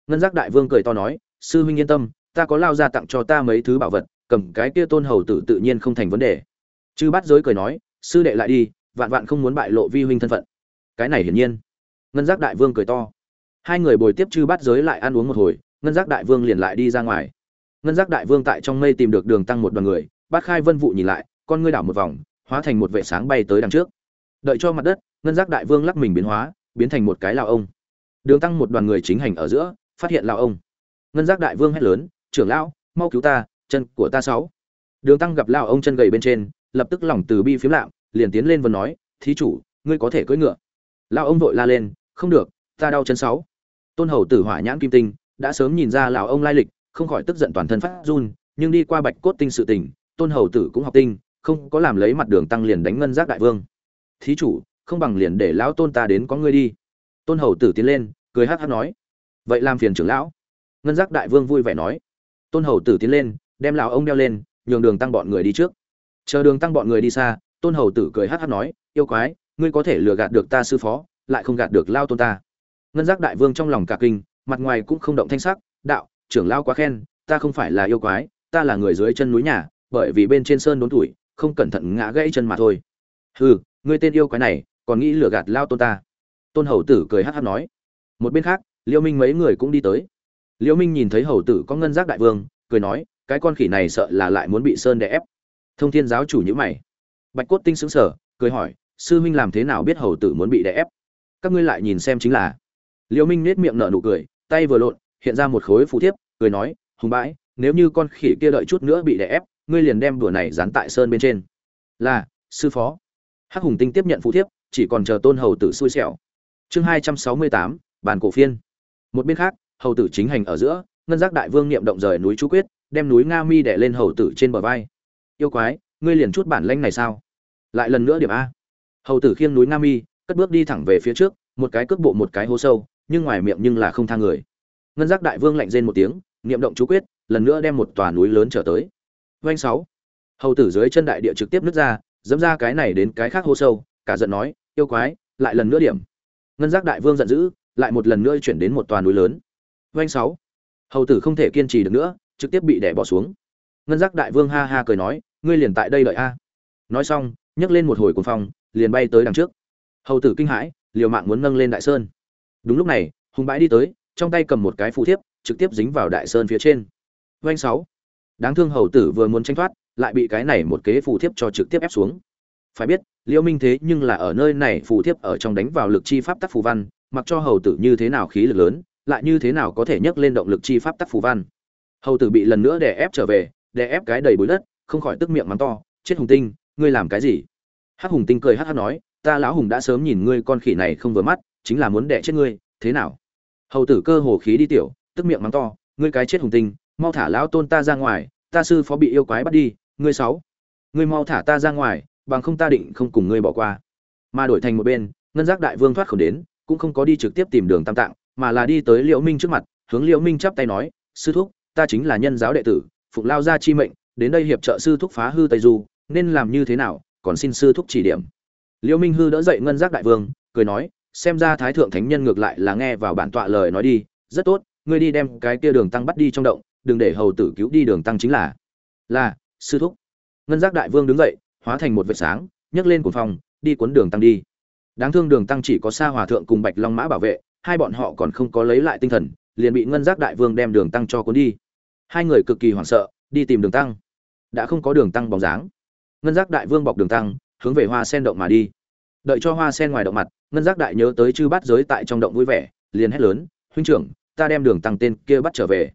Ngân giác đại vương cười to nói, sư minh yên tâm, ta có lao ra tặng cho ta mấy thứ bảo vật, cầm cái kia tôn hầu tử tự nhiên không thành vấn đề. Chư bát giới cười nói, sư đệ lại đi, vạn vạn không muốn bại lộ vi huynh thân phận. Cái này hiển nhiên. Ngân giác đại vương cười to. Hai người bồi tiếp chư bát giới lại ăn uống một hồi ngân giác đại vương liền lại đi ra ngoài. Ngân giác đại vương tại trong mây tìm được đường tăng một đoàn người, bát khai vân vụ nhìn lại, con ngươi đảo một vòng, hóa thành một vệ sáng bay tới đằng trước. Đợi cho mặt đất, ngân giác đại vương lắc mình biến hóa, biến thành một cái lao ông. Đường tăng một đoàn người chính hành ở giữa, phát hiện lao ông. Ngân giác đại vương hét lớn, trưởng lão, mau cứu ta, chân của ta sáu. Đường tăng gặp lao ông chân gầy bên trên, lập tức lòng từ bi phiếm lạm, liền tiến lên và nói, thí chủ, ngươi có thể cưỡi ngựa. Lao ông vội la lên, không được, ta đau chân sáu. Tôn hầu tử hỏa nhãn kim tinh đã sớm nhìn ra lão ông lai lịch, không khỏi tức giận toàn thân phát run, nhưng đi qua bạch cốt tinh sự tình, tôn hầu tử cũng học tinh, không có làm lấy mặt đường tăng liền đánh ngân giác đại vương. Thí chủ, không bằng liền để lão tôn ta đến có ngươi đi. Tôn hầu tử tiến lên, cười hắc hắc nói. Vậy làm phiền trưởng lão. Ngân giác đại vương vui vẻ nói. Tôn hầu tử tiến lên, đem lão ông đeo lên, nhường đường tăng bọn người đi trước. Chờ đường tăng bọn người đi xa, tôn hầu tử cười hắc hắc nói. Yêu quái, ngươi có thể lừa gạt được ta sư phó, lại không gạt được lao tôn ta. Ngân giác đại vương trong lòng cả kinh mặt ngoài cũng không động thanh sắc, đạo, trưởng lao quá khen, ta không phải là yêu quái, ta là người dưới chân núi nhà, bởi vì bên trên sơn đốn tuổi, không cẩn thận ngã gãy chân mà thôi. Hừ, ngươi tên yêu quái này, còn nghĩ lừa gạt lao tôn ta? Tôn hầu tử cười hát hát nói. Một bên khác, liêu minh mấy người cũng đi tới. Liêu minh nhìn thấy hầu tử có ngân giác đại vương, cười nói, cái con khỉ này sợ là lại muốn bị sơn đè ép. Thông thiên giáo chủ nhữ mày. Bạch cốt tinh xứng sở cười hỏi, sư minh làm thế nào biết hầu tử muốn bị đè ép? Các ngươi lại nhìn xem chính là. Liêu minh nết miệng nở nụ cười tay vừa lộn, hiện ra một khối phù thiếp, cười nói, hùng bãi, nếu như con khỉ kia đợi chút nữa bị đè ép, ngươi liền đem đùa này dán tại sơn bên trên. Là, sư phó. Hắc hùng tinh tiếp nhận phù thiếp, chỉ còn chờ tôn hầu tử xui xẻo. Chương hai trăm sáu mươi tám bàn cổ phiên. Một bên khác, hầu tử chính hành ở giữa, ngân giác đại vương niệm động rời núi chú quyết, đem núi nga mi đẻ lên hầu tử trên bờ vai. Yêu quái, ngươi liền chút bản lanh này sao? Lại lần nữa điểm a. Hầu tử khiêng núi nga mi, cất bước đi thẳng về phía trước, một cái cước bộ một cái hố sâu nhưng ngoài miệng nhưng là không tha người. Ngân giác đại vương lạnh rên một tiếng, niệm động chú quyết, lần nữa đem một tòa núi lớn trở tới. Doanh sáu. Hầu tử dưới chân đại địa trực tiếp nứt ra, dẫm ra cái này đến cái khác hô sâu, cả giận nói, yêu quái, lại lần nữa điểm. Ngân giác đại vương giận dữ, lại một lần nữa chuyển đến một tòa núi lớn. Doanh sáu. Hầu tử không thể kiên trì được nữa, trực tiếp bị đẻ bỏ xuống. Ngân giác đại vương ha ha cười nói, ngươi liền tại đây đợi a. Nói xong, nhấc lên một hồi cuồng phong, liền bay tới đằng trước. Hầu tử kinh hãi, liều mạng muốn nâng lên đại sơn đúng lúc này, hùng bãi đi tới, trong tay cầm một cái phù thiếp, trực tiếp dính vào đại sơn phía trên. Doanh sáu. Đáng thương hầu tử vừa muốn tranh thoát, lại bị cái này một kế phù thiếp cho trực tiếp ép xuống. Phải biết, liễu minh thế nhưng là ở nơi này phù thiếp ở trong đánh vào lực chi pháp tắc phù văn, mặc cho hầu tử như thế nào khí lực lớn, lại như thế nào có thể nhấc lên động lực chi pháp tắc phù văn. Hầu tử bị lần nữa đè ép trở về, đè ép cái đầy bụi đất, không khỏi tức miệng mắng to, chết hùng tinh, ngươi làm cái gì? Hắc hùng tinh cười hắc hắc nói, ta lão hùng đã sớm nhìn ngươi con khỉ này không vừa mắt chính là muốn đẻ chết ngươi, thế nào? Hầu tử cơ hồ khí đi tiểu, tức miệng mắng to, ngươi cái chết hùng tinh, mau thả lão tôn ta ra ngoài, ta sư phó bị yêu quái bắt đi, ngươi sáu, ngươi mau thả ta ra ngoài, bằng không ta định không cùng ngươi bỏ qua. Mà đổi thành một bên, ngân giác đại vương thoát khẩu đến, cũng không có đi trực tiếp tìm đường tam tạng, mà là đi tới liễu minh trước mặt, hướng liễu minh chắp tay nói, sư thúc, ta chính là nhân giáo đệ tử, phụng lao gia chi mệnh, đến đây hiệp trợ sư thúc phá hư tây du, nên làm như thế nào, còn xin sư thúc chỉ điểm. Liễu minh hư đỡ dậy ngân giác đại vương, cười nói xem ra thái thượng thánh nhân ngược lại là nghe vào bản tọa lời nói đi, rất tốt, ngươi đi đem cái kia đường tăng bắt đi trong động, đừng để hầu tử cứu đi đường tăng chính là. Là, sư thúc. Ngân giác đại vương đứng dậy, hóa thành một vệt sáng, nhấc lên cuồng phòng đi cuốn đường tăng đi. Đáng thương đường tăng chỉ có xa hòa thượng cùng bạch long mã bảo vệ, hai bọn họ còn không có lấy lại tinh thần, liền bị ngân giác đại vương đem đường tăng cho cuốn đi. Hai người cực kỳ hoảng sợ, đi tìm đường tăng. Đã không có đường tăng bóng dáng. Ngân giác đại vương bọc đường tăng, hướng về hoa sen động mà đi đợi cho hoa sen ngoài động mặt, ngân giác đại nhớ tới chư bát giới tại trong động vui vẻ, liền hét lớn, huynh trưởng, ta đem đường tăng tên kia bắt trở về.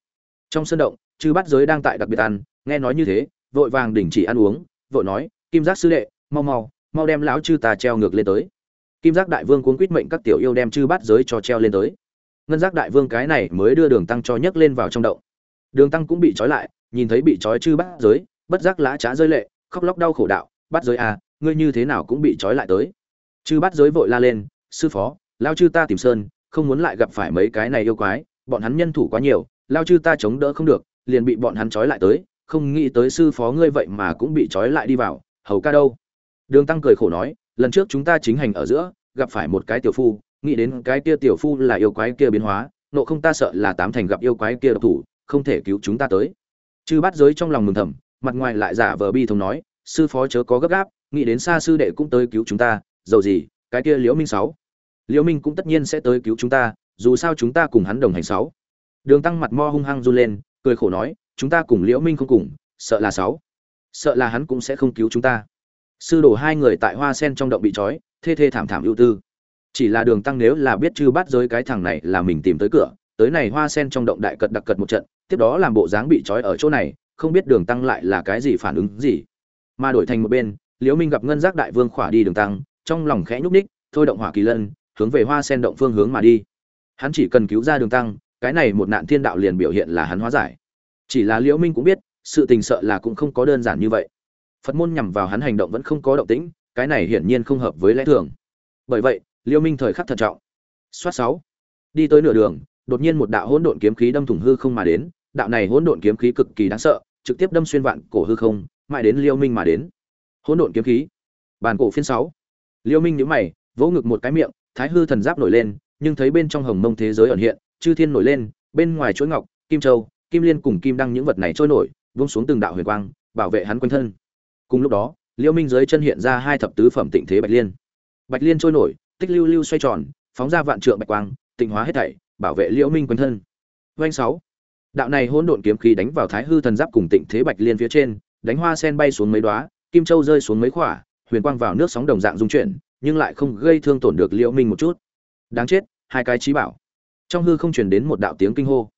Trong sân động, chư bát giới đang tại đặc biệt ăn, nghe nói như thế, vội vàng đình chỉ ăn uống, vội nói, kim giác sư đệ, mau mau mau đem lão chư ta treo ngược lên tới. Kim giác đại vương cuốn quýt mệnh các tiểu yêu đem chư bát giới cho treo lên tới. Ngân giác đại vương cái này mới đưa đường tăng cho nhấc lên vào trong động. Đường tăng cũng bị trói lại, nhìn thấy bị trói chư bát giới, bất giác lã trá rơi lệ, khóc lóc đau khổ đạo, bát giới à ngươi như thế nào cũng bị trói lại tới chư bát giới vội la lên, sư phó, lao chư ta tìm sơn, không muốn lại gặp phải mấy cái này yêu quái, bọn hắn nhân thủ quá nhiều, lao chư ta chống đỡ không được, liền bị bọn hắn trói lại tới, không nghĩ tới sư phó ngươi vậy mà cũng bị trói lại đi vào, hầu ca đâu? Đường tăng cười khổ nói, lần trước chúng ta chính hành ở giữa, gặp phải một cái tiểu phu, nghĩ đến cái kia tiểu phu là yêu quái kia biến hóa, nộ không ta sợ là tám thành gặp yêu quái kia độc thủ, không thể cứu chúng ta tới. Chư bắt giới trong lòng mừng thầm, mặt ngoài lại giả vờ bi thống nói, sư phó chớ có gấp gáp, nghĩ đến xa sư đệ cũng tới cứu chúng ta dầu gì, cái kia liễu minh sáu. Liễu minh cũng tất nhiên sẽ tới cứu chúng ta, dù sao chúng ta cùng hắn đồng hành sáu. Đường tăng mặt mo hung hăng run lên, cười khổ nói, chúng ta cùng liễu minh không cùng, sợ là sáu. Sợ là hắn cũng sẽ không cứu chúng ta. Sư đồ hai người tại hoa sen trong động bị trói, thê thê thảm thảm ưu tư. Chỉ là đường tăng nếu là biết chư bắt giới cái thằng này là mình tìm tới cửa, tới này hoa sen trong động đại cật đặc cật một trận, tiếp đó làm bộ dáng bị trói ở chỗ này, không biết đường tăng lại là cái gì phản ứng gì. Mà đổi thành một bên, liễu minh gặp ngân giác đại vương khỏa đi đường tăng trong lòng khẽ nhúc ních thôi động hỏa kỳ lân, hướng về hoa sen động phương hướng mà đi. Hắn chỉ cần cứu ra đường tăng, cái này một nạn thiên đạo liền biểu hiện là hắn hóa giải. Chỉ là liễu minh cũng biết, sự tình sợ là cũng không có đơn giản như vậy. Phật môn nhằm vào hắn hành động vẫn không có động tĩnh, cái này hiển nhiên không hợp với lẽ thường. Bởi vậy, liễu minh thời khắc thận trọng. Xoát sáu. Đi tới nửa đường, đột nhiên một đạo hỗn độn kiếm khí đâm thủng hư không mà đến. Đạo này hỗn độn kiếm khí cực kỳ đáng sợ, trực tiếp đâm xuyên vạn cổ hư không, mãi đến liễu minh mà đến. Hỗn độn kiếm khí. Bàn cổ phiên sáu. Liêu minh nhíu mày, vỗ ngực một cái miệng, thái hư thần giáp nổi lên, nhưng thấy bên trong hồng mông thế giới ẩn hiện, chư thiên nổi lên, bên ngoài chuỗi ngọc, kim châu, kim liên cùng kim đăng những vật này trôi nổi, vung xuống từng đạo huyền quang, bảo vệ hắn quanh thân. Cùng lúc đó, Liêu minh dưới chân hiện ra hai thập tứ phẩm tịnh thế bạch liên. Bạch liên trôi nổi, tích lưu lưu xoay tròn, phóng ra vạn trượng bạch quang, tịnh hóa hết thảy, bảo vệ liễu minh quanh thân. Doanh sáu. Đạo này hỗn độn kiếm khí đánh vào thái hư thần giáp cùng tịnh thế bạch liên phía trên, đánh hoa sen bay xuống mấy đóa, kim châu rơi xuống mấy khỏa huyền quang vào nước sóng đồng dạng dung chuyển, nhưng lại không gây thương tổn được liễu minh một chút. Đáng chết, hai cái trí bảo. Trong hư không truyền đến một đạo tiếng kinh hô.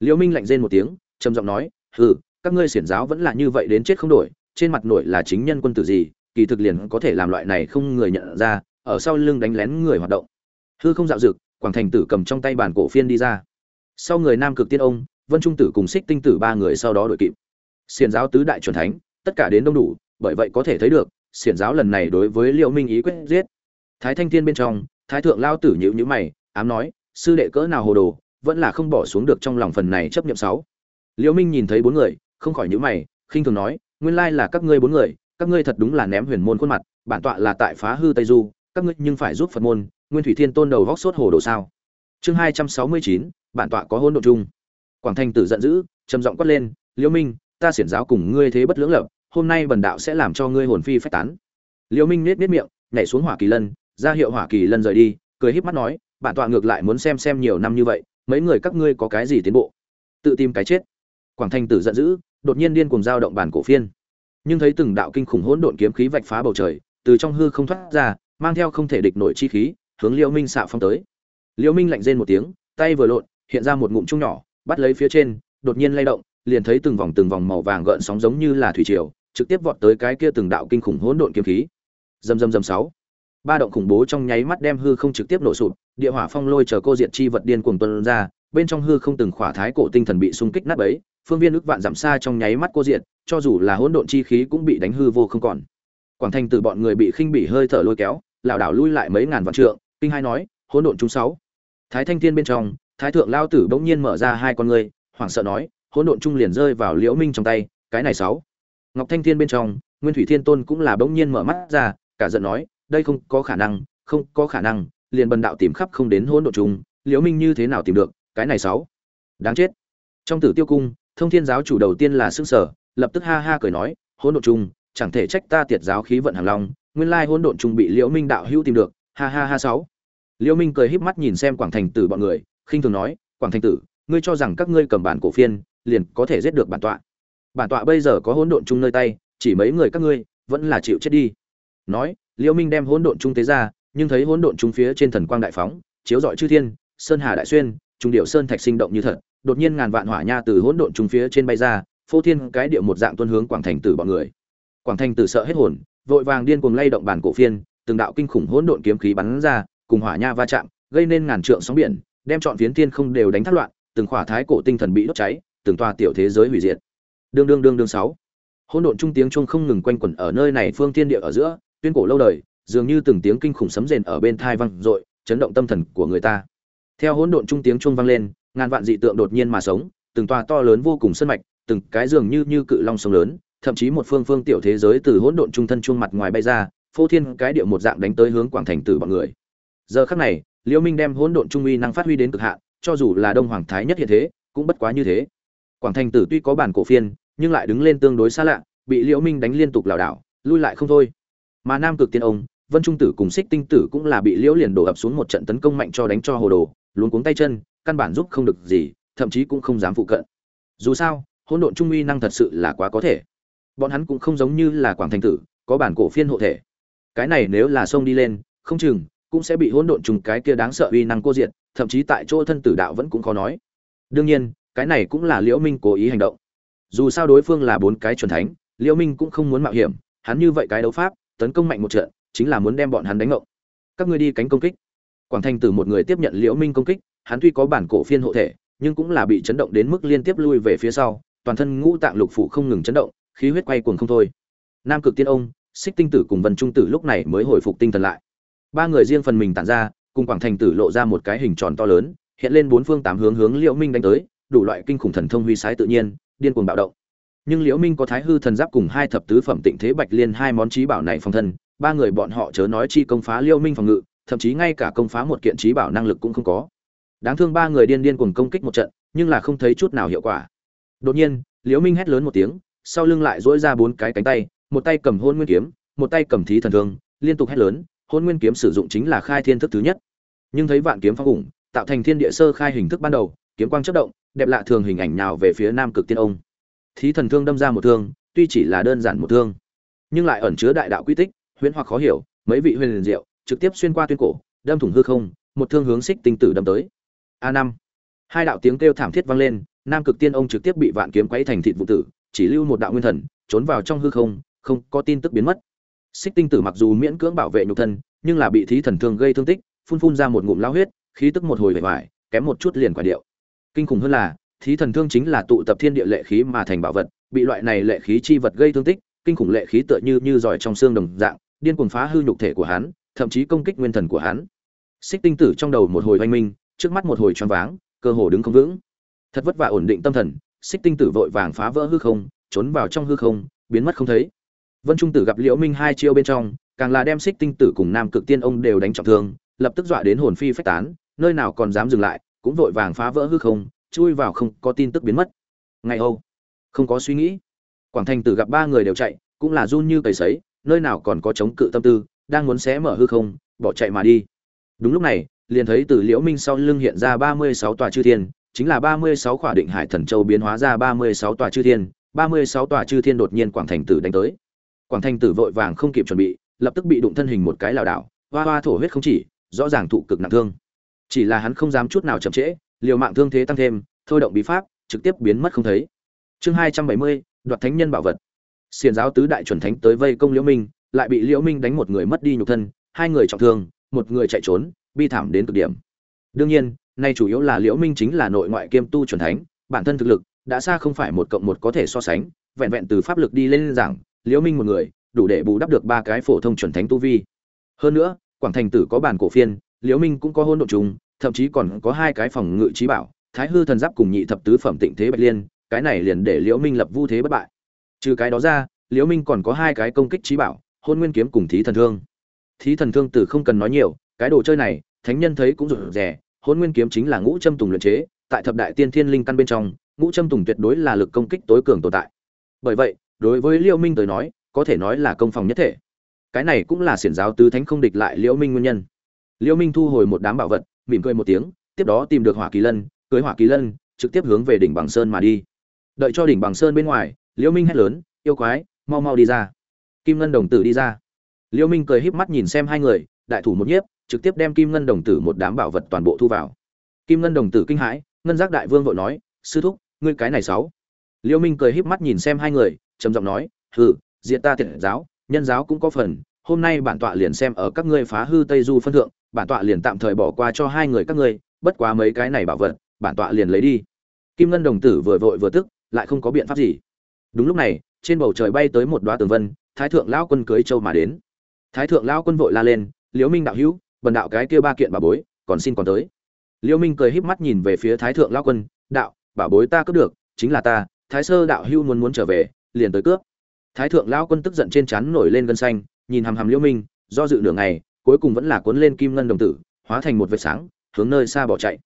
Liễu minh lạnh rên một tiếng, trầm giọng nói, hừ, các ngươi xiển giáo vẫn là như vậy đến chết không đổi, trên mặt nổi là chính nhân quân tử gì, kỳ thực liền có thể làm loại này không người nhận ra, ở sau lưng đánh lén người hoạt động. Hư không dạo dực, quảng thành tử cầm trong tay bản cổ phiên đi ra. Sau người nam cực tiên ông, vân trung tử cùng xích tinh tử ba người sau đó đội kịp. Xiển giáo tứ đại truyền thánh, tất cả đến đông đủ, bởi vậy có thể thấy được xiển giáo lần này đối với liệu minh ý quyết giết. Thái thanh thiên bên trong, thái thượng lao tử nhữ nhữ mày, ám nói, sư đệ cỡ nào hồ đồ, vẫn là không bỏ xuống được trong lòng phần này chấp niệm sáu. Liễu minh nhìn thấy bốn người, không khỏi nhữ mày, khinh thường nói, nguyên lai là các ngươi bốn người, các ngươi thật đúng là ném huyền môn khuôn mặt, bản tọa là tại phá hư tây du, các ngươi nhưng phải giúp phật môn, nguyên thủy thiên tôn đầu vóc sốt hồ đồ sao? Chương hai trăm sáu mươi chín, bản tọa có hôn độ chung. Quảng thanh tử giận dữ, trầm giọng quát lên, liễu minh, ta xiển giáo cùng ngươi thế bất lưỡng lập hôm nay bần đạo sẽ làm cho ngươi hồn phi phách tán. Liễu minh nết nết miệng, nhảy xuống hỏa kỳ lân, ra hiệu hỏa kỳ lân rời đi, cười híp mắt nói, bản tọa ngược lại muốn xem xem nhiều năm như vậy, mấy người các ngươi có cái gì tiến bộ? Tự tìm cái chết. Quảng thanh tử giận dữ, đột nhiên điên cuồng dao động bản cổ phiên. Nhưng thấy từng đạo kinh khủng hỗn độn kiếm khí vạch phá bầu trời, từ trong hư không thoát ra, mang theo không thể địch nổi chi khí, hướng liễu minh xạ phong tới. Liễu minh lạnh rên một tiếng, tay vừa lộn, hiện ra một ngụm trung nhỏ, bắt lấy phía trên, đột nhiên lay động, liền thấy từng vòng từng vòng màu vàng gợn sóng giống như là thủy triều trực tiếp vọt tới cái kia từng đạo kinh khủng hỗn độn kiếm khí. Dầm dầm dầm sáu. Ba động khủng bố trong nháy mắt đem hư không trực tiếp nổ sụp, địa hỏa phong lôi chờ cô diệt chi vật điên cuồng tuôn ra, bên trong hư không từng khỏa thái cổ tinh thần bị xung kích nát bấy, phương viên ước vạn giảm xa trong nháy mắt cô diệt, cho dù là hỗn độn chi khí cũng bị đánh hư vô không còn. Quảng thành từ bọn người bị khinh bỉ hơi thở lôi kéo, lảo đảo lui lại mấy ngàn vạn trượng, kinh hai nói, hỗn độn chúng sáu. Thái thanh thiên bên trong, thái thượng lao tử bỗng nhiên mở ra hai con người hoảng sợ nói, hỗn độn trung liền rơi vào liễu minh trong tay, cái này sáu ngọc thanh thiên bên trong, nguyên thủy thiên tôn cũng là bỗng nhiên mở mắt ra, cả giận nói, đây không có khả năng, không có khả năng, liền bần đạo tìm khắp không đến hỗn Độ trung liễu minh như thế nào tìm được, cái này sáu, đáng chết. Trong tử tiêu cung, thông thiên giáo chủ đầu tiên là xương sở, lập tức ha ha cười nói, hỗn Độ trung chẳng thể trách ta tiệt giáo khí vận hàng long, nguyên lai hỗn độn trung bị liễu minh đạo hữu tìm được. Ha ha ha sáu. Liễu minh cười híp mắt nhìn xem quảng thành tử bọn người, khinh thường nói, quảng thành tử, ngươi cho rằng các ngươi cầm bản cổ phiên, liền có thể giết được bản tọa bản tọa bây giờ có hỗn độn chung nơi tay, chỉ mấy người các ngươi vẫn là chịu chết đi. Nói liễu minh đem hỗn độn chung tế ra, nhưng thấy hỗn độn chung phía trên thần quang đại phóng, chiếu rọi chư thiên, sơn hà đại xuyên, trung điệu sơn thạch sinh động như thật, đột nhiên ngàn vạn hỏa nha từ hỗn độn chung phía trên bay ra, phô thiên cái điệu một dạng tuân hướng quảng thành tử bọn người. Quảng thành tử sợ hết hồn, vội vàng điên cuồng lay động bản cổ phiên, từng đạo kinh khủng hỗn độn kiếm khí bắn ra, cùng hỏa nha va chạm, gây nên ngàn trượng sóng biển, đem trọn phiến thiên không đều đánh thất loạn, từng khỏa thái cổ tinh thần bị đốt cháy, từng tòa tiểu thế giới hủy diệt đương đương đương đương sáu. Hỗn độn trung tiếng chuông không ngừng quanh quẩn ở nơi này phương thiên địa ở giữa, tuyên cổ lâu đời, dường như từng tiếng kinh khủng sấm rền ở bên thai vang dội, chấn động tâm thần của người ta. Theo hỗn độn trung tiếng chuông vang lên, ngàn vạn dị tượng đột nhiên mà sống, từng tòa to lớn vô cùng sân mạch, từng cái dường như như cự long sông lớn, thậm chí một phương phương tiểu thế giới từ hỗn độn trung thân chuông mặt ngoài bay ra, phô thiên cái điệu một dạng đánh tới hướng quảng thành tử bọn người. Giờ khắc này, liễu minh đem hỗn độn trung uy năng phát huy đến cực hạn, cho dù là đông hoàng thái nhất hiện thế, cũng bất quá như thế quảng thành tử tuy có bản cổ phiên, nhưng lại đứng lên tương đối xa lạ, bị liễu minh đánh liên tục lảo đảo, lui lại không thôi. Mà nam cực tiên ông, vân trung tử cùng xích tinh tử cũng là bị liễu liền đổ ập xuống một trận tấn công mạnh cho đánh cho hồ đồ, luống cuống tay chân, căn bản giúp không được gì, thậm chí cũng không dám phụ cận. Dù sao, hỗn độn trung uy năng thật sự là quá có thể. Bọn hắn cũng không giống như là quảng thành tử, có bản cổ phiên hộ thể. Cái này nếu là sông đi lên, không chừng cũng sẽ bị hỗn độn trùng cái kia đáng sợ uy năng cô diệt, thậm chí tại chỗ thân tử đạo vẫn cũng khó nói. Đương nhiên cái này cũng là liễu minh cố ý hành động. Dù sao đối phương là bốn cái chuẩn thánh, liễu minh cũng không muốn mạo hiểm, hắn như vậy cái đấu pháp, tấn công mạnh một trận, chính là muốn đem bọn hắn đánh ngộng. Các ngươi đi cánh công kích. Quảng thành tử một người tiếp nhận liễu minh công kích, hắn tuy có bản cổ phiên hộ thể, nhưng cũng là bị chấn động đến mức liên tiếp lui về phía sau, toàn thân ngũ tạng lục phủ không ngừng chấn động, khí huyết quay cuồng không thôi. Nam cực tiên ông, xích tinh tử cùng vân trung tử lúc này mới hồi phục tinh thần lại. Ba người riêng phần mình tản ra, cùng quảng thành tử lộ ra một cái hình tròn to lớn, hiện lên bốn phương tám hướng hướng liễu minh đánh tới đủ loại kinh khủng thần thông huy sái tự nhiên, điên cuồng bạo động. Nhưng liễu minh có thái hư thần giáp cùng hai thập tứ phẩm tịnh thế bạch liên hai món trí bảo này phòng thân, ba người bọn họ chớ nói chi công phá liễu minh phòng ngự, thậm chí ngay cả công phá một kiện trí bảo năng lực cũng không có. Đáng thương ba người điên điên cuồng công kích một trận, nhưng là không thấy chút nào hiệu quả. Đột nhiên, liễu minh hét lớn một tiếng, sau lưng lại duỗi ra bốn cái cánh tay, một tay cầm hôn nguyên kiếm, một tay cầm thí thần thương, liên tục hét lớn, hôn nguyên kiếm sử dụng chính là khai thiên thức thứ nhất. Nhưng thấy vạn kiếm phong ủng tạo thành thiên địa sơ khai hình thức ban đầu, kiếm quang chất động đẹp lạ thường hình ảnh nào về phía nam cực tiên ông. Thí thần thương đâm ra một thương, tuy chỉ là đơn giản một thương, nhưng lại ẩn chứa đại đạo quy tích, huyễn hoặc khó hiểu, mấy vị huyền liền diệu, trực tiếp xuyên qua tuyên cổ, đâm thủng hư không, một thương hướng xích tinh tử đâm tới. A năm. Hai đạo tiếng kêu thảm thiết vang lên, nam cực tiên ông trực tiếp bị vạn kiếm quấy thành thịt vụ tử, chỉ lưu một đạo nguyên thần, trốn vào trong hư không không có tin tức biến mất. Xích tinh tử mặc dù miễn cưỡng bảo vệ nhục thân, nhưng là bị thí thần thương gây thương tích, phun phun ra một ngụm lao huyết, khí tức một hồi vẻ vải, kém một chút liền quả điệu kinh khủng hơn là, thí thần thương chính là tụ tập thiên địa lệ khí mà thành bảo vật, bị loại này lệ khí chi vật gây thương tích, kinh khủng lệ khí tựa như như giỏi trong xương đồng dạng, điên cuồng phá hư nhục thể của hắn, thậm chí công kích nguyên thần của hắn. Xích tinh tử trong đầu một hồi oanh minh, trước mắt một hồi choáng váng, cơ hồ đứng không vững. Thật vất vả ổn định tâm thần, xích tinh tử vội vàng phá vỡ hư không, trốn vào trong hư không, biến mất không thấy. Vân trung tử gặp liễu minh hai chiêu bên trong, càng là đem xích tinh tử cùng nam cực tiên ông đều đánh trọng thương, lập tức dọa đến hồn phi phách tán, nơi nào còn dám dừng lại cũng vội vàng phá vỡ hư không, chui vào không, có tin tức biến mất. Ngày âu, không có suy nghĩ. Quảng thành tử gặp ba người đều chạy, cũng là run như cầy sấy, nơi nào còn có chống cự tâm tư, đang muốn xé mở hư không, bỏ chạy mà đi. Đúng lúc này, liền thấy từ liễu minh sau lưng hiện ra ba mươi sáu tòa chư thiên, chính là ba mươi sáu khỏa định hải thần châu biến hóa ra ba mươi sáu tòa chư thiên, ba mươi sáu tòa chư thiên đột nhiên quảng thành tử đánh tới. Quảng thành tử vội vàng không kịp chuẩn bị, lập tức bị đụng thân hình một cái lảo đảo, hoa hoa thổ huyết không chỉ, rõ ràng thụ cực nặng thương chỉ là hắn không dám chút nào chậm trễ, liều mạng thương thế tăng thêm, thôi động bí pháp, trực tiếp biến mất không thấy. Chương hai trăm bảy mươi, đoạt thánh nhân bảo vật. Xiền giáo tứ đại chuẩn thánh tới vây công liễu minh, lại bị liễu minh đánh một người mất đi nhục thân, hai người trọng thương, một người chạy trốn, bi thảm đến cực điểm. Đương nhiên, nay chủ yếu là liễu minh chính là nội ngoại kiêm tu chuẩn thánh, bản thân thực lực đã xa không phải một cộng một có thể so sánh, vẹn vẹn từ pháp lực đi lên giảng, liễu minh một người đủ để bù đắp được ba cái phổ thông chuẩn thánh tu vi. Hơn nữa, quảng thành tử có bản cổ phiên liễu minh cũng có hôn độn trùng, thậm chí còn có hai cái phòng ngự trí bảo, thái hư thần giáp cùng nhị thập tứ phẩm tịnh thế bạch liên, cái này liền để liễu minh lập vu thế bất bại. Trừ cái đó ra, liễu minh còn có hai cái công kích trí bảo, hôn nguyên kiếm cùng thí thần thương. Thí thần thương từ không cần nói nhiều, cái đồ chơi này, thánh nhân thấy cũng rụt rè, hôn nguyên kiếm chính là ngũ châm tùng luyện chế, tại thập đại tiên thiên linh căn bên trong, ngũ châm tùng tuyệt đối là lực công kích tối cường tồn tại. Bởi vậy, đối với liễu minh tới nói, có thể nói là công phòng nhất thể. Cái này cũng là xiển giáo tứ thánh không địch lại liễu minh nguyên nhân liễu minh thu hồi một đám bảo vật, mỉm cười một tiếng, tiếp đó tìm được hỏa kỳ lân, cưới hỏa kỳ lân, trực tiếp hướng về đỉnh bằng sơn mà đi. Đợi cho đỉnh bằng sơn bên ngoài liễu minh hét lớn, yêu quái, mau mau đi ra. Kim ngân đồng tử đi ra. Liễu minh cười híp mắt nhìn xem hai người, đại thủ một nhiếp, trực tiếp đem kim ngân đồng tử một đám bảo vật toàn bộ thu vào. Kim ngân đồng tử kinh hãi, ngân giác đại vương vội nói, sư thúc, ngươi cái này sáu liễu minh cười híp mắt nhìn xem hai người, trầm giọng nói, hừ, diệt ta thiện giáo, nhân giáo cũng có phần, hôm nay bản tọa liền xem ở các ngươi phá hư tây du phân thượng bản tọa liền tạm thời bỏ qua cho hai người các ngươi, bất quá mấy cái này bảo vật, bản tọa liền lấy đi. Kim ngân đồng tử vừa vội vừa tức, lại không có biện pháp gì. Đúng lúc này, trên bầu trời bay tới một đoá tường vân, thái thượng lão quân cưới châu mà đến. Thái thượng lão quân vội la lên, liễu minh đạo hữu, bần đạo cái kia ba kiện bà bối, còn xin còn tới. Liễu minh cười híp mắt nhìn về phía thái thượng lão quân, đạo bà bối ta cướp được, chính là ta, thái sơ đạo hữu muốn muốn trở về, liền tới cướp. Thái thượng lão quân tức giận trên chắn nổi lên gân xanh, nhìn hàm hàm liễu minh, do dự nửa ngày cuối cùng vẫn là cuốn lên kim ngân đồng tử, hóa thành một vệt sáng, hướng nơi xa bỏ chạy.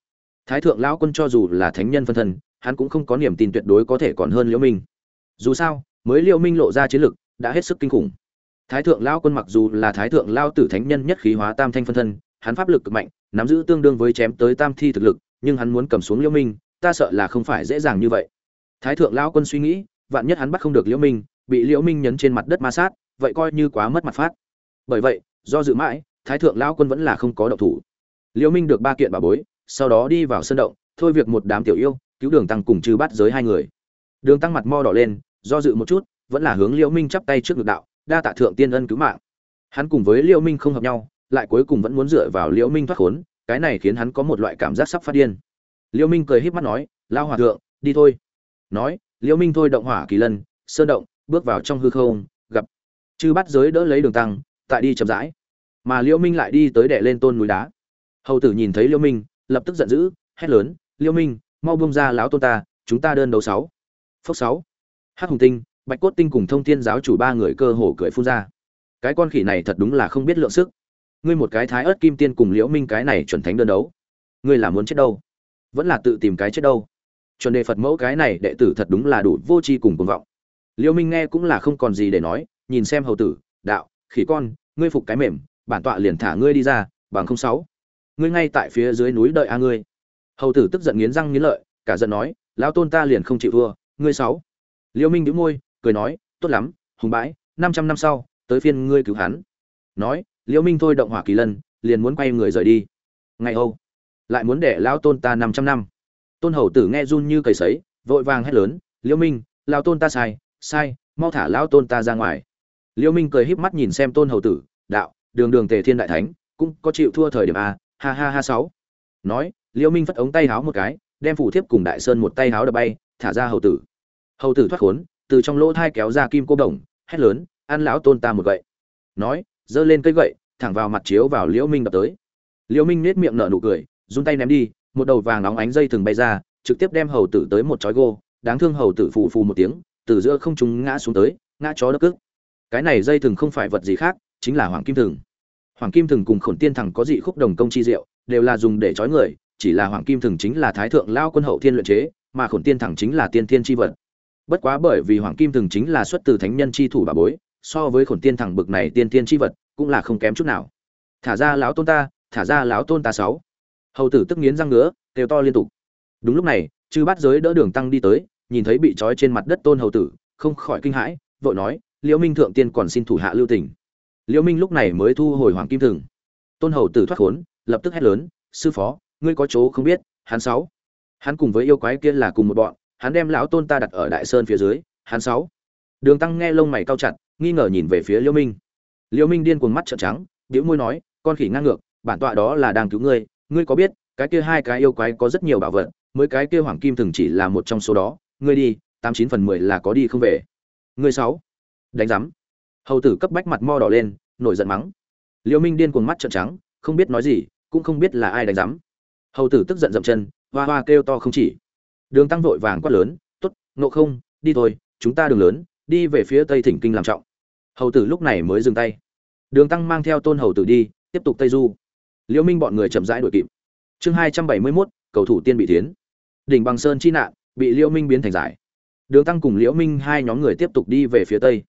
Thái thượng lão quân cho dù là thánh nhân phân thân, hắn cũng không có niềm tin tuyệt đối có thể còn hơn liễu minh. Dù sao, mới liễu minh lộ ra chiến lực, đã hết sức kinh khủng. Thái thượng lão quân mặc dù là thái thượng lao tử thánh nhân nhất khí hóa tam thanh phân thân, hắn pháp lực cực mạnh, nắm giữ tương đương với chém tới tam thi thực lực, nhưng hắn muốn cầm xuống liễu minh, ta sợ là không phải dễ dàng như vậy. Thái thượng lão quân suy nghĩ, vạn nhất hắn bắt không được liễu minh, bị liễu minh nhấn trên mặt đất ma sát, vậy coi như quá mất mặt phát. Bởi vậy, do dự mãi thái thượng lão quân vẫn là không có động thủ. Liễu minh được ba kiện bà bối, sau đó đi vào sân động, thôi việc một đám tiểu yêu, cứu đường tăng cùng trừ bắt giới hai người. Đường tăng mặt mo đỏ lên, do dự một chút, vẫn là hướng liễu minh chắp tay trước ngực đạo, đa tạ thượng tiên ân cứu mạng. Hắn cùng với liễu minh không hợp nhau, lại cuối cùng vẫn muốn dựa vào liễu minh thoát khốn, cái này khiến hắn có một loại cảm giác sắp phát điên. Liễu minh cười híp mắt nói lao hòa thượng, đi thôi. Nói liễu minh thôi động hỏa kỳ lân, sơn động, bước vào trong hư không, gặp chư bắt giới đỡ lấy đường tăng, tại đi chậm rãi mà liễu minh lại đi tới đè lên tôn núi đá. Hầu tử nhìn thấy liễu minh, lập tức giận dữ, hét lớn, liễu minh, mau buông ra lão tôn ta, chúng ta đơn đấu sáu. Phốc sáu. Hắc hùng tinh, bạch cốt tinh cùng thông thiên giáo chủ ba người cơ hồ cười phun ra. Cái con khỉ này thật đúng là không biết lượng sức. Ngươi một cái thái ớt kim tiên cùng liễu minh cái này chuẩn thánh đơn đấu. Ngươi là muốn chết đâu? Vẫn là tự tìm cái chết đâu? Chuẩn đề phật mẫu cái này đệ tử thật đúng là đủ vô tri cùng cuồng vọng. Liễu minh nghe cũng là không còn gì để nói, nhìn xem hầu tử, đạo, khỉ con, ngươi phục cái mềm bản tọa liền thả ngươi đi ra, bằng không sáu. Ngươi ngay tại phía dưới núi đợi a ngươi. Hầu tử tức giận nghiến răng nghiến lợi, cả giận nói, lão tôn ta liền không chịu thua, ngươi sáu. Liễu minh nhíu môi, cười nói, tốt lắm, hùng bãi, năm trăm năm sau, tới phiên ngươi cứu hắn. Nói liễu minh thôi động hỏa kỳ lân, liền muốn quay người rời đi. Ngày âu lại muốn để lão tôn ta năm trăm năm. Tôn hầu tử nghe run như cầy sấy, vội vàng hét lớn liễu minh, lão tôn ta sai sai, mau thả lão tôn ta ra ngoài. Liễu minh cười híp mắt nhìn xem tôn hầu tử, đạo đường đường tề thiên đại thánh, cũng có chịu thua thời điểm a, ha ha ha sáu. Nói liễu minh phất ống tay háo một cái, đem phủ thiếp cùng đại sơn một tay háo đập bay, thả ra hầu tử. Hầu tử thoát khốn, từ trong lỗ thai kéo ra kim cô đồng, hét lớn ăn lão tôn ta một gậy. Nói, giơ lên cây gậy, thẳng vào mặt chiếu vào liễu minh đập tới. Liễu minh nết miệng nở nụ cười, run tay ném đi, một đầu vàng nóng ánh dây thừng bay ra, trực tiếp đem hầu tử tới một chói gô, đáng thương hầu tử phù phù một tiếng, từ giữa không trung ngã xuống tới, ngã chó đất cước. Cái này dây thừng không phải vật gì khác chính là hoàng kim thừng. Hoàng kim thừng cùng khổn tiên thẳng có dị khúc đồng công chi diệu, đều là dùng để trói người, chỉ là hoàng kim thừng chính là thái thượng lao quân hậu thiên luyện chế, mà khổn tiên thẳng chính là tiên thiên chi vật. Bất quá bởi vì hoàng kim thừng chính là xuất từ thánh nhân chi thủ bà bối, so với khổn tiên thẳng bực này tiên thiên chi vật cũng là không kém chút nào. Thả ra lão tôn ta, thả ra lão tôn ta sáu. Hầu tử tức nghiến răng ngứa, kêu to liên tục. Đúng lúc này, chư bát giới đỡ đường tăng đi tới, nhìn thấy bị trói trên mặt đất tôn hầu tử, không khỏi kinh hãi, vội nói, liễu minh thượng tiên còn xin thủ hạ lưu tình liễu minh lúc này mới thu hồi hoàng kim thừng. Tôn hầu tử thoát khốn, lập tức hét lớn, sư phó, ngươi có chỗ không biết, hắn sáu. Hắn cùng với yêu quái kia là cùng một bọn, hắn đem lão tôn ta đặt ở đại sơn phía dưới, hắn sáu. Đường tăng nghe lông mày cao chặt, nghi ngờ nhìn về phía liễu minh. Liễu minh điên cuồng mắt trợn trắng điếu môi nói, con khỉ ngang ngược, bản tọa đó là đang cứu ngươi ngươi có biết, cái kia hai cái yêu quái có rất nhiều bảo vật, mới cái kia hoàng kim thừng chỉ là một trong số đó, ngươi đi, tám chín phần mười là có đi không về. Ngươi sáu. Đánh giám. Hầu tử cấp bách mặt mo đỏ lên nổi giận mắng. Liễu minh điên cuồng mắt trợn trắng không biết nói gì cũng không biết là ai đánh giám. Hầu tử tức giận dậm chân hoa hoa kêu to không chỉ. Đường tăng vội vàng quát lớn tốt nộ không đi thôi chúng ta đường lớn đi về phía tây thỉnh kinh làm trọng. Hầu tử lúc này mới dừng tay. Đường tăng mang theo tôn hầu tử đi tiếp tục tây du. Liễu minh bọn người chậm rãi đuổi kịp. Chương hai trăm bảy mươi 271, cầu thủ tiên bị thiến đỉnh bằng sơn chi nạn bị liễu minh biến thành giải. Đường tăng cùng liễu minh hai nhóm người tiếp tục đi về phía tây.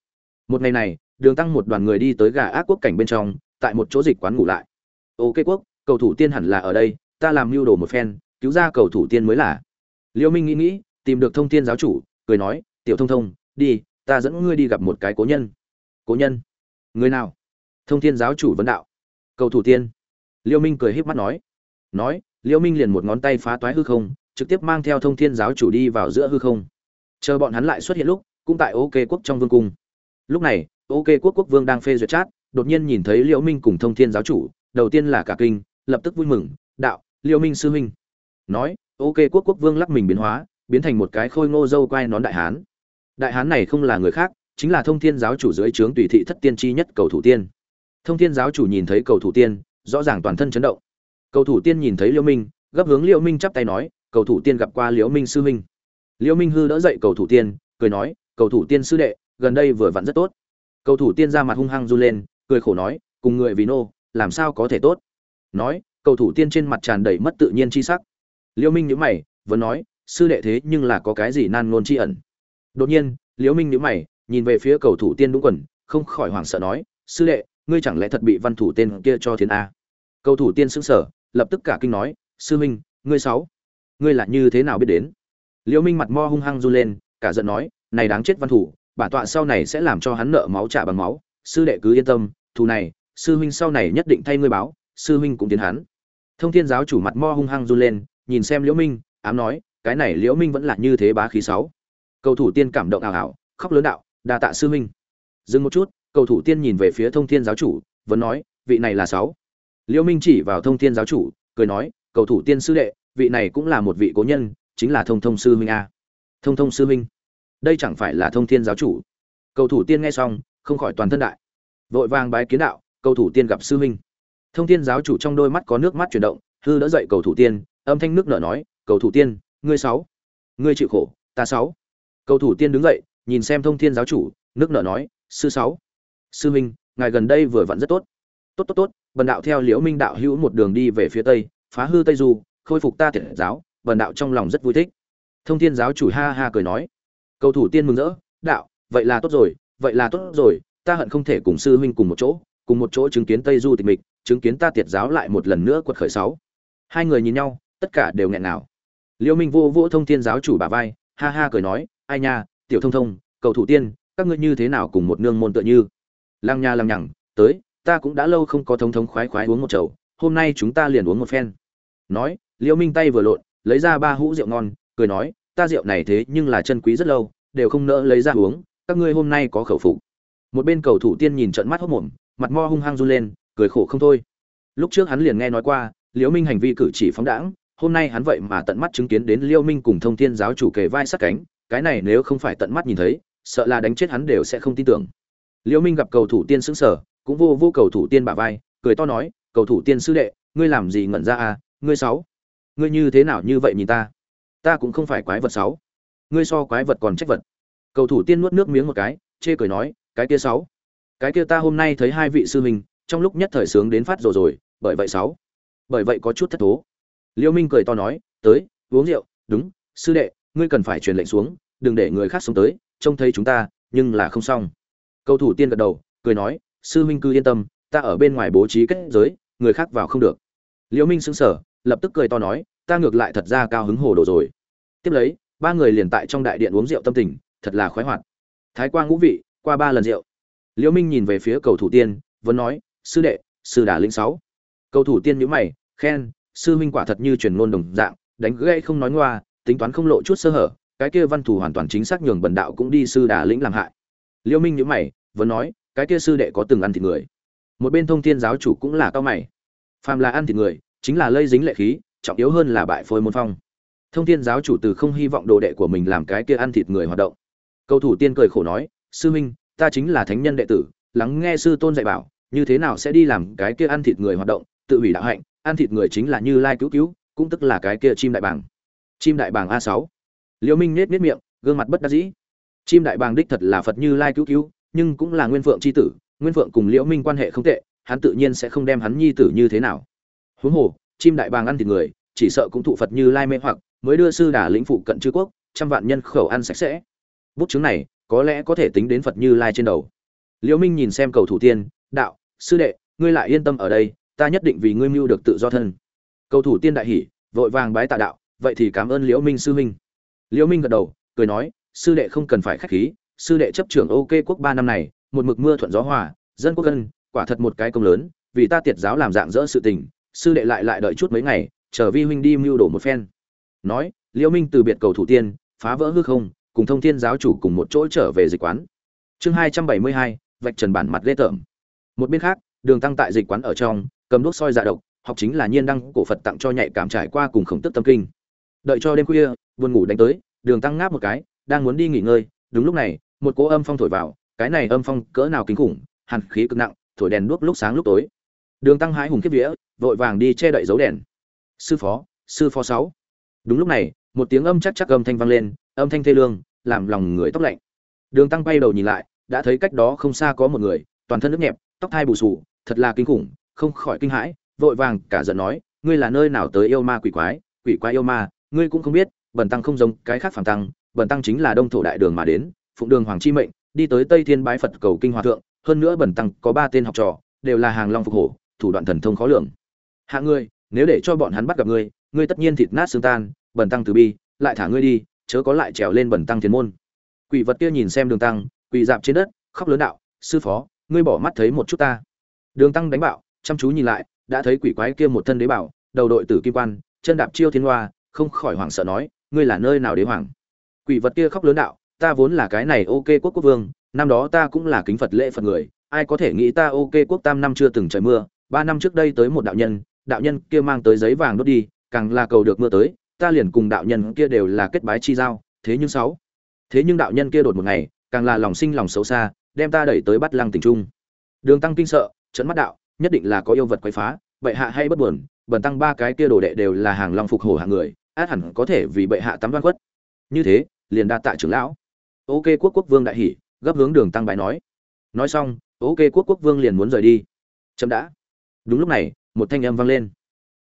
Một ngày này đường tăng một đoàn người đi tới gà ác quốc cảnh bên trong, tại một chỗ dịch quán ngủ lại. Ok quốc, cầu thủ tiên hẳn là ở đây, ta làm mưu đồ một phen, cứu ra cầu thủ tiên mới là. Liêu minh nghĩ nghĩ, tìm được thông tiên giáo chủ, cười nói, tiểu thông thông, đi, ta dẫn ngươi đi gặp một cái cố nhân. Cố nhân? Người nào? Thông thiên giáo chủ vấn đạo. Cầu thủ tiên. Liêu minh cười híp mắt nói. Nói, liêu minh liền một ngón tay phá toái hư không, trực tiếp mang theo thông thiên giáo chủ đi vào giữa hư không. Chờ bọn hắn lại xuất hiện lúc, cũng tại ok quốc trong vương cung. Lúc này ok, quốc quốc vương đang phê duyệt chat, đột nhiên nhìn thấy liễu minh cùng thông thiên giáo chủ, đầu tiên là cả kinh, lập tức vui mừng, đạo, liễu minh sư huynh. Nói, ok, quốc quốc vương lắc mình biến hóa, biến thành một cái khôi ngô dâu quai nón đại hán. Đại hán này không là người khác, chính là thông thiên giáo chủ dưới trướng tùy thị thất tiên chi nhất cầu thủ tiên. Thông thiên giáo chủ nhìn thấy cầu thủ tiên, rõ ràng toàn thân chấn động. Cầu thủ tiên nhìn thấy liễu minh, gấp hướng liễu minh chắp tay nói, cầu thủ tiên gặp qua liễu minh sư huynh. Liễu minh hư đỡ dậy cầu thủ tiên, cười nói, cầu thủ tiên sư đệ, gần đây vừa vặn rất tốt cầu thủ tiên ra mặt hung hăng run lên, cười khổ nói, cùng người vì nô, làm sao có thể tốt? Nói, cầu thủ tiên trên mặt tràn đầy mất tự nhiên chi sắc. Liễu minh nhíu mày, vẫn nói, sư đệ thế nhưng là có cái gì nan ngôn chi ẩn? Đột nhiên liễu minh nhíu mày, nhìn về phía cầu thủ tiên đúng quần, không khỏi hoảng sợ nói, sư đệ, ngươi chẳng lẽ thật bị văn thủ tên kia cho thiên a à? cầu thủ tiên sững sờ, lập tức cả kinh nói, sư minh, ngươi sáu, ngươi là như thế nào biết đến? Liễu minh mặt mo hung hăng run lên, cả giận nói, này đáng chết văn thủ bản tọa sau này sẽ làm cho hắn nợ máu trả bằng máu. Sư đệ cứ yên tâm, thù này, sư huynh sau này nhất định thay ngươi báo, sư huynh cũng tiến hắn. Thông thiên giáo chủ mặt mo hung hăng run lên, nhìn xem liễu minh, ám nói, cái này liễu minh vẫn là như thế bá khí sáu. Cầu thủ tiên cảm động ảo ảo khóc lớn đạo, đa tạ sư huynh. Dừng một chút, cầu thủ tiên nhìn về phía thông thiên giáo chủ, vẫn nói, vị này là sáu. Liễu minh chỉ vào thông thiên giáo chủ, cười nói, cầu thủ tiên sư đệ, vị này cũng là một vị cố nhân, chính là thông thông sư huynh a. Thông thông sư huynh đây chẳng phải là thông thiên giáo chủ. Cầu thủ tiên nghe xong, không khỏi toàn thân đại. Vội vàng bái kiến đạo, cầu thủ tiên gặp sư huynh. Thông thiên giáo chủ trong đôi mắt có nước mắt chuyển động, hư đỡ dậy cầu thủ tiên, âm thanh nước nở nói, cầu thủ tiên, ngươi sáu. Ngươi chịu khổ, ta sáu. Cầu thủ tiên đứng dậy, nhìn xem thông thiên giáo chủ, nước nở nói, sư sáu. Sư huynh, ngài gần đây vừa vặn rất tốt. Tốt tốt tốt, bần đạo theo liễu minh đạo hữu một đường đi về phía tây, phá hư tây du, khôi phục ta thiện giáo, bần đạo trong lòng rất vui thích. Thông thiên giáo chủ ha ha cười nói cầu thủ tiên mừng rỡ, đạo, vậy là tốt rồi, vậy là tốt rồi, ta hận không thể cùng sư huynh cùng một chỗ, cùng một chỗ chứng kiến tây du tịch mịch, chứng kiến ta tiệt giáo lại một lần nữa quật khởi sáu. Hai người nhìn nhau, tất cả đều nghẹn nào liêu minh vô vô thông thiên giáo chủ bà vai, ha ha cười nói, ai nha, tiểu thông thông, cầu thủ tiên, các ngươi như thế nào cùng một nương môn tựa như? Lăng nha lăng nhằng, tới, ta cũng đã lâu không có thông thông khoái khoái uống một chầu, hôm nay chúng ta liền uống một phen. Nói, liêu minh tay vừa lộn, lấy ra ba hũ rượu ngon, cười nói ta rượu này thế nhưng là chân quý rất lâu, đều không nỡ lấy ra uống, các ngươi hôm nay có khẩu phục. Một bên cầu thủ tiên nhìn trận mắt hốc mồm, mặt mo hung hăng run lên, cười khổ không thôi. Lúc trước hắn liền nghe nói qua, liễu minh hành vi cử chỉ phóng đãng, hôm nay hắn vậy mà tận mắt chứng kiến đến liễu minh cùng thông thiên giáo chủ kề vai sát cánh, cái này nếu không phải tận mắt nhìn thấy, sợ là đánh chết hắn đều sẽ không tin tưởng. Liễu minh gặp cầu thủ tiên sững sờ, cũng vô vô cầu thủ tiên bả vai, cười to nói, cầu thủ tiên sư đệ, ngươi làm gì ngẩn ra à ngươi sáu? Ngươi như thế nào như vậy nhìn ta? Ta cũng không phải quái vật sáu. Ngươi so quái vật còn trách vật. Cầu thủ tiên nuốt nước miếng một cái, chê cười nói, cái kia sáu. Cái kia ta hôm nay thấy hai vị sư huynh, trong lúc nhất thời sướng đến phát rồi rồi, bởi vậy sáu. Bởi vậy có chút thất thố. Liêu minh cười to nói, tới, uống rượu, đúng, sư đệ, ngươi cần phải truyền lệnh xuống, đừng để người khác xuống tới, trông thấy chúng ta, nhưng là không xong. Cầu thủ tiên gật đầu, cười nói, sư huynh cứ yên tâm, ta ở bên ngoài bố trí kết giới, người khác vào không được. Liêu minh sững sờ, lập tức cười to nói ta ngược lại thật ra cao hứng hồ đồ rồi. Tiếp lấy, ba người liền tại trong đại điện uống rượu tâm tình, thật là khoái hoạt. Thái quang ngũ vị, qua ba lần rượu. Liễu minh nhìn về phía cầu thủ tiên, vẫn nói, sư đệ, sư đà linh sáu. Cầu thủ tiên nhíu mày, khen, sư huynh quả thật như truyền ngôn đồng dạng, đánh gãy không nói ngoa, tính toán không lộ chút sơ hở, cái kia văn thủ hoàn toàn chính xác nhường bần đạo cũng đi sư đà lĩnh làm hại. Liễu minh nhíu mày, vẫn nói, cái kia sư đệ có từng ăn thịt người? Một bên thông thiên giáo chủ cũng là cao mày. Phàm là ăn thịt người, chính là lây dính lệ khí trọng yếu hơn là bại phôi môn phong. Thông thiên giáo chủ từ không hy vọng đồ đệ của mình làm cái kia ăn thịt người hoạt động. Cầu thủ tiên cười khổ nói, sư minh ta chính là thánh nhân đệ tử, lắng nghe sư tôn dạy bảo, như thế nào sẽ đi làm cái kia ăn thịt người hoạt động, tự hủy đạo hạnh, ăn thịt người chính là như lai cứu cứu, cũng tức là cái kia chim đại bàng. Chim đại bàng a sáu. Liễu minh nết nết miệng, gương mặt bất đắc dĩ. Chim đại bàng đích thật là phật như lai cứu cứu, nhưng cũng là nguyên phượng c h i tử, nguyên phượng cùng liễu minh quan hệ không tệ, hắn tự nhiên sẽ không đem hắn nhi tử như thế nào. Huống hồ chim đại bàng ăn thịt người, chỉ sợ cũng thụ phật như lai mê hoặc, mới đưa sư đà lĩnh phụ cận chư quốc, trăm vạn nhân khẩu ăn sạch sẽ. Bút chứng này, có lẽ có thể tính đến phật như lai trên đầu. Liễu minh nhìn xem cầu thủ tiên, đạo, sư đệ, ngươi lại yên tâm ở đây, ta nhất định vì ngươi mưu được tự do thân. Cầu thủ tiên đại hỉ, vội vàng bái tạ đạo, vậy thì cảm ơn liễu minh sư huynh. Liễu minh gật đầu, cười nói, sư đệ không cần phải khách khí, sư đệ chấp trưởng ok quốc ba năm này, một mực mưa thuận gió hòa, dân quốc dân, quả thật một cái công lớn, vì ta tiệt giáo làm dạng dỡ sự tình sư đệ lại lại đợi chút mấy ngày, chờ vi huynh đi mưu đổ một phen. Nói, liễu minh từ biệt cầu thủ tiên, phá vỡ hư không, cùng thông thiên giáo chủ cùng một chỗ trở về dịch quán. Chương hai trăm bảy mươi hai, vạch trần bản mặt lê tởm. Một bên khác, đường tăng tại dịch quán ở trong, cầm đuốc soi dạ độc, học chính là nhiên đăng cổ phật tặng cho nhạy cảm trải qua cùng khổng tức tâm kinh. Đợi cho đêm khuya, buồn ngủ đánh tới, đường tăng ngáp một cái, đang muốn đi nghỉ ngơi, đúng lúc này, một cỗ âm phong thổi vào, cái này âm phong cỡ nào kinh khủng, hàn khí cực nặng, thổi đèn đuốc lúc sáng lúc tối. Đường tăng hái hùng kiếp vía vội vàng đi che đậy dấu đèn. Sư phó sư phó sáu. Đúng lúc này, một tiếng âm chắc chắc âm thanh vang lên, âm thanh thê lương, làm lòng người tóc lạnh. Đường tăng bay đầu nhìn lại, đã thấy cách đó không xa có một người, toàn thân nước nhẹp, tóc thai bù sù thật là kinh khủng, không khỏi kinh hãi, vội vàng cả giận nói, ngươi là nơi nào tới yêu ma quỷ quái? Quỷ quái yêu ma, ngươi cũng không biết, bần tăng không giống cái khác phàm tăng, bần tăng chính là đông thổ đại đường mà đến, phụng đường hoàng chi mệnh, đi tới tây thiên bái phật cầu kinh hòa thượng, hơn nữa bần tăng có ba tên học trò, đều là hàng long phục hổ, thủ đoạn thần thông khó lường hạ ngươi, nếu để cho bọn hắn bắt gặp ngươi ngươi tất nhiên thịt nát xương tan bần tăng từ bi, lại thả ngươi đi, chớ có lại trèo lên bần tăng thiên môn. Quỷ vật kia nhìn xem đường tăng, quỳ dạp trên đất, khóc lớn đạo, sư phó, ngươi bỏ mắt thấy một chút ta. Đường tăng đánh bạo, chăm chú nhìn lại, đã thấy quỷ quái kia một thân đế bảo, đầu đội tử kim quan, chân đạp chiêu thiên hoa, không khỏi hoảng sợ nói, ngươi là nơi nào đế hoàng? Quỷ vật kia khóc lớn đạo, ta vốn là cái này ok quốc quốc vương, năm đó ta cũng là kính phật lễ phật người, ai có thể nghĩ ta ok quốc tam năm chưa từng trời mưa, ba năm trước đây tới một đạo nhân đạo nhân kia mang tới giấy vàng đốt đi, càng là cầu được mưa tới, ta liền cùng đạo nhân kia đều là kết bái chi giao, thế nhưng sáu. Thế nhưng đạo nhân kia đột một ngày, càng là lòng sinh lòng xấu xa, đem ta đẩy tới bắt lăng tình trung. Đường tăng kinh sợ trận mắt đạo, nhất định là có yêu vật quấy phá, bệ hạ hay bất buồn, bần tăng ba cái kia đồ đệ đều là hàng long phục hổ hạng người, át hẳn có thể vì bệ hạ tắm đoan quất như thế, liền đa tạ trưởng lão. Ok quốc quốc vương đại hỉ, gấp hướng đường tăng bài nói. Nói xong ok quốc quốc vương liền muốn rời đi. Chậm đã. Đúng lúc này một thanh âm vang lên.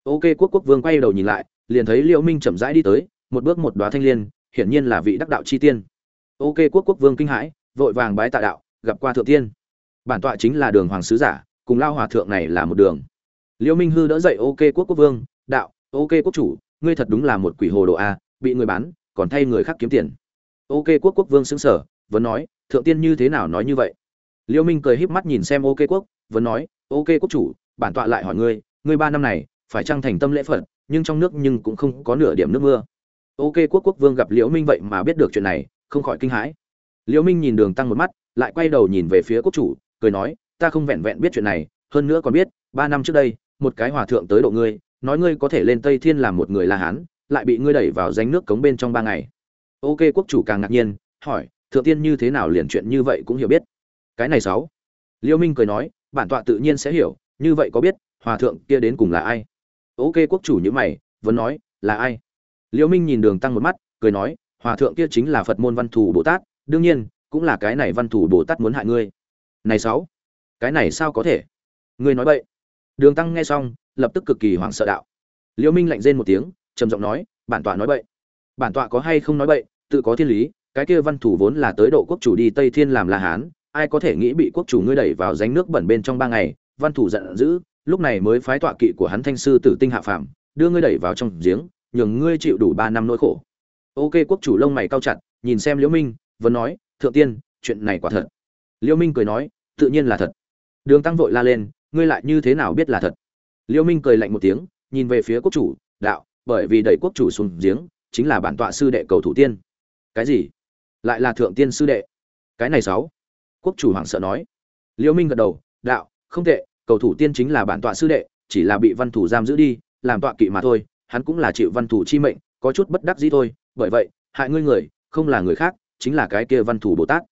Ok, quốc quốc vương quay đầu nhìn lại, liền thấy liễu minh chậm rãi đi tới, một bước một đóa thanh liên, hiển nhiên là vị đắc đạo chi tiên. Ok, quốc quốc vương kinh hãi, vội vàng bái tạ đạo, gặp qua thượng tiên. Bản tọa chính là đường hoàng sứ giả, cùng lao hòa thượng này là một đường. Liễu minh hư đỡ dậy, ok, quốc quốc vương, đạo, ok, quốc chủ, ngươi thật đúng là một quỷ hồ đồ a, bị người bán, còn thay người khác kiếm tiền. Ok, quốc quốc vương sững sờ, vẫn nói, thượng tiên như thế nào nói như vậy? Liễu minh cười híp mắt nhìn xem ok, quốc, vẫn nói, ok, quốc chủ bản tọa lại hỏi ngươi ngươi ba năm này, phải trang thành tâm lễ phật, nhưng trong nước nhưng cũng không có nửa điểm nước mưa. Ok, quốc quốc vương gặp liễu minh vậy mà biết được chuyện này, không khỏi kinh hãi. Liễu minh nhìn đường tăng một mắt, lại quay đầu nhìn về phía quốc chủ, cười nói, ta không vẹn vẹn biết chuyện này, hơn nữa còn biết, ba năm trước đây, một cái hòa thượng tới độ ngươi, nói ngươi có thể lên tây thiên làm một người la hán, lại bị ngươi đẩy vào danh nước cống bên trong ba ngày. Ok, quốc chủ càng ngạc nhiên, hỏi, thượng tiên như thế nào liền chuyện như vậy cũng hiểu biết? Cái này sáu. Liễu minh cười nói, bản tọa tự nhiên sẽ hiểu như vậy có biết, hòa thượng kia đến cùng là ai? Ok, quốc chủ như mày, vẫn nói, là ai? Liễu minh nhìn đường tăng một mắt, cười nói, hòa thượng kia chính là phật môn văn thủ bồ tát, đương nhiên, cũng là cái này văn thủ bồ tát muốn hại ngươi. Này sáu, cái này sao có thể? Ngươi nói bậy. Đường tăng nghe xong, lập tức cực kỳ hoảng sợ đạo. Liễu minh lạnh rên một tiếng, trầm giọng nói, bản tọa nói bậy. Bản tọa có hay không nói bậy, tự có thiên lý, cái kia văn thủ vốn là tới độ quốc chủ đi tây thiên làm la hán, ai có thể nghĩ bị quốc chủ ngươi đẩy vào ránh nước bẩn bên trong ba ngày văn thủ giận dữ, lúc này mới phái tọa kỵ của hắn thanh sư tử tinh hạ phàm, đưa ngươi đẩy vào trong giếng, nhường ngươi chịu đủ ba năm nỗi khổ. Ok, quốc chủ lông mày cao chặt, nhìn xem liễu minh, vẫn nói, thượng tiên, chuyện này quả thật. Liễu minh cười nói, tự nhiên là thật. Đường tăng vội la lên, ngươi lại như thế nào biết là thật? Liễu minh cười lạnh một tiếng, nhìn về phía quốc chủ, đạo, bởi vì đẩy quốc chủ xuống giếng, chính là bản tọa sư đệ cầu thủ tiên. Cái gì? Lại là thượng tiên sư đệ? Cái này sáu. Quốc chủ hoảng sợ nói. Liễu minh gật đầu, đạo không tệ, cầu thủ tiên chính là bản tọa sư đệ, chỉ là bị văn thủ giam giữ đi, làm tọa kỵ mà thôi, hắn cũng là chịu văn thủ chi mệnh, có chút bất đắc dĩ thôi. Bởi vậy, hại ngươi người, không là người khác, chính là cái kia văn thủ bồ tát.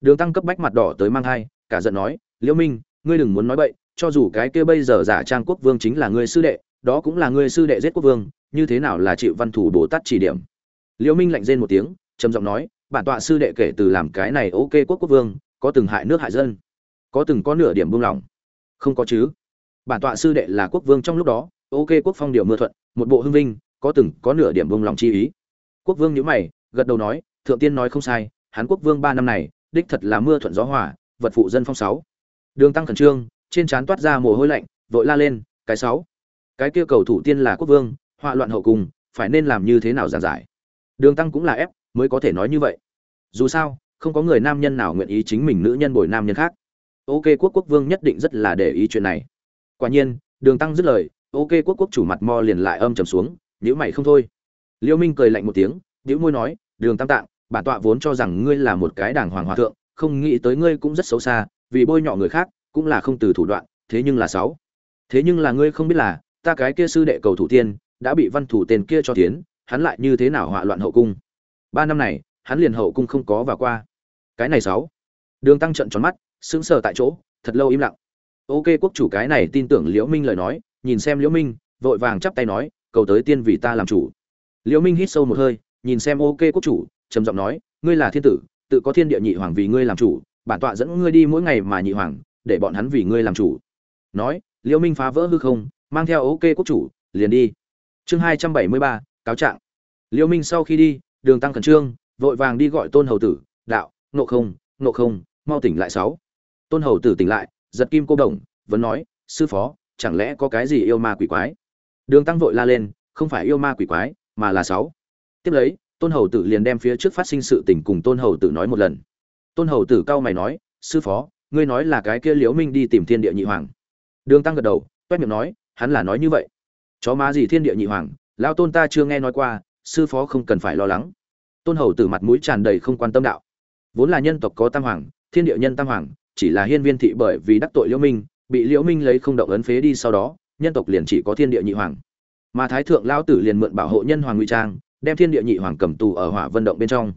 Đường tăng cấp bách mặt đỏ tới mang hai cả giận nói, liễu minh, ngươi đừng muốn nói bậy, cho dù cái kia bây giờ giả trang quốc vương chính là ngươi sư đệ, đó cũng là ngươi sư đệ giết quốc vương, như thế nào là chịu văn thủ bồ tát chỉ điểm? Liễu minh lạnh rên một tiếng, trầm giọng nói, bản tọa sư đệ kể từ làm cái này ok quốc quốc vương, có từng hại nước hại dân, có từng có nửa điểm buông lỏng không có chứ. Bản tọa sư đệ là quốc vương trong lúc đó, ok quốc phong điều mưa thuận, một bộ hưng vinh, có từng có nửa điểm vung lòng chi ý. Quốc vương nhíu mày, gật đầu nói, thượng tiên nói không sai, hắn quốc vương ba năm này, đích thật là mưa thuận gió hòa, vật phụ dân phong sáu. Đường tăng khẩn trương, trên trán toát ra mồ hôi lạnh, vội la lên, cái sáu, cái kia cầu thủ tiên là quốc vương, họa loạn hậu cùng, phải nên làm như thế nào giản giải? Đường tăng cũng là ép, mới có thể nói như vậy. Dù sao, không có người nam nhân nào nguyện ý chính mình nữ nhân bồi nam nhân khác ok quốc quốc vương nhất định rất là để ý chuyện này. Quả nhiên, đường tăng dứt lời, ok quốc quốc chủ mặt mo liền lại âm trầm xuống nhữ mày không thôi. Liêu minh cười lạnh một tiếng nhữ môi nói, đường tam tạng, bản tọa vốn cho rằng ngươi là một cái đảng hoàng hòa thượng, không nghĩ tới ngươi cũng rất xấu xa, vì bôi nhọ người khác, cũng là không từ thủ đoạn, thế nhưng là sáu. Thế nhưng là ngươi không biết là, ta cái kia sư đệ cầu thủ tiên, đã bị văn thủ tên kia cho tiến hắn lại như thế nào họa loạn hậu cung? Ba năm này, hắn liền hậu cung không có và qua. Cái này sáu. Đường tăng trận tròn mắt sững sờ tại chỗ, thật lâu im lặng. Ok, quốc chủ, cái này tin tưởng liễu minh lời nói, nhìn xem liễu minh, vội vàng chắp tay nói, cầu tới tiên vì ta làm chủ. Liễu minh hít sâu một hơi, nhìn xem ok, quốc chủ, trầm giọng nói, ngươi là thiên tử, tự có thiên địa nhị hoàng vì ngươi làm chủ, bản tọa dẫn ngươi đi mỗi ngày mà nhị hoàng, để bọn hắn vì ngươi làm chủ. Nói, liễu minh phá vỡ hư không, mang theo ok, quốc chủ, liền đi. Chương hai trăm bảy mươi ba, cáo trạng. Liễu minh sau khi đi, đường tăng khẩn trương, vội vàng đi gọi tôn hầu tử, đạo nộ không nộ không, mau tỉnh lại sáu tôn hầu tử tỉnh lại, giật kim cô đồng, vẫn nói, sư phó, chẳng lẽ có cái gì yêu ma quỷ quái? Đường tăng vội la lên, không phải yêu ma quỷ quái, mà là sáu. Tiếp lấy, tôn hầu tử liền đem phía trước phát sinh sự tình cùng tôn hầu tử nói một lần. Tôn hầu tử cao mày nói, sư phó, ngươi nói là cái kia liễu minh đi tìm thiên địa nhị hoàng. Đường tăng gật đầu quét miệng nói, hắn là nói như vậy. Chó má gì thiên địa nhị hoàng lao tôn ta chưa nghe nói qua, sư phó không cần phải lo lắng. Tôn hầu tử mặt mũi tràn đầy không quan tâm đạo. Vốn là nhân tộc có tam hoàng, thiên địa nhân tam hoàng chỉ là hiên viên thị bởi vì đắc tội liễu minh, bị liễu minh lấy không động ấn phế đi sau đó, nhân tộc liền chỉ có thiên địa nhị hoàng. Mà thái thượng lao tử liền mượn bảo hộ nhân hoàng ngụy trang, đem thiên địa nhị hoàng cầm tù ở hỏa vận động bên trong.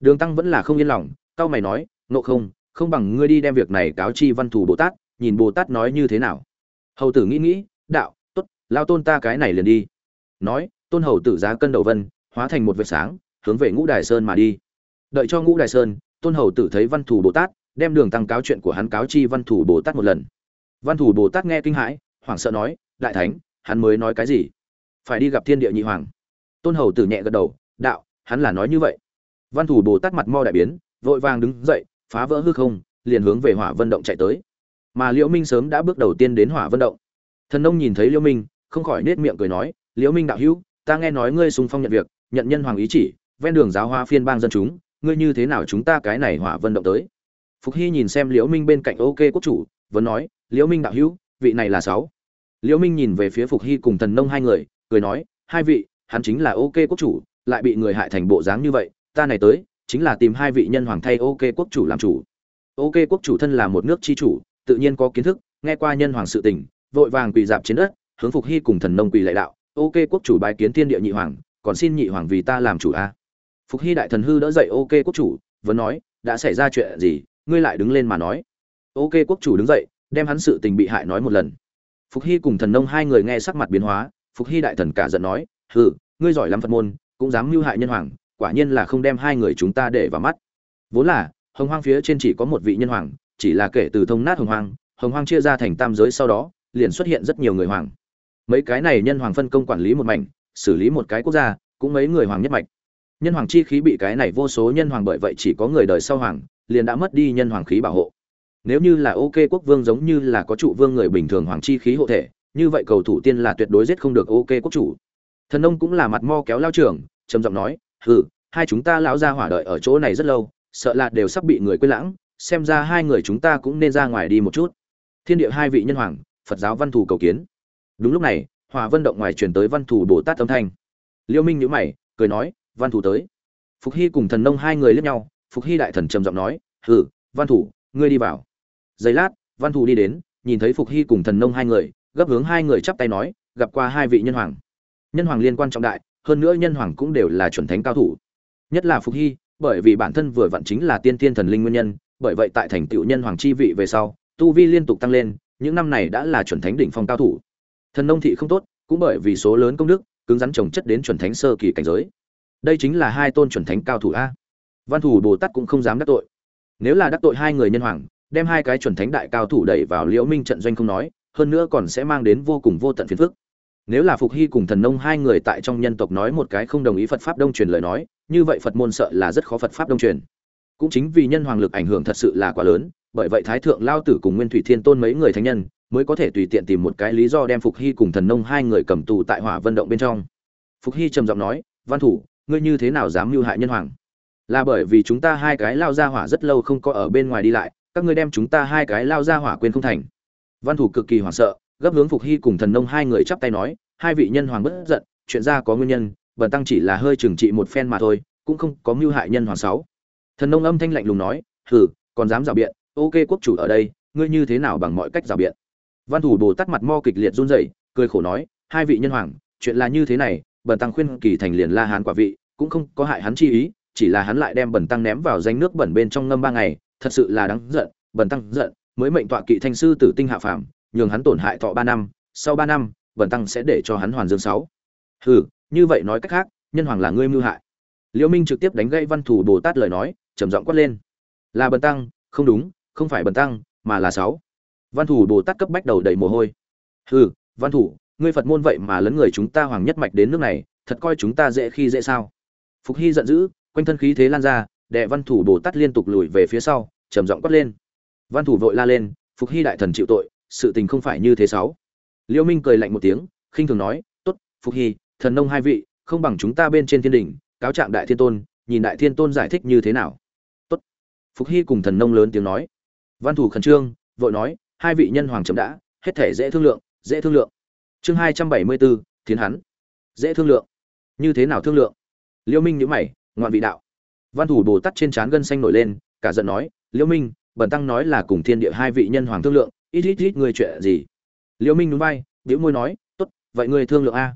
Đường tăng vẫn là không yên lòng cao mày nói nộ không không bằng ngươi đi đem việc này cáo chi văn thù bồ tát, nhìn bồ tát nói như thế nào. Hầu tử nghĩ nghĩ, đạo, tốt lao tôn ta cái này liền đi. Nói, tôn hầu tử giá cân đầu vân, hóa thành một vệt sáng, hướng về ngũ đài sơn mà đi. Đợi cho ngũ đài sơn, tôn hầu tử thấy văn thù bồ tát đem đường tăng cáo chuyện của hắn cáo chi văn thủ bồ tát một lần văn thủ bồ tát nghe kinh hãi hoảng sợ nói đại thánh hắn mới nói cái gì phải đi gặp thiên địa nhị hoàng tôn hầu tử nhẹ gật đầu đạo hắn là nói như vậy văn thủ bồ tát mặt mo đại biến vội vàng đứng dậy phá vỡ hư không liền hướng về hỏa vân động chạy tới mà liễu minh sớm đã bước đầu tiên đến hỏa vân động thần nông nhìn thấy liễu minh không khỏi nết miệng cười nói liễu minh đạo hữu ta nghe nói ngươi sung phong nhận việc nhận nhân hoàng ý chỉ ven đường giáo hoa phiên bang dân chúng ngươi như thế nào chúng ta cái này hỏa vân động tới phục hy nhìn xem liễu minh bên cạnh ok quốc chủ, vẫn nói, liễu minh đạo hữu, vị này là sáu. Liễu minh nhìn về phía phục hy cùng thần nông hai người, cười nói, hai vị, hắn chính là ok quốc chủ, lại bị người hại thành bộ dáng như vậy, ta này tới, chính là tìm hai vị nhân hoàng thay ok quốc chủ làm chủ. Ok quốc chủ thân là một nước chi chủ, tự nhiên có kiến thức, nghe qua nhân hoàng sự tình, vội vàng quỳ dạp trên đất, hướng phục hy cùng thần nông quỳ lạy đạo, ok quốc chủ bài kiến thiên địa nhị hoàng, còn xin nhị hoàng vì ta làm chủ a. Phục hy đại thần hư đỡ dậy ok quốc chủ, vẫn nói, đã xảy ra chuyện gì ngươi lại đứng lên mà nói. Ok, quốc chủ đứng dậy, đem hắn sự tình bị hại nói một lần. Phục hy cùng thần nông hai người nghe sắc mặt biến hóa, phục hy đại thần cả giận nói, hừ, ngươi giỏi lắm phật môn, cũng dám mưu hại nhân hoàng, quả nhiên là không đem hai người chúng ta để vào mắt. Vốn là, hồng hoang phía trên chỉ có một vị nhân hoàng, chỉ là kể từ thông nát hồng hoang hồng hoang chia ra thành tam giới sau đó, liền xuất hiện rất nhiều người hoàng. Mấy cái này nhân hoàng phân công quản lý một mảnh, xử lý một cái quốc gia, cũng mấy người hoàng nhất mạch. Nhân hoàng chi khí bị cái này vô số nhân hoàng bởi vậy chỉ có người đời sau hoàng liền đã mất đi nhân hoàng khí bảo hộ. Nếu như là ok quốc vương giống như là có trụ vương người bình thường hoàng chi khí hộ thể, như vậy cầu thủ tiên là tuyệt đối giết không được ok quốc chủ. Thần ông cũng là mặt mo kéo lao trưởng, trầm giọng nói, hừ, hai chúng ta lão ra hỏa đợi ở chỗ này rất lâu, sợ là đều sắp bị người quên lãng, xem ra hai người chúng ta cũng nên ra ngoài đi một chút. Thiên địa hai vị nhân hoàng, phật giáo văn thù cầu kiến. Đúng lúc này, hòa vân động ngoài truyền tới văn thù bồ tát âm thanh. Liêu minh nhíu mày, cười nói, văn thù tới. Phục hy cùng thần nông hai người liếc nhau phục hy đại thần trầm giọng nói, hừ, văn thủ, ngươi đi vào. Giây lát, văn thủ đi đến, nhìn thấy phục hy cùng thần nông hai người, gấp hướng hai người chắp tay nói, gặp qua hai vị nhân hoàng. Nhân hoàng liên quan trọng đại, hơn nữa nhân hoàng cũng đều là chuẩn thánh cao thủ. Nhất là phục hy, bởi vì bản thân vừa vặn chính là tiên tiên thần linh nguyên nhân, bởi vậy tại thành tựu nhân hoàng chi vị về sau, tu vi liên tục tăng lên, những năm này đã là chuẩn thánh đỉnh phong cao thủ. Thần nông thị không tốt, cũng bởi vì số lớn công đức, cứng rắn trồng chất đến chuẩn thánh sơ kỳ cảnh giới. Đây chính là hai tôn chuẩn thánh cao thủ a văn thủ bồ tát cũng không dám đắc tội. Nếu là đắc tội hai người nhân hoàng, đem hai cái chuẩn thánh đại cao thủ đẩy vào liễu minh trận doanh không nói, hơn nữa còn sẽ mang đến vô cùng vô tận phiền phức. Nếu là phục hy cùng thần nông hai người tại trong nhân tộc nói một cái không đồng ý phật pháp đông truyền lời nói, như vậy phật môn sợ là rất khó phật pháp đông truyền. Cũng chính vì nhân hoàng lực ảnh hưởng thật sự là quá lớn, bởi vậy thái thượng lao tử cùng nguyên thủy thiên tôn mấy người thánh nhân mới có thể tùy tiện tìm một cái lý do đem phục hy cùng thần nông hai người cầm tù tại hỏa vân động bên trong. Phục hy trầm giọng nói, văn thủ, ngươi như thế nào dám mưu hại nhân hoàng? Là bởi vì chúng ta hai cái lao ra hỏa rất lâu không có ở bên ngoài đi lại, các ngươi đem chúng ta hai cái lao ra hỏa quên không thành. Văn thủ cực kỳ hoảng sợ, gấp hướng phục hy cùng thần nông hai người chắp tay nói, hai vị nhân hoàng bất giận, chuyện ra có nguyên nhân, bần tăng chỉ là hơi trừng trị một phen mà thôi, cũng không có mưu hại nhân hoàng sáu. Thần nông âm thanh lạnh lùng nói, hừ, còn dám rào biện, ok quốc chủ ở đây, ngươi như thế nào bằng mọi cách rào biện. Văn thủ bồ tắt mặt mo kịch liệt run rẩy, cười khổ nói, hai vị nhân hoàng, chuyện là như thế này, bần tăng khuyên kỳ thành liền la hán quả vị, cũng không có hại hắn chi ý chỉ là hắn lại đem bẩn tăng ném vào danh nước bẩn bên trong ngâm ba ngày, thật sự là đáng giận, bẩn tăng giận, mới mệnh tọa kỵ thanh sư tử tinh hạ phàm, nhường hắn tổn hại thọ ba năm, sau ba năm, bẩn tăng sẽ để cho hắn hoàn dương sáu. Hừ, như vậy nói cách khác, nhân hoàng là ngươi mưu hại. Liễu minh trực tiếp đánh gây văn thủ bồ tát lời nói, trầm giọng quát lên. Là bẩn tăng, không đúng, không phải bẩn tăng, mà là sáu. Văn thủ bồ tát cấp bách đầu đầy mồ hôi. Hừ, văn thủ ngươi phật môn vậy mà lấn người chúng ta hoàng nhất mạch đến nước này, thật coi chúng ta dễ khi dễ sao? Phục hy giận dữ quanh thân khí thế lan ra, đệ văn thủ bồ tát liên tục lùi về phía sau, trầm giọng quát lên. Văn thủ vội la lên, phục hy đại thần chịu tội, sự tình không phải như thế sáu. Liêu minh cười lạnh một tiếng, khinh thường nói, tốt, phục hy, thần nông hai vị, không bằng chúng ta bên trên thiên đình, cáo trạng đại thiên tôn, nhìn đại thiên tôn giải thích như thế nào? Tốt. Phục hy cùng thần nông lớn tiếng nói. Văn thủ khẩn trương, vội nói, hai vị nhân hoàng chậm đã, hết thể dễ thương lượng, dễ thương lượng. Chương hai trăm bảy mươi bốn, thiến hắn dễ thương lượng. Như thế nào thương lượng? Liêu minh nhữ mày ngoạn vị đạo. Văn thủ bồ tát trên trán gân xanh nổi lên, cả giận nói, liễu minh, bần tăng nói là cùng thiên địa hai vị nhân hoàng thương lượng, ít ít ít người chuyện gì? Liễu minh núi bay biểu môi nói, tốt, vậy người thương lượng a.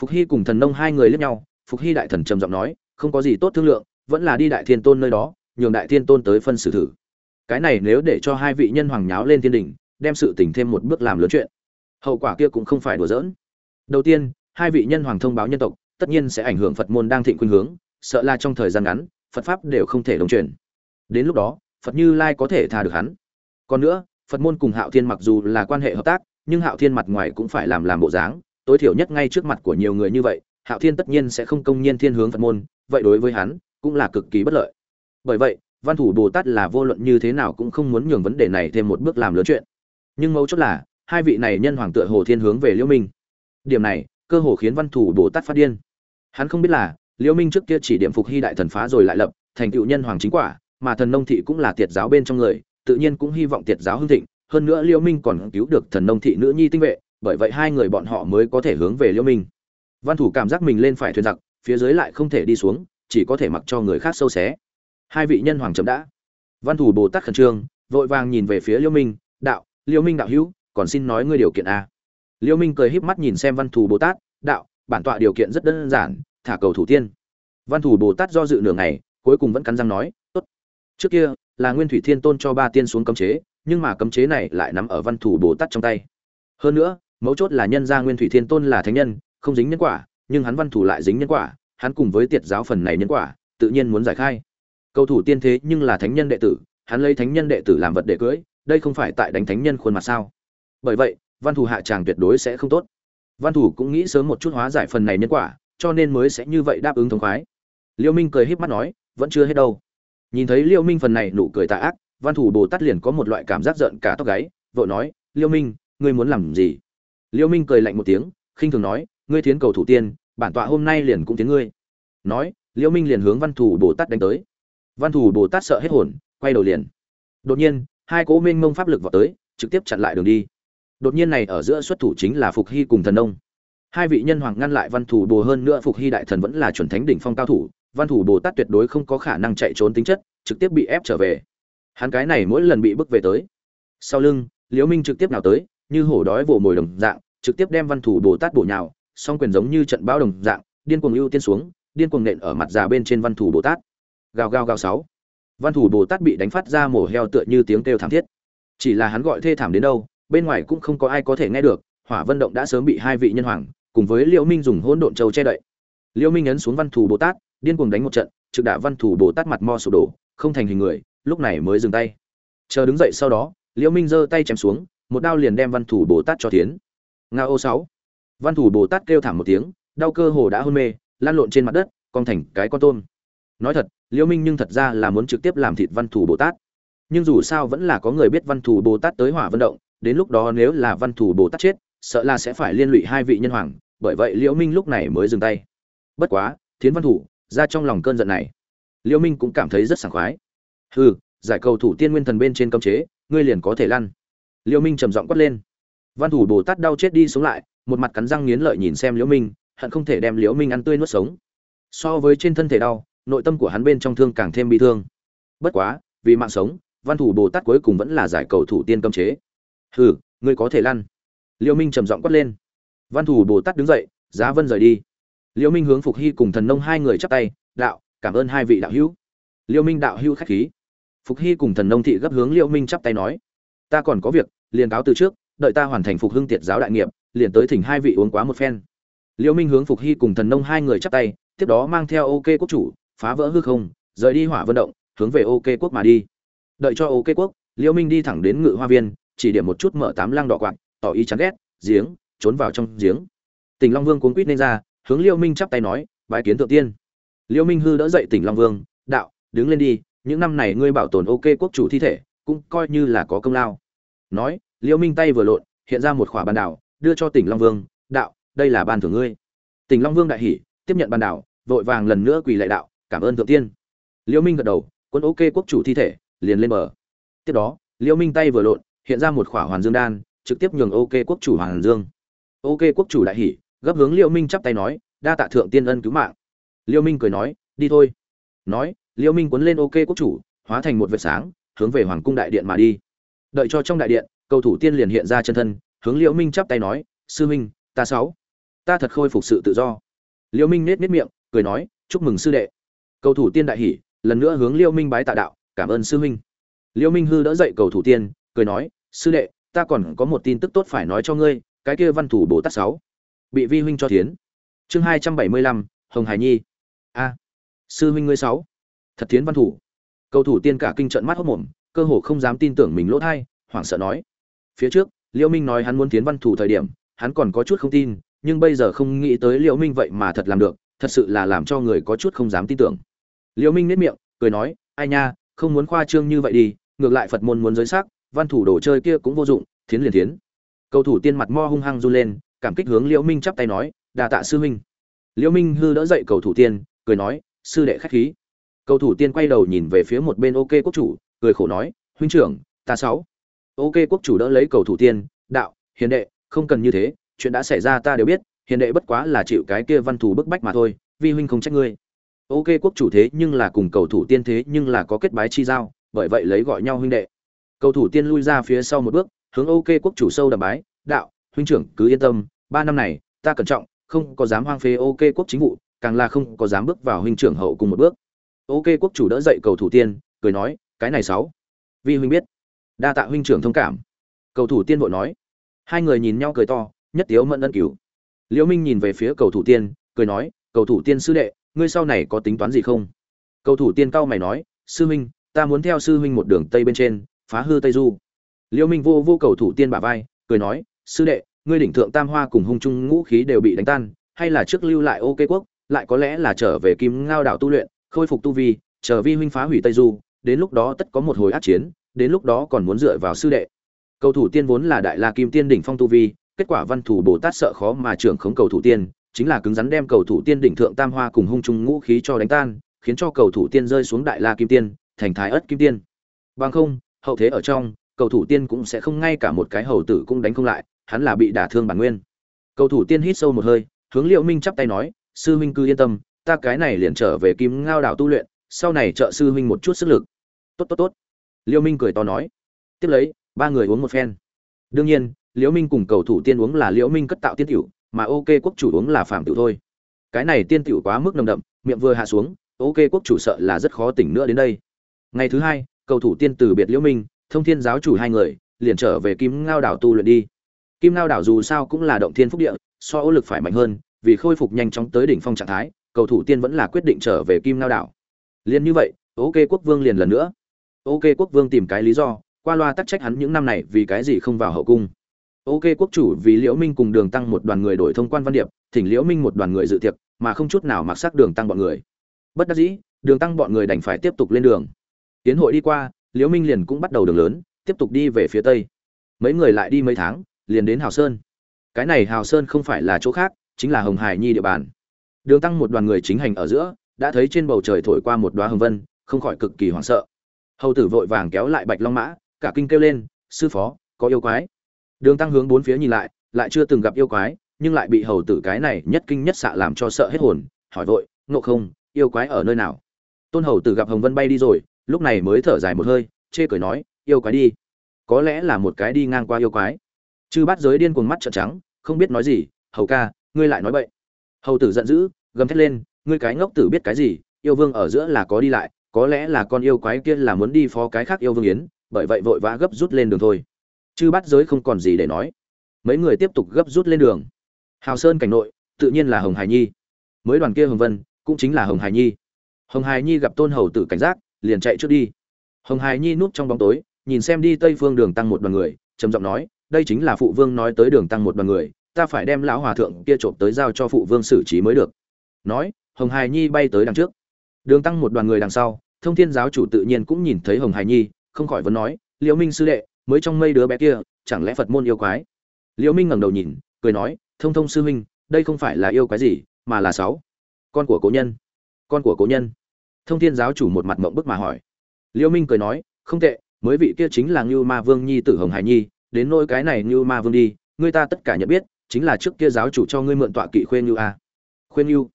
Phục hy cùng thần nông hai người lướt nhau, phục hy đại thần trầm giọng nói, không có gì tốt thương lượng, vẫn là đi đại thiên tôn nơi đó, nhường đại thiên tôn tới phân xử thử. Cái này nếu để cho hai vị nhân hoàng nháo lên thiên đình, đem sự tình thêm một bước làm lớn chuyện. Hậu quả kia cũng không phải đùa giỡn. Đầu tiên, hai vị nhân hoàng thông báo nhân tộc, tất nhiên sẽ ảnh hưởng phật môn đang thịnh khuynh hướng sợ là trong thời gian ngắn, phật pháp đều không thể đồng truyền. Đến lúc đó, phật như lai có thể tha được hắn. Còn nữa, phật môn cùng hạo thiên mặc dù là quan hệ hợp tác, nhưng hạo thiên mặt ngoài cũng phải làm làm bộ dáng, tối thiểu nhất ngay trước mặt của nhiều người như vậy, hạo thiên tất nhiên sẽ không công nhiên thiên hướng phật môn, vậy đối với hắn cũng là cực kỳ bất lợi. Bởi vậy, văn thủ bồ tát là vô luận như thế nào cũng không muốn nhường vấn đề này thêm một bước làm lớn chuyện. Nhưng mấu chốt là, hai vị này nhân hoàng tựa hồ thiên hướng về liễu minh. Điểm này, cơ hồ khiến văn thủ bồ tát phát điên. Hắn không biết là liễu minh trước kia chỉ điểm phục hy đại thần phá rồi lại lập, thành tựu nhân hoàng chính quả, mà thần nông thị cũng là tiệt giáo bên trong người, tự nhiên cũng hy vọng tiệt giáo hưng thịnh. Hơn nữa liễu minh còn cứu được thần nông thị nữ nhi tinh vệ, bởi vậy hai người bọn họ mới có thể hướng về liễu minh. Văn thủ cảm giác mình lên phải thuyền giặc, phía dưới lại không thể đi xuống, chỉ có thể mặc cho người khác sâu xé. Hai vị nhân hoàng chậm đã. Văn thủ bồ tát khẩn trương, vội vàng nhìn về phía liễu minh, đạo, liễu minh đạo hữu, còn xin nói ngươi điều kiện a. Liễu minh cười híp mắt nhìn xem văn thủ bồ tát, đạo, bản tọa điều kiện rất đơn giản thả cầu thủ tiên. Văn thủ bồ tát do dự nửa ngày, cuối cùng vẫn cắn răng nói, tốt. Trước kia, là nguyên thủy thiên tôn cho ba tiên xuống cấm chế, nhưng mà cấm chế này lại nắm ở văn thủ bồ tát trong tay. Hơn nữa, mấu chốt là nhân gia nguyên thủy thiên tôn là thánh nhân, không dính nhân quả, nhưng hắn văn thủ lại dính nhân quả, hắn cùng với tiệt giáo phần này nhân quả, tự nhiên muốn giải khai. Cầu thủ tiên thế nhưng là thánh nhân đệ tử, hắn lấy thánh nhân đệ tử làm vật để cưới, đây không phải tại đánh thánh nhân khuôn mặt sao? Bởi vậy, văn thủ hạ tràng tuyệt đối sẽ không tốt. Văn thủ cũng nghĩ sớm một chút hóa giải phần này nhân quả cho nên mới sẽ như vậy đáp ứng thống khoái. Liêu minh cười híp mắt nói, vẫn chưa hết đâu. Nhìn thấy liêu minh phần này nụ cười tà ác, văn thủ bồ tát liền có một loại cảm giác giận cả tóc gáy, vội nói, liêu minh, ngươi muốn làm gì? Liêu minh cười lạnh một tiếng, khinh thường nói, ngươi thiến cầu thủ tiên, bản tọa hôm nay liền cũng tiến ngươi. Nói, liêu minh liền hướng văn thủ bồ tát đánh tới. Văn thủ bồ tát sợ hết hồn, quay đầu liền. Đột nhiên, hai cỗ minh mông pháp lực vào tới, trực tiếp chặn lại đường đi. Đột nhiên này ở giữa xuất thủ chính là phục hy cùng thần nông hai vị nhân hoàng ngăn lại văn thủ bồ hơn nữa phục hy đại thần vẫn là chuẩn thánh đỉnh phong cao thủ, văn thủ bồ tát tuyệt đối không có khả năng chạy trốn tính chất, trực tiếp bị ép trở về. Hắn cái này mỗi lần bị bức về tới. Sau lưng, liễu minh trực tiếp nào tới, như hổ đói vồ mồi đồng dạng, trực tiếp đem văn thủ bồ tát bổ nhào, song quyền giống như trận bão đồng dạng, điên cuồng ưu tiên xuống, điên cuồng nện ở mặt già bên trên văn thủ bồ tát. Gào gào gào sáu. Văn thủ bồ tát bị đánh phát ra mổ heo tựa như tiếng kêu thảm thiết. Chỉ là hắn gọi thê thảm đến đâu, bên ngoài cũng không có ai có thể nghe được, hỏa vân động đã sớm bị hai vị nhân hoàng cùng với liễu minh dùng hỗn độn châu che đậy. Liễu minh ấn xuống văn thù bồ tát, điên cuồng đánh một trận, trực đả văn thù bồ tát mặt mo sụp đổ, không thành hình người, lúc này mới dừng tay. Chờ đứng dậy sau đó, liễu minh giơ tay chém xuống, một đao liền đem văn thủ bồ tát cho tiến. Nga ô sáu. Văn thủ bồ tát kêu thảm một tiếng, đau cơ hồ đã hôn mê, lan lộn trên mặt đất con thành cái con tôm. Nói thật, liễu minh nhưng thật ra là muốn trực tiếp làm thịt văn thủ bồ tát. Nhưng dù sao vẫn là có người biết văn thủ bồ tát tới hỏa vận động, đến lúc đó nếu là văn thủ bồ tát chết, sợ là sẽ phải liên lụy hai vị nhân hoàng bởi vậy liễu minh lúc này mới dừng tay. Bất quá, thiến văn thủ, ra trong lòng cơn giận này, liễu minh cũng cảm thấy rất sảng khoái. Hừ, giải cầu thủ tiên nguyên thần bên trên cấm chế, ngươi liền có thể lăn. Liễu minh trầm giọng quát lên. Văn thủ bồ tát đau chết đi sống lại, một mặt cắn răng nghiến lợi nhìn xem liễu minh, hận không thể đem liễu minh ăn tươi nuốt sống. So với trên thân thể đau, nội tâm của hắn bên trong thương càng thêm bi thương. Bất quá, vì mạng sống, văn thủ bồ tát cuối cùng vẫn là giải cầu thủ tiên cấm chế. Hừ, ngươi có thể lăn. Liễu minh trầm giọng quát lên văn thủ bồ tát đứng dậy, giá vân rời đi. Liễu minh hướng phục hy cùng thần nông hai người chắp tay, đạo, cảm ơn hai vị đạo hữu. Liễu minh đạo hữu khách khí. Phục hy cùng thần nông thị gấp hướng liễu minh chắp tay nói, ta còn có việc, liền cáo từ trước, đợi ta hoàn thành phục hưng tiệt giáo đại nghiệp, liền tới thỉnh hai vị uống quá một phen. Liễu minh hướng phục hy cùng thần nông hai người chắp tay, tiếp đó mang theo ok quốc chủ, phá vỡ hư không, rời đi hỏa vận động, hướng về ok quốc mà đi. Đợi cho ok quốc, liễu minh đi thẳng đến ngự hoa viên, chỉ điểm một chút mở tám lăng đỏ quạt, tỏ ý chán ghét, giếng trốn vào trong giếng. Tỉnh long vương cuốn quýt nên ra, hướng Liêu minh chắp tay nói, bái kiến thượng tiên. Liêu minh hư đỡ dậy tỉnh long vương, đạo, đứng lên đi, những năm này ngươi bảo tồn ok quốc chủ thi thể, cũng coi như là có công lao. Nói, Liêu minh tay vừa lộn, hiện ra một khỏa bàn đảo, đưa cho tỉnh long vương, đạo, đây là ban thưởng ngươi. Tỉnh long vương đại hỉ, tiếp nhận bàn đảo, vội vàng lần nữa quỳ lại đạo, cảm ơn thượng tiên. Liêu minh gật đầu, quân ok quốc chủ thi thể, liền lên bờ. Tiếp đó, Liêu minh tay vừa lộn, hiện ra một khỏa hoàn dương đan, trực tiếp nhường ok quốc chủ hoàn dương ok, quốc chủ đại hỉ, gấp hướng Liêu minh chắp tay nói, đa tạ thượng tiên ân cứu mạng. Liêu minh cười nói, đi thôi. Nói, Liêu minh cuốn lên ok quốc chủ, hóa thành một vệt sáng, hướng về hoàng cung đại điện mà đi. Đợi cho trong đại điện, cầu thủ tiên liền hiện ra chân thân, hướng Liêu minh chắp tay nói, sư minh ta sáu. Ta thật khôi phục sự tự do. Liêu minh nết nết miệng, cười nói, chúc mừng sư đệ. Cầu thủ tiên đại hỉ, lần nữa hướng Liêu minh bái tạ đạo, cảm ơn sư minh Liêu minh hư đỡ dậy cầu thủ tiên, cười nói, sư đệ, ta còn có một tin tức tốt phải nói cho ngươi cái kia văn thủ bồ tát sáu, bị vi huynh cho thiến. Chương hai trăm bảy mươi lăm, hồng hải nhi. A. Sư huynh ngươi sáu, thật thiến văn thủ. Cầu thủ tiên cả kinh trận mắt hốc mồm, cơ hồ không dám tin tưởng mình lỗ thai, hoảng sợ nói. Phía trước, liễu minh nói hắn muốn tiến văn thủ thời điểm, hắn còn có chút không tin, nhưng bây giờ không nghĩ tới liễu minh vậy mà thật làm được, thật sự là làm cho người có chút không dám tin tưởng. Liễu minh nét miệng, cười nói, ai nha, không muốn khoa trương như vậy đi, ngược lại phật môn muốn giới sắc văn thủ đồ chơi kia cũng vô dụng, thiến liền thiến cầu thủ tiên mặt mo hung hăng run lên, cảm kích hướng liễu minh chắp tay nói đà tạ sư huynh. Liễu minh hư đỡ dậy cầu thủ tiên, cười nói, sư đệ khách khí. Cầu thủ tiên quay đầu nhìn về phía một bên ok quốc chủ, cười khổ nói, huynh trưởng, ta sáu. Ok quốc chủ đỡ lấy cầu thủ tiên, đạo, hiền đệ, không cần như thế, chuyện đã xảy ra ta đều biết, hiền đệ bất quá là chịu cái kia văn thủ bức bách mà thôi vi huynh không trách ngươi. Ok quốc chủ thế nhưng là cùng cầu thủ tiên thế nhưng là có kết bái chi giao, bởi vậy lấy gọi nhau huynh đệ. Cầu thủ tiên lui ra phía sau một bước hướng ok quốc chủ sâu đầm bái, đạo, huynh trưởng, cứ yên tâm, ba năm này, ta cẩn trọng, không có dám hoang phế ok quốc chính vụ, càng là không có dám bước vào huynh trưởng hậu cùng một bước. Ok quốc chủ đỡ dậy cầu thủ tiên, cười nói, cái này sáu. Vi huynh biết. Đa tạ huynh trưởng thông cảm. Cầu thủ tiên vội nói. Hai người nhìn nhau cười to, nhất tiếu mẫn ân cửu liễu minh nhìn về phía cầu thủ tiên, cười nói, cầu thủ tiên sư đệ, ngươi sau này có tính toán gì không? Cầu thủ tiên cao mày nói, sư huynh, ta muốn theo sư huynh một đường tây bên trên, phá hư tây du. Liêu minh vô vô cầu thủ tiên bả vai, cười nói, sư đệ, ngươi đỉnh thượng tam hoa cùng hung trung ngũ khí đều bị đánh tan, hay là trước lưu lại ok quốc, lại có lẽ là trở về kim ngao đảo tu luyện, khôi phục tu vi, chờ vi huynh phá hủy tây du, đến lúc đó tất có một hồi ác chiến, đến lúc đó còn muốn dựa vào sư đệ. Cầu thủ tiên vốn là đại la kim tiên đỉnh phong tu vi, kết quả văn thủ bồ tát sợ khó mà trưởng khống cầu thủ tiên, chính là cứng rắn đem cầu thủ tiên đỉnh thượng tam hoa cùng hung trung ngũ khí cho đánh tan, khiến cho cầu thủ tiên rơi xuống đại la kim tiên, thành thái ất kim tiên. Bằng không, hậu thế ở trong cầu thủ tiên cũng sẽ không ngay cả một cái hầu tử cũng đánh không lại, hắn là bị đả thương bản nguyên. Cầu thủ tiên hít sâu một hơi, hướng liệu minh chắp tay nói, sư huynh cứ yên tâm, ta cái này liền trở về kim ngao đảo tu luyện, sau này trợ sư huynh một chút sức lực. Tốt tốt tốt. Liễu minh cười to nói. Tiếp lấy, ba người uống một phen. Đương nhiên, liễu minh cùng cầu thủ tiên uống là liễu minh cất tạo tiên tiểu, mà ok quốc chủ uống là phạm tiểu thôi. Cái này tiên tiểu quá mức nồng đậm, miệng vừa hạ xuống, ok quốc chủ sợ là rất khó tỉnh nữa đến đây. Ngày thứ hai, cầu thủ tiên từ biệt liễu minh thông thiên giáo chủ hai người, liền trở về kim ngao đảo tu luyện đi. Kim ngao đảo dù sao cũng là động thiên phúc địa, so ô lực phải mạnh hơn, vì khôi phục nhanh chóng tới đỉnh phong trạng thái, cầu thủ tiên vẫn là quyết định trở về kim ngao đảo. Liền như vậy ok quốc vương liền lần nữa. Ok quốc vương tìm cái lý do, qua loa tắc trách hắn những năm này vì cái gì không vào hậu cung. Ok quốc chủ vì liễu minh cùng đường tăng một đoàn người đổi thông quan văn điệp, thỉnh liễu minh một đoàn người dự tiệc, mà không chút nào mặc sắc đường tăng bọn người. Bất đắc dĩ, đường tăng bọn người đành phải tiếp tục lên đường. Tiến hội đi qua liễu minh liền cũng bắt đầu đường lớn, tiếp tục đi về phía tây. Mấy người lại đi mấy tháng, liền đến hào sơn. Cái này hào sơn không phải là chỗ khác, chính là hồng hải nhi địa bàn. Đường tăng một đoàn người chính hành ở giữa, đã thấy trên bầu trời thổi qua một đoá hồng vân, không khỏi cực kỳ hoảng sợ. Hầu tử vội vàng kéo lại bạch long mã, cả kinh kêu lên, sư phó, có yêu quái. Đường tăng hướng bốn phía nhìn lại lại chưa từng gặp yêu quái, nhưng lại bị hầu tử cái này nhất kinh nhất xạ làm cho sợ hết hồn, hỏi vội, ngộ không, yêu quái ở nơi nào? Tôn hầu tử gặp hồng vân bay đi rồi lúc này mới thở dài một hơi, chê cười nói, yêu quái đi. Có lẽ là một cái đi ngang qua yêu quái. Chư bắt giới điên cuồng mắt trợn trắng, không biết nói gì, hầu ca, ngươi lại nói bậy. Hầu tử giận dữ, gầm thét lên, ngươi cái ngốc tử biết cái gì? Yêu vương ở giữa là có đi lại, có lẽ là con yêu quái kia là muốn đi phó cái khác yêu vương yến, bởi vậy vội vã gấp rút lên đường thôi. Chư bắt giới không còn gì để nói. Mấy người tiếp tục gấp rút lên đường. Hào sơn cảnh nội, tự nhiên là hồng hải nhi. Mới đoàn kia hồng vân, cũng chính là hồng hải nhi. Hồng hải nhi gặp tôn hầu tử cảnh giác liền chạy trước đi. Hồng hải nhi núp trong bóng tối, nhìn xem đi tây phương đường tăng một đoàn người, trầm giọng nói, đây chính là phụ vương nói tới đường tăng một đoàn người, ta phải đem lão hòa thượng kia trộm tới giao cho phụ vương xử trí mới được. Nói, hồng hải nhi bay tới đằng trước. Đường tăng một đoàn người đằng sau, thông thiên giáo chủ tự nhiên cũng nhìn thấy hồng hải nhi, không khỏi vấn nói, liễu minh sư đệ, mới trong mây đứa bé kia, chẳng lẽ phật môn yêu quái? Liễu minh ngẩng đầu nhìn, cười nói, thông thông sư huynh, đây không phải là yêu quái gì, mà là sáu. Con của cố nhân. Con của cố nhân thông thiên giáo chủ một mặt mộng bức mà hỏi Liêu minh cười nói không tệ mới vị kia chính là Ngưu Ma Vương nhi tử Hồng Hải Nhi, đến nỗi cái này Ngưu Ma Vương đi, người ta tất cả nhận biết, chính là trước kia giáo chủ cho ngươi mượn tọa kỵ khuyên Ngưu a. Khuyên Ngưu,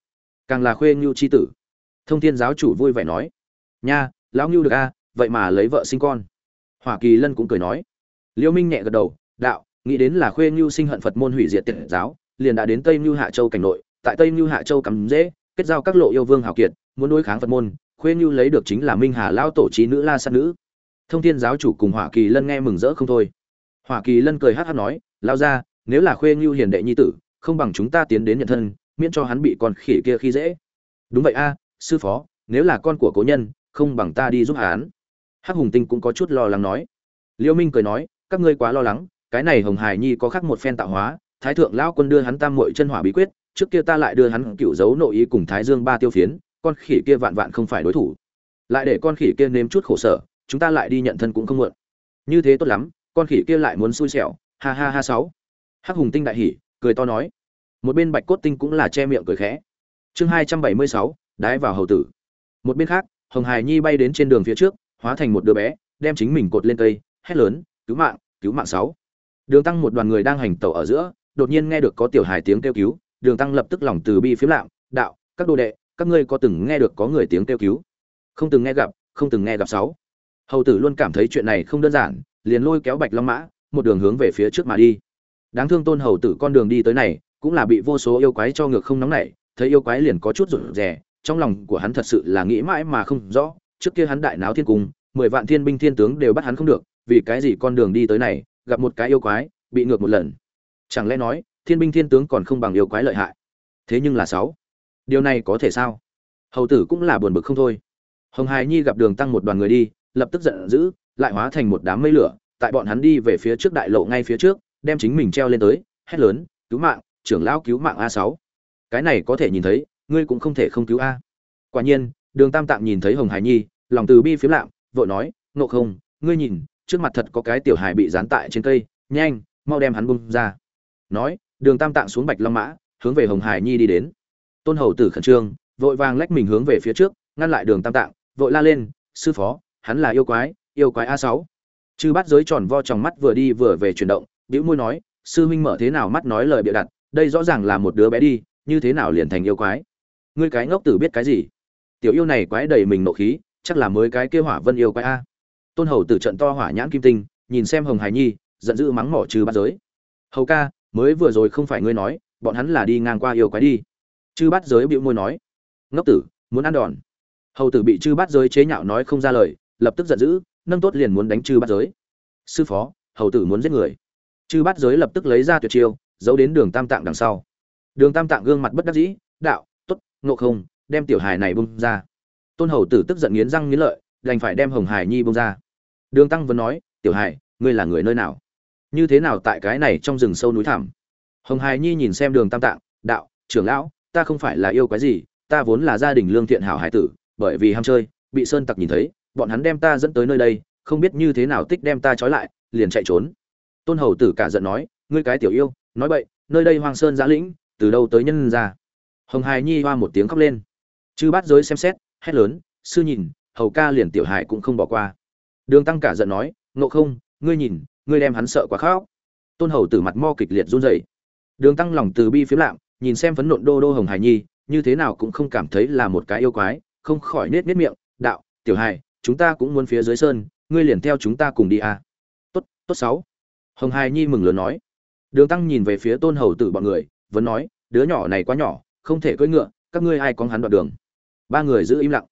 càng là khuyên Ngưu chi tử. Thông Thiên giáo chủ vui vẻ nói, nha, lão Ngưu được a, vậy mà lấy vợ sinh con. Hoa Kỳ Lân cũng cười nói, Liêu Minh nhẹ gật đầu, đạo, nghĩ đến là khuyên Ngưu sinh hận Phật môn hủy diệt tiệt giáo, liền đã đến Tây Ngưu Hạ Châu cảnh nội, tại Tây Ngưu Hạ Châu cắm dễ, kết giao các lộ yêu vương hảo kiệt, muốn đối kháng Phật môn, khuyên như lấy được chính là Minh Hà lão tổ trí nữ La Sát nữ. Thông thiên giáo chủ cùng hỏa kỳ lân nghe mừng rỡ không thôi. Hỏa kỳ lân cười hát hát nói lao ra nếu là khuê như hiền đệ nhi tử không bằng chúng ta tiến đến nhận thân miễn cho hắn bị con khỉ kia khi dễ. Đúng vậy a sư phó nếu là con của cố nhân không bằng ta đi giúp hắn. Hắc hùng tinh cũng có chút lo lắng nói. Liêu minh cười nói các ngươi quá lo lắng cái này hồng hải nhi có khác một phen tạo hóa thái thượng lão quân đưa hắn tam muội chân hỏa bí quyết trước kia ta lại đưa hắn cựu dấu nội ý cùng thái dương ba tiêu phiến con khỉ kia vạn vạn không phải đối thủ. Lại để con khỉ kia nếm chút khổ sở, chúng ta lại đi nhận thân cũng không muộn. Như thế tốt lắm, con khỉ kia lại muốn xui xẻo, ha ha ha sáu. Hắc hùng tinh đại hỉ, cười to nói. Một bên bạch cốt tinh cũng là che miệng cười khẽ. Chương hai trăm bảy mươi sáu, đái vào hầu tử. Một bên khác, hồng hải nhi bay đến trên đường phía trước, hóa thành một đứa bé, đem chính mình cột lên cây, hét lớn, cứu mạng cứu mạng sáu. Đường tăng một đoàn người đang hành tẩu ở giữa, đột nhiên nghe được có tiểu hài tiếng kêu cứu, đường tăng lập tức lòng từ bi phiếm lạm đạo, các đồ đệ các ngươi có từng nghe được có người tiếng kêu cứu? Không từng nghe gặp, không từng nghe gặp sáu. Hầu tử luôn cảm thấy chuyện này không đơn giản, liền lôi kéo bạch long mã, một đường hướng về phía trước mà đi. Đáng thương tôn hầu tử con đường đi tới này, cũng là bị vô số yêu quái cho ngược không nóng nảy, thấy yêu quái liền có chút rụt rè, trong lòng của hắn thật sự là nghĩ mãi mà không rõ, trước kia hắn đại náo thiên cung, mười vạn thiên binh thiên tướng đều bắt hắn không được, vì cái gì con đường đi tới này, gặp một cái yêu quái, bị ngược một lần. Chẳng lẽ nói, thiên binh thiên tướng còn không bằng yêu quái lợi hại? Thế nhưng là sáu điều này có thể sao hầu tử cũng là buồn bực không thôi hồng hài nhi gặp đường tăng một đoàn người đi lập tức giận dữ, lại hóa thành một đám mây lửa, tại bọn hắn đi về phía trước đại lộ ngay phía trước, đem chính mình treo lên tới, hét lớn, "Cứu mạng, trưởng lão cứu mạng A sáu. Cái này có thể nhìn thấy, ngươi cũng không thể không cứu a. Quả nhiên, Đường Tam Tạng nhìn thấy Hồng Hải Nhi, lòng từ bi phiếm lạm, vội nói, "Ngộ không, ngươi nhìn, trước mặt thật có cái tiểu hải bị dán tại trên cây, nhanh, mau đem hắn bung ra." Nói, Đường Tam Tạng xuống Bạch Long Mã, hướng về Hồng Hải Nhi đi đến. Tôn Hầu Tử khẩn trương, vội vàng lách mình hướng về phía trước, ngăn lại Đường Tam Tạng, vội la lên, "Sư phó, hắn là yêu quái yêu quái a sáu. Chư bắt giới tròn vo trong mắt vừa đi vừa về chuyển động bĩu môi nói sư huynh mở thế nào mắt nói lời bịa đặt đây rõ ràng là một đứa bé đi như thế nào liền thành yêu quái? Ngươi cái ngốc tử biết cái gì? Tiểu yêu này quái đầy mình nộ khí chắc là mới cái kêu hỏa vân yêu quái a. Tôn hầu tử trận to hỏa nhãn kim tinh nhìn xem hồng hải nhi giận dữ mắng mỏ trừ bắt giới. Hầu ca mới vừa rồi không phải ngươi nói bọn hắn là đi ngang qua yêu quái đi chư bát giới bĩu môi nói, ngốc tử, muốn ăn đòn. Hầu tử bị chư bát giới chế nhạo nói không ra lời, lập tức giận dữ, nâng tốt liền muốn đánh chư bát giới. Sư phó, hầu tử muốn giết người. Chư bát giới lập tức lấy ra tuyệt chiêu, giấu đến đường tam tạng đằng sau. Đường tam tạng gương mặt bất đắc dĩ, đạo t ố t ngộ không, đem tiểu hài này bung ra. Tôn hầu tử tức giận nghiến răng nghiến lợi, đành phải đem hồng hải nhi bung ra. Đường tăng vẫn nói, tiểu hài, ngươi là người nơi nào? Như thế nào tại cái này trong rừng sâu núi thẳm? Hồng hải nhi nhìn xem đường tam tạng, đạo, trưởng lão ta không phải là yêu quái gì ta vốn là gia đình lương thiện hảo hải tử bởi vì ham chơi bị sơn tặc nhìn thấy bọn hắn đem ta dẫn tới nơi đây không biết như thế nào tích đem ta trói lại liền chạy trốn. Tôn hầu tử cả giận nói ngươi cái tiểu yêu nói bậy, nơi đây hoang sơn giã lĩnh từ đâu tới nhân ra? Hồng hài nhi hoa một tiếng khóc lên. Chư bát giới xem xét hét lớn sư nhìn hầu ca liền tiểu hải cũng không bỏ qua. Đường tăng cả giận nói ngộ không ngươi nhìn ngươi đem hắn sợ quá khóc. Tôn hầu tử mặt mo kịch liệt run rẩy. Đường tăng lòng từ bi phiếm lạm nhìn xem phấn nộn đô đô hồng hải nhi, như thế nào cũng không cảm thấy là một cái yêu quái, không khỏi nết nết miệng, đạo, tiểu hải chúng ta cũng muốn phía dưới sơn, ngươi liền theo chúng ta cùng đi à. tốt tốt sáu. Hồng hải nhi mừng lớn nói. Đường tăng nhìn về phía tôn hầu tử bọn người, vẫn nói, đứa nhỏ này quá nhỏ, không thể cưỡi ngựa, các ngươi ai có hắn đoạn đường? Ba người giữ im lặng.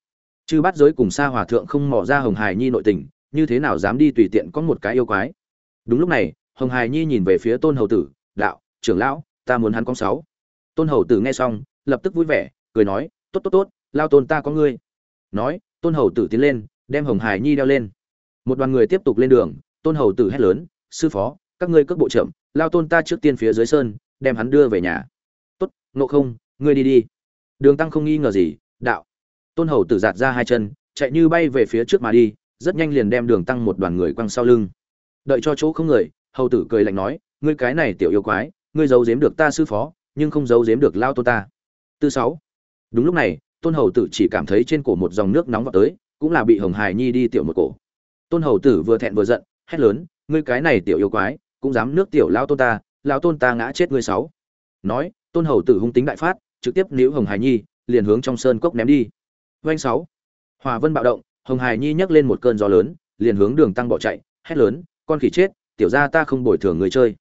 Chư bát giới cùng xa hòa thượng không mò ra hồng hải nhi nội tình, như thế nào dám đi tùy tiện có một cái yêu quái? Đúng lúc này, hồng hải nhi nhìn về phía tôn hầu tử, đạo, trưởng lão, ta muốn hắn con sáu tôn hầu tử nghe xong, lập tức vui vẻ, cười nói, tốt tốt tốt, lao tôn ta có ngươi. Nói, tôn hầu tử tiến lên, đem hồng hải nhi đeo lên. Một đoàn người tiếp tục lên đường, tôn hầu tử hét lớn, sư phó, các ngươi cước bộ chậm, lao tôn ta trước tiên phía dưới sơn, đem hắn đưa về nhà. Tốt nộ không, ngươi đi đi. Đường tăng không nghi ngờ gì, đạo. Tôn hầu tử giạt ra hai chân, chạy như bay về phía trước mà đi, rất nhanh liền đem đường tăng một đoàn người quăng sau lưng. Đợi cho chỗ không người, hầu tử cười lạnh nói, ngươi cái này tiểu yêu quái, ngươi giấu giếm được ta sư phó nhưng không giấu giếm được lao tôn ta. Tư sáu. Đúng lúc này tôn hầu tử chỉ cảm thấy trên cổ một dòng nước nóng vào tới cũng là bị hồng hải nhi đi tiểu một cổ. Tôn hầu tử vừa thẹn vừa giận hét lớn ngươi cái này tiểu yêu quái cũng dám nước tiểu lao tôn ta lao tôn ta ngã chết ngươi sáu. Nói tôn hầu tử hung tính đại phát trực tiếp níu hồng hải nhi liền hướng trong sơn cốc ném đi. Doanh sáu. Hòa Vân bạo động, Hồng Hải Nhi nhấc lên một cơn gió lớn, liền hướng Đường Tăng bỏ chạy, hét lớn, "Con khỉ chết, tiểu gia ta không bồi thường người chơi."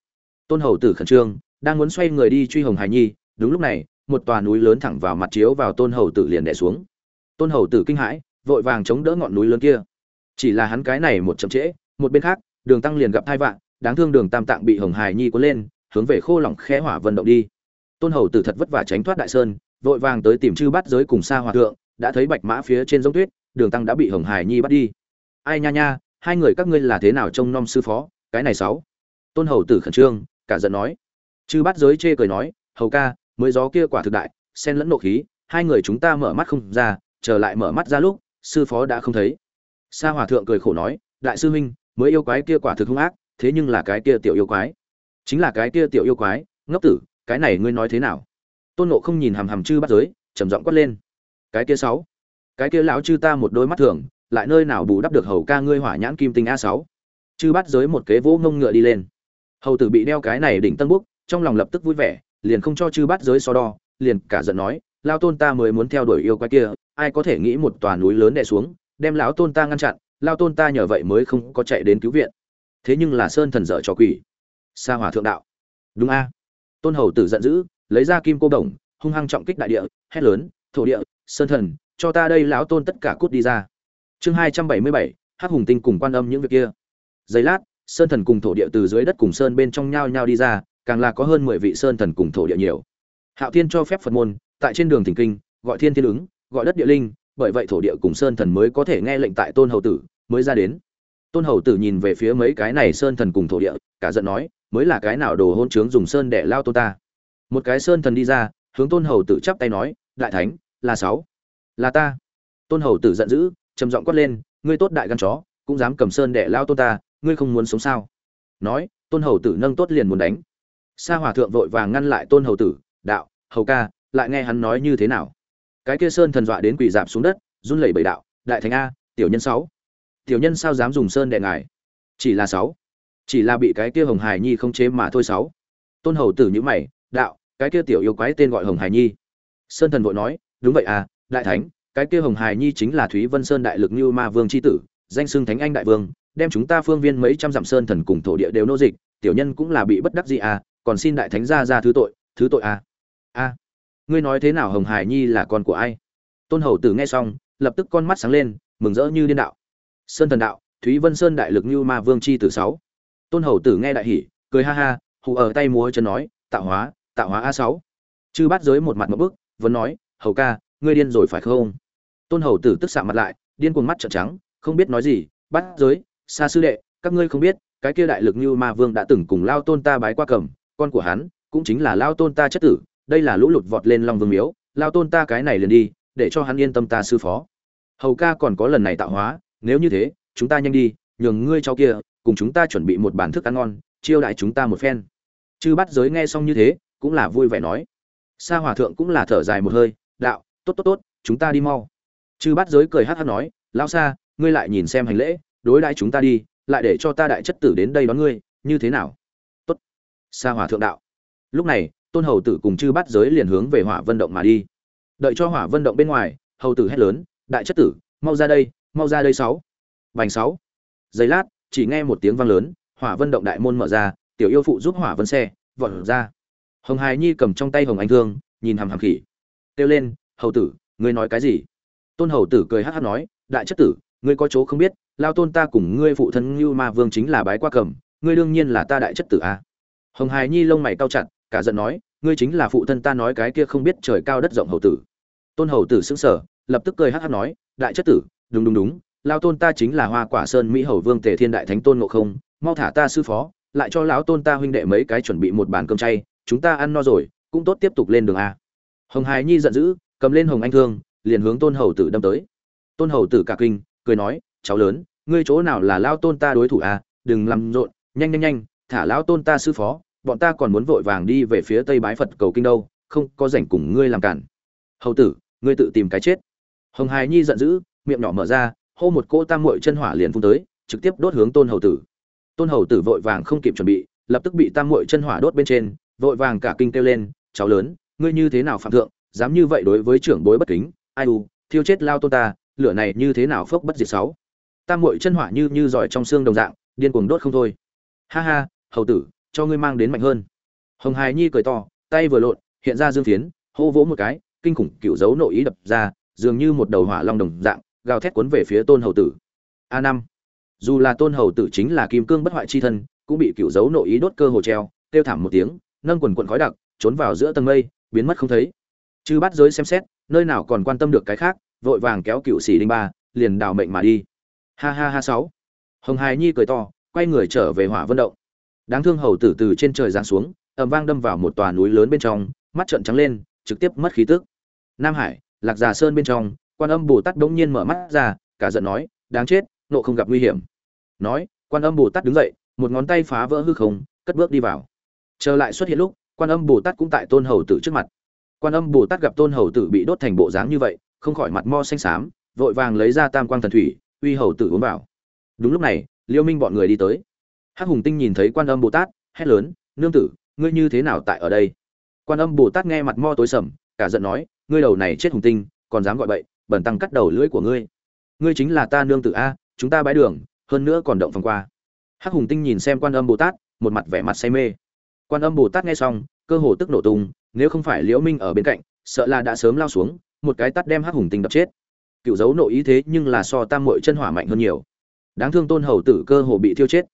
Tôn Hầu Tử khẩn trương, đang muốn xoay người đi truy Hồng Hải Nhi, đúng lúc này, một tòa núi lớn thẳng vào mặt chiếu vào Tôn Hầu Tử liền đè xuống. Tôn Hầu Tử kinh hãi, vội vàng chống đỡ ngọn núi lớn kia. Chỉ là hắn cái này một chậm trễ, một bên khác, Đường Tăng liền gặp thai vạn, đáng thương Đường Tam Tạng bị Hồng Hải Nhi cuốn lên, hướng về khô lỏng khẽ hỏa vân động đi. Tôn Hầu Tử thật vất vả tránh thoát đại sơn, vội vàng tới tìm chư bắt giới cùng xa hòa thượng, đã thấy bạch mã phía trên giống tuyết đường tăng đã bị hồng hải nhi bắt đi ai nha nha hai người các ngươi là thế nào trông nom sư phó cái này sáu tôn hầu tử khẩn trương cả giận nói chư bát giới chê cười nói, hầu ca, mới gió kia quả thực đại, xen lẫn nộ khí, hai người chúng ta mở mắt không ra trở lại mở mắt ra lúc, sư phó đã không thấy. Sa hòa thượng cười khổ nói, đại sư huynh, mới yêu quái kia quả thực hung ác, thế nhưng là cái kia tiểu yêu quái. Chính là cái kia tiểu yêu quái, ngốc tử, cái này ngươi nói thế nào? Tôn nộ không nhìn hàm hàm chư bắt giới, trầm giọng quát lên, cái kia sáu, cái kia lão chư ta một đôi mắt thường, lại nơi nào bù đắp được hầu ca ngươi hỏa nhãn kim tinh a sáu? Chư bắt giới một kế vỗ ngông ngựa đi lên. Hầu tử bị đeo cái này đỉnh tân búc trong lòng lập tức vui vẻ, liền không cho chư bắt giới so đo, liền cả giận nói lao tôn ta mới muốn theo đuổi yêu quái kia, ai có thể nghĩ một tòa núi lớn đè xuống, đem lão tôn ta ngăn chặn lao tôn ta nhờ vậy mới không có chạy đến cứu viện. Thế nhưng là sơn thần dở cho quỷ. Sa hỏa thượng đạo. Đúng a. Tôn hầu tử giận dữ, lấy ra kim cô đồng, hung hăng trọng kích đại địa, hét lớn, thổ địa, sơn thần, cho ta đây lão tôn tất cả cút đi ra. Chương hai trăm bảy mươi bảy, hắc hùng tinh cùng quan âm những việc kia. Giây lát, sơn thần cùng thổ địa từ dưới đất cùng sơn bên trong nhao nhao đi ra càng là có hơn mười vị sơn thần cùng thổ địa nhiều. Hạo thiên cho phép phật môn, tại trên đường thỉnh kinh, gọi thiên thiên ứng, gọi đất địa linh, bởi vậy thổ địa cùng sơn thần mới có thể nghe lệnh tại tôn hầu tử, mới ra đến. Tôn hầu tử nhìn về phía mấy cái này sơn thần cùng thổ địa, cả giận nói, mới là cái nào đồ hôn trướng dùng sơn để lao tôn ta? Một cái sơn thần đi ra, hướng tôn hầu tử chắp tay nói, đại thánh, là sáu, là ta. Tôn hầu tử giận dữ, trầm giọng quát lên, ngươi tốt đại gan chó, cũng dám cầm sơn để lao tôn ta, ngươi không muốn sống sao? Nói, tôn hầu tử nâng tốt liền muốn đánh sa hòa thượng vội vàng ngăn lại tôn hầu tử, đạo, hầu ca, lại nghe hắn nói như thế nào? Cái kia sơn thần dọa đến quỳ dạp xuống đất, run lẩy bẩy đạo, đại thánh a, tiểu nhân sáu, tiểu nhân sao dám dùng sơn đệ ngài? Chỉ là sáu, chỉ là bị cái kia hồng hải nhi không chế mà thôi sáu. Tôn hầu tử nhữ mày, đạo, cái kia tiểu yêu quái tên gọi hồng hải nhi. Sơn thần vội nói, đúng vậy à đại thánh, cái kia hồng Hải nhi chính là thúy vân sơn đại lực như ma vương c h i tử, danh xưng thánh anh đại vương, đem chúng ta phương viên mấy trăm dặm sơn thần cùng thổ địa đều nô dịch, tiểu nhân cũng là bị bất đắc gì à còn xin đại thánh ra ra thứ tội thứ tội à? A ngươi nói thế nào hồng hải nhi là con của ai? Tôn hầu tử nghe xong, lập tức con mắt sáng lên, mừng rỡ như điên đạo. Sơn thần đạo, thúy vân sơn đại lực như ma vương chi tử sáu. Tôn hầu tử nghe đại hỉ, cười ha ha, hù ở tay múa chân nói, tạo hóa tạo hóa a sáu. Chư bát giới một mặt một bức, vẫn nói, hầu ca, ngươi điên rồi phải không? Tôn hầu tử tức xạ mặt lại, điên cuồng mắt trợn trắng, không biết nói gì bắt giới, xa sư đệ, các ngươi không biết, cái kia đại lực như ma vương đã từng cùng lao tôn ta bái qua cầm con của hắn, cũng chính là lao tôn ta chất tử, đây là lũ lụt vọt lên long vương miếu, lao tôn ta cái này liền đi, để cho hắn yên tâm ta sư phó. Hầu ca còn có lần này tạo hóa, nếu như thế, chúng ta nhanh đi, nhường ngươi cháu kia, cùng chúng ta chuẩn bị một bàn thức ăn ngon, chiêu đãi chúng ta một phen. Chư bắt giới nghe xong như thế, cũng là vui vẻ nói. Sa hòa thượng cũng là thở dài một hơi, đạo, tốt tốt tốt, chúng ta đi mau. Chư bắt giới cười hát hát nói lão sa, ngươi lại nhìn xem hành lễ, đối đãi chúng ta đi, lại để cho ta đại chất tử đến đây đón ngươi, như thế nào? Sa hỏa thượng đạo. Lúc này, tôn hầu tử cùng chư bắt giới liền hướng về hỏa vân động mà đi. Đợi cho hỏa vân động bên ngoài, hầu tử hét lớn, đại chất tử, mau ra đây, mau ra đây sáu. Vành sáu. Giây lát, chỉ nghe một tiếng vang lớn, hỏa vân động đại môn mở ra, tiểu yêu phụ giúp hỏa vân xe, vọt ra. Hồng hài nhi cầm trong tay hồng anh thương, nhìn hàm hàm khỉ, kêu lên, hầu tử, ngươi nói cái gì? Tôn hầu tử cười hát hát nói, đại chất tử, ngươi có chỗ không biết, lao tôn ta cùng ngươi phụ thân như ma vương chính là bái qua cầm, ngươi đương nhiên là ta đại chất tử a à hồng hài nhi lông mày cao chặt, cả giận nói, ngươi chính là phụ thân ta nói cái kia không biết trời cao đất rộng hầu tử. Tôn hầu tử sững sờ, lập tức cười hát hát nói, đại chất tử, đúng đúng đúng lao tôn ta chính là hoa quả sơn mỹ hầu vương tề thiên đại thánh tôn ngộ không, mau thả ta sư phó, lại cho lão tôn ta huynh đệ mấy cái chuẩn bị một bàn cơm chay, chúng ta ăn no rồi, cũng tốt tiếp tục lên đường a. Hồng hài nhi giận dữ, cầm lên hồng anh thương, liền hướng tôn hầu tử đâm tới. Tôn hầu tử cả kinh, cười nói, cháu lớn, ngươi chỗ nào là lao tôn ta đối thủ a? Đừng làm rộn, nhanh nhanh nhanh, thả lão tôn ta sư phó bọn ta còn muốn vội vàng đi về phía tây bái phật cầu kinh đâu, không có rảnh cùng ngươi làm cản. Hầu tử, ngươi tự tìm cái chết. Hồng hài nhi giận dữ, miệng nhỏ mở ra, hô một cô tam muội chân hỏa liền phun tới, trực tiếp đốt hướng tôn hầu tử. Tôn hầu tử vội vàng không kịp chuẩn bị, lập tức bị tam muội chân hỏa đốt bên trên, vội vàng cả kinh kêu lên, cháu lớn, ngươi như thế nào phạm thượng, dám như vậy đối với trưởng bối bất kính, ai u, thiêu chết lao tôn ta, lửa này như thế nào phốc bất diệt sáu? Tam muội chân hỏa như như giỏi trong xương đồng dạng, điên cuồng đốt không thôi. Ha ha, hầu tử cho ngươi mang đến mạnh hơn. Hồng hài nhi cười to, tay vừa lộn, hiện ra dương phiến, hô vỗ một cái, kinh khủng cựu dấu nội ý đập ra, dường như một đầu hỏa long đồng dạng, gào thét cuốn về phía tôn hầu tử. A năm. Dù là tôn hầu tử chính là kim cương bất hoại chi thân, cũng bị cựu dấu nội ý đốt cơ hồ treo, kêu thảm một tiếng, nâng quần quần khói đặc, trốn vào giữa tầng mây, biến mất không thấy. Chư bắt giới xem xét, nơi nào còn quan tâm được cái khác, vội vàng kéo cựu sĩ đinh ba, liền đào mệnh mà đi. Ha ha ha sáu. Hồng hài nhi cười to, quay người trở về hỏa vân động đáng thương hầu tử từ trên trời giáng xuống, ầm vang đâm vào một tòa núi lớn bên trong, mắt trợn trắng lên, trực tiếp mất khí tức. Nam hải, lạc già sơn bên trong, quan âm bồ tát bỗng nhiên mở mắt ra, cả giận nói, đáng chết, nộ không gặp nguy hiểm. Nói, quan âm bồ tát đứng dậy, một ngón tay phá vỡ hư không, cất bước đi vào. Trở lại xuất hiện lúc, quan âm bồ tát cũng tại tôn hầu tử trước mặt. Quan âm bồ tát gặp tôn hầu tử bị đốt thành bộ dáng như vậy, không khỏi mặt mo xanh xám, vội vàng lấy ra tam quang thần thủy, uy hầu tử uống vào. Đúng lúc này, liêu minh bọn người đi tới hắc hùng tinh nhìn thấy quan âm bồ tát, hét lớn, nương tử, ngươi như thế nào tại ở đây? Quan âm bồ tát nghe mặt mo tối sầm, cả giận nói, ngươi đầu này chết hùng tinh, còn dám gọi bậy, bẩn tăng cắt đầu lưỡi của ngươi. Ngươi chính là ta nương tử a, chúng ta bái đường, hơn nữa còn động phòng qua. Hắc hùng tinh nhìn xem quan âm bồ tát, một mặt vẻ mặt say mê. Quan âm bồ tát nghe xong, cơ hồ tức nổ tung, nếu không phải liễu minh ở bên cạnh, sợ là đã sớm lao xuống, một cái tát đem hắc hùng tinh đập chết. Cựu dấu nội ý thế nhưng là so tam muội chân hỏa mạnh hơn nhiều. Đáng thương tôn hầu tử cơ hồ bị thiêu chết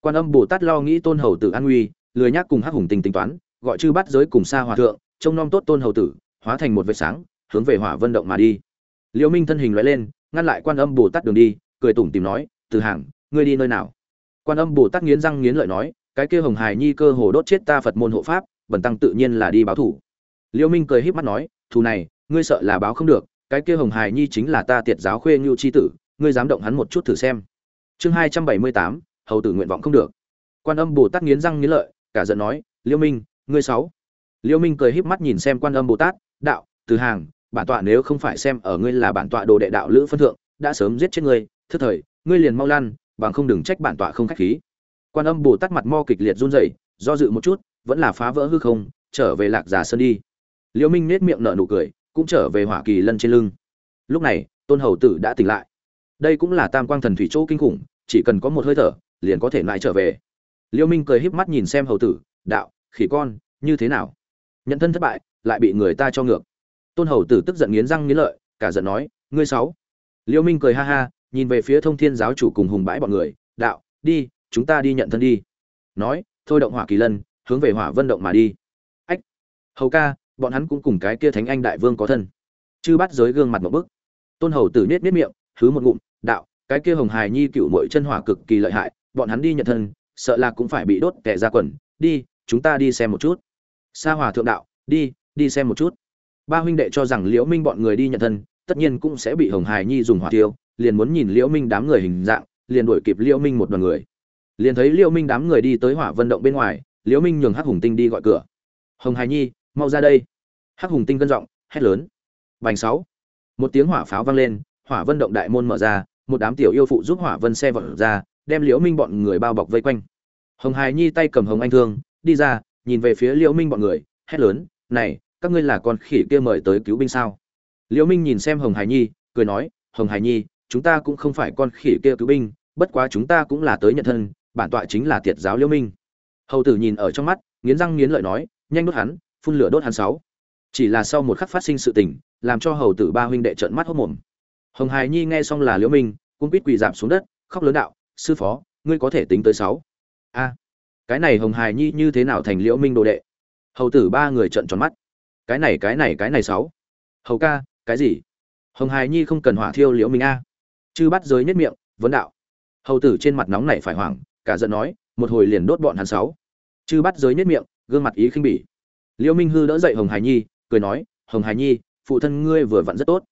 quan âm bồ tát lo nghĩ tôn hầu tử an nguy lười nhác cùng hắc hùng tình tính toán, gọi chư bắt giới cùng xa hòa thượng, trông nom tốt tôn hầu tử, hóa thành một vệt sáng, hướng về hỏa vân động mà đi. Liễu minh thân hình loại lên, ngăn lại quan âm bồ tát đường đi, cười tủm tìm nói, từ hàng, ngươi đi nơi nào? Quan âm bồ tát nghiến răng nghiến lợi nói, cái kia hồng hài nhi cơ hồ đốt chết ta phật môn hộ pháp, bần tăng tự nhiên là đi báo thủ. Liễu minh cười híp mắt nói, thù này, ngươi sợ là báo không được, cái kia hồng hài nhi chính là ta tiệt giáo khuê ngưu chi tử, ngươi dám động hắn một chút thử xem. Chương hai trăm bảy mươi tám hầu tử nguyện vọng không được. Quan âm bồ tát nghiến răng nghiến lợi, cả giận nói liễu minh, ngươi sáu. Liễu minh cười híp mắt nhìn xem quan âm bồ tát, đạo, từ hàng, bản tọa nếu không phải xem ở ngươi là bản tọa đồ đệ đạo lữ phân thượng, đã sớm giết chết ngươi thức thời, ngươi liền mau lăn, bằng không đừng trách bản tọa không khách khí. Quan âm bồ tát mặt mo kịch liệt run rẩy, do dự một chút, vẫn là phá vỡ hư không, trở về lạc giả sơn đi. Liễu minh nết miệng nở nụ cười, cũng trở về hỏa kỳ lân trên lưng. Lúc này, tôn hầu tử đã tỉnh lại. Đây cũng là tam quang thần thủy chỗ kinh khủng, chỉ cần có một hơi thở liền có thể lại trở về. Liêu minh cười híp mắt nhìn xem hầu tử, đạo, khỉ con, như thế nào? Nhận thân thất bại, lại bị người ta cho ngược. Tôn hầu tử tức giận nghiến răng nghiến lợi, cả giận nói, ngươi sáu. Liêu minh cười ha ha, nhìn về phía thông thiên giáo chủ cùng hùng bãi bọn người, đạo, đi, chúng ta đi nhận thân đi. Nói, thôi động hỏa kỳ lân, hướng về hỏa vân động mà đi. Ách, hầu ca, bọn hắn cũng cùng cái kia thánh anh đại vương có thân. Chư bắt giới gương mặt một bức. Tôn hầu tử nết nết miệng thứ một ngụm, đạo, cái kia hồng hài nhi cựu mội chân hỏa cực kỳ lợi hại bọn hắn đi nhận thân, sợ là cũng phải bị đốt kẻ ra quần. Đi, chúng ta đi xem một chút. Sa hòa thượng đạo, đi đi xem một chút. Ba huynh đệ cho rằng liễu minh bọn người đi nhận thân, tất nhiên cũng sẽ bị hồng hải nhi dùng hỏa tiêu liền muốn nhìn liễu minh đám người hình dạng, liền đuổi kịp liễu minh một đoàn người. Liền thấy liễu minh đám người đi tới hỏa vân động bên ngoài, liễu minh nhường hắc hùng tinh đi gọi cửa. Hồng hải nhi, mau ra đây. Hắc hùng tinh cân giọng, hét lớn. Bành sáu. Một tiếng hỏa pháo vang lên, hỏa vân động đại môn mở ra, một đám tiểu yêu phụ giúp hỏa vân xe vọt ra đem liễu minh bọn người bao bọc vây quanh. Hồng hải nhi tay cầm hồng anh thương, đi ra, nhìn về phía liễu minh bọn người, hét lớn, này, các ngươi là con khỉ kia mời tới cứu binh sao? Liễu minh nhìn xem hồng hải nhi, cười nói, hồng hải nhi, chúng ta cũng không phải con khỉ kia cứu binh, bất quá chúng ta cũng là tới nhận thân, bản tọa chính là tiệt giáo liễu minh. Hầu tử nhìn ở trong mắt, nghiến răng nghiến lợi nói, nhanh đốt hắn, phun lửa đốt hắn sáu. Chỉ là sau một khắc phát sinh sự tình, làm cho hầu tử ba huynh đệ trợn mắt hốt mồm. Hồng hải nhi nghe xong là liễu minh cũng quýt quỳ giảm xuống đất, khóc lớn đạo sư phó, ngươi có thể tính tới sáu. A, cái này hồng hải nhi như thế nào thành liễu minh đồ đệ? Hầu tử ba người trợn tròn mắt. Cái này cái này cái này sáu. Hầu ca, cái gì? Hồng hải nhi không cần hỏa thiêu liễu minh a. Chư bắt giới nhất miệng, vấn đạo. Hầu tử trên mặt nóng này phải hoảng, cả giận nói, một hồi liền đốt bọn hắn sáu. Chư bắt giới nhất miệng, gương mặt ý khinh bỉ. Liễu minh hư đỡ dậy hồng hải nhi, cười nói, hồng hải nhi, phụ thân ngươi vừa vặn rất tốt.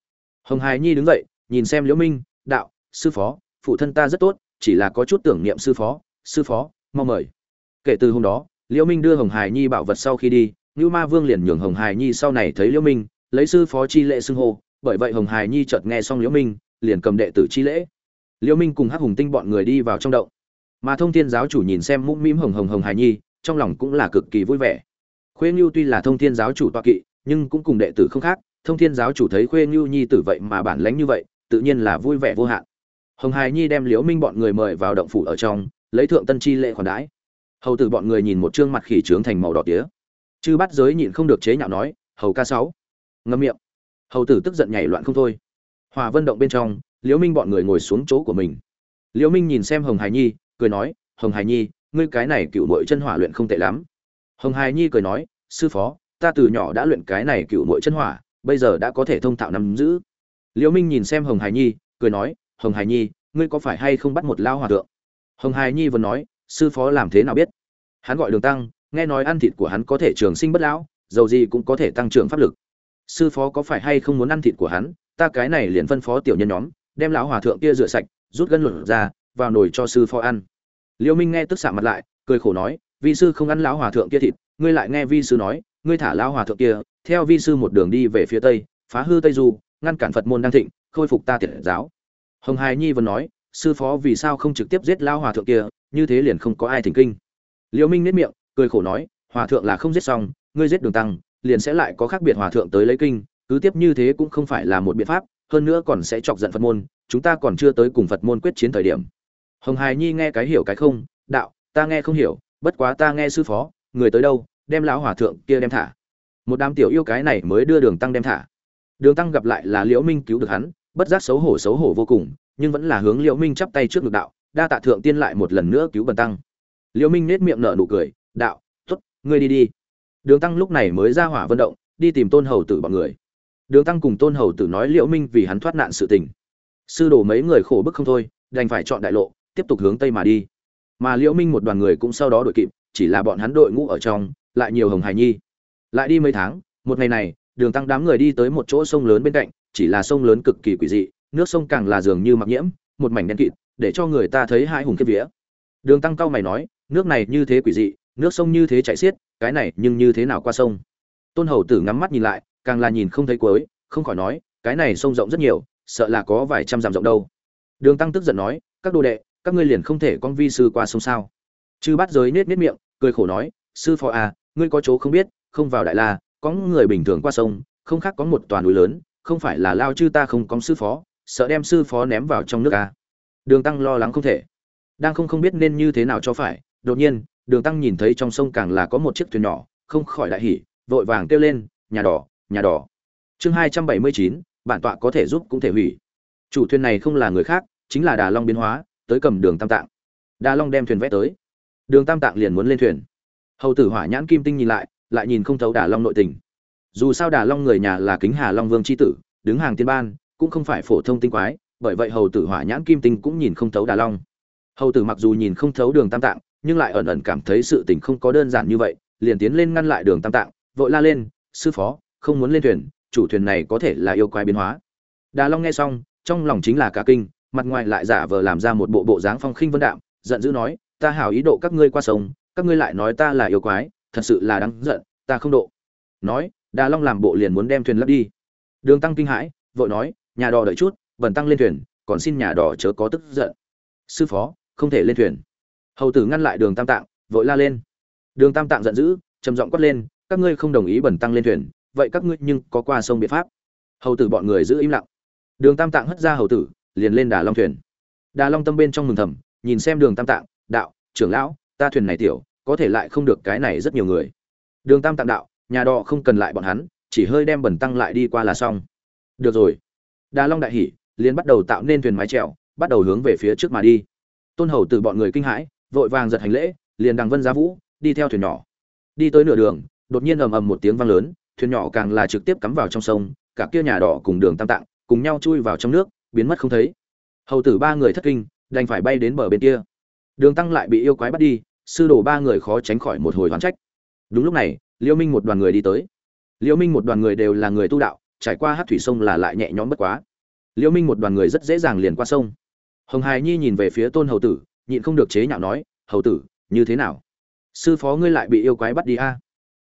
Hồng hải nhi đứng dậy, nhìn xem liễu minh, đạo, sư phó, phụ thân ta rất tốt chỉ là có chút tưởng niệm sư phó sư phó mong mời. Kể từ hôm đó, liễu minh đưa hồng hải nhi bảo vật sau khi đi, ngưu ma vương liền nhường hồng hải nhi sau này thấy liễu minh, lấy sư phó chi lễ xưng hô, bởi vậy hồng hải nhi chợt nghe xong liễu minh, liền cầm đệ tử chi lễ. Liễu minh cùng hắc hùng tinh bọn người đi vào trong động. Mà thông thiên giáo chủ nhìn xem mũm mĩm hồng hồng hồng hải nhi, trong lòng cũng là cực kỳ vui vẻ. Khuê ngưu tuy là thông thiên giáo chủ toa kỵ, nhưng cũng cùng đệ tử không khác. Thông thiên giáo chủ thấy khuê ngưu nhi tử vậy mà bản lãnh như vậy, tự nhiên là vui vẻ vô hạn hồng hải nhi đem liễu minh bọn người mời vào động phủ ở trong, lấy thượng tân chi lệ khoản đãi. Hầu tử bọn người nhìn một trương mặt khỉ trướng thành màu đỏ tía. Chư bắt giới nhịn không được chế nhạo nói, hầu ca sáu. Ngâm miệng. Hầu tử tức giận nhảy loạn không thôi. Hòa vân động bên trong, liễu minh bọn người ngồi xuống chỗ của mình. Liễu minh nhìn xem hồng hải nhi, cười nói, hồng hải nhi, ngươi cái này cựu muội chân hỏa luyện không tệ lắm. Hồng hải nhi cười nói, sư phó, ta từ nhỏ đã luyện cái này cựu muội chân hỏa, bây giờ đã có thể thông thạo nắm giữ. Liễu minh nhìn xem hồng hải nhi, cười nói hồng hải nhi, ngươi có phải hay không bắt một lao hòa thượng? Hồng hải nhi vừa nói, sư phó làm thế nào biết? Hắn gọi đường tăng, nghe nói ăn thịt của hắn có thể trường sinh bất lão, dầu gì cũng có thể tăng trưởng pháp lực. Sư phó có phải hay không muốn ăn thịt của hắn? Ta cái này liền phân phó tiểu nhân nhóm, đem lão hòa thượng kia rửa sạch, rút gân luận ra, vào nồi cho sư phó ăn. Liêu minh nghe tức xạ mặt lại, cười khổ nói, vi sư không ăn lão hòa thượng kia thịt, ngươi lại nghe vi sư nói, ngươi thả lão hòa thượng kia, theo vi sư một đường đi về phía tây, phá hư tây du, ngăn cản phật môn đang thịnh, khôi phục ta tiệt giáo hồng hải nhi vẫn nói, sư phó vì sao không trực tiếp giết lão hòa thượng kia, như thế liền không có ai thỉnh kinh. Liễu minh nết miệng, cười khổ nói, hòa thượng là không giết xong, ngươi giết đường tăng, liền sẽ lại có khác biệt hòa thượng tới lấy kinh, cứ tiếp như thế cũng không phải là một biện pháp, hơn nữa còn sẽ chọc giận phật môn, chúng ta còn chưa tới cùng phật môn quyết chiến thời điểm. Hồng hài nhi nghe cái hiểu cái không, đạo, ta nghe không hiểu, bất quá ta nghe sư phó, người tới đâu, đem lão hòa thượng kia đem thả. Một đám tiểu yêu cái này mới đưa đường tăng đem thả. Đường tăng gặp lại là liễu minh cứu được hắn bất giác xấu hổ xấu hổ vô cùng, nhưng vẫn là hướng liễu minh chắp tay trước ngực đạo, đa tạ thượng tiên lại một lần nữa cứu bần tăng. Liễu minh nết miệng nở nụ cười, đạo, tốt, ngươi đi đi. Đường tăng lúc này mới ra hỏa vận động, đi tìm tôn hầu tử bọn người. Đường tăng cùng tôn hầu tử nói liễu minh vì hắn thoát nạn sự tình. Sư đồ mấy người khổ bức không thôi, đành phải chọn đại lộ, tiếp tục hướng tây mà đi. Mà liễu minh một đoàn người cũng sau đó đội kịp, chỉ là bọn hắn đội ngũ ở trong, lại nhiều hồng hải nhi. Lại đi mấy tháng, một ngày này, đường tăng đám người đi tới một chỗ sông lớn bên cạnh chỉ là sông lớn cực kỳ quỷ dị, nước sông càng là dường như mặc nhiễm, một mảnh đen kịt, để cho người ta thấy hai hùng kiếp vía. Đường tăng cao mày nói, nước này như thế quỷ dị, nước sông như thế chảy xiết, cái này nhưng như thế nào qua sông? Tôn hầu tử ngắm mắt nhìn lại, càng là nhìn không thấy cuối, không khỏi nói, cái này sông rộng rất nhiều, sợ là có vài trăm dặm rộng đâu. Đường tăng tức giận nói, các đồ đệ, các ngươi liền không thể con vi sư qua sông sao? Chư bắt giới nết nết miệng, cười khổ nói, sư phó à ngươi có chỗ không biết, không vào đại la, có người bình thường qua sông, không khác có một toàn núi lớn không phải là lao chư ta không có sư phó, sợ đem sư phó ném vào trong nước à. đường tăng lo lắng không thể. Đang không không biết nên như thế nào cho phải, đột nhiên, đường tăng nhìn thấy trong sông càng là có một chiếc thuyền nhỏ, không khỏi đại hỉ, vội vàng kêu lên, nhà đỏ nhà đỏ. Chương hai trăm bảy mươi chín, bản tọa có thể giúp cũng thể hủy. Chủ thuyền này không là người khác, chính là đà long biến hóa, tới cầm đường tam tạng. Đà long đem thuyền vẽ tới. Đường tam tạng liền muốn lên thuyền. Hầu tử hỏa nhãn kim tinh nhìn lại lại nhìn không thấu đà long nội tình dù sao đà long người nhà là kính hà long vương c h i tử, đứng hàng tiên ban, cũng không phải phổ thông tinh quái, bởi vậy hầu tử hỏa nhãn kim tinh cũng nhìn không thấu đà long. Hầu tử mặc dù nhìn không thấu đường tam tạng, nhưng lại ẩn ẩn cảm thấy sự tình không có đơn giản như vậy, liền tiến lên ngăn lại đường tam tạng, vội la lên, sư phó, không muốn lên thuyền, chủ thuyền này có thể là yêu quái biến hóa. Đà long nghe xong, trong lòng chính là cả kinh, mặt ngoài lại giả vờ làm ra một bộ bộ dáng phong khinh vân đạm, giận dữ nói, ta hảo ý độ các ngươi qua sông, các ngươi lại nói ta là yêu quái, thật sự là đáng giận, ta không độ. Nói đà long làm bộ liền muốn đem thuyền lấp đi. Đường tăng kinh hãi, vội nói, nhà đò đợi chút, bần tăng lên thuyền, còn xin nhà đò chớ có tức giận. Sư phó, không thể lên thuyền. Hầu tử ngăn lại đường tam tạng, vội la lên. Đường tam tạng giận dữ, trầm giọng quát lên, các ngươi không đồng ý bần tăng lên thuyền, vậy các ngươi nhưng có qua sông biện pháp. Hầu tử bọn người giữ im lặng. Đường tam tạng hất ra hầu tử, liền lên đà long thuyền. Đà long tâm bên trong mừng thầm, nhìn xem đường tam tạng, đạo, trưởng lão, ta thuyền này tiểu, có thể lại không được cái này rất nhiều người. Đường tam tạng đạo nhà đò không cần lại bọn hắn, chỉ hơi đem bẩn tăng lại đi qua là xong. Được rồi. Đà long đại hỉ, liền bắt đầu tạo nên thuyền mái trèo bắt đầu hướng về phía trước mà đi. Tôn hầu từ bọn người kinh hãi, vội vàng giật hành lễ, liền đằng vân giá vũ, đi theo thuyền nhỏ. Đi tới nửa đường, đột nhiên ầm ầm một tiếng vang lớn, thuyền nhỏ càng là trực tiếp cắm vào trong sông, cả kia nhà đỏ cùng đường tam tạng, cùng nhau chui vào trong nước, biến mất không thấy. Hầu tử ba người thất kinh, đành phải bay đến bờ bên kia. Đường tăng lại bị yêu quái bắt đi, sư đồ ba người khó tránh khỏi một hồi hoán trách. Đúng lúc này liêu minh một đoàn người đi tới. Liêu minh một đoàn người đều là người tu đạo, trải qua hát thủy sông là lại nhẹ nhõm bất quá. Liêu minh một đoàn người rất dễ dàng liền qua sông. Hồng hài nhi nhìn về phía tôn hầu tử, nhịn không được chế nhạo nói, hầu tử, như thế nào? Sư phó ngươi lại bị yêu quái bắt đi a?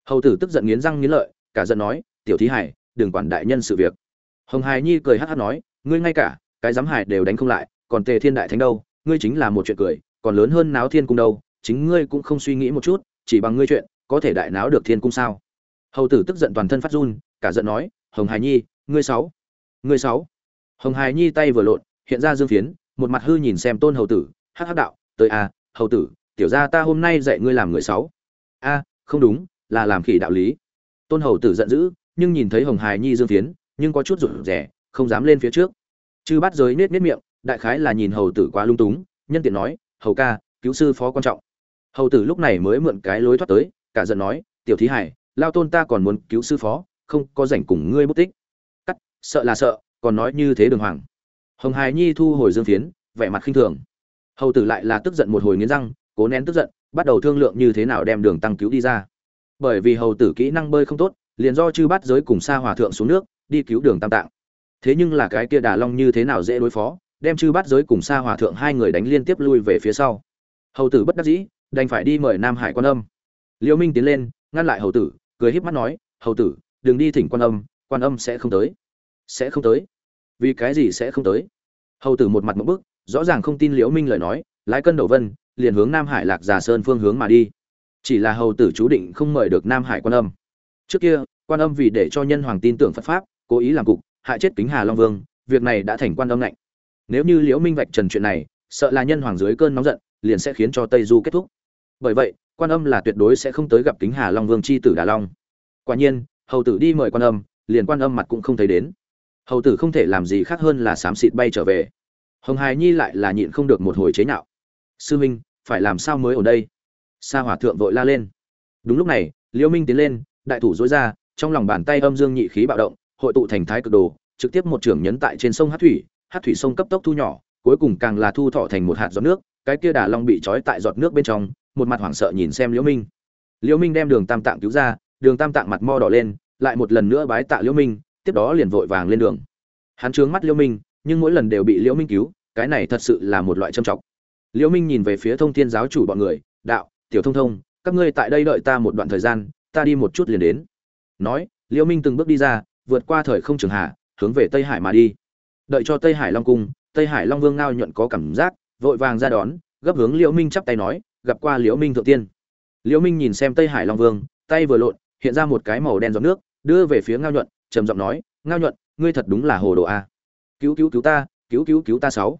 Hầu tử tức giận nghiến răng nghiến lợi, cả giận nói, tiểu thí hải, đừng quản đại nhân sự việc. Hồng hài nhi cười hát hát nói, ngươi ngay cả, cái giám hải đều đánh không lại, còn tề thiên đại thánh đâu, ngươi chính là một chuyện cười, còn lớn hơn náo thiên cung đâu, chính ngươi cũng không suy nghĩ một chút, chỉ bằng ngươi chuyện có thể đại náo được thiên cung sao? Hầu tử tức giận toàn thân phát run cả giận nói hồng hài nhi ngươi sáu ngươi sáu. Hồng hài nhi tay vừa lộn hiện ra dương phiến một mặt hư nhìn xem tôn hầu tử hắc hắc đạo tới a à, hầu tử tiểu gia ta hôm nay dạy ngươi làm người sáu. A không đúng là làm khỉ đạo lý. Tôn hầu tử giận dữ nhưng nhìn thấy hồng hài nhi dương phiến nhưng có chút rụt rẻ không dám lên phía trước. Chư bắt giới nết nết miệng đại khái là nhìn hầu tử quá lung túng nhân tiện nói hầu ca cứu sư phó quan trọng. Hầu tử lúc này mới mượn cái lối thoát tới cả giận nói, tiểu thí hải, lao tôn ta còn muốn cứu sư phó, không có rảnh cùng ngươi bút tích. Cắt, sợ là sợ, còn nói như thế đường hoàng. Hồng hải nhi thu hồi dương phiến, vẻ mặt khinh thường. Hầu tử lại là tức giận một hồi nghiến răng, cố nén tức giận, bắt đầu thương lượng như thế nào đem đường tăng cứu đi ra. Bởi vì hầu tử kỹ năng bơi không tốt, liền do chư bắt giới cùng xa hòa thượng xuống nước, đi cứu đường tam tạng. Thế nhưng là cái kia đà long như thế nào dễ đối phó, đem chư bắt giới cùng xa hòa thượng hai người đánh liên tiếp lui về phía sau. Hầu tử bất đắc dĩ, đành phải đi mời nam hải quan âm liễu minh tiến lên, ngăn lại hầu tử, cười híp mắt nói, hầu tử, đừng đi thỉnh quan âm quan âm sẽ không tới. Sẽ không tới? Vì cái gì sẽ không tới? Hầu tử một mặt một bức, rõ ràng không tin liễu minh lời nói, lái cân đầu vân, liền hướng nam hải lạc già sơn phương hướng mà đi. Chỉ là hầu tử chú định không mời được nam hải quan âm. Trước kia, quan âm vì để cho nhân hoàng tin tưởng phật pháp, cố ý làm cục, hại chết kính hà long vương, việc này đã thành quan âm lạnh. Nếu như liễu minh vạch trần chuyện này, sợ là nhân hoàng dưới cơn nóng giận, liền sẽ khiến cho tây du kết thúc. Bởi vậy quan âm là tuyệt đối sẽ không tới gặp kính hà long vương c h i tử đà long. Quả nhiên, hầu tử đi mời quan âm, liền quan âm mặt cũng không thấy đến. Hầu tử không thể làm gì khác hơn là xám xịt bay trở về. Hồng hài nhi lại là nhịn không được một hồi chế nhạo. Sư minh, phải làm sao mới ở đây? Sa hỏa thượng vội la lên. Đúng lúc này liễu minh tiến lên, đại thủ dối ra, trong lòng bàn tay âm dương nhị khí bạo động, hội tụ thành thái cực đồ, trực tiếp một trưởng nhấn tại trên sông hát thủy hát thủy sông cấp tốc thu nhỏ, cuối cùng càng là thu thọ thành một hạt giọt nước, cái kia đà long bị trói tại giọt nước bên trong một mặt hoảng sợ nhìn xem liễu minh. Liễu minh đem đường tam tạng cứu ra, đường tam tạng mặt mo đỏ lên, lại một lần nữa bái tạ liễu minh, tiếp đó liền vội vàng lên đường. Hắn trướng mắt liễu minh, nhưng mỗi lần đều bị liễu minh cứu, cái này thật sự là một loại trâm trọng. Liễu minh nhìn về phía thông thiên giáo chủ bọn người, đạo, tiểu thông thông, các ngươi tại đây đợi ta một đoạn thời gian, ta đi một chút liền đến. Nói, liễu minh từng bước đi ra, vượt qua thời không trường hạ, hướng về tây hải mà đi. Đợi cho tây hải long cung, tây hải long vương ngao nhuận có cảm giác, vội vàng ra đón, gấp hướng liễu minh chắp tay nói gặp qua liễu minh thượng tiên. Liễu minh nhìn xem tây hải long vương, tay vừa lộn, hiện ra một cái màu đen giọt nước, đưa về phía ngao nhuận, trầm giọng nói, ngao nhuận, ngươi thật đúng là hồ đồ a. Cứu cứu cứu ta, cứu cứu cứu ta sáu.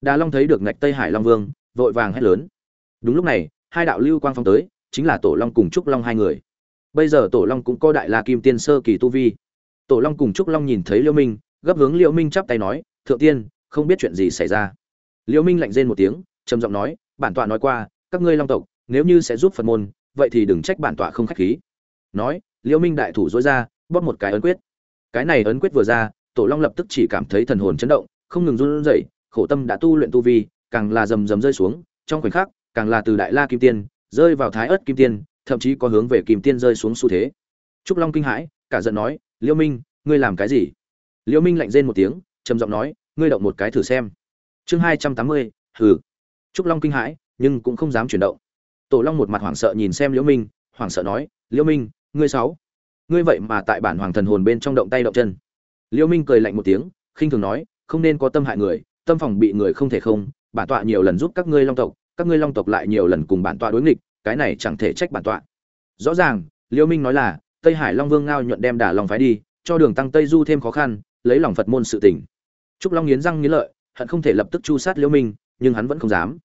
Đà long thấy được ngạch tây hải long vương, vội vàng hét lớn. Đúng lúc này, hai đạo lưu quang phong tới, chính là tổ long cùng trúc long hai người. Bây giờ tổ long cũng có đại la kim tiên sơ kỳ tu vi. Tổ long cùng trúc long nhìn thấy liễu minh, gấp hướng liễu minh chắp tay nói, thượng tiên, không biết chuyện gì xảy ra. Liễu minh lạnh rên một tiếng, trầm giọng nói, bản tọa nói qua các ngươi long tộc, nếu như sẽ giúp phật môn, vậy thì đừng trách bản tọa không khách khí. Nói liễu minh đại thủ dối ra, bóp một cái ấn quyết. Cái này ấn quyết vừa ra, tổ long lập tức chỉ cảm thấy thần hồn chấn động, không ngừng run rẩy, khổ tâm đã tu luyện tu vi, càng là rầm rầm rơi xuống, trong khoảnh khắc, càng là từ đại la kim tiên, rơi vào thái ớt kim tiên, thậm chí có hướng về kim tiên rơi xuống xu thế. Trúc long kinh hãi, cả giận nói liễu minh, ngươi làm cái gì? Liễu minh lạnh rên một tiếng, trầm giọng nói, ngươi động một cái thử xem. Chương hai trăm tám mươi, hừ. Trúc long kinh hãi nhưng cũng không dám chuyển động. Tổ long một mặt hoảng sợ nhìn xem liễu minh, hoảng sợ nói, liễu minh, ngươi sáu, ngươi vậy mà tại bản hoàng thần hồn bên trong động tay động chân. Liễu minh cười lạnh một tiếng, khinh thường nói, không nên có tâm hại người, tâm phòng bị người không thể không, bản tọa nhiều lần giúp các ngươi long tộc, các ngươi long tộc lại nhiều lần cùng bản tọa đối nghịch, cái này chẳng thể trách bản tọa. Rõ ràng, liễu minh nói là, tây hải long vương ngao nhuận đem đả long phái đi, cho đường tăng tây du thêm khó khăn, lấy lòng phật môn sự tình. Trúc long nghiến răng nghiến lợi, hận không thể lập tức chu sát liễu minh, nhưng hắn vẫn không dám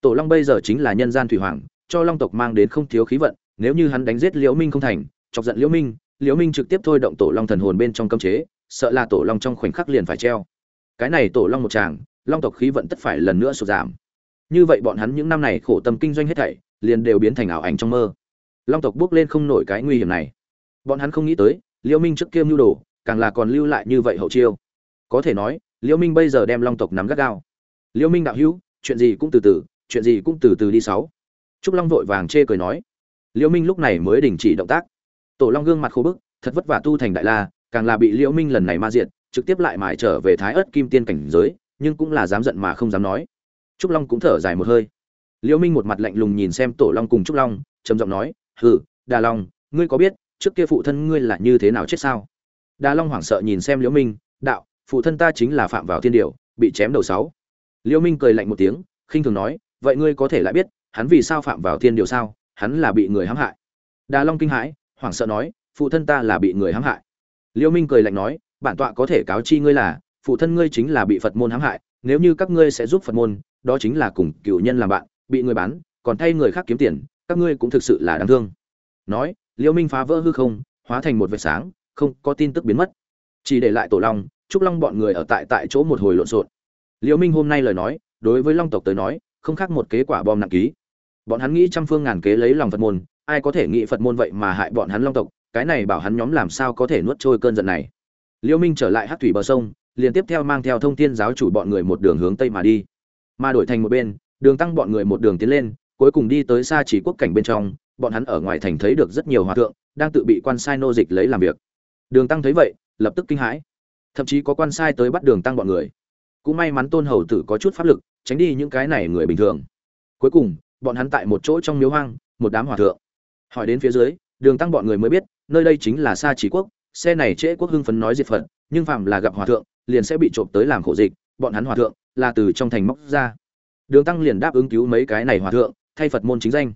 tổ long bây giờ chính là nhân gian thủy hoàng, cho long tộc mang đến không thiếu khí vận, nếu như hắn đánh giết liễu minh không thành, chọc giận liễu minh liễu minh trực tiếp thôi động tổ long thần hồn bên trong cấm chế, sợ là tổ long trong khoảnh khắc liền phải treo. Cái này tổ long một tràng, long tộc khí vận tất phải lần nữa sụt giảm. Như vậy bọn hắn những năm này khổ tâm kinh doanh hết thảy, liền đều biến thành ảo ảnh trong mơ. Long tộc bước lên không nổi cái nguy hiểm này. Bọn hắn không nghĩ tới, liễu minh trước kia mưu đồ, càng là còn lưu lại như vậy hậu chiêu. Có thể nói, liễu minh bây giờ đem long tộc nắm gắt gao. Liễu minh đạo hữu, chuyện gì cũng từ từ chuyện gì cũng từ từ đi sáu. Trúc long vội vàng chê cười nói. Liễu minh lúc này mới đình chỉ động tác. Tổ long gương mặt khô bức, thật vất vả tu thành đại la, càng là bị liễu minh lần này ma diệt, trực tiếp lại mài trở về thái ớt kim tiên cảnh giới, nhưng cũng là dám giận mà không dám nói. Trúc long cũng thở dài một hơi. Liễu minh một mặt lạnh lùng nhìn xem tổ long cùng trúc long, trầm giọng nói, hừ, đà long, ngươi có biết, trước kia phụ thân ngươi là như thế nào chết sao? Đà long hoảng sợ nhìn xem liễu minh, đạo, phụ thân ta chính là phạm vào thiên điều, bị chém đầu sáu. Liễu minh cười lạnh một tiếng, khinh thường nói vậy ngươi có thể lại biết, hắn vì sao phạm vào thiên điều sao? Hắn là bị người hãm hại. Đà long kinh hãi, hoảng sợ nói, phụ thân ta là bị người hãm hại. Liêu minh cười lạnh nói, bản tọa có thể cáo chi ngươi là, phụ thân ngươi chính là bị phật môn hãm hại, nếu như các ngươi sẽ giúp phật môn, đó chính là cùng cựu nhân làm bạn, bị người bán, còn thay người khác kiếm tiền, các ngươi cũng thực sự là đáng thương. Nói, Liêu minh phá vỡ hư không, hóa thành một vệt sáng, không có tin tức biến mất. Chỉ để lại tổ long, trúc long bọn người ở tại tại chỗ một hồi lộn xộn. Liêu minh hôm nay lời nói, đối với long tộc tới nói không khác một kế quả bom nặng ký. Bọn hắn nghĩ trăm phương ngàn kế lấy lòng phật môn, ai có thể nghĩ phật môn vậy mà hại bọn hắn long tộc, cái này bảo hắn nhóm làm sao có thể nuốt trôi cơn giận này. Liễu minh trở lại hát thủy bờ sông, liền tiếp theo mang theo thông thiên giáo chủ bọn người một đường hướng tây mà đi. Mà đổi thành một bên, đường tăng bọn người một đường tiến lên, cuối cùng đi tới xa chỉ quốc cảnh bên trong, bọn hắn ở ngoài thành thấy được rất nhiều hòa thượng, đang tự bị quan sai nô dịch lấy làm việc. Đường tăng thấy vậy, lập tức kinh hãi. Thậm chí có quan sai tới bắt đường tăng bọn người. Cũng may mắn tôn hầu tử có chút pháp lực tránh đi những cái này người bình thường. Cuối cùng, bọn hắn tại một chỗ trong miếu hoang, một đám hòa thượng. Hỏi đến phía dưới, đường tăng bọn người mới biết, nơi đây chính là sa chỉ quốc, xe này trễ quốc hưng phấn nói diệt phật, nhưng phạm là gặp hòa thượng, liền sẽ bị trộm tới làm khổ dịch, bọn hắn hòa thượng, là từ trong thành móc ra. Đường tăng liền đáp ứng cứu mấy cái này hòa thượng, thay phật môn chính danh.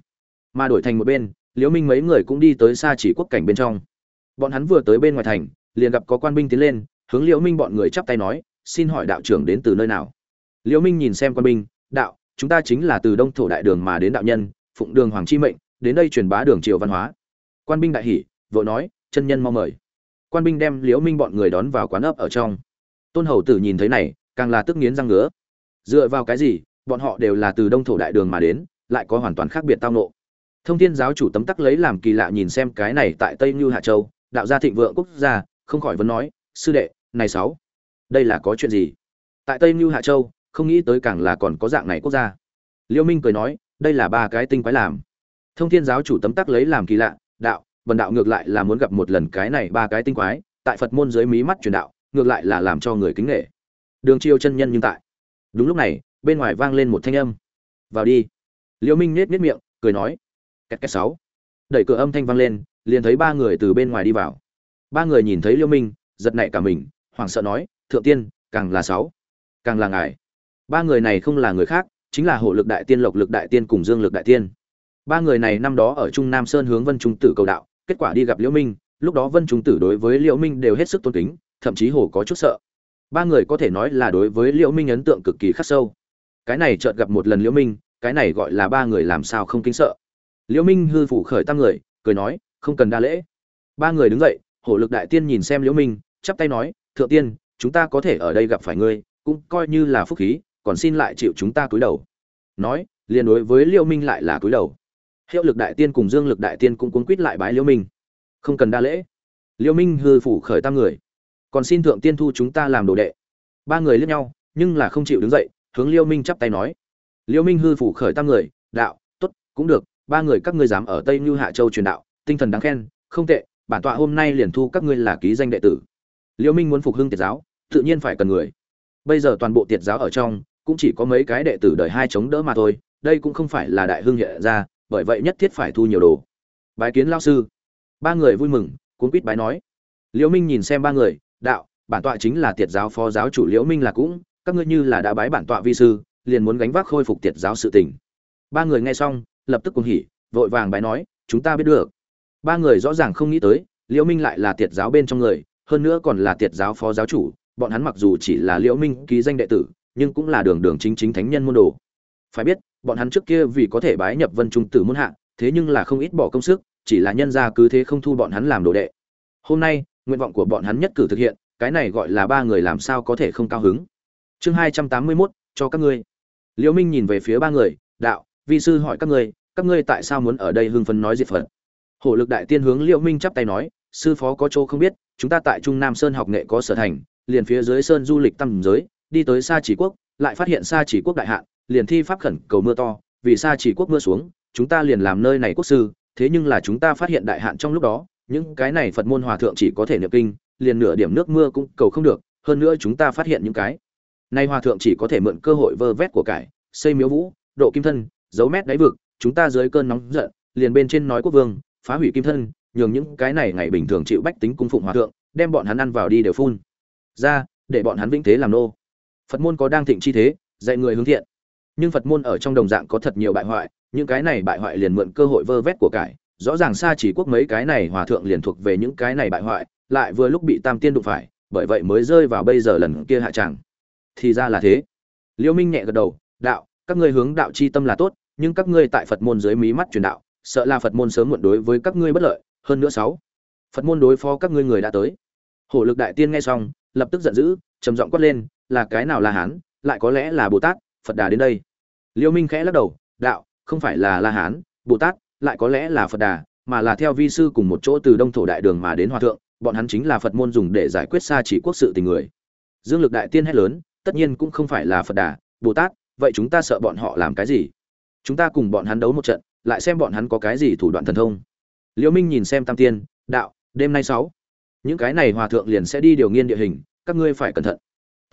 Mà đổi thành một bên, liễu minh mấy người cũng đi tới xa chỉ quốc cảnh bên trong. Bọn hắn vừa tới bên ngoài thành, liền gặp có quan binh tiến lên, hướng liễu minh bọn người chắp tay nói, xin hỏi đạo trưởng đến từ nơi nào? Liễu minh nhìn xem quan binh, đạo, chúng ta chính là từ đông thổ đại đường mà đến đạo nhân, phụng đường hoàng chi mệnh, đến đây truyền bá đường triều văn hóa. Quan binh đại hỉ, vội nói, chân nhân mau mời. Quan binh đem liễu minh bọn người đón vào quán ấp ở trong. Tôn hầu tử nhìn thấy này, càng là tức nghiến răng ngứa. Dựa vào cái gì, bọn họ đều là từ đông thổ đại đường mà đến, lại có hoàn toàn khác biệt tao nộ thông thiên giáo chủ tấm tắc lấy làm kỳ lạ nhìn xem cái này tại tây như hạ châu, đạo gia thịnh vượng quốc gia, không khỏi vấn nói, sư đệ, này sáu, đây là có chuyện gì? Tại tây như hạ châu không nghĩ tới càng là còn có dạng này quốc gia. Liêu minh cười nói, đây là ba cái tinh quái làm. Thông thiên giáo chủ tấm tắc lấy làm kỳ lạ, đạo vần đạo ngược lại là muốn gặp một lần cái này ba cái tinh quái, tại phật môn dưới mí mắt truyền đạo, ngược lại là làm cho người kính nghệ đường chiêu chân nhân nhưng tại. Đúng lúc này, bên ngoài vang lên một thanh âm. Vào đi. Liêu minh nết nết miệng, cười nói két két sáu. Đẩy cửa âm thanh vang lên, liền thấy ba người từ bên ngoài đi vào. Ba người nhìn thấy liêu minh, giật nảy cả mình, hoảng sợ nói, thượng tiên, càng là sáu, càng là ngài ba người này không là người khác, chính là hộ lực đại tiên, lộc lực đại tiên cùng dương lực đại tiên. Ba người này năm đó ở trung nam sơn hướng vân trung tử cầu đạo, kết quả đi gặp liễu minh, lúc đó vân trung tử đối với liễu minh đều hết sức tôn kính, thậm chí hồ có chút sợ. Ba người có thể nói là đối với liễu minh ấn tượng cực kỳ khắc sâu. Cái này chợt gặp một lần liễu minh, cái này gọi là ba người làm sao không kính sợ. Liễu minh hư phủ khởi tam người, cười nói, không cần đa lễ. Ba người đứng dậy hổ lực đại tiên nhìn xem liễu minh, chắp tay nói, thượng tiên, chúng ta có thể ở đây gặp phải ngươi, cũng coi như là phúc khí còn xin lại chịu chúng ta cúi đầu. Nói, liền đối với liêu minh lại là cúi đầu. Hiệu lực đại tiên cùng dương lực đại tiên cũng cuốn quýt lại bái liêu minh. Không cần đa lễ. Liêu minh hư phủ khởi tam người. Còn xin thượng tiên thu chúng ta làm đồ đệ. Ba người liếc nhau, nhưng là không chịu đứng dậy, hướng liêu minh chắp tay nói. Liêu minh hư phủ khởi tam người, đạo, tốt, cũng được, ba người các ngươi dám ở tây như hạ châu truyền đạo, tinh thần đáng khen, không tệ, bản tọa hôm nay liền thu các ngươi là ký danh đệ tử. Liêu minh muốn phục hưng tiệt giáo, tự nhiên phải cần người. Bây giờ toàn bộ tiệt giáo ở trong cũng chỉ có mấy cái đệ tử đời hai chống đỡ mà thôi, đây cũng không phải là đại hưng hiện ra, bởi vậy nhất thiết phải thu nhiều đồ. Bái kiến lao sư. Ba người vui mừng, cuốn quýt bái nói. Liễu minh nhìn xem ba người, đạo, bản tọa chính là tiệt giáo phó giáo chủ liễu minh là cũng, các ngươi như là đã bái bản tọa vi sư, liền muốn gánh vác khôi phục tiệt giáo sự tình. Ba người nghe xong, lập tức cuồng hỉ, vội vàng bái nói, chúng ta biết được. Ba người rõ ràng không nghĩ tới, liễu minh lại là tiệt giáo bên trong người, hơn nữa còn là tiệt giáo phó giáo chủ, bọn hắn mặc dù chỉ là liễu minh ký danh đệ tử nhưng cũng là đường đường chính chính thánh nhân môn đồ. Phải biết bọn hắn trước kia vì có thể bái nhập vân trung tử môn hạ thế nhưng là không ít bỏ công sức chỉ là nhân gia cứ thế không thu bọn hắn làm đồ đệ. Hôm nay nguyện vọng của bọn hắn nhất cử thực hiện cái này gọi là ba người làm sao có thể không cao hứng. Chương hai trăm tám mươi 281, cho các ngươi. Liễu minh nhìn về phía ba người đạo vi sư hỏi các ngươi các ngươi tại sao muốn ở đây hưng phấn nói diệt phật? Hổ lực đại tiên hướng liễu minh chắp tay nói sư phó có chỗ không biết chúng ta tại trung nam sơn học nghệ có sở thành liền phía dưới sơn du lịch tầm giới đi tới xa chỉ quốc, lại phát hiện xa chỉ quốc đại hạn, liền thi pháp khẩn cầu mưa to, vì xa chỉ quốc mưa xuống, chúng ta liền làm nơi này quốc sư, thế nhưng là chúng ta phát hiện đại hạn trong lúc đó, những cái này phật môn hòa thượng chỉ có thể niệm kinh, liền nửa điểm nước mưa cũng cầu không được, hơn nữa chúng ta phát hiện những cái nay hòa thượng chỉ có thể mượn cơ hội vơ vét của cải, xây miếu vũ, độ kim thân giấu mét đáy vực, chúng ta dưới cơn nóng giận, liền bên trên nói quốc vương, phá hủy kim thân, nhường những cái này ngày bình thường chịu bách tính cung phụng hòa thượng, đem bọn hắn ăn vào đi đều phun. Ra, để bọn hắn vĩnh thế làm nô phật môn có đang thịnh chi thế, dạy người hướng thiện. Nhưng phật môn ở trong đồng dạng có thật nhiều bại hoại, những cái này bại hoại liền mượn cơ hội vơ vét của cải. Rõ ràng xa chỉ quốc mấy cái này hòa thượng liền thuộc về những cái này bại hoại, lại vừa lúc bị tam tiên đụng phải, bởi vậy mới rơi vào bây giờ lần kia hạ tràng. Thì ra là thế. Liêu minh nhẹ gật đầu, đạo, các ngươi hướng đạo chi tâm là tốt, nhưng các ngươi tại phật môn dưới mí mắt truyền đạo, sợ là phật môn sớm muộn đối với các ngươi bất lợi. Hơn nữa sáu, phật môn đối phó các ngươi người đã tới. Hổ lực đại tiên nghe xong, lập tức giận dữ, trầm giọng quát lên là cái nào là hán, lại có lẽ là bồ tát, phật đà đến đây. Liêu minh khẽ lắc đầu, đạo, không phải là la hán, bồ tát, lại có lẽ là phật đà, mà là theo vi sư cùng một chỗ từ đông thổ đại đường mà đến hòa thượng, bọn hắn chính là phật môn dùng để giải quyết xa chỉ quốc sự tình người. Dương lực đại tiên hét lớn, tất nhiên cũng không phải là phật đà, bồ tát, vậy chúng ta sợ bọn họ làm cái gì? Chúng ta cùng bọn hắn đấu một trận, lại xem bọn hắn có cái gì thủ đoạn thần thông. Liễu minh nhìn xem tam tiên, đạo, đêm nay sáu, những cái này hòa thượng liền sẽ đi điều nghiên địa hình, các ngươi phải cẩn thận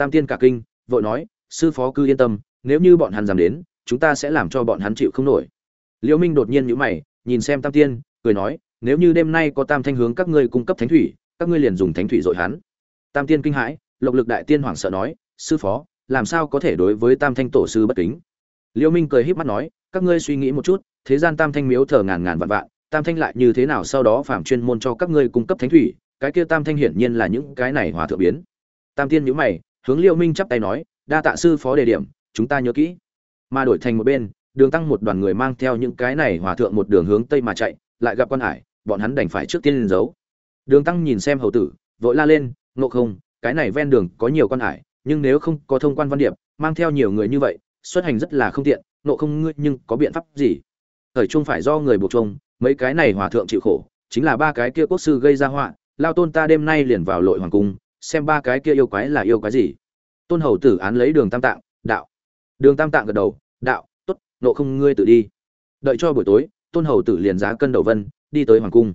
tam tiên cả kinh, vội nói, sư phó cứ yên tâm, nếu như bọn hắn dám đến, chúng ta sẽ làm cho bọn hắn chịu không nổi. Liễu minh đột nhiên nhíu mày, nhìn xem tam tiên, cười nói, nếu như đêm nay có tam thanh hướng các ngươi cung cấp thánh thủy, các ngươi liền dùng thánh thủy dội hắn. Tam tiên kinh hãi, lộc lực đại tiên hoảng sợ nói, sư phó, làm sao có thể đối với tam thanh tổ sư bất kính? Liễu minh cười híp mắt nói, các ngươi suy nghĩ một chút, thế gian tam thanh miếu thờ ngàn ngàn vạn vạn, tam thanh lại như thế nào sau đó phạm chuyên môn cho các ngươi cung cấp thánh thủy, cái kia tam thanh hiển nhiên là những cái này hòa thượng biến. Tam tiên nhíu mày hướng Liêu minh chắp tay nói, đa tạ sư phó đề điểm, chúng ta nhớ kỹ. Mà đổi thành một bên, đường tăng một đoàn người mang theo những cái này hòa thượng một đường hướng tây mà chạy, lại gặp quan hải, bọn hắn đành phải trước tiên lên giấu. Đường tăng nhìn xem hầu tử, vội la lên, ngộ không, cái này ven đường có nhiều quan hải, nhưng nếu không có thông quan văn điệp, mang theo nhiều người như vậy, xuất hành rất là không tiện nộ không ngươi nhưng có biện pháp gì? Thời trung phải do người buộc trông mấy cái này hòa thượng chịu khổ, chính là ba cái kia quốc sư gây ra họa, lao tôn ta đêm nay liền vào lội hoàng cung xem ba cái kia yêu quái là yêu quái gì. Tôn hầu tử án lấy đường tam tạng, đạo. Đường tam tạng gật đầu, đạo, tốt, nộ không ngươi tự đi. Đợi cho buổi tối, tôn hầu tử liền giá cân đầu vân, đi tới hoàng cung.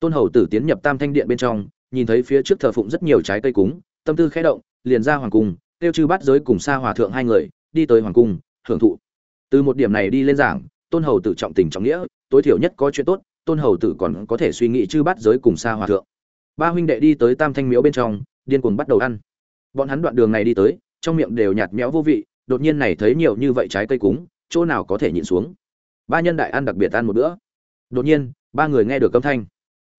Tôn hầu tử tiến nhập tam thanh điện bên trong, nhìn thấy phía trước thờ phụng rất nhiều trái cây cúng, tâm tư khẽ động, liền ra hoàng cung, tiêu trừ bắt giới cùng xa hòa thượng hai người, đi tới hoàng cung, hưởng thụ. Từ một điểm này đi lên giảng, tôn hầu tử trọng tình trọng nghĩa, tối thiểu nhất có chuyện tốt, tôn hầu tử còn có thể suy nghĩ chư bắt giới cùng xa hòa thượng. Ba huynh đệ đi tới tam thanh miếu bên trong điên cuồng bắt đầu ăn. Bọn hắn đoạn đường này đi tới, trong miệng đều nhạt nhẽo vô vị, đột nhiên này thấy nhiều như vậy trái cây cúng, chỗ nào có thể nhịn xuống. Ba nhân đại ăn đặc biệt ăn một bữa. Đột nhiên, ba người nghe được âm thanh.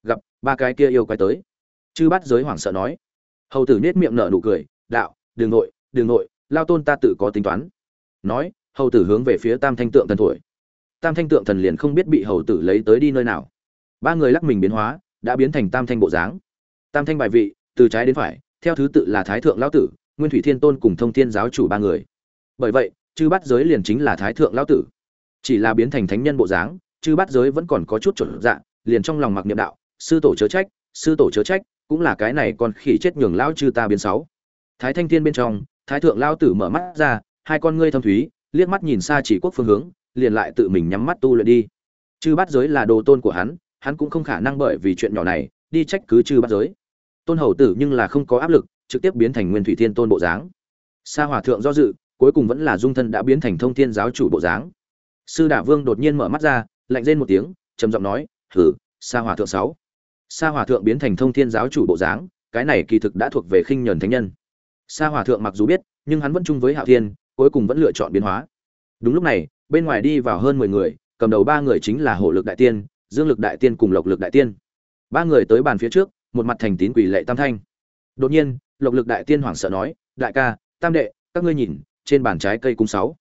Gặp, ba cái kia yêu quái tới. Chư bắt giới hoảng sợ nói. Hầu tử nết miệng nở nụ cười, đạo đường nội đường nội, lao tôn ta tự có tính toán. Nói, hầu tử hướng về phía tam thanh tượng thần thổi. Tam thanh tượng thần liền không biết bị hầu tử lấy tới đi nơi nào. Ba người lắc mình biến hóa, đã biến thành tam thanh bộ dáng. Tam thanh bài vị từ trái đến phải, theo thứ tự là thái thượng lão tử, nguyên thủy thiên tôn cùng thông thiên giáo chủ ba người. Bởi vậy, chư bắt giới liền chính là thái thượng lão tử. Chỉ là biến thành thánh nhân bộ dáng, chư bắt giới vẫn còn có chút chuẩn dạ liền trong lòng mặc niệm đạo, sư tổ chớ trách, sư tổ chớ trách, cũng là cái này còn khỉ chết nhường lão chư ta biến sáu. Thái thanh thiên bên trong, thái thượng lão tử mở mắt ra, hai con ngươi thâm thúy, liếc mắt nhìn xa chỉ quốc phương hướng, liền lại tự mình nhắm mắt tu luyện đi. Chư bắt giới là đồ tôn của hắn hắn cũng không khả năng bởi vì chuyện nhỏ này, đi trách cứ chư bắt giới tôn hầu tử nhưng là không có áp lực, trực tiếp biến thành nguyên thủy thiên tôn bộ dáng. Sa hòa thượng do dự, cuối cùng vẫn là dung thân đã biến thành thông thiên giáo chủ bộ dáng. Sư đả vương đột nhiên mở mắt ra, lạnh rên một tiếng, trầm giọng nói, hử, sa hòa thượng sáu. Sa hòa thượng biến thành thông thiên giáo chủ bộ dáng, cái này kỳ thực đã thuộc về khinh nhẫn thánh nhân. Sa hòa thượng mặc dù biết, nhưng hắn vẫn chung với hạo thiên, cuối cùng vẫn lựa chọn biến hóa. Đúng lúc này, bên ngoài đi vào hơn mười người, cầm đầu ba người chính là hổ lực đại tiên, dương lực đại tiên cùng lộc lực đại tiên. Ba người tới bàn phía trước một mặt thành tín quỷ lệ tam thanh. Đột nhiên, lộc lực đại tiên hoảng sợ nói, đại ca, tam đệ, các ngươi nhìn, trên bàn trái cây cung sáu.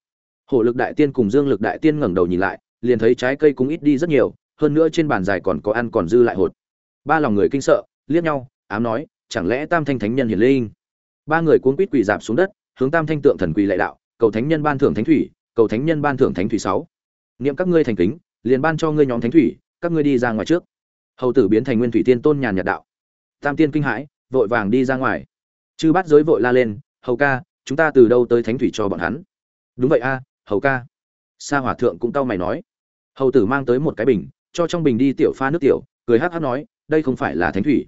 Hổ lực đại tiên cùng dương lực đại tiên ngẩng đầu nhìn lại, liền thấy trái cây cung ít đi rất nhiều, hơn nữa trên bàn dài còn có ăn còn dư lại hột. Ba lòng người kinh sợ, liếc nhau, ám nói, chẳng lẽ tam thanh thánh nhân hiển linh? Ba người cuống quýt quỳ dạp xuống đất, hướng tam thanh tượng thần quỳ lệ đạo, cầu thánh nhân ban thưởng thánh thủy, cầu thánh nhân ban thưởng thánh thủy sáu. Niệm các ngươi thành kính, liền ban cho ngươi nhóm thánh thủy, các ngươi đi ra ngoài trước. Hầu tử biến thành nguyên thủy tiên tôn nhàn nhạt đạo tam tiên kinh hãi, vội vàng đi ra ngoài. Chư bắt giới vội la lên, hầu ca, chúng ta từ đâu tới thánh thủy cho bọn hắn? Đúng vậy a, hầu ca. Sa hòa thượng cũng cau mày nói. Hầu tử mang tới một cái bình, cho trong bình đi tiểu pha nước tiểu, cười hát hát nói, đây không phải là thánh thủy.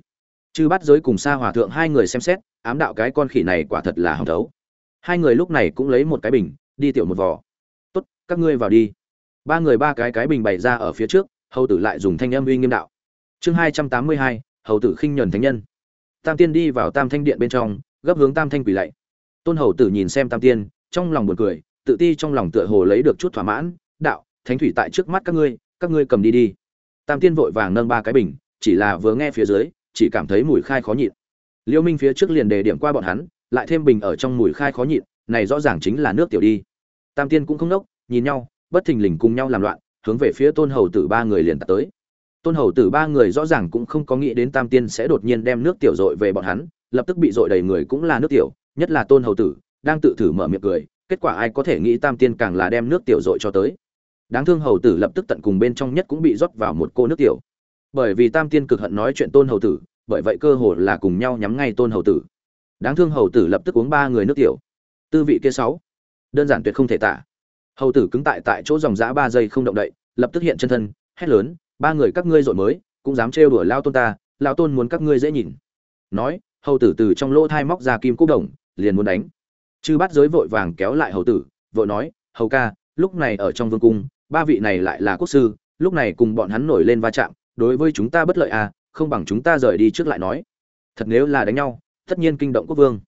Chư bắt giới cùng sa hòa thượng hai người xem xét, ám đạo cái con khỉ này quả thật là hồng thấu. Hai người lúc này cũng lấy một cái bình, đi tiểu một vò. Tốt, các ngươi vào đi. Ba người ba cái cái bình bày ra ở phía trước, hầu tử lại dùng thanh âm uy nghiêm đạo. Chương hai trăm tám mươi hai hầu tử khinh nhuần thánh nhân. Tam tiên đi vào tam thanh điện bên trong, gấp hướng tam thanh quỳ lạy. Tôn hầu tử nhìn xem tam tiên, trong lòng buồn cười, tự ti trong lòng tựa hồ lấy được chút thỏa mãn, đạo, thánh thủy tại trước mắt các ngươi các ngươi cầm đi đi. Tam tiên vội vàng nâng ba cái bình, chỉ là vừa nghe phía dưới, chỉ cảm thấy mùi khai khó nhịn. Liêu minh phía trước liền đề điểm qua bọn hắn, lại thêm bình ở trong mùi khai khó nhịn, này rõ ràng chính là nước tiểu đi. Tam tiên cũng không nốc, nhìn nhau, bất thình lình cùng nhau làm loạn, hướng về phía tôn hầu tử ba người liền tạt tới tôn hầu tử ba người rõ ràng cũng không có nghĩ đến tam tiên sẽ đột nhiên đem nước tiểu dội về bọn hắn, lập tức bị dội đầy người cũng là nước tiểu, nhất là tôn hầu tử, đang tự thử mở miệng cười, kết quả ai có thể nghĩ tam tiên càng là đem nước tiểu dội cho tới. Đáng thương hầu tử lập tức tận cùng bên trong nhất cũng bị rót vào một cô nước tiểu. Bởi vì tam tiên cực hận nói chuyện tôn hầu tử, bởi vậy cơ hồ là cùng nhau nhắm ngay tôn hầu tử. Đáng thương hầu tử lập tức uống ba người nước tiểu. Tư vị kia sáu, đơn giản tuyệt không thể tả. Hầu tử cứng tại tại chỗ dòng dã ba giây không động đậy, lập tức hiện chân thân, hét lớn ba người các ngươi dội mới, cũng dám trêu đùa lao tôn ta, lao tôn muốn các ngươi dễ nhìn. Nói, hầu tử từ trong lỗ thai móc ra kim cúc đồng, liền muốn đánh. Chư bắt giới vội vàng kéo lại hầu tử, vội nói, hầu ca, lúc này ở trong vương cung, ba vị này lại là quốc sư, lúc này cùng bọn hắn nổi lên va chạm, đối với chúng ta bất lợi à không bằng chúng ta rời đi trước lại nói. Thật nếu là đánh nhau, tất nhiên kinh động quốc vương.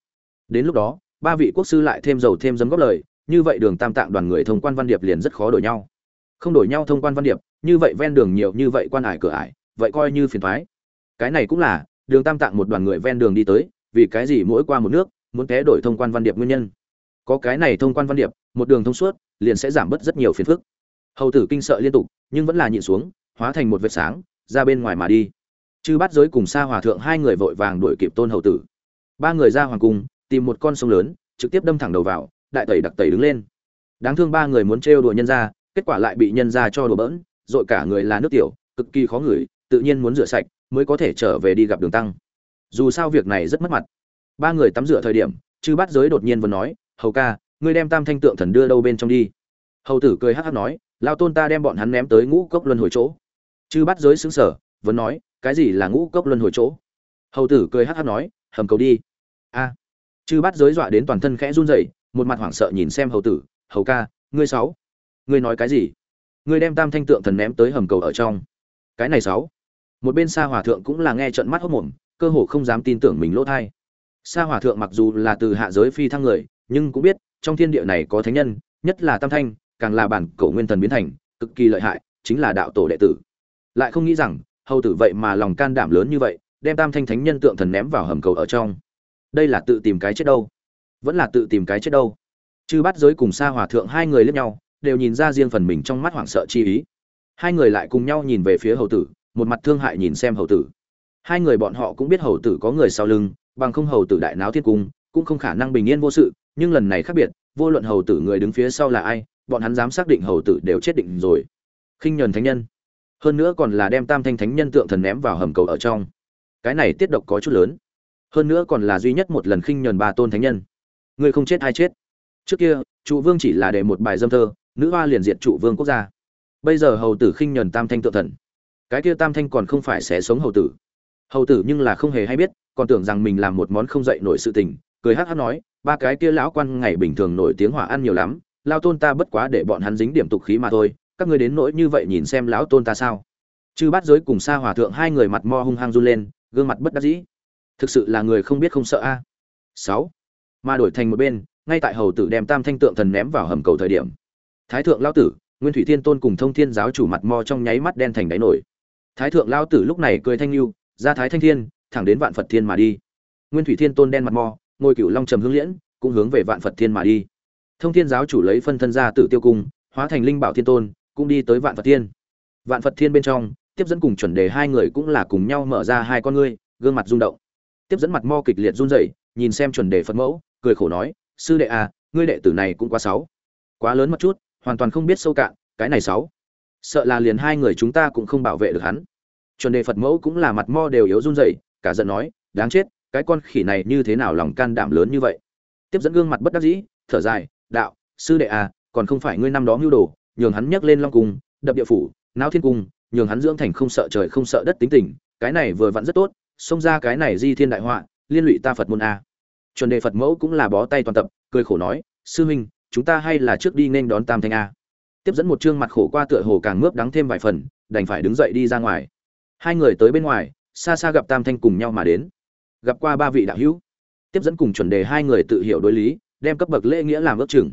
Đến lúc đó, ba vị quốc sư lại thêm dầu thêm dấm góp lời, như vậy đường tam tạng đoàn người thông quan văn điệp liền rất khó đổi nhau. Không đổi nhau thông quan văn điệp như vậy ven đường nhiều như vậy quan ải cửa ải, vậy coi như phiền thoái cái này cũng là, đường tam tạng một đoàn người ven đường đi tới, vì cái gì mỗi qua một nước, muốn té đổi thông quan văn điệp nguyên nhân. Có cái này thông quan văn điệp, một đường thông suốt, liền sẽ giảm bớt rất nhiều phiền phức. Hầu tử kinh sợ liên tục, nhưng vẫn là nhịn xuống, hóa thành một vệt sáng, ra bên ngoài mà đi. Chư bắt giới cùng xa hòa thượng hai người vội vàng đuổi kịp tôn hầu tử. Ba người ra hoàng cung, tìm một con sông lớn, trực tiếp đâm thẳng đầu vào, đại tẩy đặc tẩy đứng lên. Đáng thương ba người muốn trêu đùa nhân ra, kết quả lại bị nhân ra cho đùa bỡn dội cả người là nước tiểu, cực kỳ khó ngửi, tự nhiên muốn rửa sạch mới có thể trở về đi gặp đường tăng. Dù sao việc này rất mất mặt. Ba người tắm rửa thời điểm, chư Bát giới đột nhiên vừa nói, hầu ca, ngươi đem tam thanh tượng thần đưa đâu bên trong đi. Hầu tử cười hắc hắc nói, lao tôn ta đem bọn hắn ném tới ngũ cốc luân hồi chỗ. Chư Bát giới xứng sở vẫn nói, cái gì là ngũ cốc luân hồi chỗ? Hầu tử cười hắc hắc nói, hầm cầu đi. A. Chư Bát giới dọa đến toàn thân khẽ run rẩy, một mặt hoảng sợ nhìn xem hầu tử, hầu ca, ngươi sáu, ngươi nói cái gì? Người đem tam thanh tượng thần ném tới hầm cầu ở trong. Cái này sáu. Một bên Sa hòa thượng cũng là nghe trận mắt hốc mồm, cơ hồ không dám tin tưởng mình lỗ thai. Sa hòa thượng mặc dù là từ hạ giới phi thăng người, nhưng cũng biết, trong thiên địa này có thánh nhân, nhất là tam thanh, càng là bản cổ nguyên thần biến thành, cực kỳ lợi hại, chính là đạo tổ đệ tử. Lại không nghĩ rằng, hầu tử vậy mà lòng can đảm lớn như vậy, đem tam thanh thánh nhân tượng thần ném vào hầm cầu ở trong. Đây là tự tìm cái chết đâu? Vẫn là tự tìm cái chết đâu? Chư bắt giới cùng Sa hòa thượng hai người lướt nhau đều nhìn ra riêng phần mình trong mắt hoảng sợ chi ý. Hai người lại cùng nhau nhìn về phía hầu tử, một mặt thương hại nhìn xem hầu tử. Hai người bọn họ cũng biết hầu tử có người sau lưng, bằng không hầu tử đại náo thiên cung, cũng không khả năng bình yên vô sự, nhưng lần này khác biệt, vô luận hầu tử người đứng phía sau là ai, bọn hắn dám xác định hầu tử đều chết định rồi. Khinh nhờn thánh nhân. Hơn nữa còn là đem tam thanh thánh nhân tượng thần ném vào hầm cầu ở trong. Cái này tiết độc có chút lớn. Hơn nữa còn là duy nhất một lần khinh nhờn ba tôn thánh nhân. Người không chết ai chết. Trước kia, trụ vương chỉ là để một bài dâm thơ nữ hoa liền diệt trụ vương quốc gia. Bây giờ hầu tử khinh nhuần tam thanh tự thần. Cái kia tam thanh còn không phải sẽ sống hầu tử. Hầu tử nhưng là không hề hay biết, còn tưởng rằng mình làm một món không dậy nổi sự tình, cười hắc hắc nói, ba cái kia lão quan ngày bình thường nổi tiếng hỏa ăn nhiều lắm lao tôn ta bất quá để bọn hắn dính điểm tục khí mà thôi, các ngươi đến nỗi như vậy nhìn xem lão tôn ta sao? Chư bát giới cùng xa hòa thượng hai người mặt mo hung hăng run lên, gương mặt bất đắc dĩ. Thực sự là người không biết không sợ a. Sáu. Mà đổi thành một bên, ngay tại hầu tử đem tam thanh tượng thần ném vào hầm cầu thời điểm thái thượng lao tử, nguyên thủy thiên tôn cùng thông thiên giáo chủ mặt mo trong nháy mắt đen thành đáy nổi. Thái thượng lao tử lúc này cười thanh lưu, ra thái thanh thiên, thẳng đến vạn phật thiên mà đi. Nguyên thủy thiên tôn đen mặt mo, ngôi cựu long trầm hướng liễn, cũng hướng về vạn phật thiên mà đi. Thông thiên giáo chủ lấy phân thân ra tự tiêu cung, hóa thành linh bảo thiên tôn, cũng đi tới vạn phật thiên. Vạn phật thiên bên trong, tiếp dẫn cùng chuẩn đề hai người cũng là cùng nhau mở ra hai con ngươi, gương mặt rung động. Tiếp dẫn mặt mo kịch liệt run rẩy, nhìn xem chuẩn đề phật mẫu, cười khổ nói, sư đệ à ngươi đệ tử này cũng quá sáu quá lớn một chút hoàn toàn không biết sâu cạn, cái này sáu. Sợ là liền hai người chúng ta cũng không bảo vệ được hắn. Chuẩn đề phật mẫu cũng là mặt mo đều yếu run rẩy, cả giận nói, đáng chết, cái con khỉ này như thế nào lòng can đảm lớn như vậy? Tiếp dẫn gương mặt bất đắc dĩ, thở dài, đạo, sư đệ à còn không phải ngươi năm đó mưu đồ, nhường hắn nhấc lên long cung, đập địa phủ, náo thiên cung, nhường hắn dưỡng thành không sợ trời không sợ đất tính tình, cái này vừa vặn rất tốt, xông ra cái này di thiên đại họa, liên lụy ta phật môn a chuẩn đề phật mẫu cũng là bó tay toàn tập, cười khổ nói, sư huynh chúng ta hay là trước đi nên đón tam thanh a? Tiếp dẫn một chương mặt khổ qua tựa hồ càng mướp đắng thêm vài phần, đành phải đứng dậy đi ra ngoài. Hai người tới bên ngoài, xa xa gặp tam thanh cùng nhau mà đến. Gặp qua ba vị đạo hữu. Tiếp dẫn cùng chuẩn đề hai người tự hiểu đối lý, đem cấp bậc lễ nghĩa làm ước chừng.